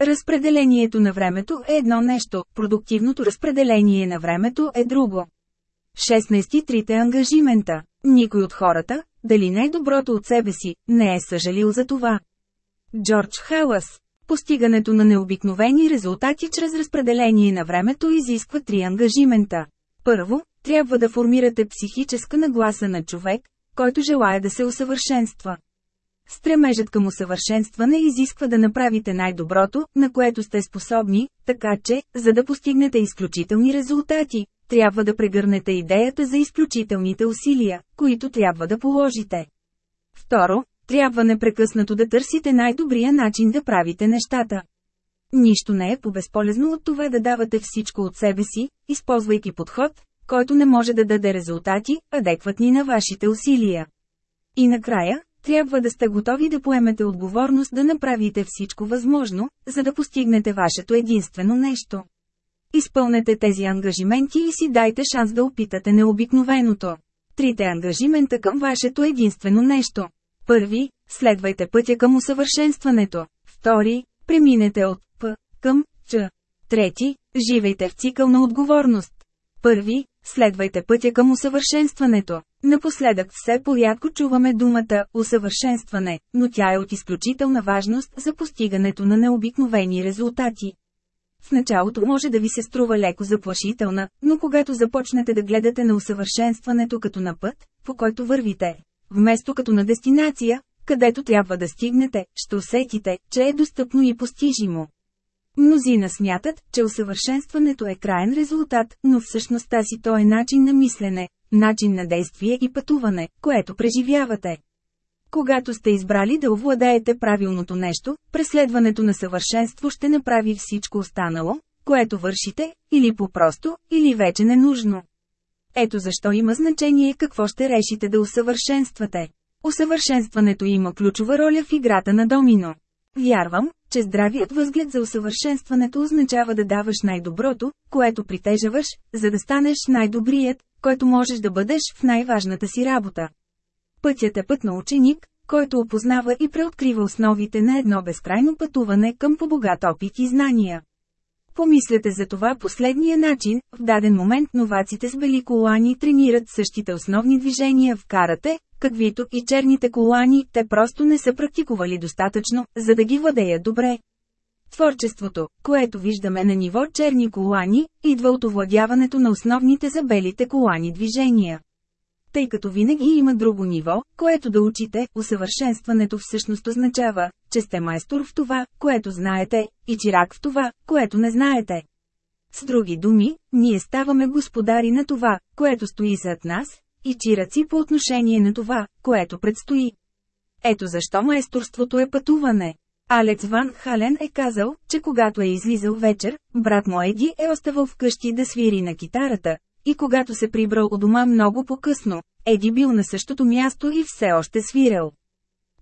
Разпределението на времето е едно нещо, продуктивното разпределение на времето е друго. 16. Трите ангажимента. Никой от хората, дали най-доброто от себе си, не е съжалил за това. Джордж Халас Постигането на необикновени резултати чрез разпределение на времето изисква три ангажимента. Първо, трябва да формирате психическа нагласа на човек, който желая да се усъвършенства. Стремежът към усъвършенстване изисква да направите най-доброто, на което сте способни, така че, за да постигнете изключителни резултати, трябва да прегърнете идеята за изключителните усилия, които трябва да положите. Второ, трябва непрекъснато да търсите най-добрия начин да правите нещата. Нищо не е по-безполезно от това да давате всичко от себе си, използвайки подход, който не може да даде резултати, адекватни на вашите усилия. И накрая, трябва да сте готови да поемете отговорност да направите всичко възможно, за да постигнете вашето единствено нещо. Изпълнете тези ангажименти и си дайте шанс да опитате необикновеното. Трите ангажимента към вашето единствено нещо. Първи, следвайте пътя към усъвършенстването. Втори, преминете от П към Ч. Трети, живейте в цикъл на отговорност. Първи, следвайте пътя към усъвършенстването. Напоследък все порядко чуваме думата «усъвършенстване», но тя е от изключителна важност за постигането на необикновени резултати. В началото може да ви се струва леко заплашителна, но когато започнете да гледате на усъвършенстването като на път, по който вървите, вместо като на дестинация, където трябва да стигнете, ще усетите, че е достъпно и постижимо. Мнозина смятат, че усъвършенстването е краен резултат, но всъщност тази то е начин на мислене, начин на действие и пътуване, което преживявате. Когато сте избрали да овладеете правилното нещо, преследването на съвършенство ще направи всичко останало, което вършите, или по-просто, или вече ненужно. Ето защо има значение какво ще решите да усъвършенствате. Усъвършенстването има ключова роля в играта на домино. Вярвам, че здравият възглед за усъвършенстването означава да даваш най-доброто, което притежаваш, за да станеш най-добрият, който можеш да бъдеш в най-важната си работа. Пътят е път на ученик, който опознава и преоткрива основите на едно безкрайно пътуване към по-богат опит и знания. Помислете за това последния начин, в даден момент новаците с бели колани тренират същите основни движения в карате, каквито и черните колани, те просто не са практикували достатъчно, за да ги владеят добре. Творчеството, което виждаме на ниво черни колани, идва от овладяването на основните за белите колани движения. Тъй като винаги има друго ниво, което да учите, усъвършенстването всъщност означава, че сте майстор в това, което знаете, и чирак в това, което не знаете. С други думи, ние ставаме господари на това, което стои зад нас, и чираци по отношение на това, което предстои. Ето защо майсторството е пътуване. Алекс Ван Хален е казал, че когато е излизал вечер, брат му Еди е оставал вкъщи да свири на китарата, и когато се прибрал у дома много по-късно, Еди бил на същото място и все още свирил.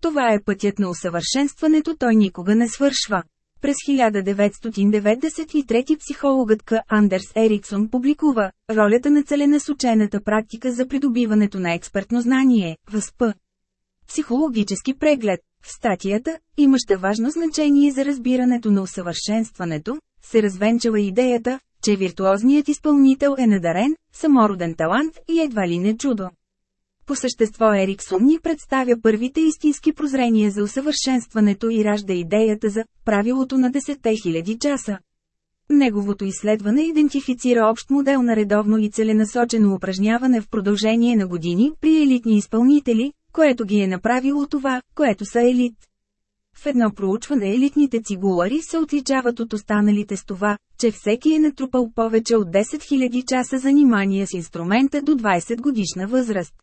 Това е пътят на усъвършенстването, той никога не свършва. През 1993 психологът К. Андерс Ериксон публикува «Ролята на целенасочената практика за придобиването на експертно знание» в. Психологически преглед. В статията, имаща важно значение за разбирането на усъвършенстването, се развенчава идеята, че виртуозният изпълнител е надарен, самороден талант и едва ли не чудо. По същество Ериксон ни представя първите истински прозрения за усъвършенстването и ражда идеята за правилото на 10 000 часа. Неговото изследване идентифицира общ модел на редовно и целенасочено упражняване в продължение на години при елитни изпълнители, което ги е направило това, което са елит. В едно проучване елитните цигулари се отличават от останалите с това, че всеки е натрупал повече от 10 000 часа занимания с инструмента до 20 годишна възраст.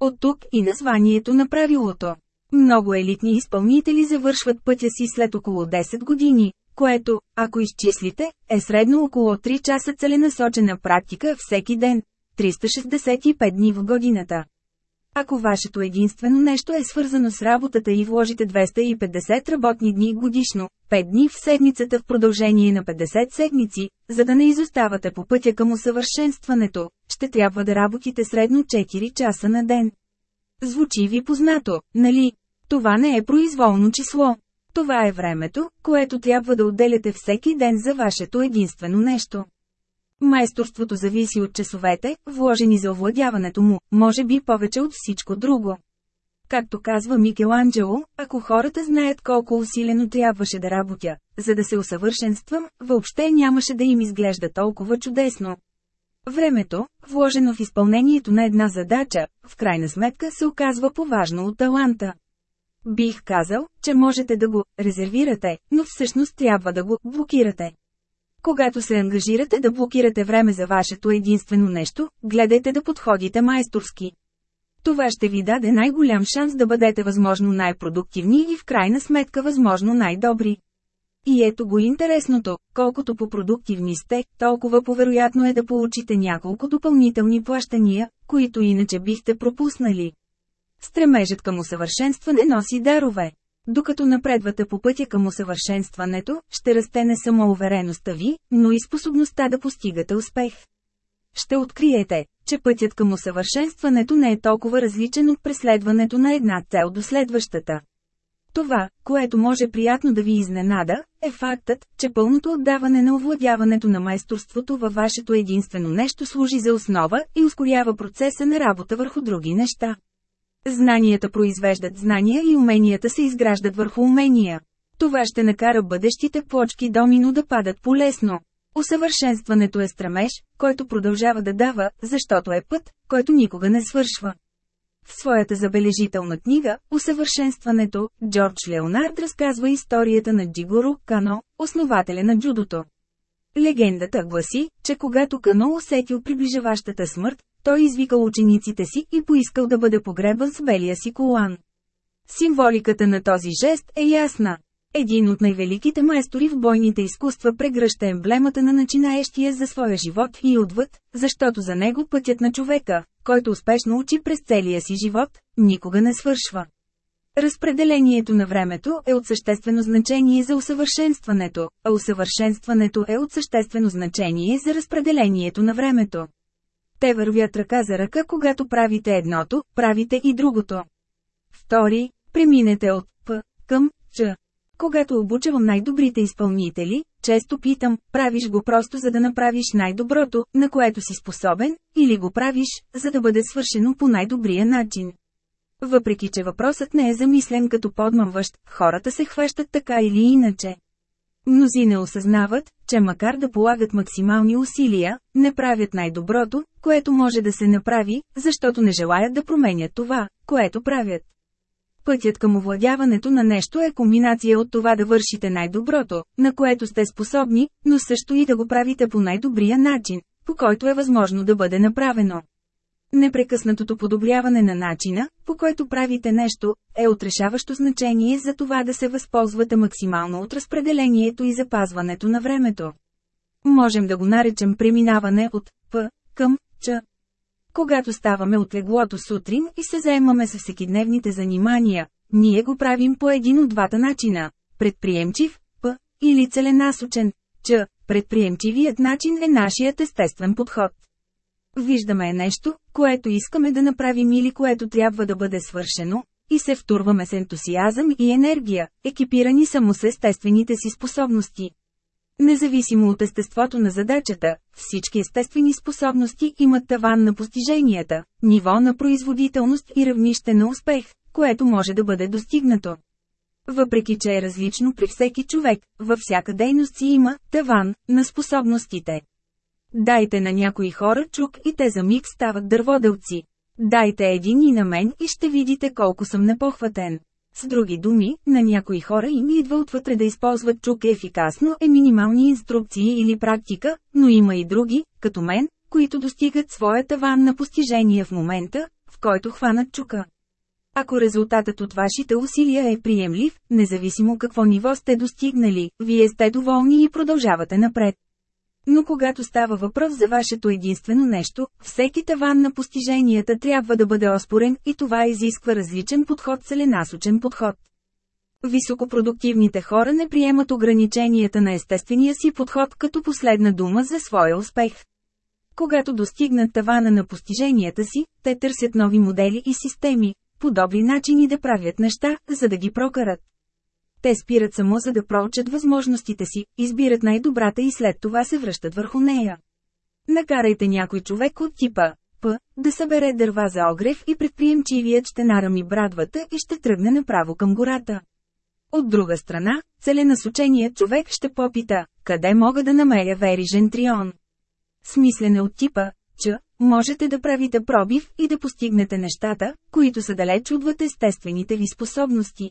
От тук и названието на правилото. Много елитни изпълнители завършват пътя си след около 10 години, което, ако изчислите, е средно около 3 часа целенасочена практика всеки ден, 365 дни в годината. Ако вашето единствено нещо е свързано с работата и вложите 250 работни дни годишно, 5 дни в седмицата в продължение на 50 седмици, за да не изоставате по пътя към усъвършенстването, ще трябва да работите средно 4 часа на ден. Звучи ви познато, нали? Това не е произволно число. Това е времето, което трябва да отделяте всеки ден за вашето единствено нещо. Майсторството зависи от часовете, вложени за овладяването му, може би повече от всичко друго. Както казва Микеланджело, ако хората знаят колко усилено трябваше да работя, за да се усъвършенствам, въобще нямаше да им изглежда толкова чудесно. Времето, вложено в изпълнението на една задача, в крайна сметка се оказва поважно от таланта. Бих казал, че можете да го резервирате, но всъщност трябва да го блокирате. Когато се ангажирате да блокирате време за вашето единствено нещо, гледайте да подходите майсторски. Това ще ви даде най-голям шанс да бъдете възможно най-продуктивни и в крайна сметка възможно най-добри. И ето го интересното, колкото по-продуктивни сте, толкова повероятно е да получите няколко допълнителни плащания, които иначе бихте пропуснали. Стремежът към усъвършенстване носи дарове. Докато напредвате по пътя към усъвършенстването, ще расте не само увереността ви, но и способността да постигате успех. Ще откриете, че пътят към усъвършенстването не е толкова различен от преследването на една цел до следващата. Това, което може приятно да ви изненада, е фактът, че пълното отдаване на овладяването на майсторството във вашето единствено нещо служи за основа и ускорява процеса на работа върху други неща. Знанията произвеждат знания и уменията се изграждат върху умения. Това ще накара бъдещите плочки домино да падат полесно. Усъвършенстването е стремеж, който продължава да дава, защото е път, който никога не свършва. В своята забележителна книга «Усъвършенстването» Джордж Леонард разказва историята на Джигоро Кано, основателя на джудото. Легендата гласи, че когато Кано усетил приближаващата смърт, той извикал учениците си и поискал да бъде погребан с белия си колан. Символиката на този жест е ясна. Един от най-великите майстори в бойните изкуства прегръща емблемата на начинаещия за своя живот и отвъд, защото за него пътят на човека, който успешно учи през целия си живот, никога не свършва. Разпределението на времето е от съществено значение за усъвършенстването, а усъвършенстването е от съществено значение за разпределението на времето. Те вървят ръка за ръка, когато правите едното, правите и другото. Втори, преминете от П към Ч. Когато обучавам най-добрите изпълнители, често питам, правиш го просто за да направиш най-доброто, на което си способен, или го правиш, за да бъде свършено по най-добрия начин. Въпреки, че въпросът не е замислен като подмъмващ, хората се хващат така или иначе. Мнози не осъзнават, че макар да полагат максимални усилия, не правят най-доброто, което може да се направи, защото не желаят да променят това, което правят. Пътят към овладяването на нещо е комбинация от това да вършите най-доброто, на което сте способни, но също и да го правите по най-добрия начин, по който е възможно да бъде направено. Непрекъснатото подобряване на начина, по който правите нещо, е отрешаващо значение за това да се възползвате максимално от разпределението и запазването на времето. Можем да го наречем преминаване от П към Ч. Когато ставаме от леглото сутрин и се заемаме с всекидневните занимания, ние го правим по един от двата начина – предприемчив, П, или целенасочен, Ч. Предприемчивият начин е нашият естествен подход. Виждаме нещо, което искаме да направим или което трябва да бъде свършено, и се втурваме с ентусиазъм и енергия, екипирани само с естествените си способности. Независимо от естеството на задачата, всички естествени способности имат таван на постиженията, ниво на производителност и равнище на успех, което може да бъде достигнато. Въпреки че е различно при всеки човек, във всяка дейност си има таван на способностите. Дайте на някои хора чук и те за миг стават дърводелци. Дайте един и на мен и ще видите колко съм непохватен. С други думи, на някои хора им идва отвътре да използват чук ефикасно е минимални инструкции или практика, но има и други, като мен, които достигат своя таван на постижение в момента, в който хванат чука. Ако резултатът от вашите усилия е приемлив, независимо какво ниво сте достигнали, вие сте доволни и продължавате напред. Но когато става въпрос за вашето единствено нещо, всеки таван на постиженията трябва да бъде оспорен и това изисква различен подход целенасочен подход. Високопродуктивните хора не приемат ограниченията на естествения си подход като последна дума за своя успех. Когато достигнат тавана на постиженията си, те търсят нови модели и системи, подобри начини да правят неща, за да ги прокарат. Те спират само за да проучат възможностите си, избират най-добрата и след това се връщат върху нея. Накарайте някой човек от типа П, да събере дърва за огрев и предприемчивият ще нарами брадвата и ще тръгне направо към гората. От друга страна, целенасоченият човек ще попита, къде мога да намеря верижен трион. Смислене от типа, че можете да правите пробив и да постигнете нещата, които са далеч отвъд естествените ви способности.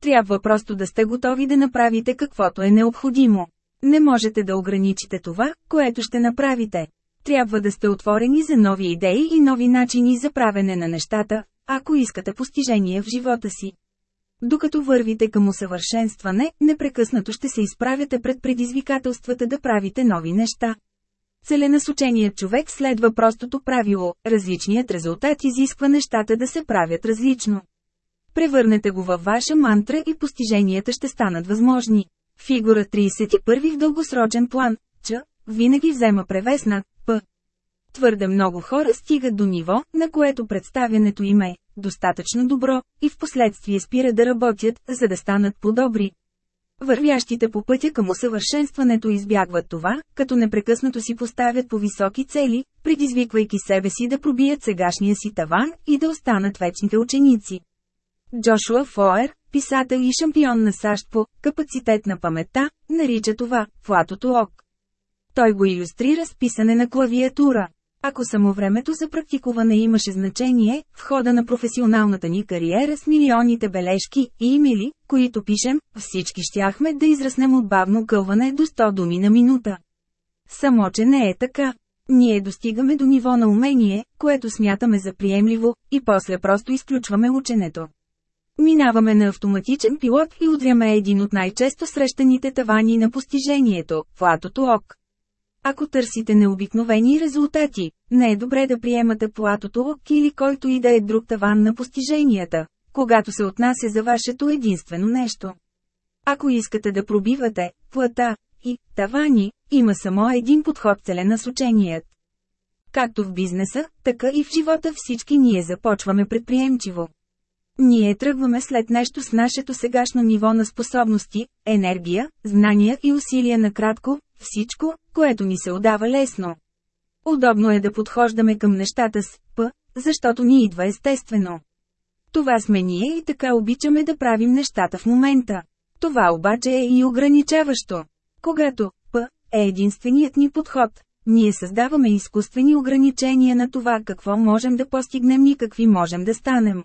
Трябва просто да сте готови да направите каквото е необходимо. Не можете да ограничите това, което ще направите. Трябва да сте отворени за нови идеи и нови начини за правене на нещата, ако искате постижение в живота си. Докато вървите към усъвършенстване, непрекъснато ще се изправяте пред предизвикателствата да правите нови неща. Целенасоченият човек следва простото правило – различният резултат изисква нещата да се правят различно. Превърнете го във ваша мантра и постиженията ще станат възможни. Фигура 31 в дългосрочен план, Ч, винаги взема превес над П. Твърде много хора стигат до ниво, на което представянето им е достатъчно добро, и в последствие спира да работят, за да станат по-добри. Вървящите по пътя към усъвършенстването избягват това, като непрекъснато си поставят по високи цели, предизвиквайки себе си да пробият сегашния си таван и да останат вечните ученици. Джошуа Фоер, писател и шампион на САЩ по «капацитет на паметта», нарича това «флатото ок». Той го иллюстрира с писане на клавиатура. Ако само времето за практикуване имаше значение, в хода на професионалната ни кариера с милионите бележки и имели, които пишем, всички щяхме да израснем от бавно кълване до 100 думи на минута. Само, че не е така. Ние достигаме до ниво на умение, което смятаме за приемливо, и после просто изключваме ученето. Минаваме на автоматичен пилот и удряме един от най-често срещаните тавани на постижението – платото ок. Ако търсите необикновени резултати, не е добре да приемате платото ок или който и да е друг таван на постиженията, когато се отнася за вашето единствено нещо. Ако искате да пробивате плата и тавани, има само един подход целенасоченият. Както в бизнеса, така и в живота всички ние започваме предприемчиво. Ние тръгваме след нещо с нашето сегашно ниво на способности, енергия, знания и усилия накратко, всичко, което ни се отдава лесно. Удобно е да подхождаме към нещата с П, защото ни идва естествено. Това сме ние и така обичаме да правим нещата в момента. Това обаче е и ограничаващо. Когато П е единственият ни подход, ние създаваме изкуствени ограничения на това какво можем да постигнем и какви можем да станем.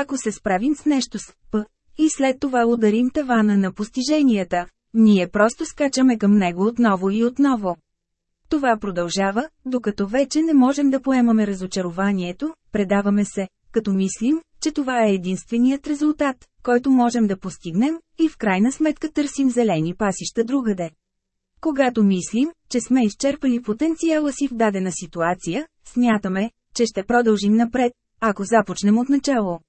Ако се справим с нещо с П и след това ударим тавана на постиженията, ние просто скачаме към него отново и отново. Това продължава, докато вече не можем да поемаме разочарованието, предаваме се, като мислим, че това е единственият резултат, който можем да постигнем, и в крайна сметка търсим зелени пасища другаде. Когато мислим, че сме изчерпали потенциала си в дадена ситуация, смятаме, че ще продължим напред, ако започнем от начало.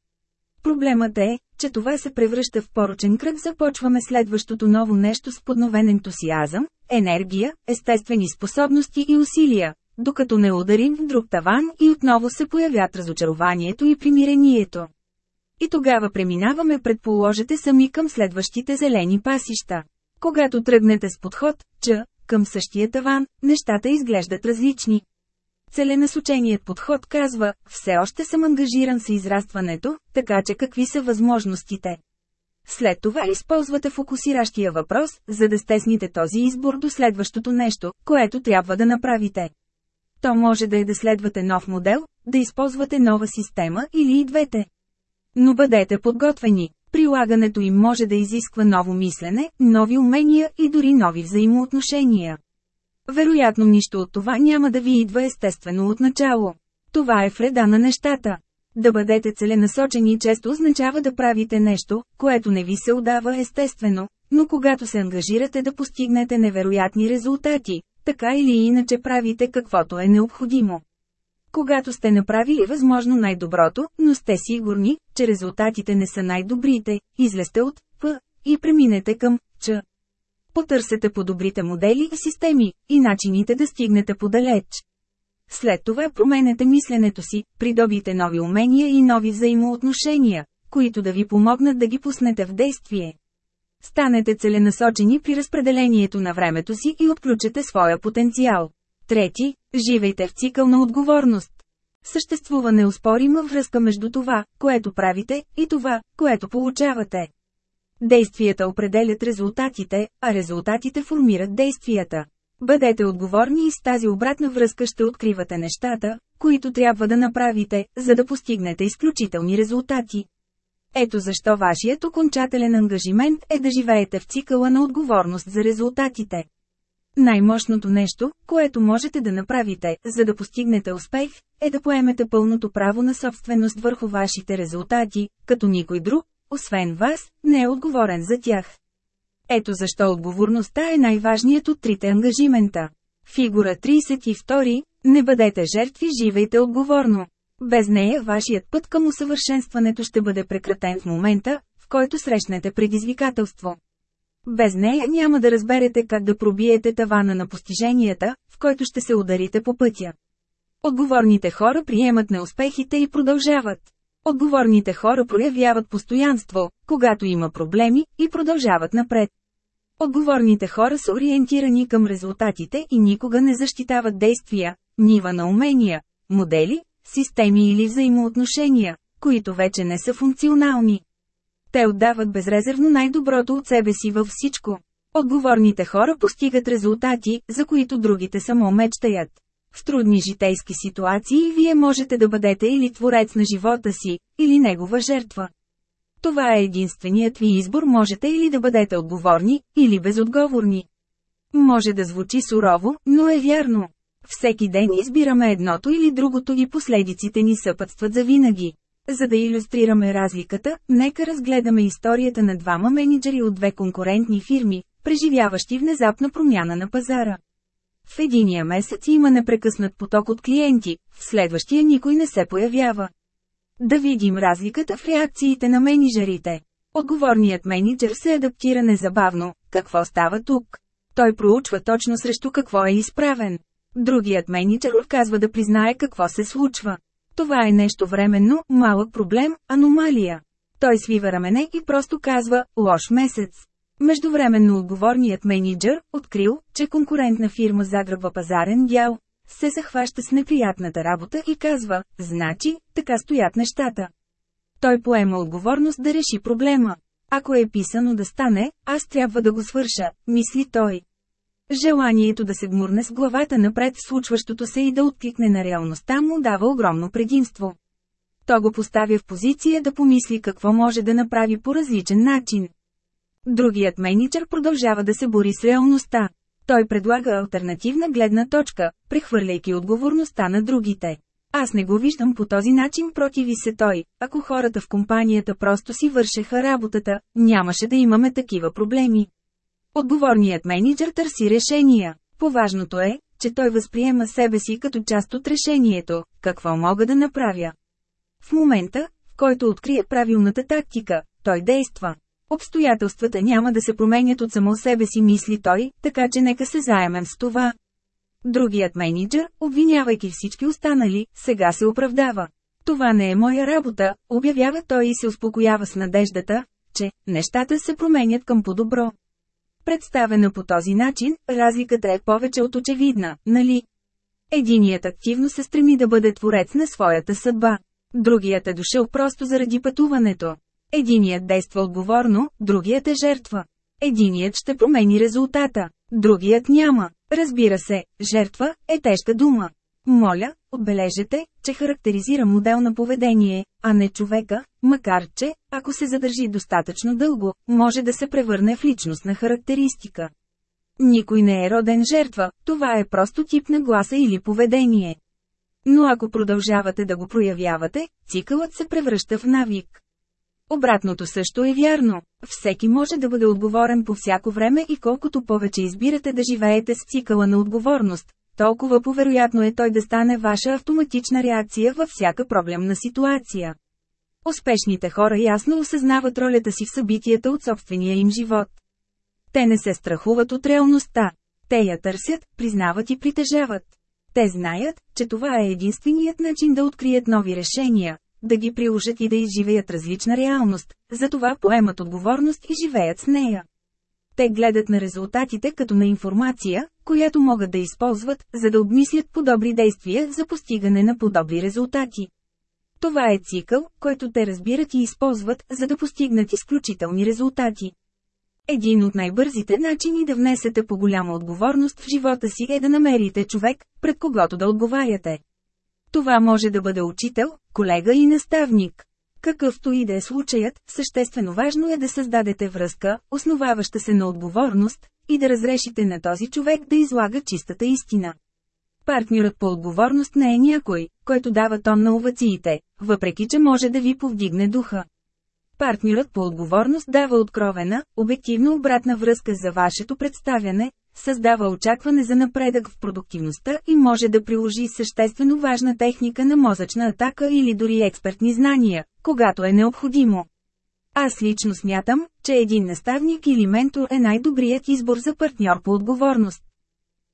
Проблемът е, че това се превръща в порочен кръг започваме следващото ново нещо с подновен ентусиазъм, енергия, естествени способности и усилия, докато не ударим в друг таван и отново се появят разочарованието и примирението. И тогава преминаваме предположете сами към следващите зелени пасища. Когато тръгнете с подход, че, към същия таван, нещата изглеждат различни. Целенасоченият подход казва, все още съм ангажиран с израстването, така че какви са възможностите. След това използвате фокусиращия въпрос, за да стесните този избор до следващото нещо, което трябва да направите. То може да е да следвате нов модел, да използвате нова система или и двете. Но бъдете подготвени. Прилагането им може да изисква ново мислене, нови умения и дори нови взаимоотношения. Вероятно нищо от това няма да ви идва естествено от начало. Това е вреда на нещата. Да бъдете целенасочени често означава да правите нещо, което не ви се удава естествено, но когато се ангажирате да постигнете невероятни резултати, така или иначе правите каквото е необходимо. Когато сте направили възможно най-доброто, но сте сигурни, че резултатите не са най-добрите, излезте от П и преминете към Ч. Потърсете по добрите модели и системи, и начините да стигнете подалеч. След това променете мисленето си, придобите нови умения и нови взаимоотношения, които да ви помогнат да ги пуснете в действие. Станете целенасочени при разпределението на времето си и отключете своя потенциал. Трети, живейте в цикъл на отговорност. Съществува неоспорима връзка между това, което правите, и това, което получавате. Действията определят резултатите, а резултатите формират действията. Бъдете отговорни и с тази обратна връзка ще откривате нещата, които трябва да направите, за да постигнете изключителни резултати. Ето защо вашият окончателен ангажимент е да живеете в цикъла на отговорност за резултатите. Най-мощното нещо, което можете да направите, за да постигнете успех, е да поемете пълното право на собственост върху вашите резултати, като никой друг, освен вас, не е отговорен за тях. Ето защо отговорността е най-важният от трите ангажимента. Фигура 32. Не бъдете жертви, живейте отговорно. Без нея вашият път към усъвършенстването ще бъде прекратен в момента, в който срещнете предизвикателство. Без нея няма да разберете как да пробиете тавана на постиженията, в който ще се ударите по пътя. Отговорните хора приемат неуспехите и продължават. Отговорните хора проявяват постоянство, когато има проблеми, и продължават напред. Отговорните хора са ориентирани към резултатите и никога не защитават действия, нива на умения, модели, системи или взаимоотношения, които вече не са функционални. Те отдават безрезервно най-доброто от себе си във всичко. Отговорните хора постигат резултати, за които другите само мечтаят. В трудни житейски ситуации вие можете да бъдете или творец на живота си, или негова жертва. Това е единственият ви избор можете или да бъдете отговорни, или безотговорни. Може да звучи сурово, но е вярно. Всеки ден избираме едното или другото и последиците ни съпътстват за винаги. За да иллюстрираме разликата, нека разгледаме историята на двама менеджери от две конкурентни фирми, преживяващи внезапна промяна на пазара. В единия месец има непрекъснат поток от клиенти, в следващия никой не се появява. Да видим разликата в реакциите на менеджерите. Отговорният менеджер се адаптира незабавно. Какво става тук? Той проучва точно срещу какво е изправен. Другият менеджер отказва да признае какво се случва. Това е нещо временно, малък проблем, аномалия. Той свива рамене и просто казва «лош месец». Междувременно отговорният менеджер, открил, че конкурентна фирма загръбва пазарен дял, се захваща с неприятната работа и казва, значи, така стоят нещата. Той поема отговорност да реши проблема. Ако е писано да стане, аз трябва да го свърша, мисли той. Желанието да се гмурне с главата напред в случващото се и да откликне на реалността му дава огромно предимство. То го поставя в позиция да помисли какво може да направи по различен начин. Другият менеджер продължава да се бори с реалността. Той предлага альтернативна гледна точка, прехвърляйки отговорността на другите. Аз не го виждам по този начин, противи се той. Ако хората в компанията просто си вършеха работата, нямаше да имаме такива проблеми. Отговорният менеджер търси решения. Поважното е, че той възприема себе си като част от решението, какво мога да направя. В момента, в който открие правилната тактика, той действа. Обстоятелствата няма да се променят от само себе си мисли той, така че нека се заемем с това. Другият менеджер, обвинявайки всички останали, сега се оправдава. Това не е моя работа, обявява той и се успокоява с надеждата, че нещата се променят към по-добро. Представена по този начин, разликата е повече от очевидна, нали? Единият активно се стреми да бъде творец на своята съдба. Другият е дошъл просто заради пътуването. Единият действа отговорно, другият е жертва. Единият ще промени резултата, другият няма. Разбира се, жертва е тежка дума. Моля, отбележете, че характеризира модел на поведение, а не човека, макар че, ако се задържи достатъчно дълго, може да се превърне в личностна характеристика. Никой не е роден жертва, това е просто тип на гласа или поведение. Но ако продължавате да го проявявате, цикълът се превръща в навик. Обратното също е вярно. Всеки може да бъде отговорен по всяко време и колкото повече избирате да живеете с цикъла на отговорност, толкова повероятно е той да стане ваша автоматична реакция във всяка проблемна ситуация. Успешните хора ясно осъзнават ролята си в събитията от собствения им живот. Те не се страхуват от реалността. Те я търсят, признават и притежават. Те знаят, че това е единственият начин да открият нови решения, да ги приложат и да изживеят различна реалност, затова поемат отговорност и живеят с нея. Те гледат на резултатите като на информация, която могат да използват, за да обмислят подобри действия за постигане на подобри резултати. Това е цикъл, който те разбират и използват, за да постигнат изключителни резултати. Един от най-бързите начини да внесете по голяма отговорност в живота си е да намерите човек, пред когото да отговаряте. Това може да бъде учител, колега и наставник. Какъвто и да е случаят, съществено важно е да създадете връзка, основаваща се на отговорност, и да разрешите на този човек да излага чистата истина. Партньорът по отговорност не е някой, който дава тон на овациите, въпреки че може да ви повдигне духа. Партньорът по отговорност дава откровена, обективно обратна връзка за вашето представяне, създава очакване за напредък в продуктивността и може да приложи съществено важна техника на мозъчна атака или дори експертни знания, когато е необходимо. Аз лично смятам, че един наставник или ментор е най-добрият избор за партньор по отговорност.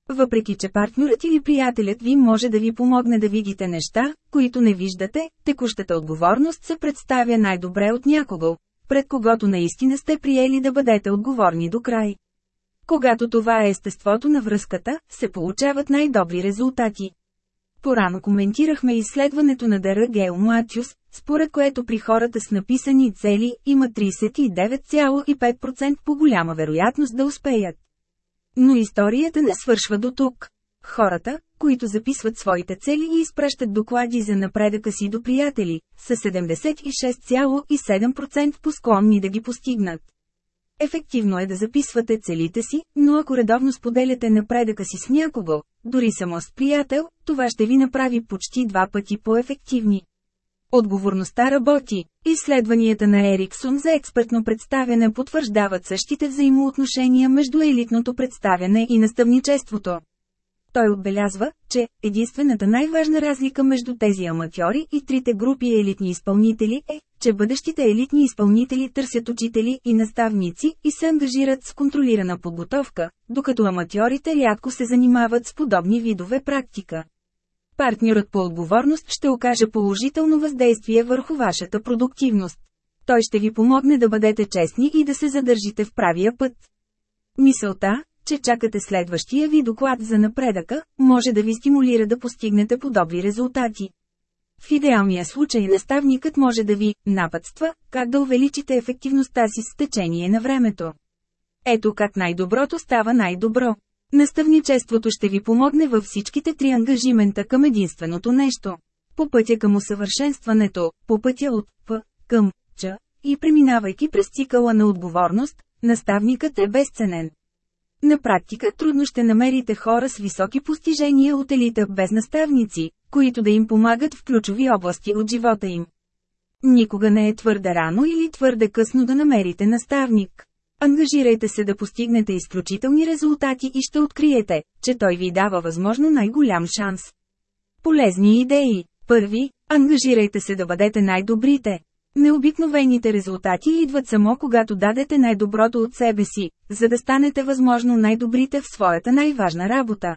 Въпреки че партньорът или приятелят ви може да ви помогне да видите неща, които не виждате, текущата отговорност се представя най-добре от някого, пред когото наистина сте приели да бъдете отговорни до край. Когато това е естеството на връзката, се получават най-добри резултати. Порано коментирахме изследването на Дъра Гео Матюс, според което при хората с написани цели има 39,5% по голяма вероятност да успеят. Но историята не свършва до тук. Хората, които записват своите цели и изпращат доклади за напредъка си до приятели, са 76,7% по-склонни да ги постигнат. Ефективно е да записвате целите си, но ако редовно споделяте напредъка си с някого, дори само с приятел, това ще ви направи почти два пъти по-ефективни. Отговорността работи. Изследванията на Ериксон за експертно представяне потвърждават същите взаимоотношения между елитното представяне и наставничеството. Той отбелязва, че единствената най-важна разлика между тези аматьори и трите групи елитни изпълнители е, че бъдещите елитни изпълнители търсят учители и наставници и се ангажират с контролирана подготовка, докато аматьорите рядко се занимават с подобни видове практика. Партньорът по отговорност ще окаже положително въздействие върху вашата продуктивност. Той ще ви помогне да бъдете честни и да се задържите в правия път. Мисълта, че чакате следващия ви доклад за напредъка, може да ви стимулира да постигнете подобри резултати. В идеалния случай наставникът може да ви напътства, как да увеличите ефективността си с течение на времето. Ето как най-доброто става най-добро. Наставничеството ще ви помогне във всичките три ангажимента към единственото нещо. По пътя към усъвършенстването, по пътя от П към Ч и преминавайки през цикъла на отговорност, наставникът е безценен. На практика трудно ще намерите хора с високи постижения от елита без наставници, които да им помагат в ключови области от живота им. Никога не е твърде рано или твърде късно да намерите наставник. Ангажирайте се да постигнете изключителни резултати и ще откриете, че той ви дава възможно най-голям шанс. Полезни идеи. Първи, ангажирайте се да бъдете най-добрите. Необикновените резултати идват само когато дадете най-доброто от себе си, за да станете възможно най-добрите в своята най-важна работа.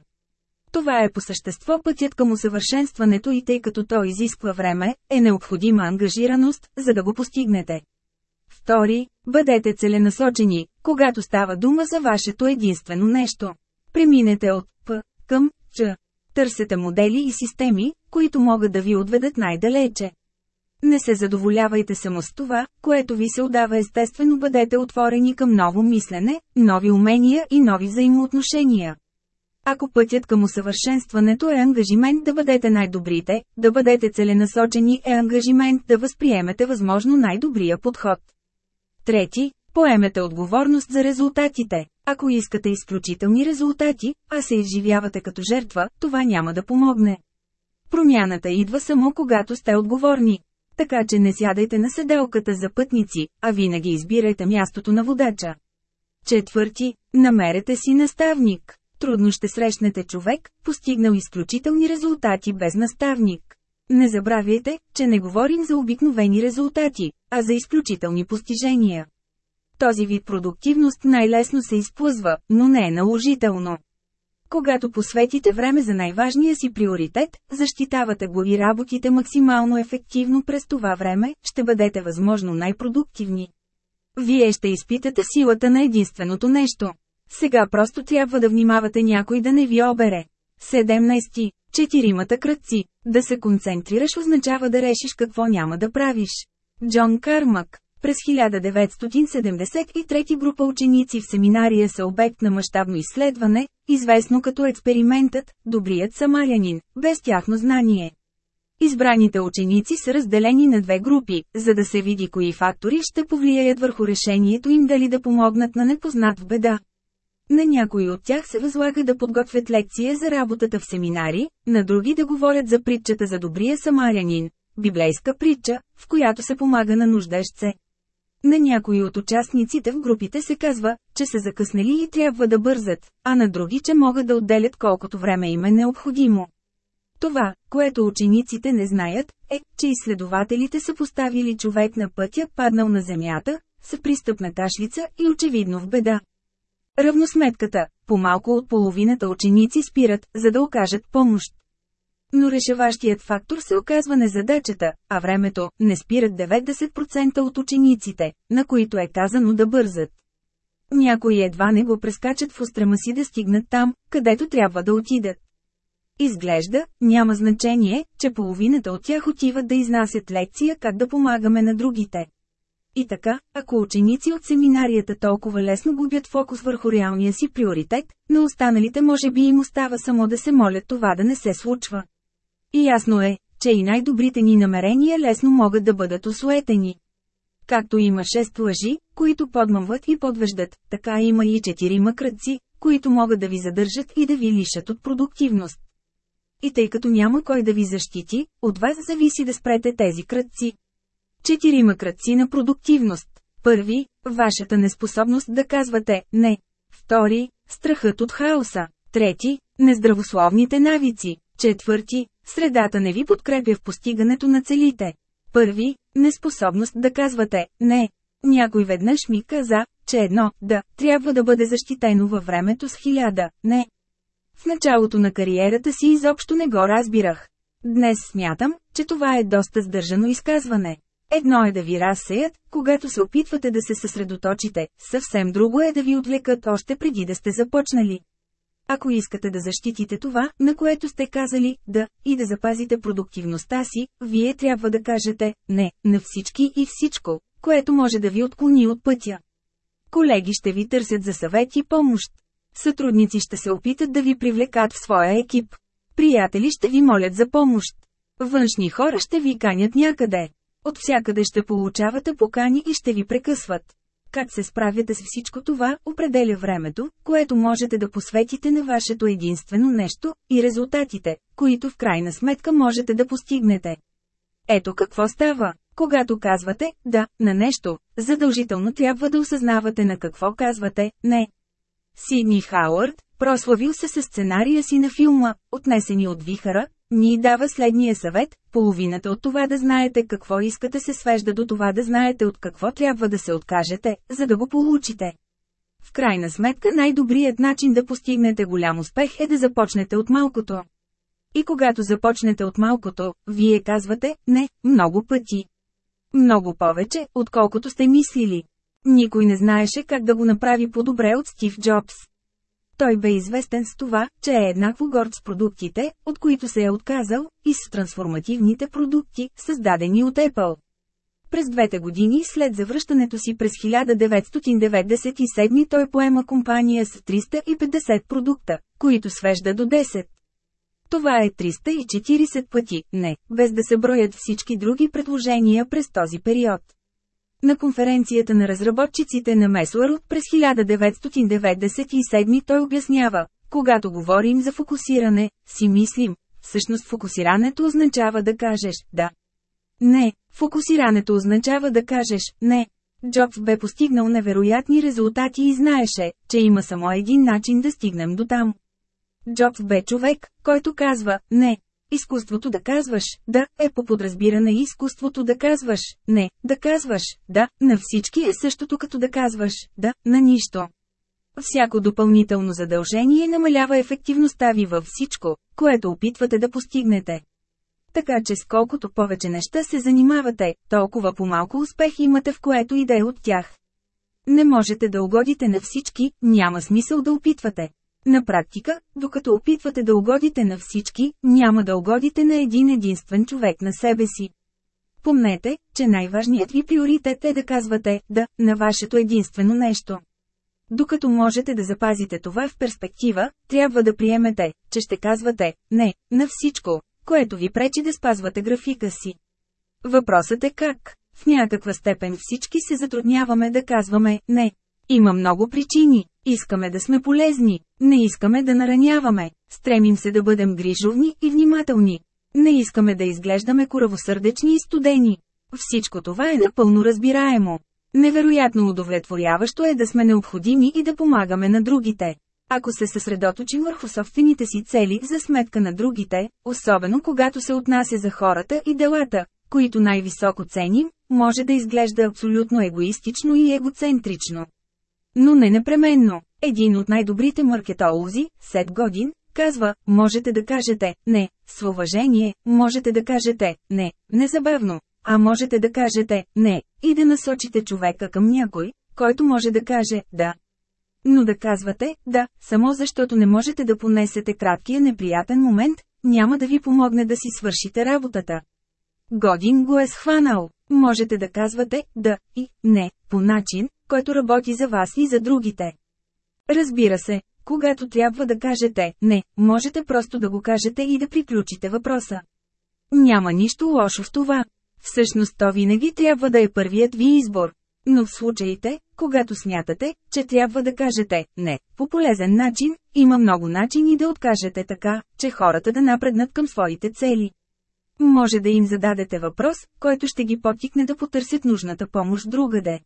Това е по същество пътят към усъвършенстването и тъй като то изисква време, е необходима ангажираност, за да го постигнете. Втори, бъдете целенасочени, когато става дума за вашето единствено нещо. Преминете от П към Ч. Търсете модели и системи, които могат да ви отведат най-далече. Не се задоволявайте само с това, което ви се отдава естествено бъдете отворени към ново мислене, нови умения и нови взаимоотношения. Ако пътят към усъвършенстването е ангажимент да бъдете най-добрите, да бъдете целенасочени е ангажимент да възприемете възможно най-добрия подход. Трети, поемете отговорност за резултатите. Ако искате изключителни резултати, а се изживявате като жертва, това няма да помогне. Промяната идва само когато сте отговорни. Така че не сядайте на седелката за пътници, а винаги избирайте мястото на водача. Четвърти, намерете си наставник. Трудно ще срещнете човек, постигнал изключителни резултати без наставник. Не забравяйте, че не говорим за обикновени резултати, а за изключителни постижения. Този вид продуктивност най-лесно се изплъзва, но не е наложително. Когато посветите време за най-важния си приоритет, защитавате го и работите максимално ефективно през това време, ще бъдете възможно най-продуктивни. Вие ще изпитате силата на единственото нещо. Сега просто трябва да внимавате някой да не ви обере. 17. Четиримата кръци. Да се концентрираш означава да решиш какво няма да правиш. Джон Кармак през 1973 група ученици в семинария са обект на мащабно изследване, известно като експериментът «Добрият самарянин», без тяхно знание. Избраните ученици са разделени на две групи, за да се види кои фактори ще повлияят върху решението им дали да помогнат на непознат в беда. На някои от тях се възлага да подготвят лекция за работата в семинари, на други да говорят за притчата за добрия самарянин, библейска притча, в която се помага на нуждащ се. На някои от участниците в групите се казва, че са закъснели и трябва да бързат, а на други, че могат да отделят колкото време им е необходимо. Това, което учениците не знаят, е, че изследователите са поставили човек на пътя, паднал на земята, с пристъпна ташлица и очевидно в беда. Равносметката – по-малко от половината ученици спират, за да окажат помощ. Но решаващият фактор се оказва незадачата, а времето – не спират 90% от учениците, на които е казано да бързат. Някои едва не го прескачат в устрема си да стигнат там, където трябва да отидат. Изглежда, няма значение, че половината от тях отиват да изнасят лекция как да помагаме на другите. И така, ако ученици от семинарията толкова лесно губят фокус върху реалния си приоритет, на останалите може би им остава само да се молят това да не се случва. И ясно е, че и най-добрите ни намерения лесно могат да бъдат осуетени. Както има шест лъжи, които подмъмват и подвеждат, така има и четири кръци, които могат да ви задържат и да ви лишат от продуктивност. И тъй като няма кой да ви защити, от вас зависи да спрете тези кръци. Четирима кръци на продуктивност. Първи – вашата неспособност да казвате «не». Втори – страхът от хаоса. Трети – нездравословните навици. Четвърти – средата не ви подкрепя в постигането на целите. Първи – неспособност да казвате «не». Някой веднъж ми каза, че едно «да» трябва да бъде защитено във времето с хиляда «не». В началото на кариерата си изобщо не го разбирах. Днес смятам, че това е доста сдържано изказване. Едно е да ви разсеят, когато се опитвате да се съсредоточите, съвсем друго е да ви отвлекат още преди да сте започнали. Ако искате да защитите това, на което сте казали да, и да запазите продуктивността си, вие трябва да кажете не на всички и всичко, което може да ви отклони от пътя. Колеги ще ви търсят за съвет и помощ. Сътрудници ще се опитат да ви привлекат в своя екип. Приятели ще ви молят за помощ. Външни хора ще ви канят някъде. От всякъде ще получавате покани и ще ви прекъсват. Как се справяте с всичко това, определя времето, което можете да посветите на вашето единствено нещо, и резултатите, които в крайна сметка можете да постигнете. Ето какво става. Когато казвате «да» на нещо, задължително трябва да осъзнавате на какво казвате «не». Сидни Хауърд, прославил се със сценария си на филма «Отнесени от вихара», ни дава следния съвет, половината от това да знаете какво искате се свежда до това да знаете от какво трябва да се откажете, за да го получите. В крайна сметка най-добрият начин да постигнете голям успех е да започнете от малкото. И когато започнете от малкото, вие казвате «не» много пъти. Много повече, отколкото сте мислили. Никой не знаеше как да го направи по-добре от Стив Джобс. Той бе известен с това, че е еднакво горд с продуктите, от които се е отказал, и с трансформативните продукти, създадени от Apple. През двете години след завръщането си през 1997 той поема компания с 350 продукта, които свежда до 10. Това е 340 пъти, не, без да се броят всички други предложения през този период. На конференцията на разработчиците на Месуарот през 1997 той обяснява, когато говорим за фокусиране, си мислим, всъщност фокусирането означава да кажеш «да». Не, фокусирането означава да кажеш «не». Джобс бе постигнал невероятни резултати и знаеше, че има само един начин да стигнем до там. Джобс бе човек, който казва «не», Изкуството да казваш «да» е по подразбиране изкуството да казваш «не», да казваш «да» на всички е същото като да казваш «да» на нищо. Всяко допълнително задължение намалява ефективността ви във всичко, което опитвате да постигнете. Така че с колкото повече неща се занимавате, толкова по-малко успех имате в което и да е от тях. Не можете да угодите на всички, няма смисъл да опитвате. На практика, докато опитвате да угодите на всички, няма да угодите на един единствен човек на себе си. Помнете, че най-важният ви приоритет е да казвате «да» на вашето единствено нещо. Докато можете да запазите това в перспектива, трябва да приемете, че ще казвате «не» на всичко, което ви пречи да спазвате графика си. Въпросът е как. В някаква степен всички се затрудняваме да казваме «не». Има много причини. Искаме да сме полезни, не искаме да нараняваме, стремим се да бъдем грижовни и внимателни. Не искаме да изглеждаме коравосърдечни и студени. Всичко това е напълно разбираемо. Невероятно удовлетворяващо е да сме необходими и да помагаме на другите. Ако се съсредоточим върху собствените си цели за сметка на другите, особено когато се отнася за хората и делата, които най-високо ценим, може да изглежда абсолютно егоистично и егоцентрично. Но не непременно. Един от най-добрите маркетолози, Сет Годин, казва, можете да кажете «не», с уважение, можете да кажете «не», незабавно, а можете да кажете «не» и да насочите човека към някой, който може да каже «да». Но да казвате «да», само защото не можете да понесете краткия неприятен момент, няма да ви помогне да си свършите работата. Годин го е схванал. Можете да казвате «да» и «не» по начин, който работи за вас и за другите. Разбира се, когато трябва да кажете «не», можете просто да го кажете и да приключите въпроса. Няма нищо лошо в това. Всъщност то винаги трябва да е първият ви избор. Но в случаите, когато смятате, че трябва да кажете «не» по полезен начин, има много начини да откажете така, че хората да напреднат към своите цели. Може да им зададете въпрос, който ще ги потикне да потърсят нужната помощ другаде.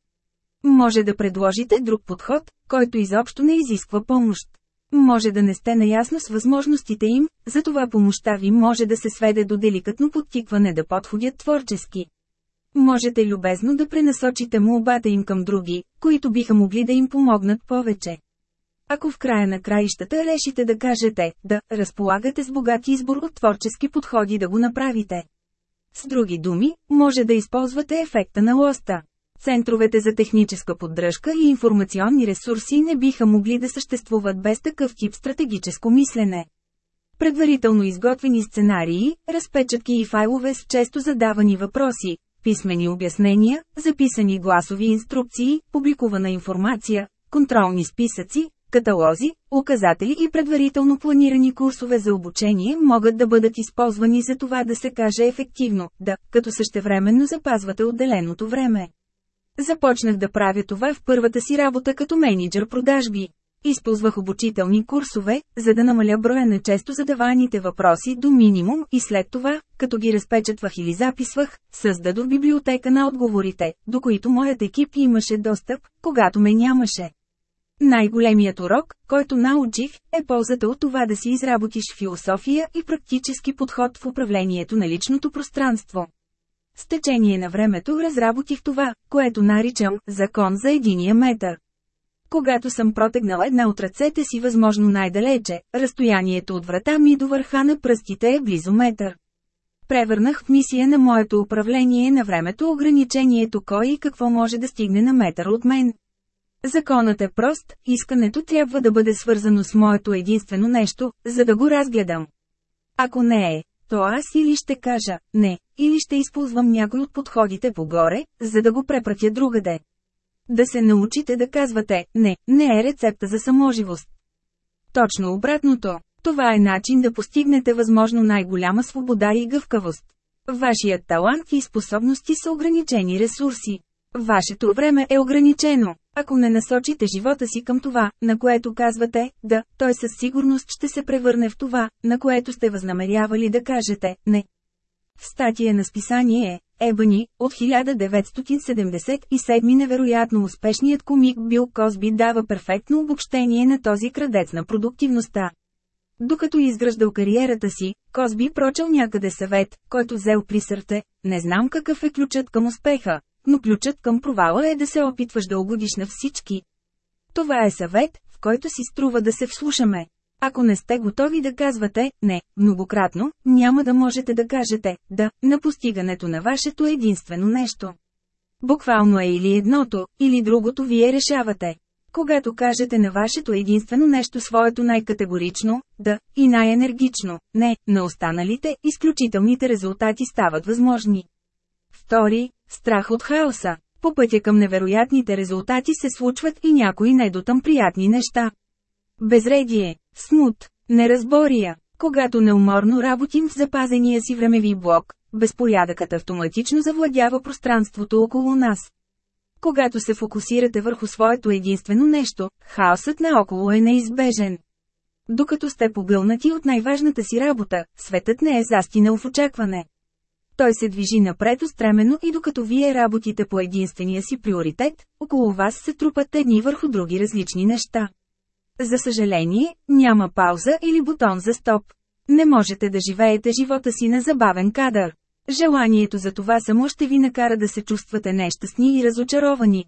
Може да предложите друг подход, който изобщо не изисква помощ. Може да не сте наясно с възможностите им, затова помощта ви може да се сведе до деликатно подтикване да подходят творчески. Можете любезно да пренасочите молбата им към други, които биха могли да им помогнат повече. Ако в края на краищата решите да кажете, да, разполагате с богат избор от творчески подходи да го направите. С други думи, може да използвате ефекта на лоста. Центровете за техническа поддръжка и информационни ресурси не биха могли да съществуват без такъв тип стратегическо мислене. Предварително изготвени сценарии, разпечатки и файлове с често задавани въпроси, писмени обяснения, записани гласови инструкции, публикувана информация, контролни списъци, каталози, указатели и предварително планирани курсове за обучение могат да бъдат използвани за това да се каже ефективно, да, като същевременно запазвате отделеното време. Започнах да правя това в първата си работа като менеджер продажби. Използвах обучителни курсове, за да намаля броя на често задаваните въпроси до минимум и след това, като ги разпечатвах или записвах, създадох библиотека на отговорите, до които моят екип имаше достъп, когато ме нямаше. Най-големият урок, който научих, е ползата от това да си изработиш философия и практически подход в управлението на личното пространство. С течение на времето разработих това, което наричам «закон за единия метър». Когато съм протегнал една от ръцете си възможно най-далече, разстоянието от врата ми до върха на пръстите е близо метър. Превърнах в мисия на моето управление на времето ограничението кой и какво може да стигне на метър от мен. Законът е прост, искането трябва да бъде свързано с моето единствено нещо, за да го разгледам. Ако не е, то аз или ще кажа «не», или ще използвам някой от подходите погоре, за да го препратя другаде. Да се научите да казвате «не», не е рецепта за саможивост. Точно обратното. Това е начин да постигнете възможно най-голяма свобода и гъвкавост. Вашият талант и способности са ограничени ресурси. Вашето време е ограничено. Ако не насочите живота си към това, на което казвате «да», той със сигурност ще се превърне в това, на което сте възнамерявали да кажете «не». В статия на списание Ебани, от 1977 невероятно успешният комик Бил Козби дава перфектно обобщение на този крадец на продуктивността. Докато изграждал кариерата си, Козби прочел някъде съвет, който взел при сърце, не знам какъв е ключът към успеха, но ключът към провала е да се опитваш да угодиш на всички. Това е съвет, в който си струва да се вслушаме. Ако не сте готови да казвате «не» многократно, няма да можете да кажете «да» на постигането на вашето единствено нещо. Буквално е или едното, или другото вие решавате. Когато кажете на вашето единствено нещо своето най-категорично, да, и най-енергично, не, на останалите, изключителните резултати стават възможни. Втори, страх от хаоса. По пътя към невероятните резултати се случват и някои недотъм приятни неща. Безредие, смут, неразбория. Когато неуморно работим в запазения си времеви блок, безпорядъкът автоматично завладява пространството около нас. Когато се фокусирате върху своето единствено нещо, хаосът наоколо е неизбежен. Докато сте погълнати от най-важната си работа, светът не е застинал в очакване. Той се движи напред устремено и докато вие работите по единствения си приоритет, около вас се трупат едни върху други различни неща. За съжаление, няма пауза или бутон за стоп. Не можете да живеете живота си на забавен кадър. Желанието за това само ще ви накара да се чувствате нещастни и разочаровани.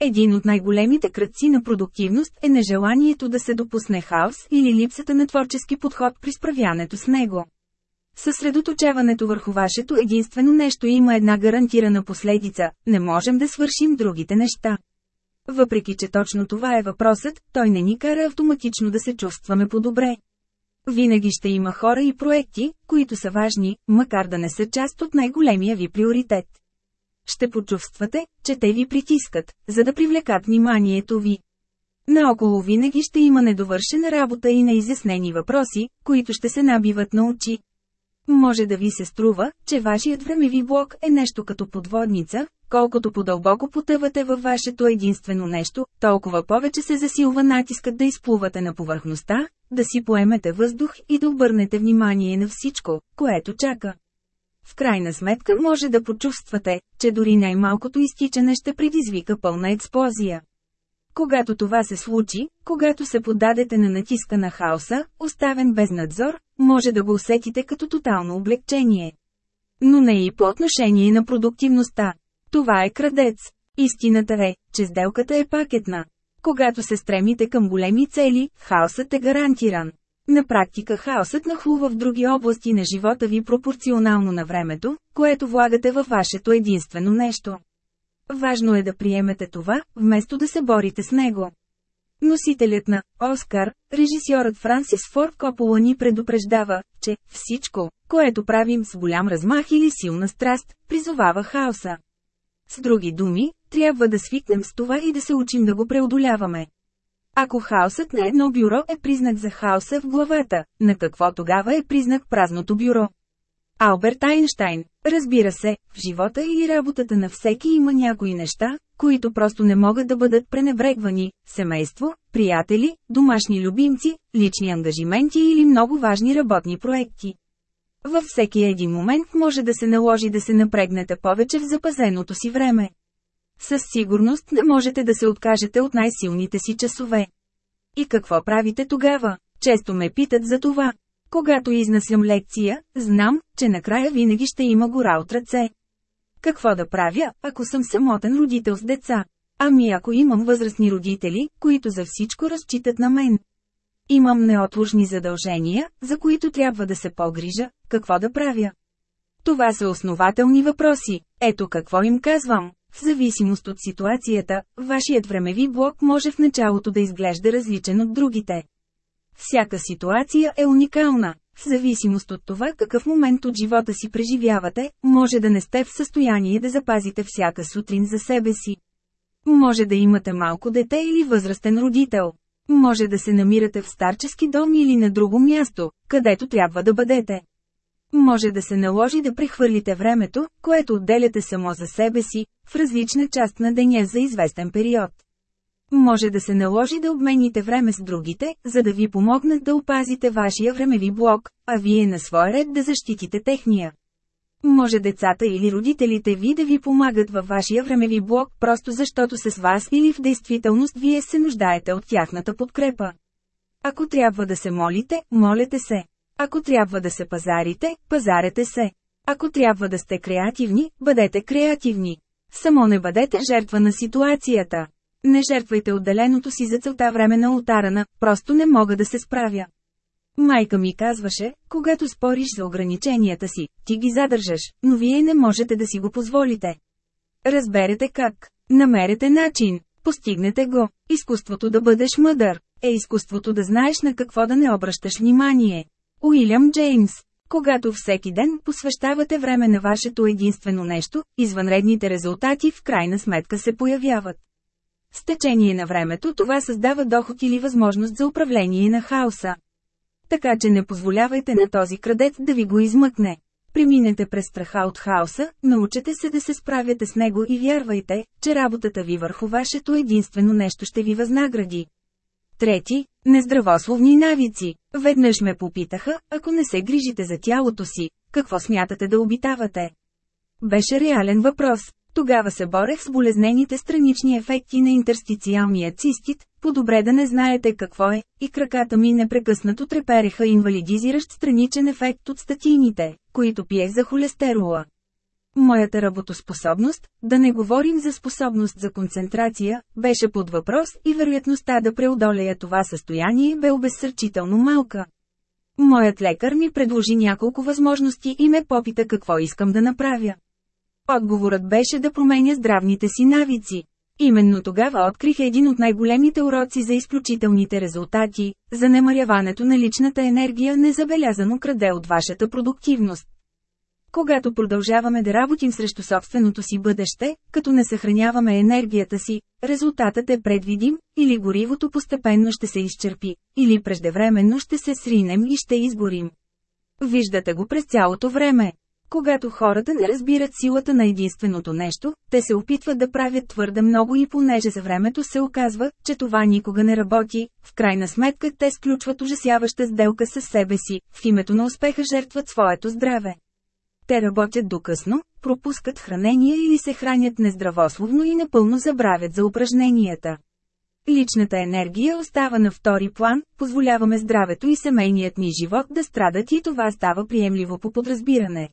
Един от най-големите кръци на продуктивност е нежеланието да се допусне хаос или липсата на творчески подход при справянето с него. Съсредоточаването върху вашето единствено нещо има една гарантирана последица – не можем да свършим другите неща. Въпреки че точно това е въпросът, той не ни кара автоматично да се чувстваме по-добре. Винаги ще има хора и проекти, които са важни, макар да не са част от най-големия ви приоритет. Ще почувствате, че те ви притискат, за да привлекат вниманието ви. Наоколо винаги ще има недовършена работа и неизяснени въпроси, които ще се набиват на очи. Може да ви се струва, че вашият времеви блок е нещо като подводница, колкото по-дълбоко потъвате във вашето единствено нещо, толкова повече се засилва натискът да изплувате на повърхността, да си поемете въздух и да обърнете внимание на всичко, което чака. В крайна сметка може да почувствате, че дори най-малкото изтичане ще предизвика пълна експлозия. Когато това се случи, когато се подадете на натиска на хаоса, оставен без надзор, може да го усетите като тотално облегчение. Но не и по отношение на продуктивността. Това е крадец. Истината е, че сделката е пакетна. Когато се стремите към големи цели, хаосът е гарантиран. На практика хаосът нахлува в други области на живота ви пропорционално на времето, което влагате във вашето единствено нещо. Важно е да приемете това, вместо да се борите с него. Носителят на Оскар, режисьорът Франсис Форд Копола ни предупреждава, че всичко, което правим с голям размах или силна страст, призовава хаоса. С други думи, трябва да свикнем с това и да се учим да го преодоляваме. Ако хаосът на едно бюро е признак за хаоса в главата, на какво тогава е признак празното бюро? Алберт Айнштайн Разбира се, в живота или работата на всеки има някои неща, които просто не могат да бъдат пренебрегвани – семейство, приятели, домашни любимци, лични ангажименти или много важни работни проекти. Във всеки един момент може да се наложи да се напрегнете повече в запазеното си време. Със сигурност не можете да се откажете от най-силните си часове. И какво правите тогава? Често ме питат за това. Когато изнасям лекция, знам, че накрая винаги ще има гора от ръце. Какво да правя, ако съм самотен родител с деца? Ами ако имам възрастни родители, които за всичко разчитат на мен. Имам неотложни задължения, за които трябва да се погрижа, какво да правя? Това са основателни въпроси. Ето какво им казвам. В зависимост от ситуацията, вашият времеви блок може в началото да изглежда различен от другите. Всяка ситуация е уникална. В зависимост от това какъв момент от живота си преживявате, може да не сте в състояние да запазите всяка сутрин за себе си. Може да имате малко дете или възрастен родител. Може да се намирате в старчески дом или на друго място, където трябва да бъдете. Може да се наложи да прехвърлите времето, което отделяте само за себе си, в различна част на деня за известен период. Може да се наложи да обмените време с другите, за да ви помогнат да опазите вашия времеви блок, а вие на своя ред да защитите техния. Може децата или родителите ви да ви помагат във вашия времеви блок просто защото с вас или в действителност вие се нуждаете от тяхната подкрепа. Ако трябва да се молите, молете се. Ако трябва да се пазарите, пазарете се. Ако трябва да сте креативни, бъдете креативни. Само не бъдете жертва на ситуацията. Не жертвайте отделеното си за целта време на ултарана, просто не мога да се справя. Майка ми казваше, когато спориш за ограниченията си, ти ги задържаш, но вие не можете да си го позволите. Разберете как. Намерете начин. Постигнете го. Изкуството да бъдеш мъдър. Е изкуството да знаеш на какво да не обръщаш внимание. Уилям Джеймс когато всеки ден посвещавате време на вашето единствено нещо, извънредните резултати в крайна сметка се появяват. С течение на времето това създава доход или възможност за управление на хаоса. Така че не позволявайте на този крадец да ви го измъкне. Преминете през страха от хаоса, научете се да се справяте с него и вярвайте, че работата ви върху вашето единствено нещо ще ви възнагради. Трети – нездравословни навици. Веднъж ме попитаха, ако не се грижите за тялото си, какво смятате да обитавате? Беше реален въпрос. Тогава се борех с болезнените странични ефекти на интерстициалния цистит, по-добре да не знаете какво е, и краката ми непрекъснато трепереха инвалидизиращ страничен ефект от статините, които пиех за холестерола. Моята работоспособност, да не говорим за способност за концентрация, беше под въпрос и вероятността да преодолея това състояние бе обезсърчително малка. Моят лекар ми предложи няколко възможности и ме попита какво искам да направя. Отговорът беше да променя здравните си навици. Именно тогава открих един от най-големите уроци за изключителните резултати, за немаряването на личната енергия незабелязано краде от вашата продуктивност. Когато продължаваме да работим срещу собственото си бъдеще, като не съхраняваме енергията си, резултатът е предвидим, или горивото постепенно ще се изчерпи, или преждевременно ще се сринем и ще изгорим. Виждате го през цялото време. Когато хората не разбират силата на единственото нещо, те се опитват да правят твърде много и понеже за времето се оказва, че това никога не работи, в крайна сметка те сключват ужасяваща сделка с себе си, в името на успеха жертват своето здраве. Те работят до късно, пропускат хранение или се хранят нездравословно и напълно забравят за упражненията. Личната енергия остава на втори план, позволяваме здравето и семейният ни живот да страдат и това става приемливо по подразбиране.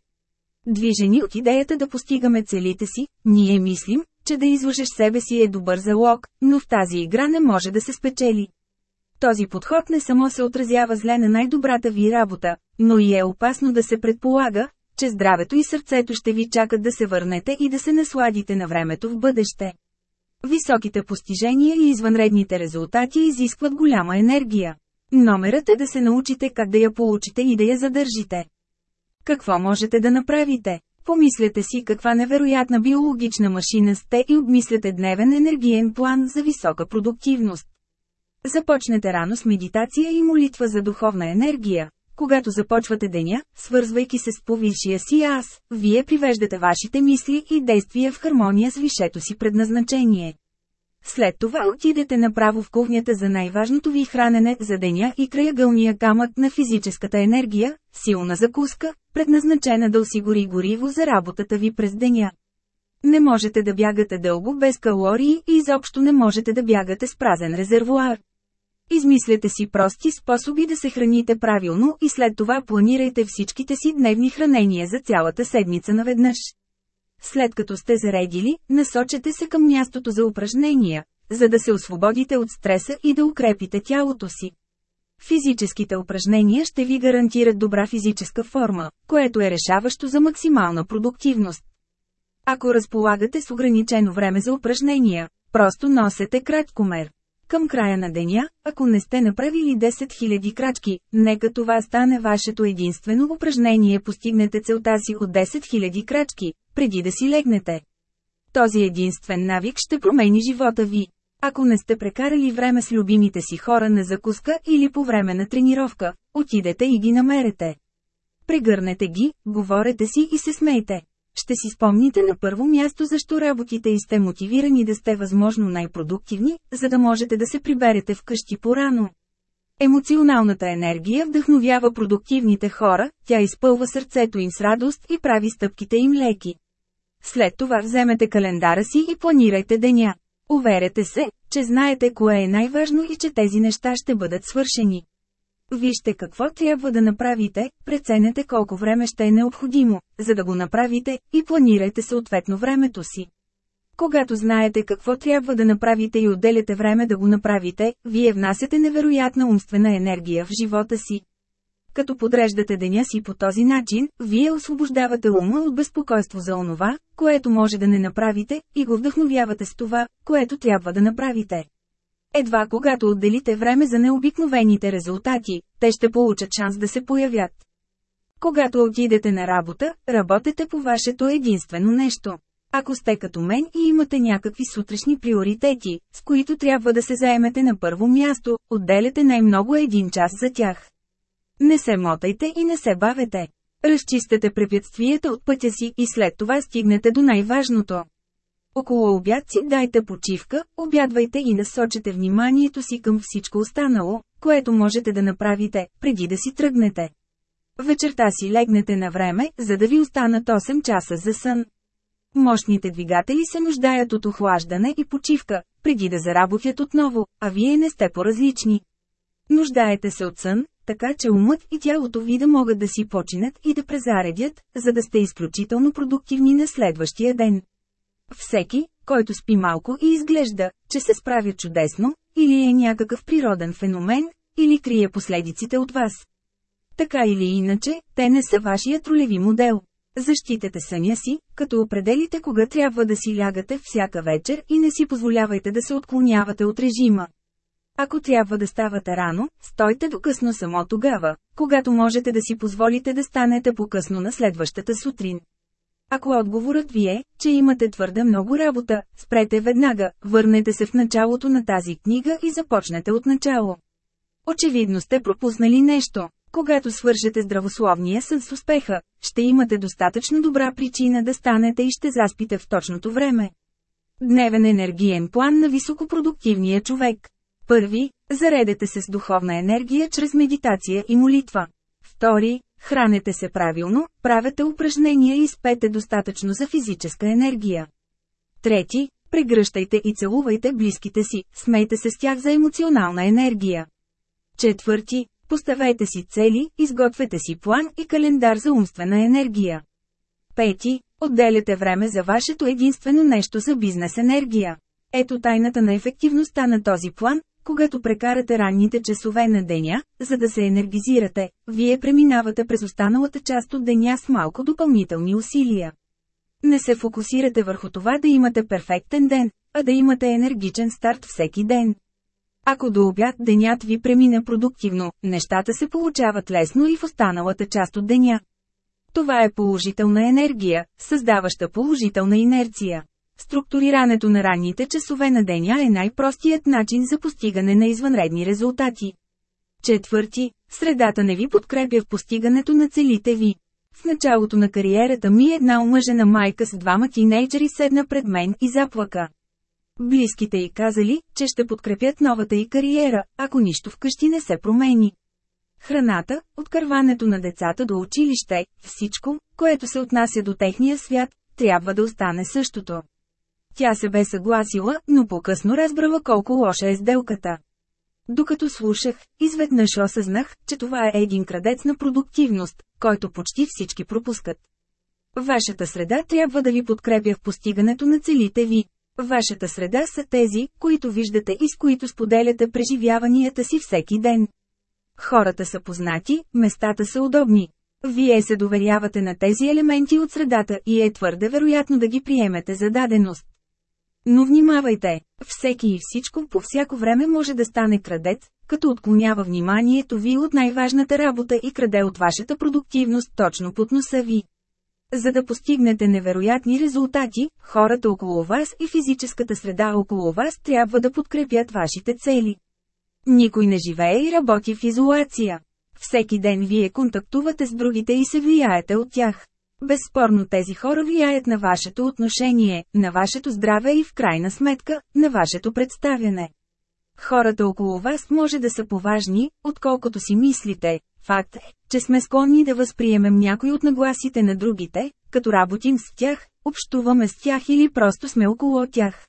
Движени от идеята да постигаме целите си, ние мислим, че да излъжеш себе си е добър залог, но в тази игра не може да се спечели. Този подход не само се отразява зле на най-добрата ви работа, но и е опасно да се предполага, че здравето и сърцето ще ви чакат да се върнете и да се насладите на времето в бъдеще. Високите постижения и извънредните резултати изискват голяма енергия. Номерът е да се научите как да я получите и да я задържите. Какво можете да направите? Помислете си каква невероятна биологична машина сте и обмисляте дневен енергиен план за висока продуктивност. Започнете рано с медитация и молитва за духовна енергия. Когато започвате деня, свързвайки се с повисшия си аз, вие привеждате вашите мисли и действия в хармония с висшето си предназначение. След това отидете направо в кухнята за най-важното ви хранене за деня и краягълния камък на физическата енергия, силна закуска, предназначена да осигури гориво за работата ви през деня. Не можете да бягате дълго без калории и изобщо не можете да бягате с празен резервуар. Измисляте си прости способи да се храните правилно и след това планирайте всичките си дневни хранения за цялата седмица наведнъж. След като сте заредили, насочете се към мястото за упражнения, за да се освободите от стреса и да укрепите тялото си. Физическите упражнения ще ви гарантират добра физическа форма, което е решаващо за максимална продуктивност. Ако разполагате с ограничено време за упражнения, просто носете краткомер. Към края на деня, ако не сте направили 10 000 крачки, нека това стане вашето единствено упражнение постигнете целта си от 10 000 крачки, преди да си легнете. Този единствен навик ще промени живота ви. Ако не сте прекарали време с любимите си хора на закуска или по време на тренировка, отидете и ги намерете. Прегърнете ги, говорете си и се смейте. Ще си спомните на първо място защо работите и сте мотивирани да сте възможно най-продуктивни, за да можете да се приберете вкъщи порано. Емоционалната енергия вдъхновява продуктивните хора, тя изпълва сърцето им с радост и прави стъпките им леки. След това вземете календара си и планирайте деня. Уверете се, че знаете кое е най-важно и че тези неща ще бъдат свършени. Вижте какво трябва да направите, преценете колко време ще е необходимо, за да го направите, и планирайте съответно времето си. Когато знаете какво трябва да направите и отделяте време да го направите, вие внасяте невероятна умствена енергия в живота си. Като подреждате деня си по този начин, вие освобождавате ума от безпокойство за онова, което може да не направите, и го вдъхновявате с това, което трябва да направите. Едва когато отделите време за необикновените резултати, те ще получат шанс да се появят. Когато отидете на работа, работете по вашето единствено нещо. Ако сте като мен и имате някакви сутрешни приоритети, с които трябва да се заемете на първо място, отделяте най-много един час за тях. Не се мотайте и не се бавете. Разчистете препятствията от пътя си и след това стигнете до най-важното. Около обяд си дайте почивка, обядвайте и насочете вниманието си към всичко останало, което можете да направите, преди да си тръгнете. Вечерта си легнете на време, за да ви останат 8 часа за сън. Мощните двигатели се нуждаят от охлаждане и почивка, преди да заработят отново, а вие не сте по-различни. Нуждаете се от сън, така че умът и тялото ви да могат да си починат и да презаредят, за да сте изключително продуктивни на следващия ден. Всеки, който спи малко и изглежда, че се справя чудесно, или е някакъв природен феномен, или крие последиците от вас. Така или иначе, те не са вашият ролеви модел. Защитете съня си, като определите кога трябва да си лягате всяка вечер и не си позволявайте да се отклонявате от режима. Ако трябва да ставате рано, стойте до късно само тогава, когато можете да си позволите да станете по-късно на следващата сутрин. Ако отговорът ви е, че имате твърде много работа, спрете веднага, върнете се в началото на тази книга и започнете от начало. Очевидно сте пропуснали нещо. Когато свържете здравословния сън с успеха, ще имате достатъчно добра причина да станете и ще заспите в точното време. Дневен енергиен план на високопродуктивния човек. Първи, заредете се с духовна енергия чрез медитация и молитва. Втори, хранете се правилно, правете упражнения и спете достатъчно за физическа енергия. Трети, прегръщайте и целувайте близките си, смейте се с тях за емоционална енергия. Четвърти, поставете си цели, изгответе си план и календар за умствена енергия. Пети, отделяте време за вашето единствено нещо за бизнес енергия. Ето тайната на ефективността на този план, когато прекарате ранните часове на деня, за да се енергизирате, вие преминавате през останалата част от деня с малко допълнителни усилия. Не се фокусирате върху това да имате перфектен ден, а да имате енергичен старт всеки ден. Ако до обяд денят ви премине продуктивно, нещата се получават лесно и в останалата част от деня. Това е положителна енергия, създаваща положителна инерция. Структурирането на ранните часове на деня е най-простият начин за постигане на извънредни резултати. Четвърти, средата не ви подкрепя в постигането на целите ви. В началото на кариерата ми една омъжена майка с двама тинейджери седна пред мен и заплака. Близките й казали, че ще подкрепят новата й кариера, ако нищо вкъщи не се промени. Храната, откърването на децата до училище, всичко, което се отнася до техния свят, трябва да остане същото. Тя се бе съгласила, но по-късно разбрала колко лоша е сделката. Докато слушах, изведнъж осъзнах, че това е един крадец на продуктивност, който почти всички пропускат. Вашата среда трябва да ви подкрепя в постигането на целите ви. Вашата среда са тези, които виждате и с които споделяте преживяванията си всеки ден. Хората са познати, местата са удобни. Вие се доверявате на тези елементи от средата и е твърде вероятно да ги приемете за даденост. Но внимавайте, всеки и всичко по всяко време може да стане крадец, като отклонява вниманието ви от най-важната работа и краде от вашата продуктивност точно под носа ви. За да постигнете невероятни резултати, хората около вас и физическата среда около вас трябва да подкрепят вашите цели. Никой не живее и работи в изолация. Всеки ден вие контактувате с другите и се влияете от тях. Безспорно тези хора влияят на вашето отношение, на вашето здраве и в крайна сметка, на вашето представяне. Хората около вас може да са поважни, отколкото си мислите. Факт е, че сме склонни да възприемем някой от нагласите на другите, като работим с тях, общуваме с тях или просто сме около тях.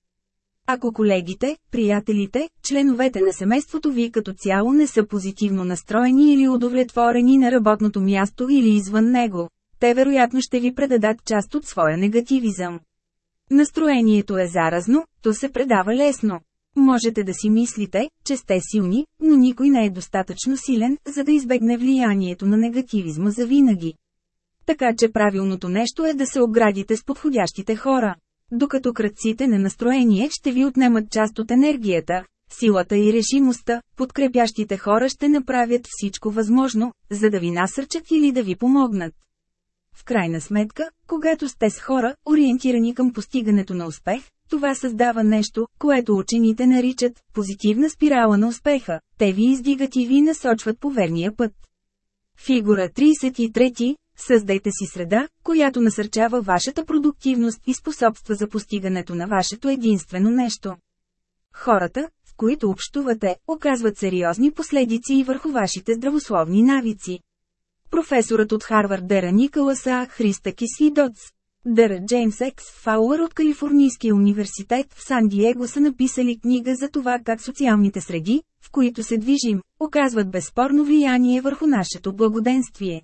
Ако колегите, приятелите, членовете на семейството ви като цяло не са позитивно настроени или удовлетворени на работното място или извън него, те вероятно ще ви предадат част от своя негативизъм. Настроението е заразно, то се предава лесно. Можете да си мислите, че сте силни, но никой не е достатъчно силен, за да избегне влиянието на негативизма за винаги. Така че правилното нещо е да се оградите с подходящите хора. Докато кръците на настроение ще ви отнемат част от енергията, силата и решимостта, подкрепящите хора ще направят всичко възможно, за да ви насърчат или да ви помогнат. В крайна сметка, когато сте с хора, ориентирани към постигането на успех, това създава нещо, което учените наричат позитивна спирала на успеха. Те ви издигат и ви насочват по верния път. Фигура 33. Създайте си среда, която насърчава вашата продуктивност и способства за постигането на вашето единствено нещо. Хората, с които общувате, оказват сериозни последици и върху вашите здравословни навици. Професорът от Харвард Дера Николас А. Христакис и Дотс. Дера Джеймс Екс Фауър от Калифорнийския университет в Сан-Диего са написали книга за това как социалните среди, в които се движим, оказват безспорно влияние върху нашето благоденствие.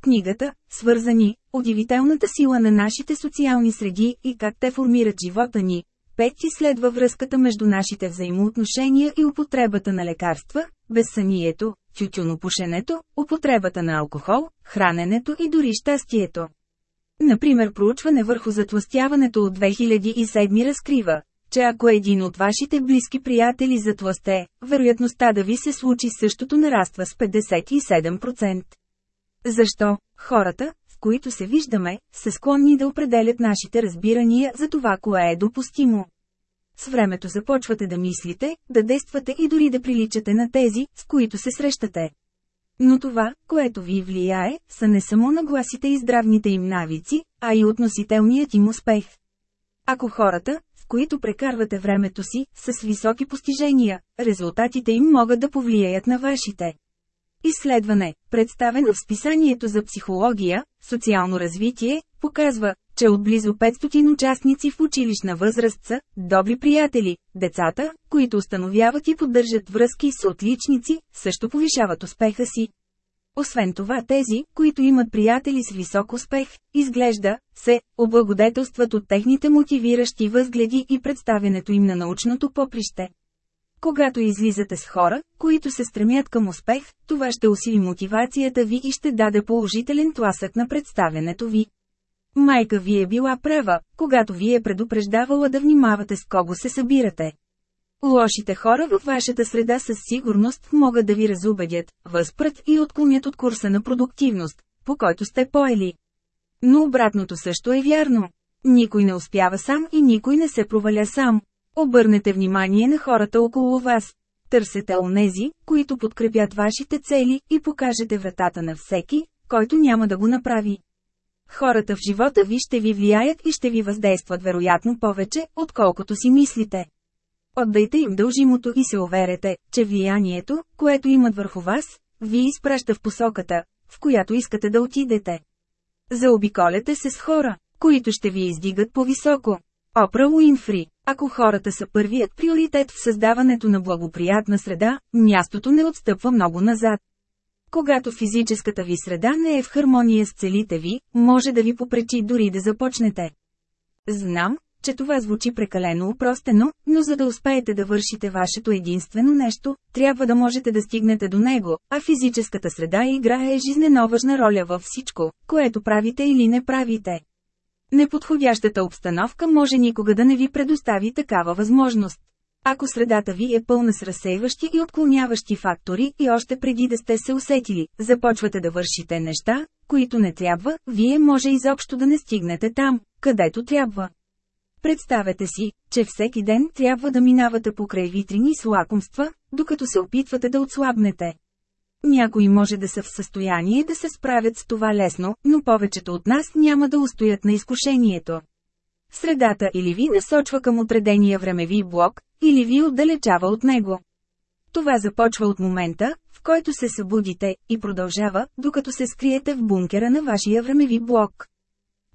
Книгата, свързани, удивителната сила на нашите социални среди и как те формират живота ни, Пет изследва връзката между нашите взаимоотношения и употребата на лекарства, безсънието, тютюнопушенето, употребата на алкохол, храненето и дори щастието. Например проучване върху затластяването от 2007 разкрива, че ако един от вашите близки приятели затласте, вероятността да ви се случи същото нараства с 57%. Защо? Хората, които се виждаме, са склонни да определят нашите разбирания за това кое е допустимо. С времето започвате да мислите, да действате и дори да приличате на тези, с които се срещате. Но това, което ви влияе, са не само нагласите и здравните им навици, а и относителният им успех. Ако хората, с които прекарвате времето си, са с високи постижения, резултатите им могат да повлияят на вашите. Изследване, представено в списанието за психология, социално развитие, показва, че от близо 500 участници в училищна възраст са добри приятели, децата, които установяват и поддържат връзки с отличници, също повишават успеха си. Освен това тези, които имат приятели с висок успех, изглежда, се, облагодетелстват от техните мотивиращи възгледи и представянето им на научното поприще. Когато излизате с хора, които се стремят към успех, това ще усили мотивацията ви и ще даде положителен тласък на представянето ви. Майка ви е била права, когато ви е предупреждавала да внимавате с кого се събирате. Лошите хора във вашата среда със сигурност могат да ви разубедят, възпрат и отклонят от курса на продуктивност, по който сте поели. Но обратното също е вярно. Никой не успява сам и никой не се проваля сам. Обърнете внимание на хората около вас. Търсете онези, които подкрепят вашите цели и покажете вратата на всеки, който няма да го направи. Хората в живота ви ще ви влияят и ще ви въздействат вероятно повече, отколкото си мислите. Отдайте им дължимото и се уверете, че влиянието, което имат върху вас, ви изпраща в посоката, в която искате да отидете. Заобиколете се с хора, които ще ви издигат по-високо. Опра Уинфри Ако хората са първият приоритет в създаването на благоприятна среда, мястото не отстъпва много назад. Когато физическата ви среда не е в хармония с целите ви, може да ви попречи дори да започнете. Знам, че това звучи прекалено упростено, но за да успеете да вършите вашето единствено нещо, трябва да можете да стигнете до него, а физическата среда играе жизнено важна роля във всичко, което правите или не правите. Неподходящата обстановка може никога да не ви предостави такава възможност. Ако средата ви е пълна с разсейващи и отклоняващи фактори и още преди да сте се усетили, започвате да вършите неща, които не трябва, вие може изобщо да не стигнете там, където трябва. Представете си, че всеки ден трябва да минавате покрай витрини с лакомства, докато се опитвате да отслабнете. Някои може да са в състояние да се справят с това лесно, но повечето от нас няма да устоят на изкушението. Средата или ви насочва към отредения времеви блок, или ви отдалечава от него. Това започва от момента, в който се събудите, и продължава, докато се скриете в бункера на вашия времеви блок.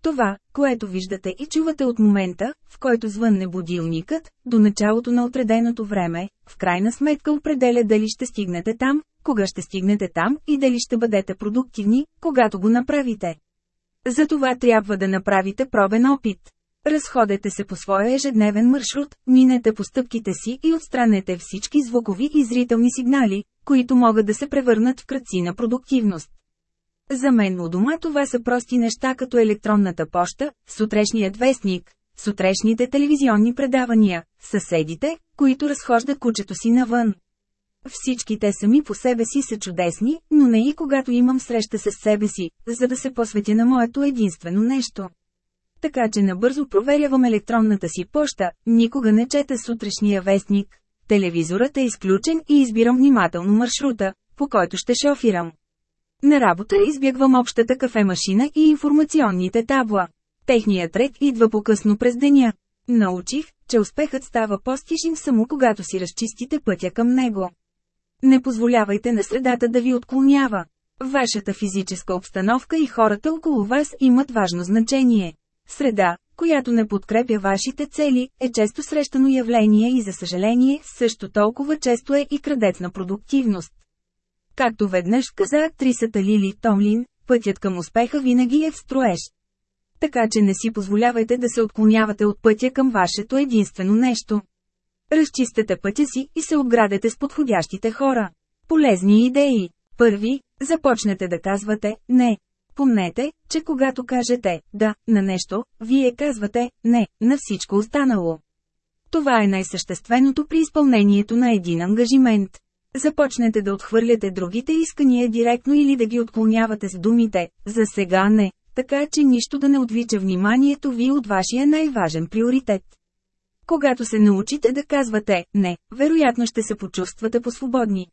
Това, което виждате и чувате от момента, в който звънне будилникът, до началото на отреденото време, в крайна сметка определя дали ще стигнете там, кога ще стигнете там и дали ще бъдете продуктивни, когато го направите. Затова трябва да направите пробен опит. Разходете се по своя ежедневен маршрут, минете по стъпките си и отстранете всички звукови и зрителни сигнали, които могат да се превърнат в кръци на продуктивност. За мен у дома това са прости неща като електронната поща, сутрешният вестник, сутрешните телевизионни предавания, съседите, които разхождат кучето си навън. Всички те сами по себе си са чудесни, но не и когато имам среща с себе си, за да се посветя на моето единствено нещо. Така че набързо проверявам електронната си поща, никога не чета сутрешния вестник. Телевизорът е изключен и избирам внимателно маршрута, по който ще шофирам. На работа избягвам общата кафемашина и информационните табла. Техният ред идва по-късно през деня. Научих, че успехът става постижим само когато си разчистите пътя към него. Не позволявайте на средата да ви отклонява. Вашата физическа обстановка и хората около вас имат важно значение. Среда, която не подкрепя вашите цели, е често срещано явление и за съжаление, също толкова често е и крадец на продуктивност. Както веднъж каза актрисата Лили Томлин, пътят към успеха винаги е в строеж. Така че не си позволявайте да се отклонявате от пътя към вашето единствено нещо. Разчистете пътя си и се обградете с подходящите хора. Полезни идеи. Първи, започнете да казвате «не». Помнете, че когато кажете «да» на нещо, вие казвате «не» на всичко останало. Това е най-същественото при изпълнението на един ангажимент. Започнете да отхвърляте другите искания директно или да ги отклонявате с думите «за сега не», така че нищо да не отвлича вниманието ви от вашия най-важен приоритет. Когато се научите да казвате «не», вероятно ще се почувствате по-свободни.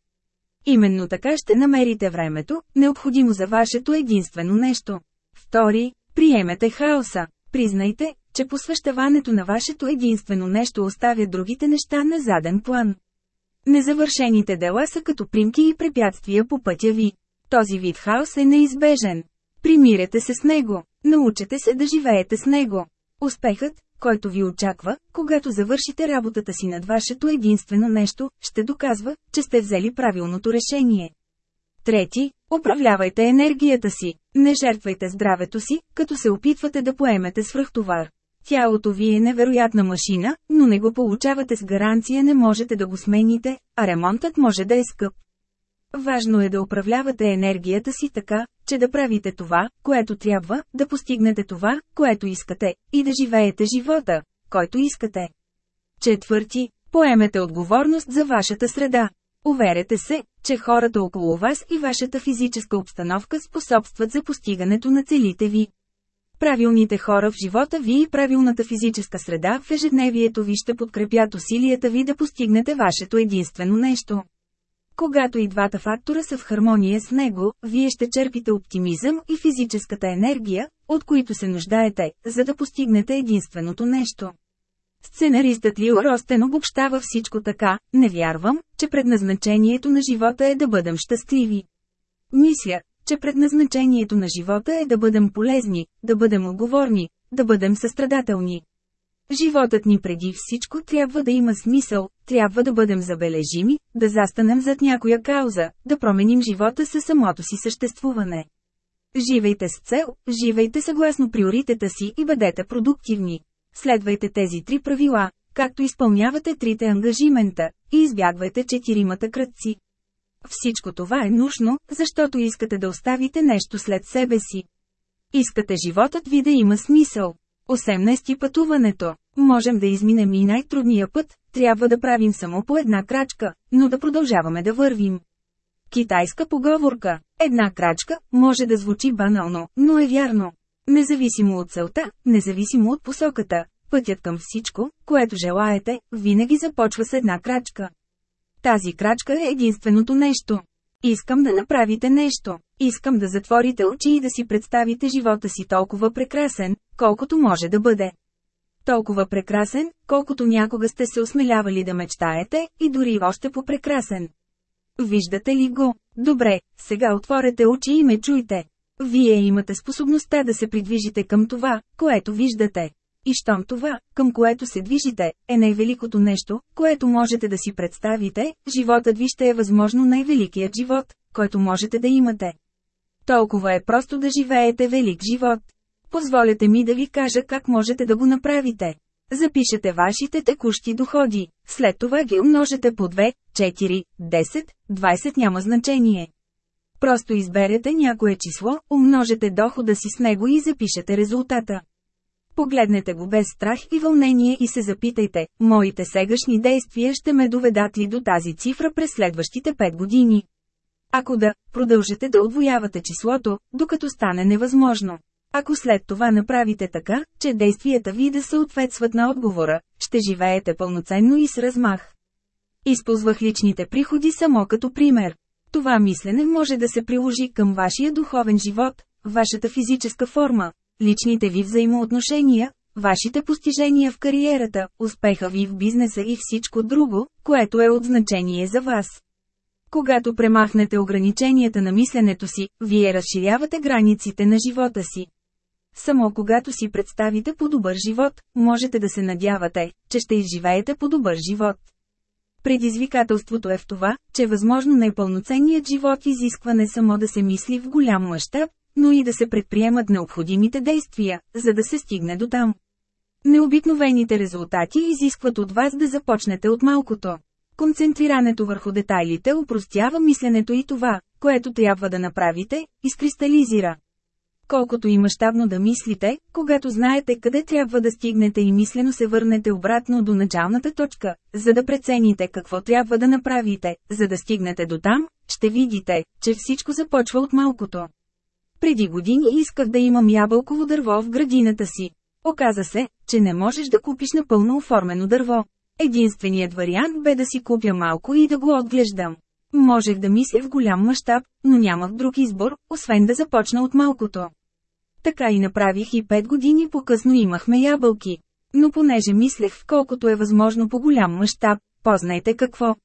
Именно така ще намерите времето, необходимо за вашето единствено нещо. Втори, приемете хаоса. Признайте, че посвещаването на вашето единствено нещо оставя другите неща на заден план. Незавършените дела са като примки и препятствия по пътя ви. Този вид хаос е неизбежен. Примирете се с него. Научете се да живеете с него. Успехът, който ви очаква, когато завършите работата си над вашето единствено нещо, ще доказва, че сте взели правилното решение. Трети, управлявайте енергията си. Не жертвайте здравето си, като се опитвате да поемете свръхтовар. Тялото ви е невероятна машина, но не го получавате с гаранция не можете да го смените, а ремонтът може да е скъп. Важно е да управлявате енергията си така, че да правите това, което трябва, да постигнете това, което искате, и да живеете живота, който искате. Четвърти, поемете отговорност за вашата среда. Уверете се, че хората около вас и вашата физическа обстановка способстват за постигането на целите ви. Правилните хора в живота ви и правилната физическа среда в ежедневието ви ще подкрепят усилията ви да постигнете вашето единствено нещо. Когато и двата фактора са в хармония с него, вие ще черпите оптимизъм и физическата енергия, от които се нуждаете, за да постигнете единственото нещо. Сценаристът Лил Ростен обобщава всичко така, не вярвам, че предназначението на живота е да бъдем щастливи. Мисля, че предназначението на живота е да бъдем полезни, да бъдем отговорни, да бъдем състрадателни. Животът ни преди всичко трябва да има смисъл, трябва да бъдем забележими, да застанем зад някоя кауза, да променим живота със самото си съществуване. Живейте с цел, живейте съгласно приоритета си и бъдете продуктивни. Следвайте тези три правила, както изпълнявате трите ангажимента, и избягвайте четиримата кръци. Всичко това е нужно, защото искате да оставите нещо след себе си. Искате животът ви да има смисъл. 18. Пътуването. Можем да изминем и най-трудния път, трябва да правим само по една крачка, но да продължаваме да вървим. Китайска поговорка. Една крачка, може да звучи банално, но е вярно. Независимо от целта, независимо от посоката, пътят към всичко, което желаете, винаги започва с една крачка. Тази крачка е единственото нещо. Искам да направите нещо. Искам да затворите очи и да си представите живота си толкова прекрасен, колкото може да бъде. Толкова прекрасен, колкото някога сте се осмелявали да мечтаете, и дори още по-прекрасен. Виждате ли го? Добре, сега отворете очи и ме чуйте. Вие имате способността да се придвижите към това, което виждате. И щом това, към което се движите, е най-великото нещо, което можете да си представите, животът ви ще е възможно най-великият живот, който можете да имате. Толкова е просто да живеете велик живот. Позволете ми да ви кажа как можете да го направите. Запишете вашите текущи доходи, след това ги умножете по 2, 4, 10, 20 няма значение. Просто изберете някое число, умножете дохода си с него и запишете резултата. Погледнете го без страх и вълнение и се запитайте, моите сегашни действия ще ме доведат ли до тази цифра през следващите 5 години. Ако да, продължете да отвоявате числото, докато стане невъзможно. Ако след това направите така, че действията ви да съответстват на отговора, ще живеете пълноценно и с размах. Използвах личните приходи само като пример. Това мислене може да се приложи към вашия духовен живот, вашата физическа форма, личните ви взаимоотношения, вашите постижения в кариерата, успеха ви в бизнеса и всичко друго, което е от значение за вас. Когато премахнете ограниченията на мисленето си, вие разширявате границите на живота си. Само когато си представите по-добър живот, можете да се надявате, че ще изживеете по-добър живот. Предизвикателството е в това, че възможно най-пълноценният живот изисква не само да се мисли в голям мащаб, но и да се предприемат необходимите действия, за да се стигне до там. Необикновените резултати изискват от вас да започнете от малкото. Концентрирането върху детайлите упростява мисленето и това, което трябва да направите, изкристализира. Колкото и мащабно да мислите, когато знаете къде трябва да стигнете и мислено се върнете обратно до началната точка, за да прецените какво трябва да направите, за да стигнете до там, ще видите, че всичко започва от малкото. Преди години исках да имам ябълково дърво в градината си. Оказа се, че не можеш да купиш напълно оформено дърво. Единственият вариант бе да си купя малко и да го отглеждам. Можех да мисля в голям мащаб, но нямах друг избор, освен да започна от малкото. Така и направих и пет години по-късно имахме ябълки. Но понеже мислех в колкото е възможно по голям мащаб, познайте какво.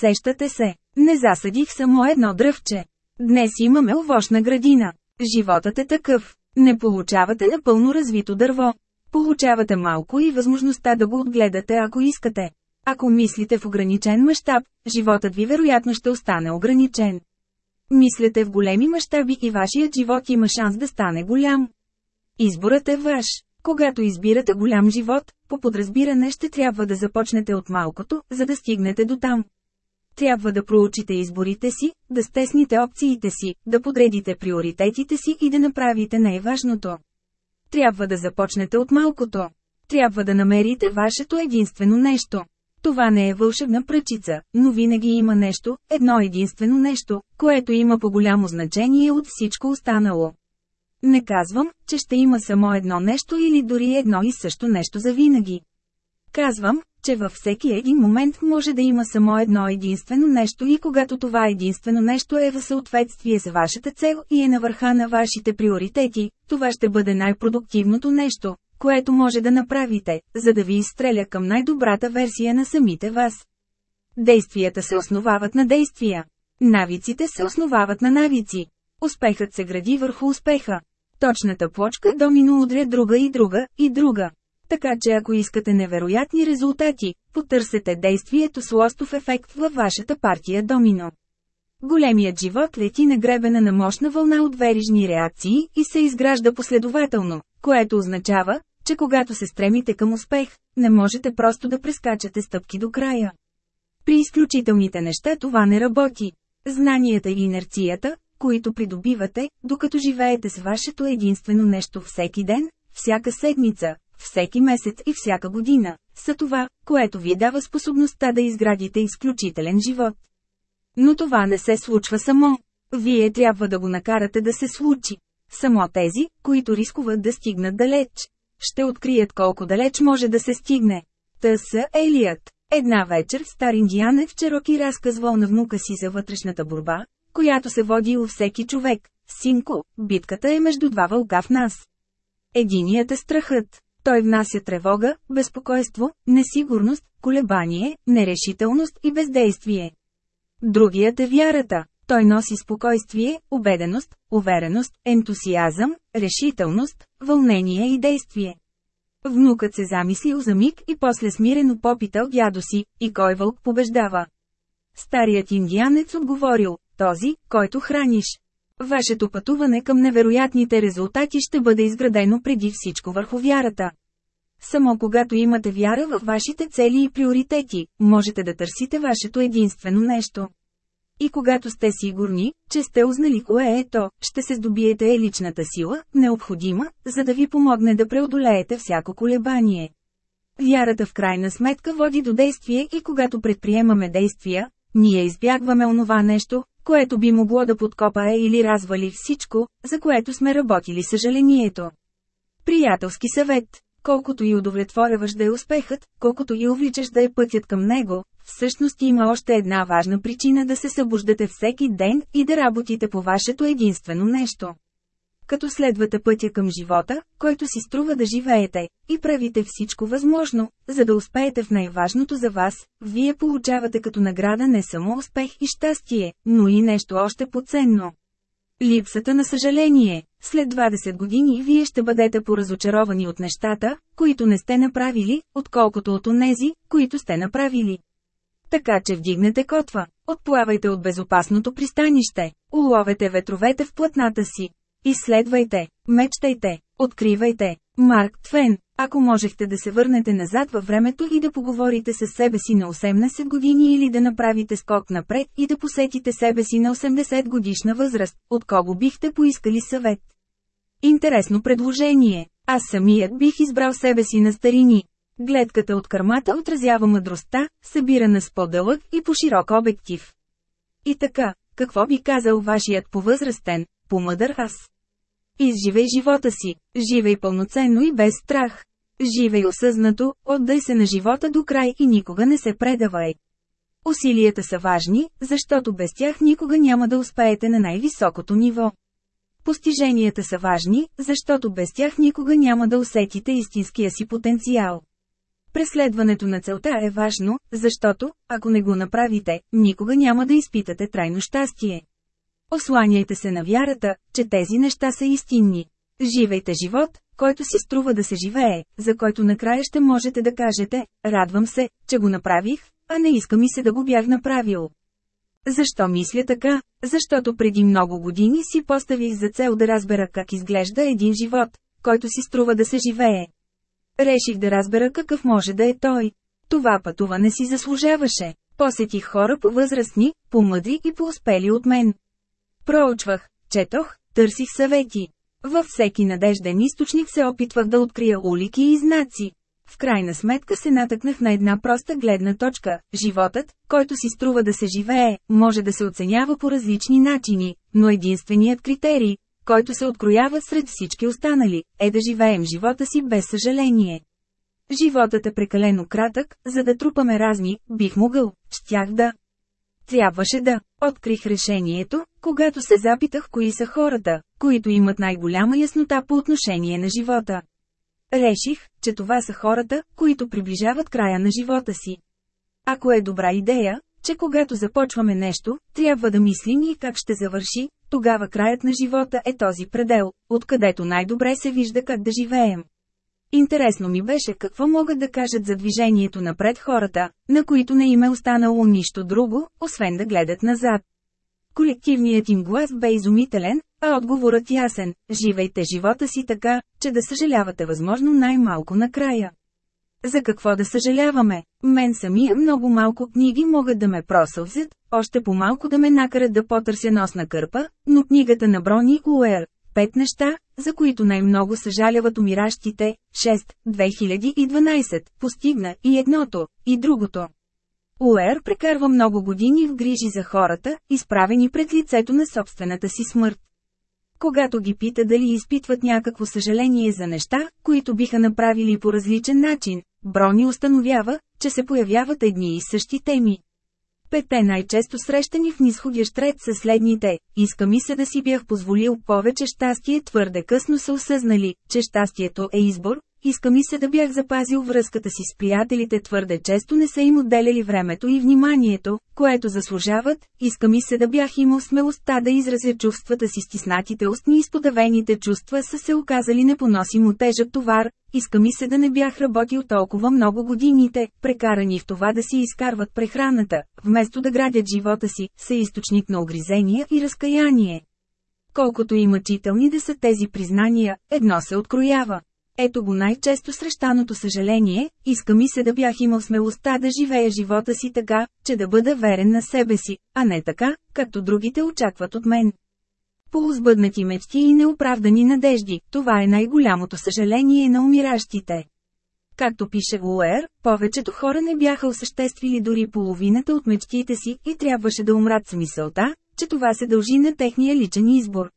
Сещате се, не засадих само едно дръвче. Днес имаме овощна градина. Животът е такъв. Не получавате напълно развито дърво. Получавате малко и възможността да го отгледате ако искате. Ако мислите в ограничен мащаб, животът ви вероятно ще остане ограничен. Мислете в големи мащаби и вашият живот има шанс да стане голям. Изборът е ваш. Когато избирате голям живот, по подразбиране ще трябва да започнете от малкото, за да стигнете до там. Трябва да проучите изборите си, да стесните опциите си, да подредите приоритетите си и да направите най-важното. Трябва да започнете от малкото. Трябва да намерите вашето единствено нещо. Това не е вълшебна пръчица, но винаги има нещо, едно единствено нещо, което има по-голямо значение от всичко останало. Не казвам, че ще има само едно нещо или дори едно и също нещо за винаги. Казвам, че във всеки един момент може да има само едно единствено нещо и когато това единствено нещо е в съответствие с вашата цел и е на върха на вашите приоритети, това ще бъде най-продуктивното нещо, което може да направите, за да ви изстреля към най-добрата версия на самите вас. Действията се основават на действия. Навиците се основават на навици. Успехът се гради върху успеха. Точната плочка домино удря друга и друга, и друга. Така че ако искате невероятни резултати, потърсете действието с лостов ефект във вашата партия домино. Големият живот лети на гребена на мощна вълна от верижни реакции и се изгражда последователно, което означава, че когато се стремите към успех, не можете просто да прескачате стъпки до края. При изключителните неща това не работи. Знанията и инерцията, които придобивате, докато живеете с вашето единствено нещо всеки ден, всяка седмица, всеки месец и всяка година, са това, което ви дава способността да изградите изключителен живот. Но това не се случва само. Вие трябва да го накарате да се случи. Само тези, които рискуват да стигнат далеч, ще открият колко далеч може да се стигне. Та са Елият. Една вечер стар индианец Чероки разказвал на внука си за вътрешната борба, която се води у всеки човек. Синко, битката е между два вълка в нас. Единият е страхът. Той внася тревога, безпокойство, несигурност, колебание, нерешителност и бездействие. Другият е вярата. Той носи спокойствие, убеденост, увереност, ентусиазъм, решителност, вълнение и действие. Внукът се замислил за миг и после смирено попитал дядо си, и кой вълк побеждава. Старият индианец отговорил, този, който храниш. Вашето пътуване към невероятните резултати ще бъде изградено преди всичко върху вярата. Само когато имате вяра в вашите цели и приоритети, можете да търсите вашето единствено нещо. И когато сте сигурни, че сте узнали кое е то, ще се здобиете е личната сила, необходима, за да ви помогне да преодолеете всяко колебание. Вярата в крайна сметка води до действие и когато предприемаме действия, ние избягваме онова нещо, което би могло да подкопае или развали всичко, за което сме работили съжалението. Приятелски съвет Колкото и удовлетворяваш да е успехът, колкото и увличаш да е пътят към него, всъщност има още една важна причина да се събуждате всеки ден и да работите по вашето единствено нещо. Като следвате пътя към живота, който си струва да живеете, и правите всичко възможно, за да успеете в най-важното за вас, вие получавате като награда не само успех и щастие, но и нещо още поценно. Липсата на съжаление. След 20 години вие ще бъдете поразочаровани от нещата, които не сте направили, отколкото от онези, които сте направили. Така че вдигнете котва, отплавайте от безопасното пристанище, уловете ветровете в платната си. Изследвайте, мечтайте, откривайте. Марк Твен, ако можехте да се върнете назад във времето и да поговорите с себе си на 18 години или да направите скок напред и да посетите себе си на 80 годишна възраст, от кого бихте поискали съвет? Интересно предложение. Аз самият бих избрал себе си на старини. Гледката от кърмата отразява мъдростта, събирана с по-дълъг и по-широк обектив. И така, какво би казал вашият повъзрастен, по-мъдър аз? Изживей живота си, живей пълноценно и без страх. Живей осъзнато, отдай се на живота до край и никога не се предавай. Усилията са важни, защото без тях никога няма да успеете на най-високото ниво. Постиженията са важни, защото без тях никога няма да усетите истинския си потенциал. Преследването на целта е важно, защото, ако не го направите, никога няма да изпитате трайно щастие. Осланяйте се на вярата, че тези неща са истинни. Живейте живот, който си струва да се живее, за който накрая ще можете да кажете, радвам се, че го направих, а не иска ми се да го бях направил. Защо мисля така? Защото преди много години си поставих за цел да разбера как изглежда един живот, който си струва да се живее. Реших да разбера какъв може да е той. Това пътуване си заслужаваше. Посетих хора по-възрастни, по-мъдри и по-успели от мен. Проучвах, четох, търсих съвети. Във всеки надежден източник се опитвах да открия улики и знаци. В крайна сметка се натъкнах на една проста гледна точка – животът, който си струва да се живее, може да се оценява по различни начини, но единственият критерий, който се откроява сред всички останали, е да живеем живота си без съжаление. Животът е прекалено кратък, за да трупаме разни, бих могъл, щях да. Трябваше да. Открих решението, когато се запитах кои са хората, които имат най-голяма яснота по отношение на живота. Реших, че това са хората, които приближават края на живота си. Ако е добра идея, че когато започваме нещо, трябва да мислим и как ще завърши, тогава краят на живота е този предел, откъдето най-добре се вижда как да живеем. Интересно ми беше какво могат да кажат за движението напред хората, на които не им е останало нищо друго, освен да гледат назад. Колективният им глас бе изумителен, а отговорът ясен – живейте живота си така, че да съжалявате възможно най-малко накрая. За какво да съжаляваме? Мен самия много малко книги могат да ме просълзят, още по-малко да ме накарат да потърся носна кърпа, но книгата на Брони Уер Пет неща, за които най-много съжаляват умиращите, 6, 2012, постигна и едното, и другото. Уер прекарва много години в грижи за хората, изправени пред лицето на собствената си смърт. Когато ги пита дали изпитват някакво съжаление за неща, които биха направили по различен начин, Брони установява, че се появяват едни и същи теми. Пете най-често срещани в нисходящ ред са следните. Иска ми се да си бях позволил повече щастие твърде късно са осъзнали, че щастието е избор, иска ми се да бях запазил връзката си с приятелите твърде често не са им отделяли времето и вниманието, което заслужават, иска ми се да бях имал смелостта да изразя чувствата си стиснатите устни и сподавените чувства са се оказали непоносимо тежък товар, иска ми се да не бях работил толкова много годините, прекарани в това да си изкарват прехраната, вместо да градят живота си, са източник на огризения и разкаяние. Колкото и мъчителни да са тези признания, едно се откроява. Ето го най-често срещаното съжаление, иска ми се да бях имал смелостта да живея живота си така, че да бъда верен на себе си, а не така, както другите очакват от мен. Полузбъднати мечти и неоправдани надежди, това е най-голямото съжаление на умиращите. Както пише Уер, повечето хора не бяха осъществили дори половината от мечтите си и трябваше да умрат с мисълта, че това се дължи на техния личен избор.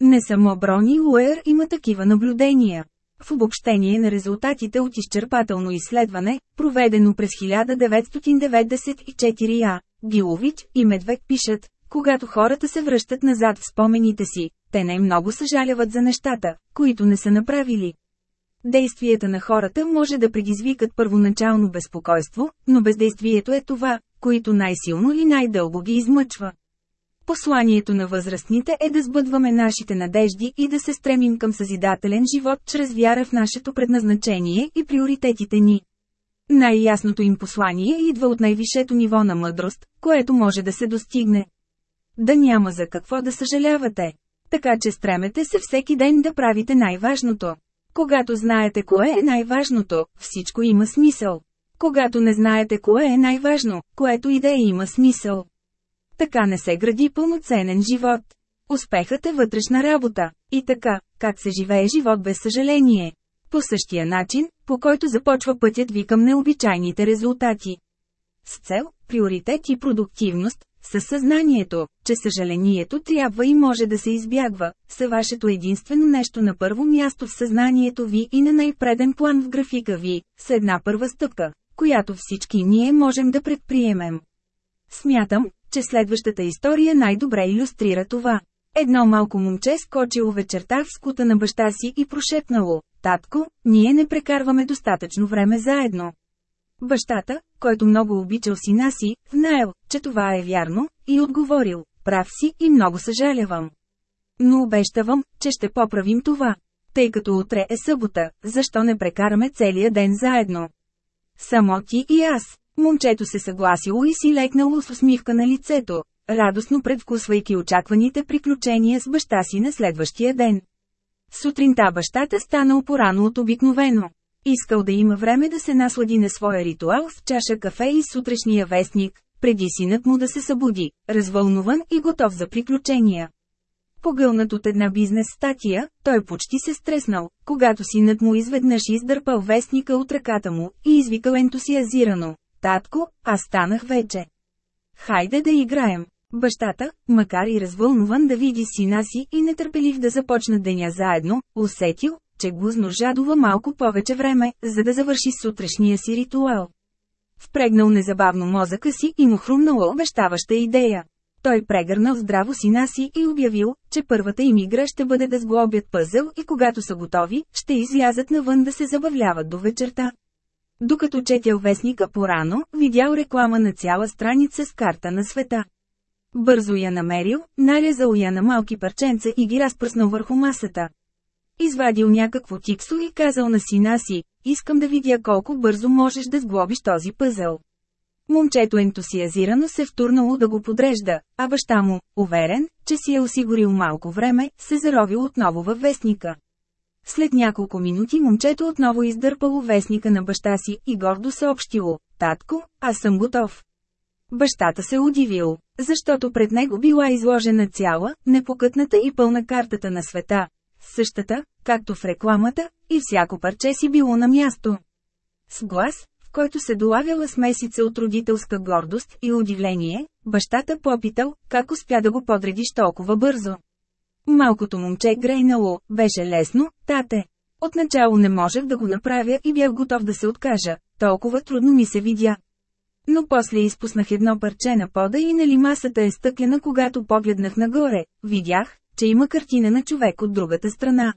Не само Брони Уер има такива наблюдения. В обобщение на резултатите от изчерпателно изследване, проведено през 1994 А, Гилович и Медвек пишат, когато хората се връщат назад в спомените си, те не много съжаляват за нещата, които не са направили. Действията на хората може да предизвикат първоначално безпокойство, но бездействието е това, което най-силно и най-дълго ги измъчва. Посланието на възрастните е да сбъдваме нашите надежди и да се стремим към съзидателен живот чрез вяра в нашето предназначение и приоритетите ни. Най-ясното им послание идва от най-висшето ниво на мъдрост, което може да се достигне. Да няма за какво да съжалявате. Така че стремете се всеки ден да правите най-важното. Когато знаете кое е най-важното, всичко има смисъл. Когато не знаете кое е най-важно, което и да е има смисъл. Така не се гради пълноценен живот. Успехът е вътрешна работа. И така, как се живее живот без съжаление. По същия начин, по който започва пътят ви към необичайните резултати. С цел, приоритет и продуктивност, със съзнанието, че съжалението трябва и може да се избягва, са вашето единствено нещо на първо място в съзнанието ви и на най-преден план в графика ви, с една първа стъпка, която всички ние можем да предприемем. Смятам, че следващата история най-добре иллюстрира това. Едно малко момче скочило вечерта в скута на баща си и прошепнало, «Татко, ние не прекарваме достатъчно време заедно». Бащата, който много обичал сина си, знаел, че това е вярно, и отговорил, прав си и много съжалявам. Но обещавам, че ще поправим това. Тъй като утре е събота, защо не прекараме целия ден заедно? Само ти и аз. Момчето се съгласило и си лекнало с усмивка на лицето, радостно предвкусвайки очакваните приключения с баща си на следващия ден. Сутринта бащата стана порано от обикновено. Искал да има време да се наслади на своя ритуал с чаша кафе и сутрешния вестник, преди синът му да се събуди, развълнуван и готов за приключения. Погълнат от една бизнес статия, той почти се стреснал, когато синът му изведнъж издърпал вестника от ръката му и извикал ентусиазирано. Татко, аз станах вече. Хайде да играем. Бащата, макар и развълнуван да види сина си и нетърпелив да започнат деня заедно, усетил, че гузно жадува малко повече време, за да завърши сутрешния си ритуал. Впрегнал незабавно мозъка си и му хрумнала обещаваща идея. Той прегърнал здраво сина си и обявил, че първата им игра ще бъде да сглобят пъзъл и когато са готови, ще излязат навън да се забавляват до вечерта. Докато четял вестника порано, видял реклама на цяла страница с карта на света. Бързо я намерил, нарезал я на малки парченца и ги разпръснал върху масата. Извадил някакво тиксо и казал на сина си, искам да видя колко бързо можеш да сглобиш този пъзел. Момчето ентусиазирано се втурнало да го подрежда, а баща му, уверен, че си е осигурил малко време, се заровил отново във вестника. След няколко минути момчето отново издърпало вестника на баща си и гордо съобщило, «Татко, аз съм готов». Бащата се удивил, защото пред него била изложена цяла, непокътната и пълна картата на света. Същата, както в рекламата, и всяко парче си било на място. С глас, в който се долавяла смесица от родителска гордост и удивление, бащата попитал, как успя да го подредиш толкова бързо. Малкото момче грейнало, беше лесно, тате. Отначало не можех да го направя и бях готов да се откажа, толкова трудно ми се видя. Но после изпуснах едно парче на пода и нали масата е стъклена когато погледнах нагоре, видях, че има картина на човек от другата страна.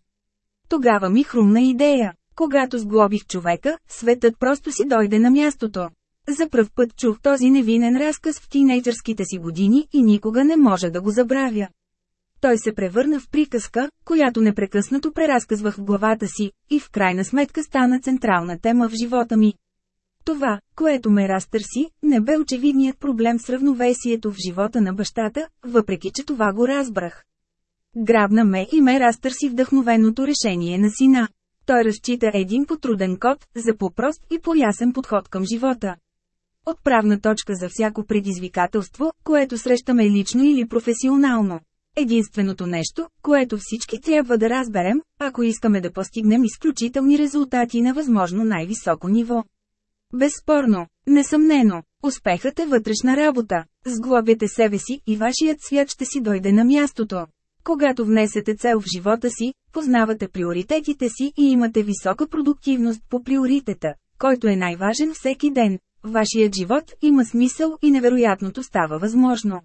Тогава ми хрумна идея. Когато сглобих човека, светът просто си дойде на мястото. За пръв път чух този невинен разказ в тинейджърските си години и никога не може да го забравя. Той се превърна в приказка, която непрекъснато преразказвах в главата си, и в крайна сметка стана централна тема в живота ми. Това, което ме разтърси, не бе очевидният проблем с равновесието в живота на бащата, въпреки че това го разбрах. Грабна ме и ме разтърси вдъхновеното решение на сина. Той разчита един потруден код, за по-прост и по-ясен подход към живота. Отправна точка за всяко предизвикателство, което срещаме лично или професионално. Единственото нещо, което всички трябва да разберем, ако искаме да постигнем изключителни резултати на възможно най-високо ниво. Безспорно, несъмнено, успехът е вътрешна работа. Сглобяте себе си и вашият свят ще си дойде на мястото. Когато внесете цел в живота си, познавате приоритетите си и имате висока продуктивност по приоритета, който е най-важен всеки ден. Вашият живот има смисъл и невероятното става възможно.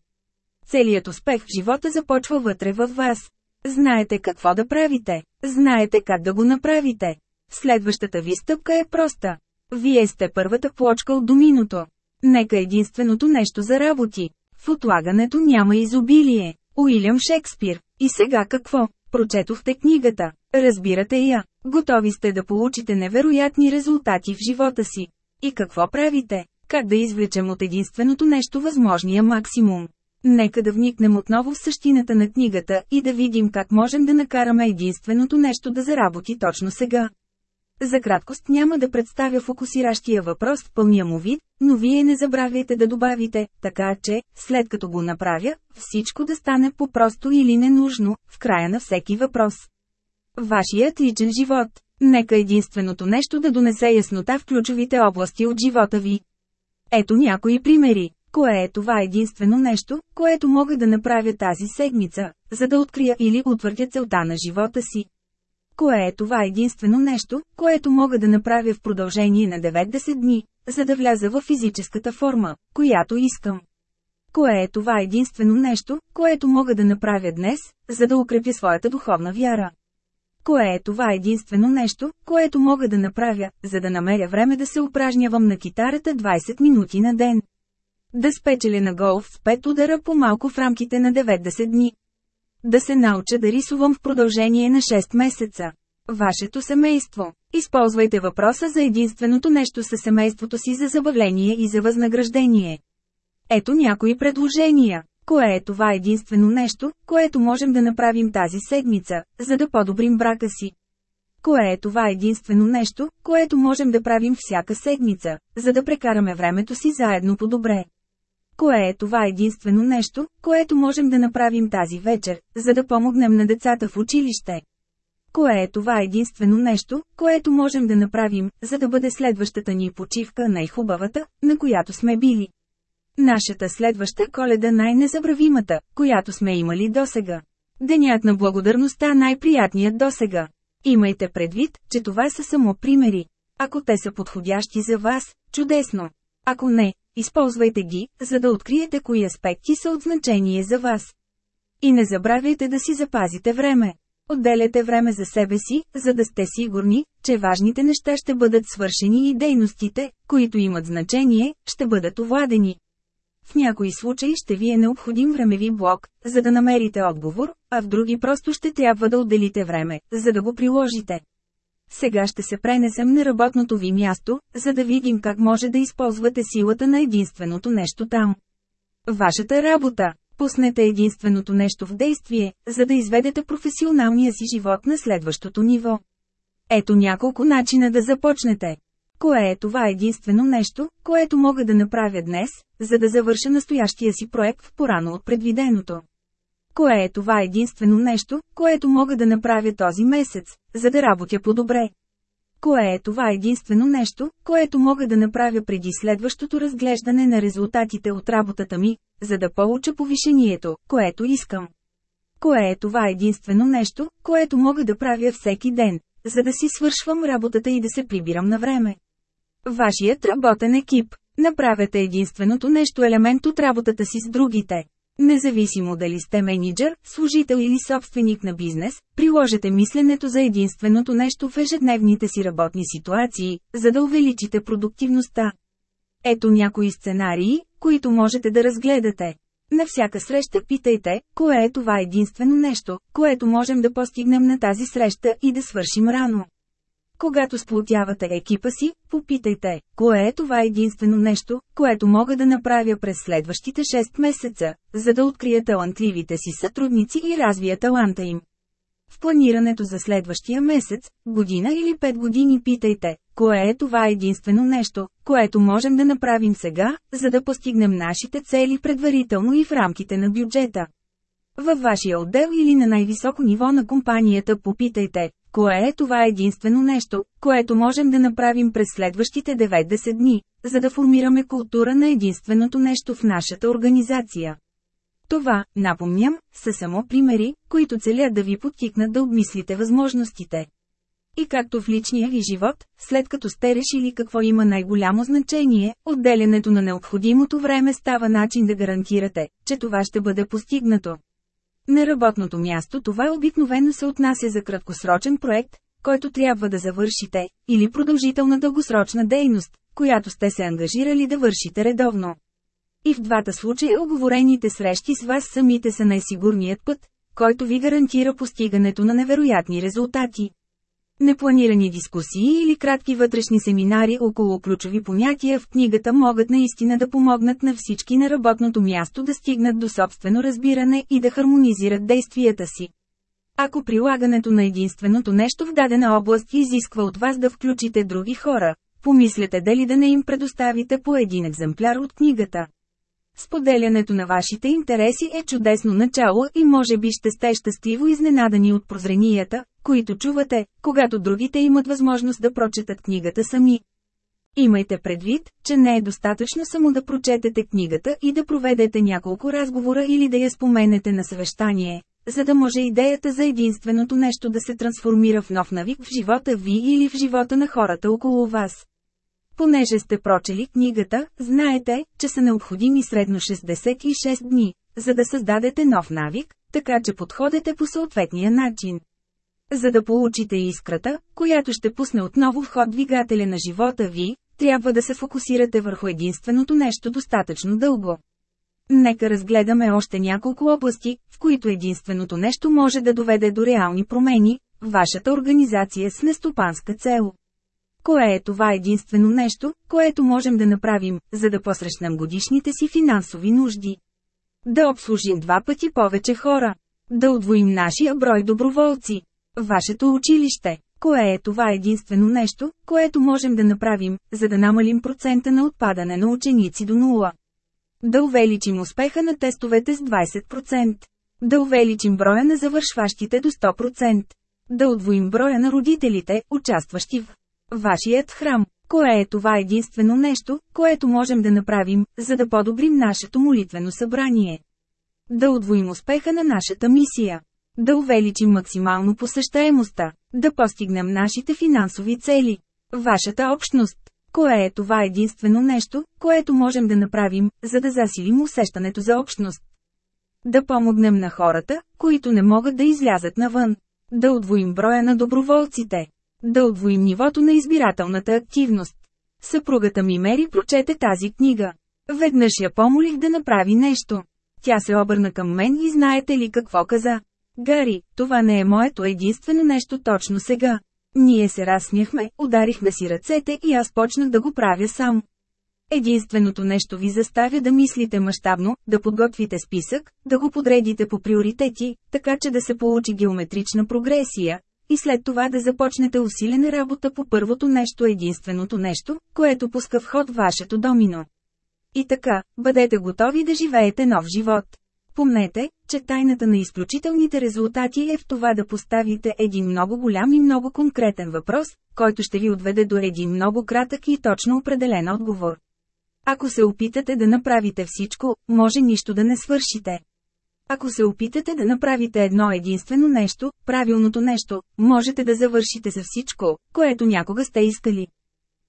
Целият успех в живота започва вътре във вас. Знаете какво да правите. Знаете как да го направите. Следващата ви стъпка е проста. Вие сте първата плочка от доминото. Нека единственото нещо за работи. В отлагането няма изобилие. Уилям Шекспир. И сега какво? Прочетохте книгата. Разбирате я. Готови сте да получите невероятни резултати в живота си. И какво правите? Как да извлечем от единственото нещо възможния максимум? Нека да вникнем отново в същината на книгата и да видим как можем да накараме единственото нещо да заработи точно сега. За краткост няма да представя фокусиращия въпрос в пълния му вид, но вие не забравяйте да добавите, така че, след като го направя, всичко да стане по-просто или ненужно, в края на всеки въпрос. Вашият личен живот. Нека единственото нещо да донесе яснота в ключовите области от живота ви. Ето някои примери. Кое е това единствено нещо, което мога да направя тази седмица, за да открия или утвърдя целта на живота си? Кое е това единствено нещо, което мога да направя в продължение на 90 дни, за да вляза в физическата форма, която искам? Кое е това единствено нещо, което мога да направя днес, за да укрепя своята духовна вяра? Кое е това единствено нещо, което мога да направя, за да намеря време да се упражнявам на китарата 20 минути на ден? Да спечеля на голф с 5 удара по малко в рамките на 90 дни. Да се науча да рисувам в продължение на 6 месеца. Вашето семейство. Използвайте въпроса за единственото нещо със семейството си за забавление и за възнаграждение. Ето някои предложения. Кое е това единствено нещо, което можем да направим тази седмица, за да подобрим брака си? Кое е това единствено нещо, което можем да правим всяка седмица, за да прекараме времето си заедно по-добре? Кое е това единствено нещо, което можем да направим тази вечер, за да помогнем на децата в училище? Кое е това единствено нещо, което можем да направим, за да бъде следващата ни почивка най-хубавата, на която сме били? Нашата следваща коледа най-незабравимата, която сме имали досега. Денят на благодарността най-приятният досега. Имайте предвид, че това са само примери. Ако те са подходящи за вас, чудесно. Ако не, използвайте ги, за да откриете кои аспекти са от значение за вас. И не забравяйте да си запазите време. Отделяте време за себе си, за да сте сигурни, че важните неща ще бъдат свършени и дейностите, които имат значение, ще бъдат овладени. В някои случаи ще ви е необходим времеви блок, за да намерите отговор, а в други просто ще трябва да отделите време, за да го приложите. Сега ще се пренесем на работното ви място, за да видим как може да използвате силата на единственото нещо там. Вашата работа. Пуснете единственото нещо в действие, за да изведете професионалния си живот на следващото ниво. Ето няколко начина да започнете. Кое е това единствено нещо, което мога да направя днес, за да завърша настоящия си проект порано от предвиденото? Кое е това единствено нещо, което мога да направя този месец, за да работя по-добре? Кое е това единствено нещо, което мога да направя преди следващото разглеждане на резултатите от работата ми, за да получа повишението, което искам? Кое е това единствено нещо, което мога да правя всеки ден, за да си свършвам работата и да се прибирам на време? Вашият работен екип. Направете единственото нещо елемент от работата си с другите. Независимо дали сте менеджер, служител или собственик на бизнес, приложете мисленето за единственото нещо в ежедневните си работни ситуации, за да увеличите продуктивността. Ето някои сценарии, които можете да разгледате. На всяка среща питайте, кое е това единствено нещо, което можем да постигнем на тази среща и да свършим рано. Когато сплотявате екипа си, попитайте, кое е това единствено нещо, което мога да направя през следващите 6 месеца, за да открия талантливите си сътрудници и развия таланта им. В планирането за следващия месец, година или 5 години питайте, кое е това единствено нещо, което можем да направим сега, за да постигнем нашите цели предварително и в рамките на бюджета. Във вашия отдел или на най-високо ниво на компанията попитайте, Кое е това единствено нещо, което можем да направим през следващите 90 дни, за да формираме култура на единственото нещо в нашата организация? Това, напомням, са само примери, които целят да ви подтикнат да обмислите възможностите. И както в личния ви живот, след като сте решили какво има най-голямо значение, отделянето на необходимото време става начин да гарантирате, че това ще бъде постигнато. На работното място това обикновено се отнася за краткосрочен проект, който трябва да завършите, или продължителна дългосрочна дейност, която сте се ангажирали да вършите редовно. И в двата случая оговорените срещи с вас самите са най-сигурният път, който ви гарантира постигането на невероятни резултати. Непланирани дискусии или кратки вътрешни семинари около ключови понятия в книгата могат наистина да помогнат на всички на работното място да стигнат до собствено разбиране и да хармонизират действията си. Ако прилагането на единственото нещо в дадена област изисква от вас да включите други хора, помислете дали да не им предоставите по един екземпляр от книгата. Споделянето на вашите интереси е чудесно начало и може би ще сте щастливо изненадани от прозренията, които чувате, когато другите имат възможност да прочетат книгата сами. Имайте предвид, че не е достатъчно само да прочетете книгата и да проведете няколко разговора или да я споменете на съвещание, за да може идеята за единственото нещо да се трансформира в нов навик в живота ви или в живота на хората около вас. Понеже сте прочели книгата, знаете, че са необходими средно 66 дни, за да създадете нов навик, така че подходете по съответния начин. За да получите искрата, която ще пусне отново в ход двигателя на живота ви, трябва да се фокусирате върху единственото нещо достатъчно дълго. Нека разгледаме още няколко области, в които единственото нещо може да доведе до реални промени, вашата организация с нестопанска цел. Кое е това единствено нещо, което можем да направим, за да посрещнем годишните си финансови нужди? Да обслужим два пъти повече хора. Да удвоим нашия брой доброволци. Вашето училище. Кое е това единствено нещо, което можем да направим, за да намалим процента на отпадане на ученици до нула? Да увеличим успеха на тестовете с 20%. Да увеличим броя на завършващите до 100%. Да удвоим броя на родителите, участващи в вашият храм. Кое е това единствено нещо, което можем да направим, за да подобрим нашето молитвено събрание? Да удвоим успеха на нашата мисия. Да увеличим максимално посещаемостта. Да постигнем нашите финансови цели. Вашата общност. Кое е това единствено нещо, което можем да направим, за да засилим усещането за общност? Да помогнем на хората, които не могат да излязат навън. Да удвоим броя на доброволците. Да удвоим нивото на избирателната активност. Съпругата ми Мери прочете тази книга. Веднъж я помолих да направи нещо. Тя се обърна към мен и знаете ли какво каза? Гари, това не е моето единствено нещо точно сега. Ние се разсмяхме, ударихме си ръцете и аз почнах да го правя сам. Единственото нещо ви заставя да мислите мащабно, да подготвите списък, да го подредите по приоритети, така че да се получи геометрична прогресия, и след това да започнете усилена работа по първото нещо единственото нещо, което пуска в ход вашето домино. И така, бъдете готови да живеете нов живот. Помнете, че тайната на изключителните резултати е в това да поставите един много голям и много конкретен въпрос, който ще ви отведе до един много кратък и точно определен отговор. Ако се опитате да направите всичко, може нищо да не свършите. Ако се опитате да направите едно единствено нещо, правилното нещо, можете да завършите за всичко, което някога сте искали.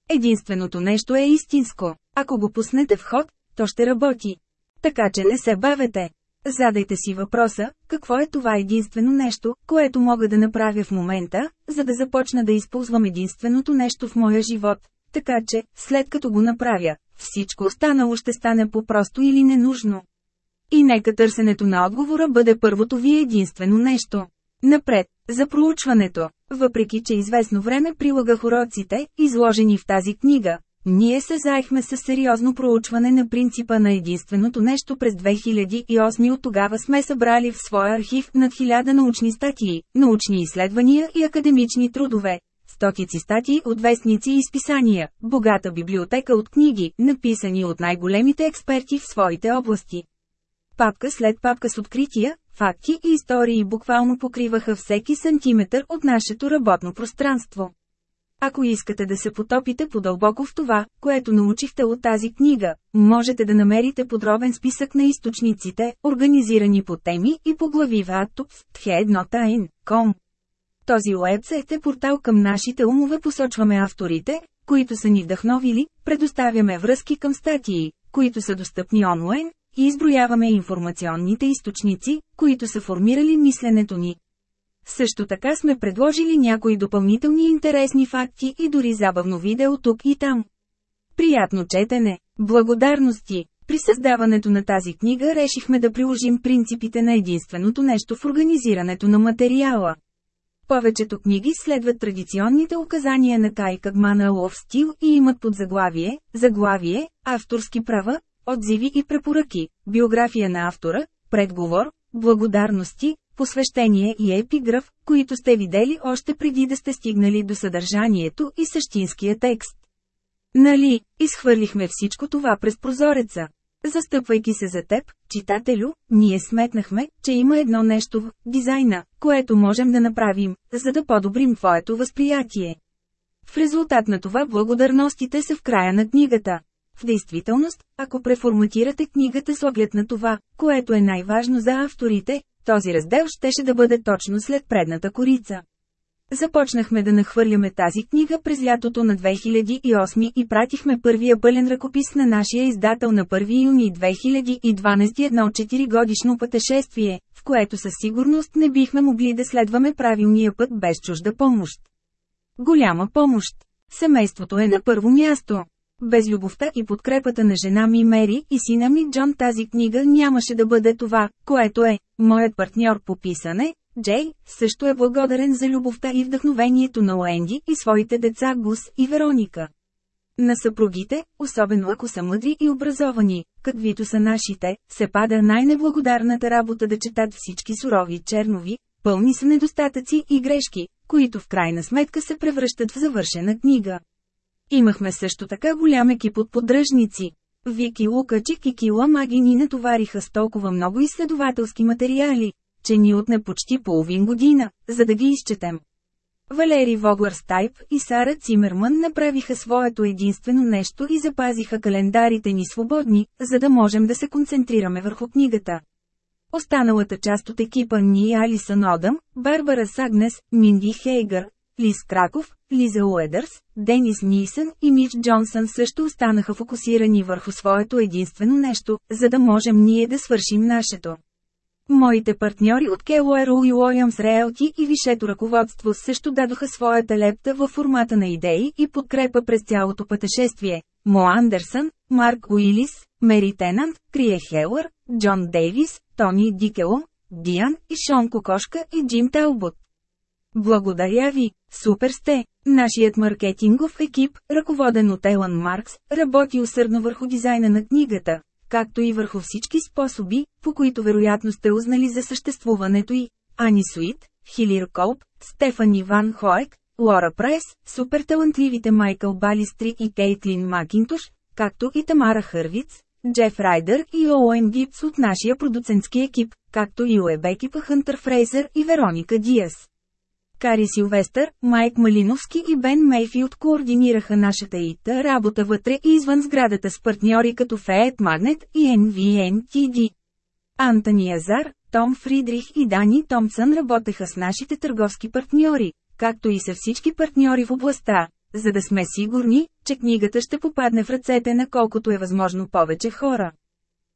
Единственото нещо е истинско. Ако го пуснете в ход, то ще работи. Така че не се бавете. Задайте си въпроса, какво е това единствено нещо, което мога да направя в момента, за да започна да използвам единственото нещо в моя живот. Така че, след като го направя, всичко останало ще стане по-просто или ненужно. И нека търсенето на отговора бъде първото ви единствено нещо. Напред, за проучването, въпреки че известно време прилагах уроците, изложени в тази книга, ние се заехме с сериозно проучване на принципа на единственото нещо през 2008 от тогава сме събрали в своя архив над хиляда научни статии, научни изследвания и академични трудове, стотици статии от вестници и изписания, богата библиотека от книги, написани от най-големите експерти в своите области. Папка след папка с открития, факти и истории буквално покриваха всеки сантиметър от нашето работно пространство. Ако искате да се потопите подълбоко в това, което научихте от тази книга, можете да намерите подробен списък на източниците, организирани по теми и по глави в atupsthe1tain.com. Този уебсайт е портал към нашите умове посочваме авторите, които са ни вдъхновили, предоставяме връзки към статии, които са достъпни онлайн, и изброяваме информационните източници, които са формирали мисленето ни. Също така сме предложили някои допълнителни интересни факти и дори забавно видео тук и там. Приятно четене! Благодарности! При създаването на тази книга решихме да приложим принципите на единственото нещо в организирането на материала. Повечето книги следват традиционните указания на Кай Кагмана Лов стил и имат подзаглавие, заглавие, авторски права, отзиви и препоръки, биография на автора, предговор, благодарности, посвещение и епиграф, които сте видели още преди да сте стигнали до съдържанието и същинския текст. Нали, изхвърлихме всичко това през прозореца. Застъпвайки се за теб, читателю, ние сметнахме, че има едно нещо в дизайна, което можем да направим, за да подобрим твоето възприятие. В резултат на това благодарностите са в края на книгата. В действителност, ако преформатирате книгата с оглед на това, което е най-важно за авторите, този раздел щеше да бъде точно след предната корица. Започнахме да нахвърляме тази книга през лятото на 2008 и пратихме първия пълен ръкопис на нашия издател на 1 юни 2012 едно 4 годишно пътешествие, в което със сигурност не бихме могли да следваме правилния път без чужда помощ. Голяма помощ. Семейството е на първо място. Без любовта и подкрепата на жена ми Мери и сина ми Джон тази книга нямаше да бъде това, което е. Моят партньор по писане, Джей, също е благодарен за любовта и вдъхновението на Уенди и своите деца Гус и Вероника. На съпругите, особено ако са мъдри и образовани, каквито са нашите, се пада най-неблагодарната работа да четат всички сурови чернови, пълни с недостатъци и грешки, които в крайна сметка се превръщат в завършена книга. Имахме също така голям екип от поддръжници. Вики Лукачик и Кила Маги ни натовариха с толкова много изследователски материали, че ни отне почти половин година, за да ги изчетем. Валери Воглърстайп и Сара Цимерман направиха своето единствено нещо и запазиха календарите ни свободни, за да можем да се концентрираме върху книгата. Останалата част от екипа ни Алисън Одъм, Барбара Сагнес, Минди Хейгър, Лиз Краков, Лиза Уедърс, Денис Нисън и Мич Джонсън също останаха фокусирани върху своето единствено нещо, за да можем ние да свършим нашето. Моите партньори от Келуер и Уойамс Реалти и висшето ръководство също дадоха своята лепта във формата на идеи и подкрепа през цялото пътешествие. Мо Андерсън, Марк Уилис, Мери Тенант, Крие Хелър, Джон Дейвис, Тони Дикело, Диан и Шон Кокошка и Джим Талбот. Благодаря ви, супер сте! Нашият маркетингов екип, ръководен от Елан Маркс, работи усърдно върху дизайна на книгата, както и върху всички способи, по които вероятно сте узнали за съществуването й. Ани Суит, Хилир Колб, Стефани Ван Хоек, Лора Прес, суперталантливите Майкъл Балистри и Кейтлин Макинтош, както и Тамара Хървиц, Джеф Райдър и Оуен Гипс от нашия продуцентски екип, както и уеб екипа Хънтър Фрейзър и Вероника Диас. Кари Силвестър, Майк Малиновски и Бен Мейфилд координираха нашата ИТ работа вътре и извън сградата с партньори като Феет Магнет и NVNTD. Антони Азар, Том Фридрих и Дани Томпсън работеха с нашите търговски партньори, както и с всички партньори в областта, за да сме сигурни, че книгата ще попадне в ръцете на колкото е възможно повече хора.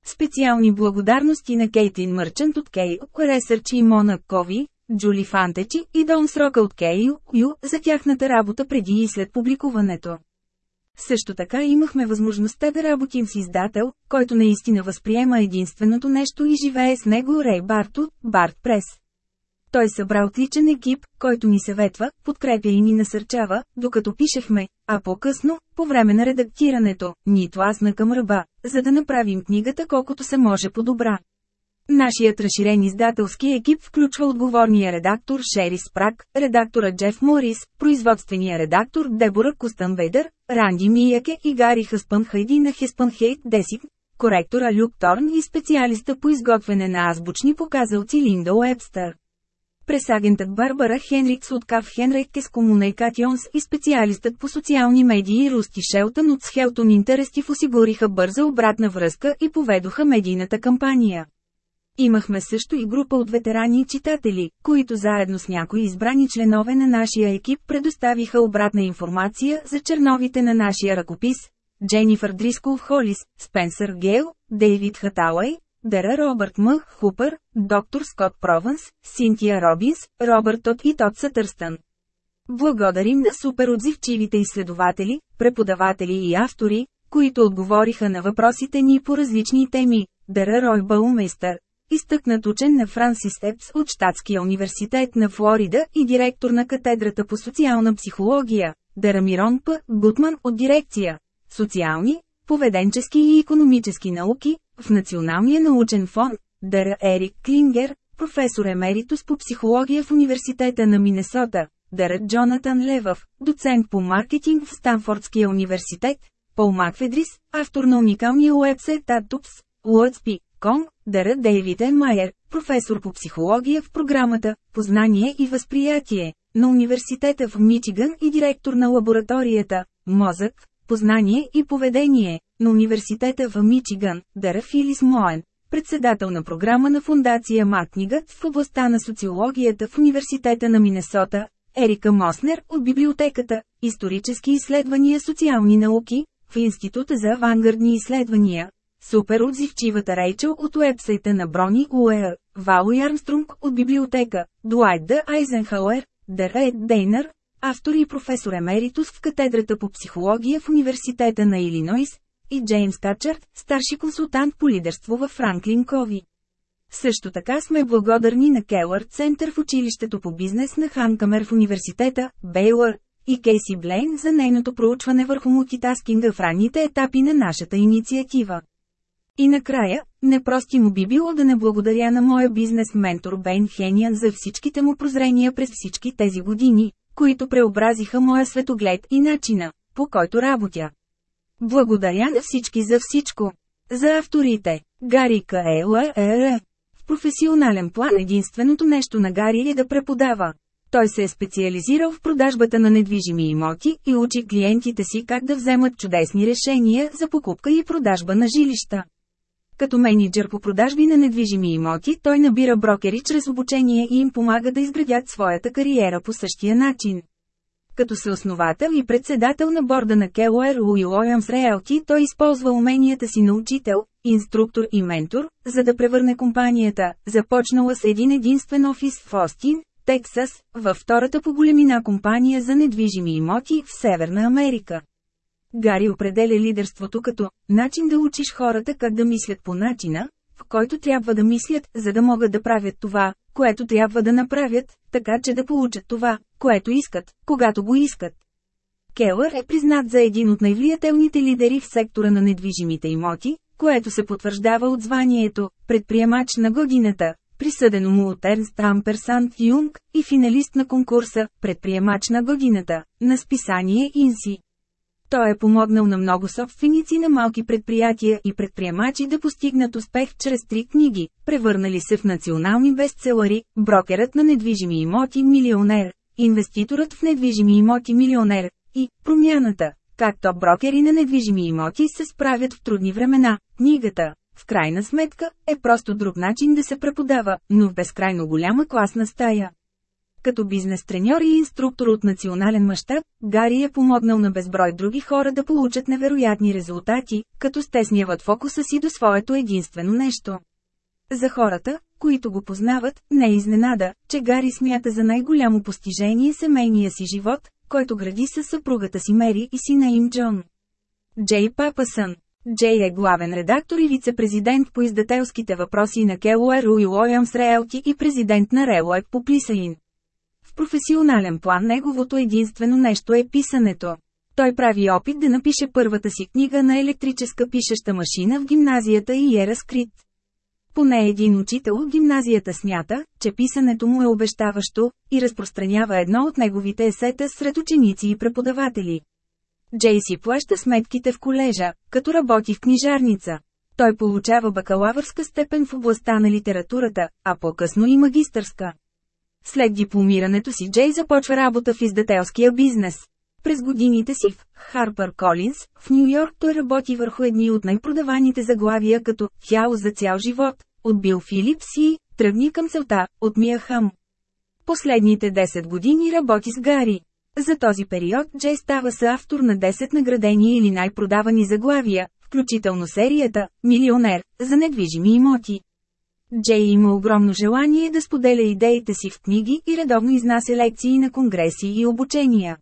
Специални благодарности на Кейтин Мърчант от Кей Ресърч и Мона Кови, Джули Фантечи и Дон Срока от Кейо за тяхната работа преди и след публикуването. Също така имахме възможността да работим с издател, който наистина възприема единственото нещо и живее с него Рей Барто, Барт Прес. Той събра отличен екип, който ни съветва, подкрепя и ни насърчава, докато пишехме, а по-късно, по време на редактирането, ни тласна към ръба, за да направим книгата колкото се може по-добра. Нашият разширен издателски екип включва отговорния редактор Шери Спрак, редактора Джеф Морис, производствения редактор Дебора Кустанвейдър, Ранди Мияке и Гари Хайди на Хеспанхейт Десик, коректора Люк Торн и специалиста по изготвяне на азбучни показалци Линда Уебстър. Пресагентът Барбара Хенрикс от Кав Хенрикес Комуникационс и специалистът по социални медии Русти Шелтън от Схелтон Интерестив осигуриха бърза обратна връзка и поведоха медийната кампания. Имахме също и група от ветерани и читатели, които заедно с някои избрани членове на нашия екип предоставиха обратна информация за черновите на нашия ръкопис. Дженифър Дрискол Холис, Спенсър Гейл, Дейвид Хатауей, Дера Робърт М. Хупър, доктор Скот Провънс, Синтия Робинс, Робърт Тот и Тот Сътърстън. Благодарим на супер отзивчивите изследователи, преподаватели и автори, които отговориха на въпросите ни по различни теми. Дера Рой Баумейстър, изтъкнат учен на Франсис Епс от Штатския университет на Флорида и директор на катедрата по социална психология, Дарамирон П. Гутман от дирекция социални, поведенчески и економически науки в Националния научен фонд, Дара Ерик Клингер, професор емеритус по психология в Университета на Миннесота, Дара Джонатан Левъв, доцент по маркетинг в Станфордския университет, Пол Макфедрис, автор на уникалния уебсайт Atups, Wordsby.com, Дара Дейвид Н. Майер, професор по психология в програмата «Познание и възприятие» на Университета в Мичиган и директор на лабораторията «Мозък, познание и поведение» на Университета в Мичиган, Дара Филис Моен, председател на програма на фундация Макнигът в областта на социологията в Университета на Миннесота, Ерика Моснер от библиотеката «Исторически изследвания социални науки» в Института за авангардни изследвания, Супер отзивчивата Рейчел от уебсайта на Брони Уеър, Вало Ярмструнг от библиотека, Дуайт Д. Айзенхауер, Дерейд Дейнер, автор и професор емеритус в катедрата по психология в Университета на Илинойс, и Джеймс Тачърт, старши консултант по лидерство във Франклин Кови. Също така сме благодарни на Келър Център в училището по бизнес на Ханкамер в университета, Бейлър, и Кейси Блейн за нейното проучване върху мултитаскинга в ранните етапи на нашата инициатива. И накрая, непростимо би било да не благодаря на моя бизнес ментор Бен Хениан за всичките му прозрения през всички тези години, които преобразиха моя светоглед и начина, по който работя. Благодаря на всички за всичко. За авторите, Гари Каела Е. В професионален план единственото нещо на Гари е да преподава. Той се е специализирал в продажбата на недвижими имоти и учи клиентите си как да вземат чудесни решения за покупка и продажба на жилища. Като менеджер по продажби на недвижими имоти, той набира брокери чрез обучение и им помага да изградят своята кариера по същия начин. Като съосновател и председател на борда на Келуер Уилоямс Реалти, той използва уменията си на учител, инструктор и ментор, за да превърне компанията, започнала с един единствен офис в Остин, Тексас, във втората по големина компания за недвижими имоти в Северна Америка. Гари определя лидерството като начин да учиш хората как да мислят по начина, в който трябва да мислят, за да могат да правят това, което трябва да направят, така че да получат това, което искат, когато го искат. Келър е признат за един от най-влиятелните лидери в сектора на недвижимите имоти, което се потвърждава от званието «Предприемач на годината», присъдено му от Ернст Амперсант Юнг и финалист на конкурса «Предприемач на годината» на списание Инси. Той е помогнал на много собственици на малки предприятия и предприемачи да постигнат успех чрез три книги, превърнали се в национални бестселъри, брокерът на недвижими имоти милионер, инвеститорът в недвижими имоти милионер и промяната, как топ брокери на недвижими имоти се справят в трудни времена. Книгата, в крайна сметка, е просто друг начин да се преподава, но в безкрайно голяма класна стая. Като бизнес треньор и инструктор от национален мащаб, Гари е помогнал на безброй други хора да получат невероятни резултати, като стесняват фокуса си до своето единствено нещо. За хората, които го познават, не е изненада, че Гари смята за най-голямо постижение семейния си живот, който гради със съпругата си Мери и сина им Джон. Джей Папасън Джей е главен редактор и вице-президент по издателските въпроси на Келуер Уилоямс Реалти и президент на Релуек по Плисаин. В професионален план неговото единствено нещо е писането. Той прави опит да напише първата си книга на електрическа пишеща машина в гимназията и е разкрит. Поне един учител от гимназията смята, че писането му е обещаващо, и разпространява едно от неговите есета сред ученици и преподаватели. Джей си плаща сметките в колежа, като работи в книжарница. Той получава бакалавърска степен в областта на литературата, а по-късно и магистърска. След дипломирането си Джей започва работа в издателския бизнес. През годините си в Harper Collins, в Нью Йорк той работи върху едни от най-продаваните заглавия като «Тяло за цял живот» от Бил Филипс и «Тръгни към целта» от Мия Хам. Последните 10 години работи с Гари. За този период Джей става съавтор на 10 наградени или най-продавани заглавия, включително серията «Милионер» за недвижими имоти. Джей има огромно желание да споделя идеите си в книги и редовно изнася лекции на конгреси и обучения.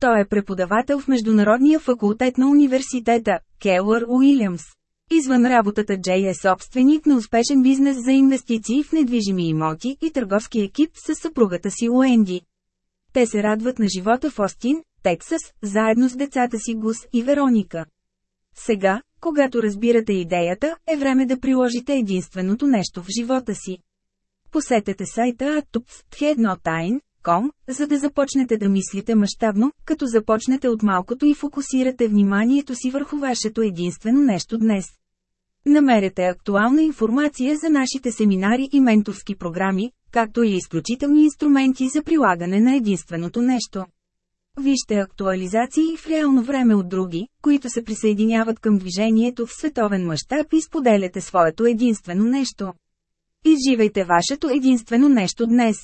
Той е преподавател в Международния факултет на университета, Келър Уилямс. Извън работата Джей е собственик на успешен бизнес за инвестиции в недвижими имоти и търговски екип с съпругата си Уенди. Те се радват на живота в Остин, Тексас, заедно с децата си Гус и Вероника. Сега, когато разбирате идеята, е време да приложите единственото нещо в живота си. Посетете сайта atups.com, за да започнете да мислите мащабно, като започнете от малкото и фокусирате вниманието си върху вашето единствено нещо днес. Намерете актуална информация за нашите семинари и менторски програми, както и изключителни инструменти за прилагане на единственото нещо. Вижте актуализации в реално време от други, които се присъединяват към движението в световен мащаб и споделяте своето единствено нещо. Изживайте вашето единствено нещо днес.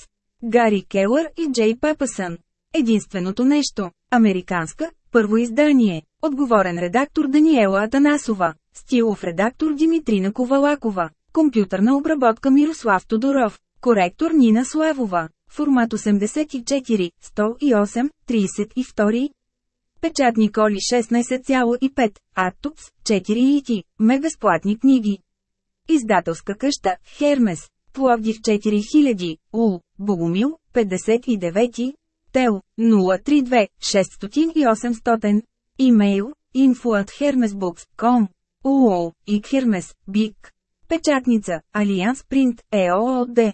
Гари Келър и Джей Папасън. Единственото нещо. Американска, първо издание. Отговорен редактор Даниела Атанасова. Стилов редактор Димитрина Ковалакова. Компютърна обработка Мирослав Тодоров. Коректор Нина Славова. Формат 84, 108, 32. Печатни коли 16,5, Атупс, 4 ити, ме книги. Издателска къща, Хермес, Пловдив 4000, Ул, Богомил, 59. Тел 032 600 и 800. Имейл info at hermesbooks.com. УОЛ, ИК Хермес, БИК. Печатница, Алианс Принт, ЕООД.